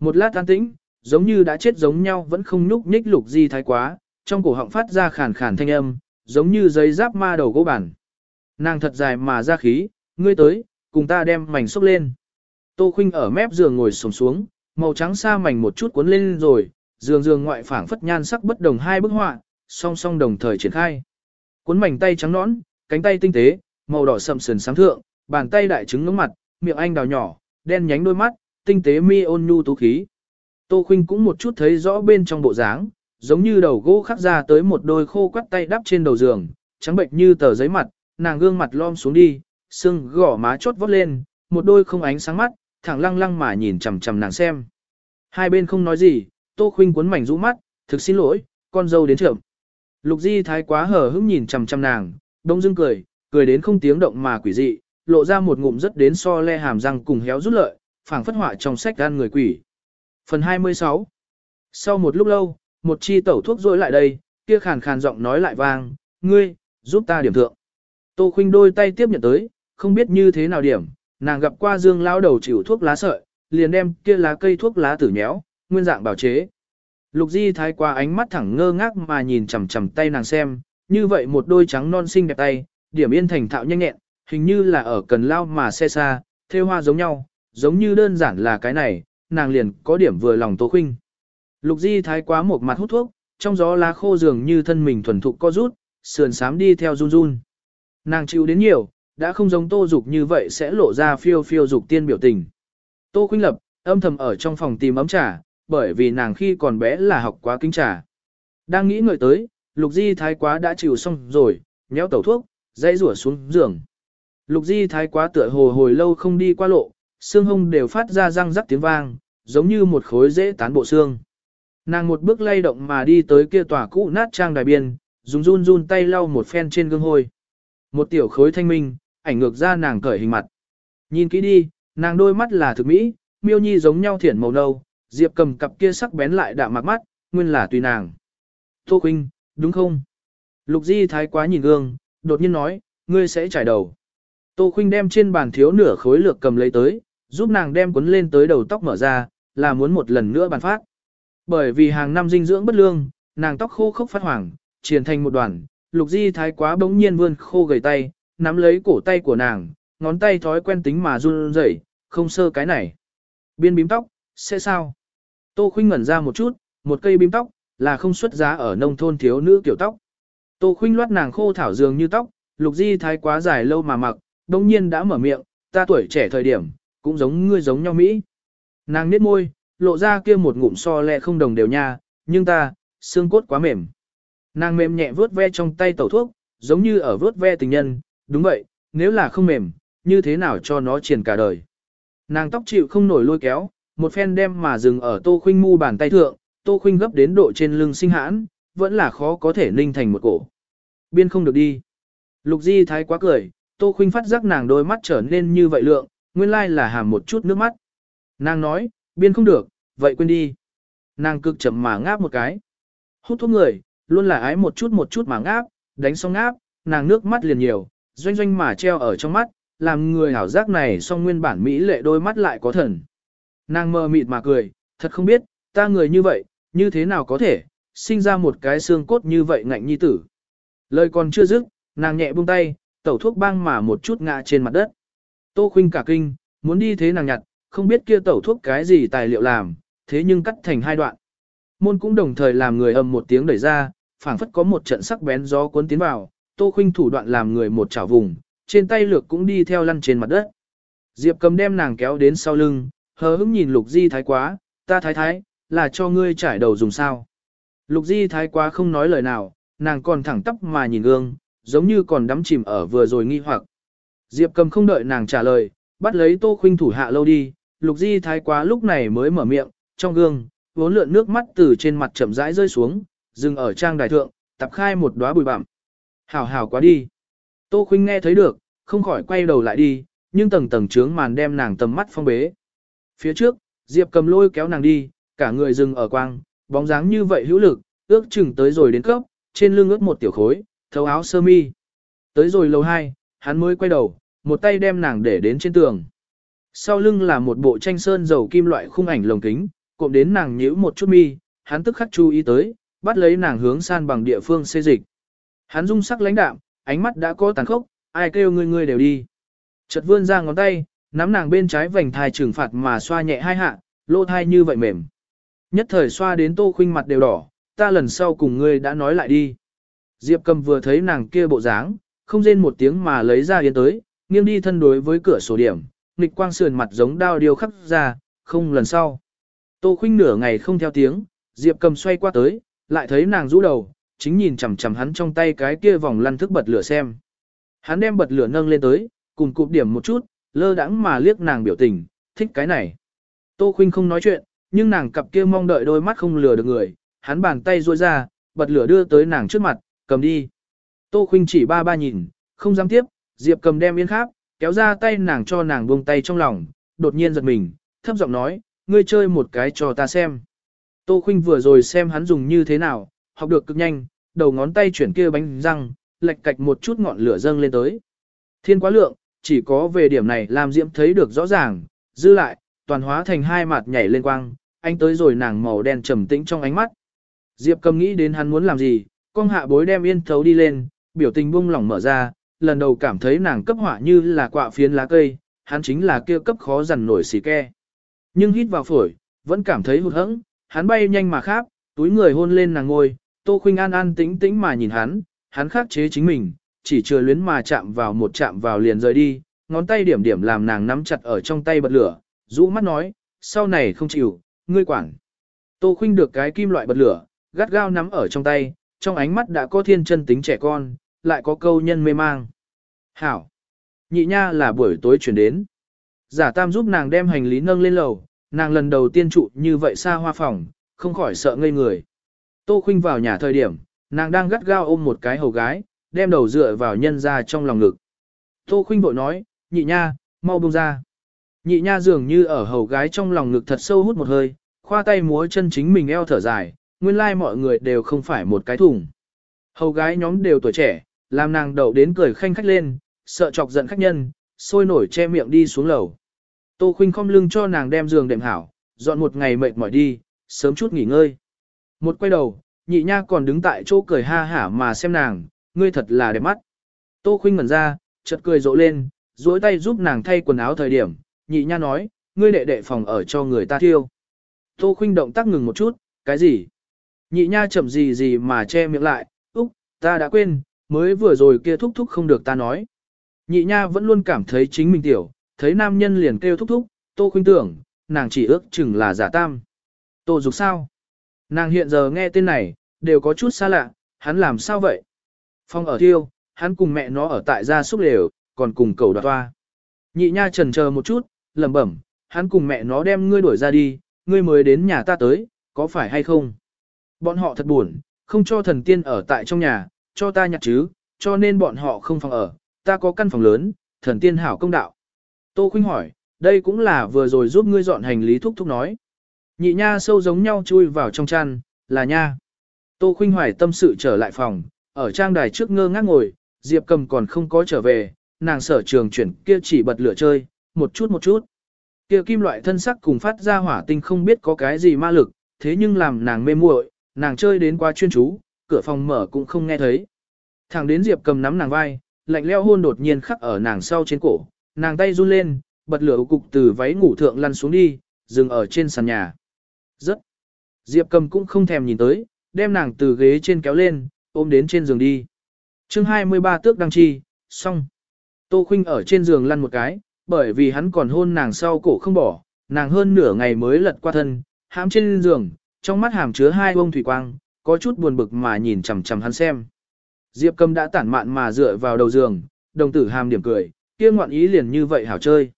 Một lát an tĩnh, giống như đã chết giống nhau vẫn không nhúc nhích lục di thái quá, trong cổ họng phát ra khàn khàn thanh âm, giống như giấy giáp ma đầu gỗ bản. Nàng thật dài mà ra khí, ngươi tới, cùng ta đem mảnh xúc lên. Tô Khuynh ở mép giường ngồi sổng xuống, màu trắng sa mảnh một chút cuốn lên rồi, giường giường ngoại phảng phất nhan sắc bất đồng hai bức họa, song song đồng thời triển khai. Cuốn mảnh tay trắng nõn, cánh tay tinh tế, màu đỏ sậm sườn sáng thượng, bàn tay đại trứng ngưỡng mặt, miệng anh đào nhỏ, đen nhánh đôi mắt, tinh tế mi ôn nhu tú khí. Tô Khuynh cũng một chút thấy rõ bên trong bộ dáng, giống như đầu gỗ khắc ra tới một đôi khô quắt tay đắp trên đầu giường, trắng bệnh như tờ giấy mặt, nàng gương mặt lom xuống đi, sưng gỏ má chốt vót lên, một đôi không ánh sáng mắt, thẳng lăng lăng mà nhìn chằm chằm nàng xem. Hai bên không nói gì, Tô Khuynh cuốn mảnh rũ mắt, thực xin lỗi, con dâu đến trưởng. Lục Di thái quá hờ hững nhìn chằm chằm nàng, đông dưng cười, cười đến không tiếng động mà quỷ dị, lộ ra một ngụm rất đến so le hàm răng cùng héo rút lợi, phảng phất họa trong sách gan người quỷ. Phần 26 Sau một lúc lâu, một chi tẩu thuốc rối lại đây, kia khàn khàn giọng nói lại vang, ngươi, giúp ta điểm thượng. Tô khinh đôi tay tiếp nhận tới, không biết như thế nào điểm, nàng gặp qua dương lao đầu chịu thuốc lá sợi, liền đem kia lá cây thuốc lá tử nhéo, nguyên dạng bảo chế. Lục Di thái qua ánh mắt thẳng ngơ ngác mà nhìn chằm chằm tay nàng xem, như vậy một đôi trắng non xinh đẹp tay, điểm yên thành thạo nhanh nhẹn, hình như là ở cần lao mà xe xa, theo hoa giống nhau, giống như đơn giản là cái này, nàng liền có điểm vừa lòng Tô Khuynh. Lục Di thái quá một mặt hút thuốc, trong gió lá khô dường như thân mình thuần thục co rút, sườn sám đi theo run run. Nàng chịu đến nhiều, đã không giống Tô Dục như vậy sẽ lộ ra phiêu phiêu dục tiên biểu tình. Tô Khuynh Lập, âm thầm ở trong phòng tìm ấm trà, bởi vì nàng khi còn bé là học quá kinh trà. Đang nghĩ ngợi tới, Lục Di thái quá đã chịu xong rồi, nhéo tẩu thuốc, dây rủa xuống giường. Lục Di thái quá tựa hồ hồi lâu không đi qua lộ, xương hông đều phát ra răng rắc tiếng vang, giống như một khối dễ tán bộ xương. Nàng một bước lay động mà đi tới kia tòa cũ nát trang đài biên, dùng run run tay lau một phen trên gương hôi. Một tiểu khối thanh minh, ảnh ngược ra nàng cởi hình mặt. Nhìn kỹ đi, nàng đôi mắt là thực mỹ, miêu nhi giống nhau thiển màu nâu, diệp cầm cặp kia sắc bén lại đạm mặt mắt, nguyên là tùy nàng. Tô Khuynh, đúng không? Lục Di thái quá nhìn gương, đột nhiên nói, ngươi sẽ trải đầu. Tô Khuynh đem trên bàn thiếu nửa khối lược cầm lấy tới, giúp nàng đem cuốn lên tới đầu tóc mở ra, là muốn một lần nữa bàn phát. Bởi vì hàng năm dinh dưỡng bất lương, nàng tóc khô khốc phát hoàng, triển thành một đoàn, lục di thái quá bỗng nhiên vươn khô gầy tay, nắm lấy cổ tay của nàng, ngón tay thói quen tính mà run rẩy, không sơ cái này. Biên bím tóc, sẽ sao? Tô Khuynh ngẩn ra một chút, một cây bím tóc, là không xuất giá ở nông thôn thiếu nữ kiểu tóc. Tô Khuynh loát nàng khô thảo dường như tóc, lục di thái quá dài lâu mà mặc, bỗng nhiên đã mở miệng, ta tuổi trẻ thời điểm, cũng giống ngươi giống nhau Mỹ. Nàng nết môi, lộ ra kia một ngụm so lẹ không đồng đều nha, nhưng ta, xương cốt quá mềm. Nàng mềm nhẹ vớt ve trong tay tẩu thuốc, giống như ở vớt ve tình nhân, đúng vậy, nếu là không mềm, như thế nào cho nó triển cả đời. Nàng tóc chịu không nổi lôi kéo, một phen đem mà dừng ở tô khuynh mu bàn tay thượng, tô khuynh gấp đến độ trên lưng sinh hãn, vẫn là khó có thể ninh thành một cổ. Biên không được đi. Lục di thái quá cười, tô khuynh phát giác nàng đôi mắt trở nên như vậy lượng, nguyên lai là hàm một chút nước mắt. Nàng nói, biên không được, vậy quên đi. Nàng cực chậm mà ngáp một cái. Hút thuốc người, luôn là ái một chút một chút mà ngáp, đánh xong ngáp, nàng nước mắt liền nhiều, doanh doanh mà treo ở trong mắt, làm người hảo giác này song nguyên bản Mỹ lệ đôi mắt lại có thần. Nàng mơ mịt mà cười, thật không biết, ta người như vậy, như thế nào có thể, sinh ra một cái xương cốt như vậy ngạnh nhi tử. Lời còn chưa dứt, nàng nhẹ buông tay, tẩu thuốc băng mà một chút ngã trên mặt đất. Tô khuynh cả kinh, muốn đi thế nàng nhặt, không biết kia tẩu thuốc cái gì tài liệu làm, thế nhưng cắt thành hai đoạn. Môn cũng đồng thời làm người ầm một tiếng đẩy ra, phảng phất có một trận sắc bén gió cuốn tiến vào, Tô Khuynh thủ đoạn làm người một chảo vùng, trên tay lược cũng đi theo lăn trên mặt đất. Diệp Cầm đem nàng kéo đến sau lưng, hờ hững nhìn Lục Di thái quá, ta thái thái, là cho ngươi trải đầu dùng sao. Lục Di thái quá không nói lời nào, nàng còn thẳng tắp mà nhìn gương, giống như còn đắm chìm ở vừa rồi nghi hoặc. Diệp cầm không đợi nàng trả lời, bắt lấy tô khuynh thủ hạ lâu đi, lục di thái quá lúc này mới mở miệng, trong gương, vốn lượn nước mắt từ trên mặt chậm rãi rơi xuống, dừng ở trang đài thượng, tập khai một đóa bụi bặm. Hảo hảo quá đi. Tô khuynh nghe thấy được, không khỏi quay đầu lại đi, nhưng tầng tầng trướng màn đem nàng tầm mắt phong bế. Phía trước, Diệp cầm lôi kéo nàng đi, cả người dừng ở quang, bóng dáng như vậy hữu lực, ước chừng tới rồi đến cấp, trên lưng ướt một tiểu khối, thấu áo sơ mi. Tới rồi lầu hai, hắn mới quay đầu, một tay đem nàng để đến trên tường. Sau lưng là một bộ tranh sơn dầu kim loại khung ảnh lồng kính, cộm đến nàng nhíu một chút mi, hắn tức khắc chú ý tới, bắt lấy nàng hướng san bằng địa phương xê dịch. Hắn dung sắc lãnh đạm, ánh mắt đã có tàn khốc, ai kêu ngươi ngươi đều đi. Chợt vươn ra ngón tay, nắm nàng bên trái vành thai trừng phạt mà xoa nhẹ hai hạ, lô thai như vậy mềm. Nhất thời xoa đến tô khuynh mặt đều đỏ, ta lần sau cùng ngươi đã nói lại đi. Diệp cầm vừa thấy nàng kia bộ dáng, không rên một tiếng mà lấy ra yến tới, nghiêng đi thân đối với cửa sổ điểm, nghịch quang sườn mặt giống đao điêu khắc ra, không lần sau. Tô khuynh nửa ngày không theo tiếng, Diệp cầm xoay qua tới, lại thấy nàng rũ đầu, chính nhìn chằm chằm hắn trong tay cái kia vòng lăn thức bật lửa xem. Hắn đem bật lửa nâng lên tới, cùng cụp điểm một chút, lơ đãng mà liếc nàng biểu tình, thích cái này. Tô khuynh không nói chuyện, nhưng nàng cặp kia mong đợi đôi mắt không lừa được người, hắn bàn tay duỗi ra, bật lửa đưa tới nàng trước mặt, cầm đi. Tô khuynh chỉ ba ba nhìn, không dám tiếp, Diệp cầm đem yên khác, kéo ra tay nàng cho nàng buông tay trong lòng, đột nhiên giật mình, thấp giọng nói, ngươi chơi một cái cho ta xem. Tô khuynh vừa rồi xem hắn dùng như thế nào, học được cực nhanh, đầu ngón tay chuyển kia bánh răng, lệch cạch một chút ngọn lửa dâng lên tới. Thiên quá lượng, chỉ có về điểm này làm Diễm thấy được rõ ràng, dư lại, toàn hóa thành hai mặt nhảy lên quang, anh tới rồi nàng màu đen trầm tĩnh trong ánh mắt. Diệp cầm nghĩ đến hắn muốn làm gì, con hạ bối đem yên thấu đi lên, biểu tình buông lỏng mở ra, lần đầu cảm thấy nàng cấp hỏa như là quạ phiến lá cây, hắn chính là kia cấp khó dằn nổi xì ke. Nhưng hít vào phổi, vẫn cảm thấy hụt hẫng, hắn bay nhanh mà khác túi người hôn lên nàng ngôi, Tô Khuynh An an tĩnh tĩnh mà nhìn hắn, hắn khắc chế chính mình, chỉ chưa luyến mà chạm vào một chạm vào liền rời đi, ngón tay điểm điểm làm nàng nắm chặt ở trong tay bật lửa, rũ mắt nói, sau này không chịu, ngươi quản. Tô Khuynh được cái kim loại bật lửa, gắt gao nắm ở trong tay, trong ánh mắt đã có thiên chân tính trẻ con, lại có câu nhân mê mang. Hảo! Nhị nha là buổi tối chuyển đến. Giả tam giúp nàng đem hành lý nâng lên lầu, nàng lần đầu tiên trụ như vậy xa hoa phòng, không khỏi sợ ngây người. Tô Khinh vào nhà thời điểm, nàng đang gắt gao ôm một cái hầu gái, đem đầu dựa vào nhân ra trong lòng ngực. Tô Khinh vội nói, nhị nha, mau buông ra. Nhị nha dường như ở hầu gái trong lòng ngực thật sâu hút một hơi, khoa tay múa chân chính mình eo thở dài, nguyên lai like mọi người đều không phải một cái thùng. Hầu gái nhóm đều tuổi trẻ, làm nàng đậu đến cười khanh khách lên, sợ chọc giận khách nhân, sôi nổi che miệng đi xuống lầu. Tô Khuynh không lưng cho nàng đem giường đệm hảo, dọn một ngày mệt mỏi đi, sớm chút nghỉ ngơi. Một quay đầu, nhị nha còn đứng tại chỗ cười ha hả mà xem nàng, ngươi thật là đẹp mắt. Tô Khuynh ngẩn ra, chợt cười rộ lên, duỗi tay giúp nàng thay quần áo thời điểm, nhị nha nói, ngươi đệ đệ phòng ở cho người ta thiêu. Tô Khuynh động tác ngừng một chút, cái gì? Nhị nha chậm gì gì mà che miệng lại, úc, ta đã quên, mới vừa rồi kia thúc thúc không được ta nói. Nhị nha vẫn luôn cảm thấy chính mình tiểu, thấy nam nhân liền kêu thúc thúc, Tô Khuynh tưởng, nàng chỉ ước chừng là giả tam. Tô dục sao? Nàng hiện giờ nghe tên này, đều có chút xa lạ, hắn làm sao vậy? Phong ở thiêu, hắn cùng mẹ nó ở tại gia súc lều, còn cùng cầu đoạt toa. Nhị nha trần chờ một chút, lẩm bẩm, hắn cùng mẹ nó đem ngươi đuổi ra đi, ngươi mới đến nhà ta tới, có phải hay không? Bọn họ thật buồn, không cho thần tiên ở tại trong nhà, cho ta nhặt chứ, cho nên bọn họ không phòng ở, ta có căn phòng lớn, thần tiên hảo công đạo. Tô Khuynh hỏi, đây cũng là vừa rồi giúp ngươi dọn hành lý thúc thúc nói. Nhị nha sâu giống nhau chui vào trong chăn, là nha. Tô Khuynh hoài tâm sự trở lại phòng, ở trang đài trước ngơ ngác ngồi, Diệp cầm còn không có trở về, nàng sở trường chuyển kia chỉ bật lửa chơi, một chút một chút. Kia kim loại thân sắc cùng phát ra hỏa tinh không biết có cái gì ma lực, thế nhưng làm nàng mê muội, nàng chơi đến qua chuyên chú, cửa phòng mở cũng không nghe thấy. Thẳng đến Diệp cầm nắm nàng vai, lạnh leo hôn đột nhiên khắc ở nàng sau trên cổ, nàng tay run lên, bật lửa cục từ váy ngủ thượng lăn xuống đi, dừng ở trên sàn nhà. Rất. Diệp cầm cũng không thèm nhìn tới, đem nàng từ ghế trên kéo lên, ôm đến trên giường đi. chương 23 tước đăng chi, xong. Tô Khuynh ở trên giường lăn một cái, bởi vì hắn còn hôn nàng sau cổ không bỏ, nàng hơn nửa ngày mới lật qua thân, hãm trên giường, trong mắt hàm chứa hai bông thủy quang, có chút buồn bực mà nhìn chằm chằm hắn xem. Diệp Cầm đã tản mạn mà dựa vào đầu giường, đồng tử hàm điểm cười, kia ngoạn ý liền như vậy hảo chơi.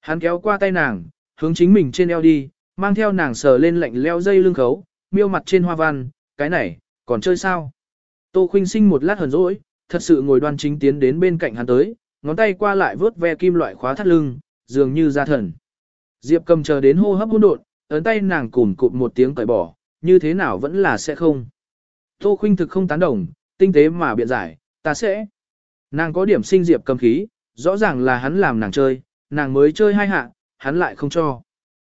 Hắn kéo qua tay nàng, hướng chính mình trên eo đi, mang theo nàng sờ lên lạnh leo dây lưng khấu, miêu mặt trên hoa văn, cái này, còn chơi sao? Tô Khuynh sinh một lát hờn dỗi, thật sự ngồi đoan chính tiến đến bên cạnh hắn tới, ngón tay qua lại vớt ve kim loại khóa thắt lưng, dường như ra thần. Diệp cầm chờ đến hô hấp hỗn độn, ấn tay nàng cùm cụm một tiếng cởi bỏ, như thế nào vẫn là sẽ không. Tô Khuynh thực không tán đồng, tinh tế mà biện giải, ta sẽ. Nàng có điểm sinh Diệp cầm khí, rõ ràng là hắn làm nàng chơi, nàng mới chơi hai hạ, hắn lại không cho.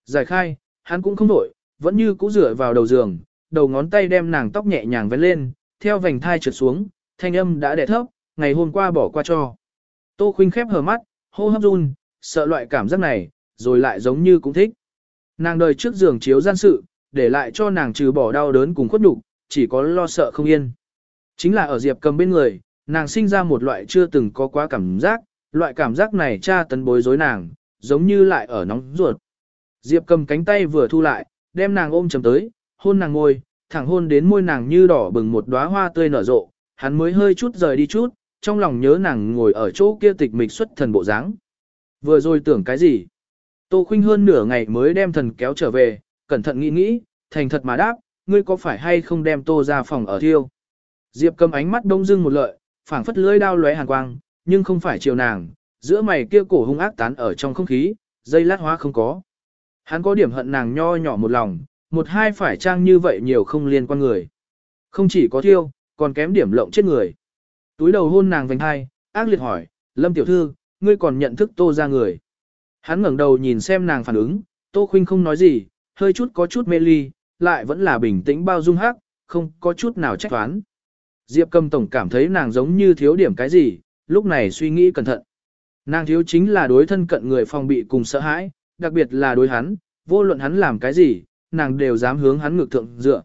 Giải khai, hắn cũng không đổi, vẫn như cũ rửa vào đầu giường, đầu ngón tay đem nàng tóc nhẹ nhàng vén lên, theo vành thai trượt xuống, thanh âm đã đẻ thấp, ngày hôm qua bỏ qua cho. Tô Khuynh khép hờ mắt, hô hấp run, sợ loại cảm giác này, rồi lại giống như cũng thích. Nàng đời trước giường chiếu gian sự, để lại cho nàng trừ bỏ đau đớn cùng khuất nhục, chỉ có lo sợ không yên. Chính là ở Diệp cầm bên người, nàng sinh ra một loại chưa từng có quá cảm giác, loại cảm giác này tra tấn bối rối nàng, giống như lại ở nóng ruột. Diệp cầm cánh tay vừa thu lại, đem nàng ôm chầm tới, hôn nàng ngôi, thẳng hôn đến môi nàng như đỏ bừng một đóa hoa tươi nở rộ, hắn mới hơi chút rời đi chút, trong lòng nhớ nàng ngồi ở chỗ kia tịch mịch xuất thần bộ dáng. Vừa rồi tưởng cái gì? Tô Khuynh hơn nửa ngày mới đem thần kéo trở về, cẩn thận nghĩ nghĩ, thành thật mà đáp, ngươi có phải hay không đem Tô ra phòng ở thiêu? Diệp cầm ánh mắt đông dưng một lợi, phảng phất lưỡi đao lóe hàn quang, nhưng không phải chiều nàng, giữa mày kia cổ hung ác tán ở trong không khí, dây lát hóa không có. Hắn có điểm hận nàng nho nhỏ một lòng, một hai phải trang như vậy nhiều không liên quan người. Không chỉ có thiêu, còn kém điểm lộng chết người. Túi đầu hôn nàng vành hai, ác liệt hỏi, Lâm tiểu thư, ngươi còn nhận thức tô ra người. Hắn ngẩng đầu nhìn xem nàng phản ứng, tô khuynh không nói gì, hơi chút có chút mê ly, lại vẫn là bình tĩnh bao dung hắc, không có chút nào trách toán. Diệp cầm tổng cảm thấy nàng giống như thiếu điểm cái gì, lúc này suy nghĩ cẩn thận. Nàng thiếu chính là đối thân cận người phòng bị cùng sợ hãi, đặc biệt là đối hắn, vô luận hắn làm cái gì, nàng đều dám hướng hắn ngược thượng dựa.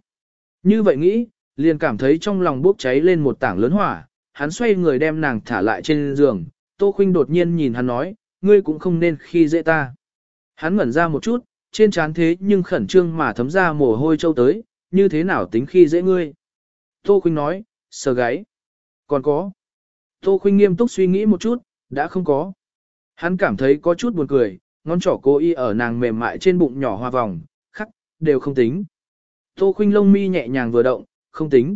Như vậy nghĩ, liền cảm thấy trong lòng bốc cháy lên một tảng lớn hỏa, hắn xoay người đem nàng thả lại trên giường, Tô Khuynh đột nhiên nhìn hắn nói, ngươi cũng không nên khi dễ ta. Hắn ngẩn ra một chút, trên trán thế nhưng khẩn trương mà thấm ra mồ hôi châu tới, như thế nào tính khi dễ ngươi. Tô Khuynh nói, sờ gáy. Còn có. Tô Khuynh nghiêm túc suy nghĩ một chút, đã không có. Hắn cảm thấy có chút buồn cười, ngón trỏ cô y ở nàng mềm mại trên bụng nhỏ hoa vòng, khắc, đều không tính. Tô Khuynh lông mi nhẹ nhàng vừa động, không tính.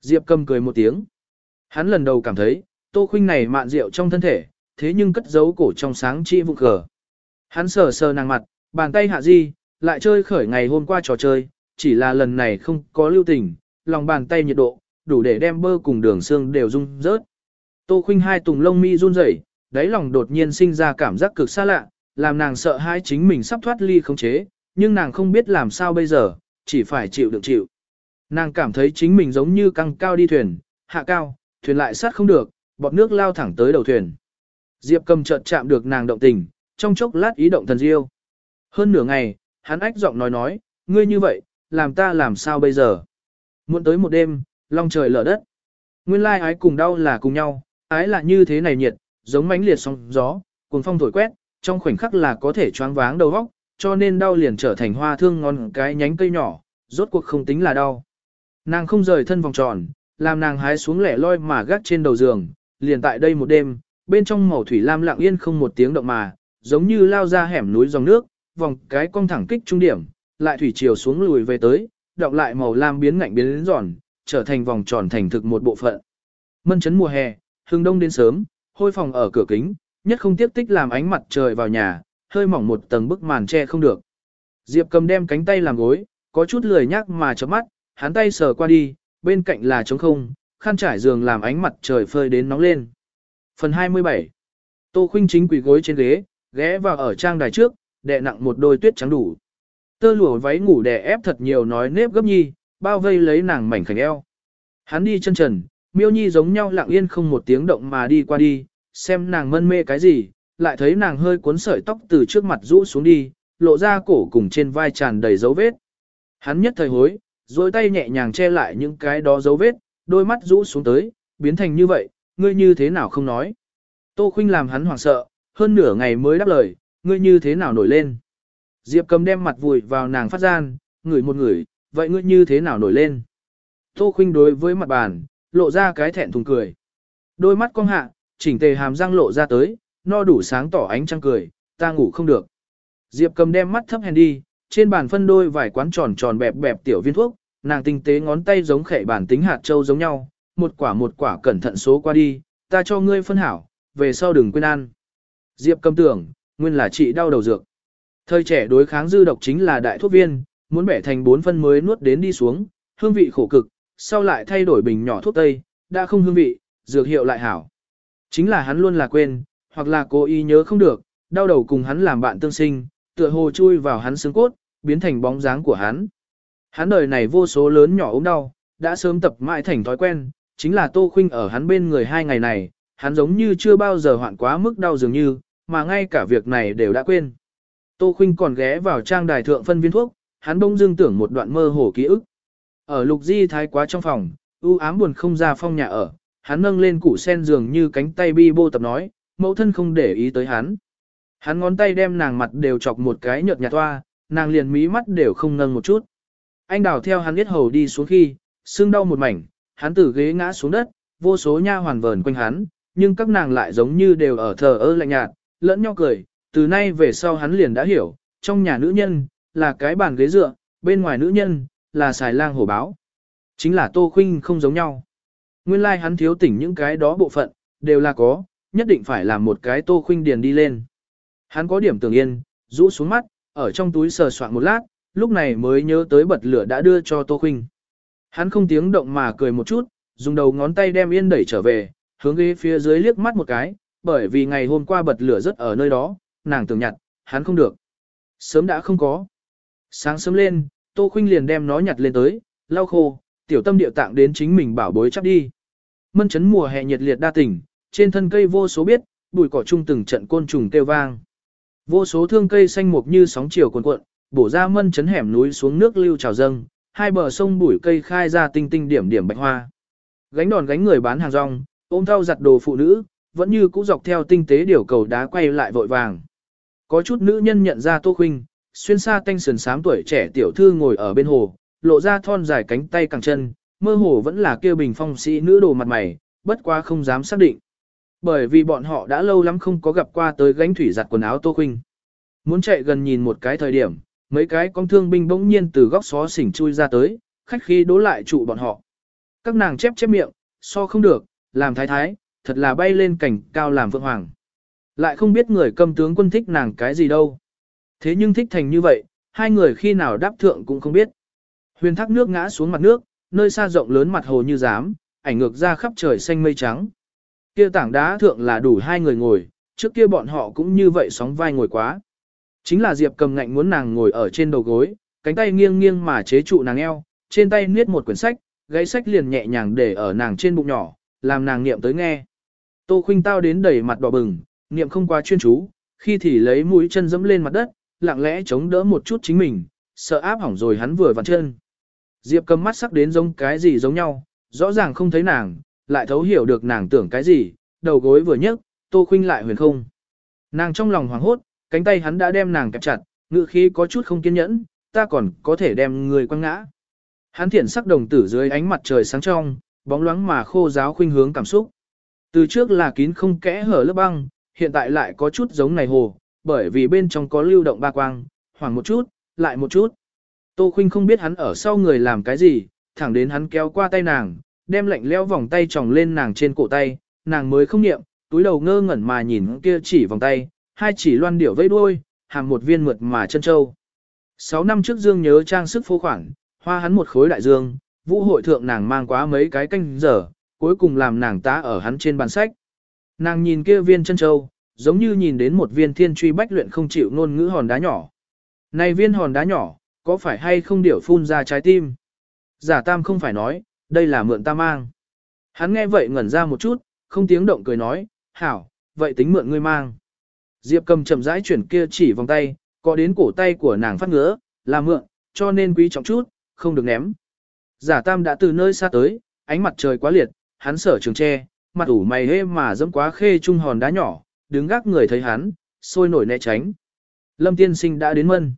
Diệp cầm cười một tiếng. Hắn lần đầu cảm thấy, Tô Khuynh này mạn rượu trong thân thể, thế nhưng cất giấu cổ trong sáng chi vụ cờ. Hắn sờ sờ nàng mặt, bàn tay hạ di, lại chơi khởi ngày hôm qua trò chơi, chỉ là lần này không có lưu tình, lòng bàn tay nhiệt độ, đủ để đem bơ cùng đường xương đều rung rớt. Tô khinh hai tùng lông mi run rẩy, đáy lòng đột nhiên sinh ra cảm giác cực xa lạ, làm nàng sợ hãi chính mình sắp thoát ly khống chế, nhưng nàng không biết làm sao bây giờ, chỉ phải chịu được chịu. Nàng cảm thấy chính mình giống như căng cao đi thuyền, hạ cao, thuyền lại sát không được, bọt nước lao thẳng tới đầu thuyền. Diệp cầm chợt chạm được nàng động tình, trong chốc lát ý động thần diêu. Hơn nửa ngày, hắn ách giọng nói nói, ngươi như vậy, làm ta làm sao bây giờ? Muộn tới một đêm, long trời lở đất. Nguyên lai ái cùng đau là cùng nhau, ái là như thế này nhiệt, giống mánh liệt sóng gió, cuồng phong thổi quét, trong khoảnh khắc là có thể choáng váng đầu óc, cho nên đau liền trở thành hoa thương ngon cái nhánh cây nhỏ, rốt cuộc không tính là đau. Nàng không rời thân vòng tròn, làm nàng hái xuống lẻ loi mà gác trên đầu giường, liền tại đây một đêm, bên trong màu thủy lam lặng yên không một tiếng động mà, giống như lao ra hẻm núi dòng nước, vòng cái cong thẳng kích trung điểm, lại thủy chiều xuống lùi về tới, đọng lại màu lam biến ngạnh biến đến giòn, trở thành vòng tròn thành thực một bộ phận. Mân chấn mùa hè, hương đông đến sớm, hôi phòng ở cửa kính, nhất không tiếp tích làm ánh mặt trời vào nhà, hơi mỏng một tầng bức màn che không được. Diệp cầm đem cánh tay làm gối, có chút lười nhác mà chớp mắt, hắn tay sờ qua đi, bên cạnh là trống không, khăn trải giường làm ánh mặt trời phơi đến nóng lên. Phần 27 Tô Khuynh chính quỳ gối trên ghế, ghé vào ở trang đài trước, đè nặng một đôi tuyết trắng đủ. Tơ lụa váy ngủ đè ép thật nhiều nói nếp gấp nhi, bao vây lấy nàng mảnh khảnh eo. Hắn đi chân trần, miêu nhi giống nhau lặng yên không một tiếng động mà đi qua đi, xem nàng mân mê cái gì, lại thấy nàng hơi cuốn sợi tóc từ trước mặt rũ xuống đi, lộ ra cổ cùng trên vai tràn đầy dấu vết. Hắn nhất thời hối, rồi tay nhẹ nhàng che lại những cái đó dấu vết, đôi mắt rũ xuống tới, biến thành như vậy, ngươi như thế nào không nói. Tô Khuynh làm hắn hoảng sợ, hơn nửa ngày mới đáp lời, ngươi như thế nào nổi lên. Diệp cầm đem mặt vùi vào nàng phát gian, ngửi một ngửi, vậy ngươi như thế nào nổi lên. Tô Khuynh đối với mặt bàn, lộ ra cái thẹn thùng cười. Đôi mắt cong hạ, chỉnh tề hàm răng lộ ra tới, no đủ sáng tỏ ánh trăng cười, ta ngủ không được. Diệp cầm đem mắt thấp hèn đi, trên bàn phân đôi vài quán tròn tròn bẹp bẹp tiểu viên thuốc, nàng tinh tế ngón tay giống khệ bản tính hạt châu giống nhau, một quả một quả cẩn thận số qua đi, ta cho ngươi phân hảo, về sau đừng quên ăn. Diệp cầm tưởng, nguyên là trị đau đầu dược. Thời trẻ đối kháng dư độc chính là đại thuốc viên, muốn bẻ thành bốn phân mới nuốt đến đi xuống, hương vị khổ cực, sau lại thay đổi bình nhỏ thuốc tây, đã không hương vị, dược hiệu lại hảo. Chính là hắn luôn là quên, hoặc là cố ý nhớ không được, đau đầu cùng hắn làm bạn tương sinh, tựa hồ chui vào hắn xương cốt, biến thành bóng dáng của hắn. Hắn đời này vô số lớn nhỏ ốm đau, đã sớm tập mãi thành thói quen, chính là Tô Khuynh ở hắn bên người hai ngày này, hắn giống như chưa bao giờ hoạn quá mức đau dường như, mà ngay cả việc này đều đã quên. Tô Khuynh còn ghé vào trang đài thượng phân viên thuốc, hắn bỗng dưng tưởng một đoạn mơ hồ ký ức. Ở lục di thái quá trong phòng, u ám buồn không ra phong nhà ở, hắn nâng lên củ sen dường như cánh tay bi bô tập nói, mẫu thân không để ý tới hắn. Hắn ngón tay đem nàng mặt đều chọc một cái nhợt nhạt toa, nàng liền mí mắt đều không nâng một chút. Anh đào theo hắn biết hầu đi xuống khi, xương đau một mảnh, hắn từ ghế ngã xuống đất, vô số nha hoàn vờn quanh hắn, nhưng các nàng lại giống như đều ở thờ ơ lạnh nhạt, lẫn nhau cười, từ nay về sau hắn liền đã hiểu, trong nhà nữ nhân, là cái bàn ghế dựa, bên ngoài nữ nhân, là xài lang hổ báo. Chính là Tô Khuynh không giống nhau. Nguyên lai like hắn thiếu tỉnh những cái đó bộ phận, đều là có, nhất định phải làm một cái Tô Khuynh điền đi lên. Hắn có điểm tưởng yên, rũ xuống mắt, ở trong túi sờ soạn một lát, lúc này mới nhớ tới bật lửa đã đưa cho Tô Khuynh. Hắn không tiếng động mà cười một chút, dùng đầu ngón tay đem yên đẩy trở về, hướng ghế phía dưới liếc mắt một cái, bởi vì ngày hôm qua bật lửa rất ở nơi đó, nàng tưởng nhặt, hắn không được. Sớm đã không có. Sáng sớm lên, Tô Khuynh liền đem nó nhặt lên tới, lau khô, tiểu tâm điệu tạng đến chính mình bảo bối chắc đi. Mân chấn mùa hè nhiệt liệt đa tỉnh, trên thân cây vô số biết, bụi cỏ chung từng trận côn trùng kêu vang. Vô số thương cây xanh mục như sóng chiều cuộn cuộn, bổ ra mân chấn hẻm núi xuống nước lưu trào dâng, hai bờ sông bụi cây khai ra tinh tinh điểm điểm bạch hoa. Gánh đòn gánh người bán hàng rong, ôm thao giặt đồ phụ nữ, vẫn như cũ dọc theo tinh tế điều cầu đá quay lại vội vàng. Có chút nữ nhân nhận ra Tô Khuynh, xuyên xa tanh sườn sám tuổi trẻ tiểu thư ngồi ở bên hồ, lộ ra thon dài cánh tay càng chân, mơ hồ vẫn là kêu bình phong sĩ nữ đồ mặt mày, bất quá không dám xác định. Bởi vì bọn họ đã lâu lắm không có gặp qua tới gánh thủy giặt quần áo Tô Khuynh. Muốn chạy gần nhìn một cái thời điểm, mấy cái con thương binh bỗng nhiên từ góc xó xỉnh chui ra tới, khách khí đố lại trụ bọn họ. Các nàng chép chép miệng, so không được, làm thái thái, thật là bay lên cảnh cao làm vượng hoàng. Lại không biết người cầm tướng quân thích nàng cái gì đâu. Thế nhưng thích thành như vậy, hai người khi nào đáp thượng cũng không biết. Huyền thác nước ngã xuống mặt nước, nơi xa rộng lớn mặt hồ như dám, ảnh ngược ra khắp trời xanh mây trắng. Kia tảng đá thượng là đủ hai người ngồi, trước kia bọn họ cũng như vậy sóng vai ngồi quá. Chính là Diệp cầm ngạnh muốn nàng ngồi ở trên đầu gối, cánh tay nghiêng nghiêng mà chế trụ nàng eo, trên tay niết một quyển sách, gáy sách liền nhẹ nhàng để ở nàng trên bụng nhỏ, làm nàng niệm tới nghe. Tô khuynh tao đến đầy mặt đỏ bừng, niệm không qua chuyên chú, khi thì lấy mũi chân dẫm lên mặt đất, lặng lẽ chống đỡ một chút chính mình, sợ áp hỏng rồi hắn vừa vặn chân. Diệp cầm mắt sắc đến giống cái gì giống nhau, rõ ràng không thấy nàng, lại thấu hiểu được nàng tưởng cái gì, đầu gối vừa nhấc, tô khuynh lại huyền không. Nàng trong lòng hoảng hốt, cánh tay hắn đã đem nàng kẹp chặt, ngự khí có chút không kiên nhẫn, ta còn có thể đem người quăng ngã. Hắn thiển sắc đồng tử dưới ánh mặt trời sáng trong, bóng loáng mà khô giáo khuynh hướng cảm xúc. Từ trước là kín không kẽ hở lớp băng, hiện tại lại có chút giống này hồ, bởi vì bên trong có lưu động ba quang, hoảng một chút, lại một chút. Tô Khuynh không biết hắn ở sau người làm cái gì, thẳng đến hắn kéo qua tay nàng, đem lạnh leo vòng tay tròng lên nàng trên cổ tay, nàng mới không niệm, túi đầu ngơ ngẩn mà nhìn kia chỉ vòng tay, hai chỉ loan điểu vây đuôi, hàng một viên mượt mà chân châu. Sáu năm trước Dương nhớ trang sức phô khoản, hoa hắn một khối đại dương, vũ hội thượng nàng mang quá mấy cái canh giờ, cuối cùng làm nàng tá ở hắn trên bàn sách. Nàng nhìn kia viên chân châu, giống như nhìn đến một viên thiên truy bách luyện không chịu ngôn ngữ hòn đá nhỏ. Này viên hòn đá nhỏ, có phải hay không điểu phun ra trái tim? Giả tam không phải nói, đây là mượn ta mang. Hắn nghe vậy ngẩn ra một chút, không tiếng động cười nói, hảo, vậy tính mượn ngươi mang. Diệp cầm chậm rãi chuyển kia chỉ vòng tay, có đến cổ tay của nàng phát ngứa, là mượn, cho nên quý trọng chút, không được ném. Giả tam đã từ nơi xa tới, ánh mặt trời quá liệt, hắn sở trường tre, mặt ủ mày hê mà dẫm quá khê trung hòn đá nhỏ, đứng gác người thấy hắn, sôi nổi né tránh. Lâm tiên sinh đã đến mân.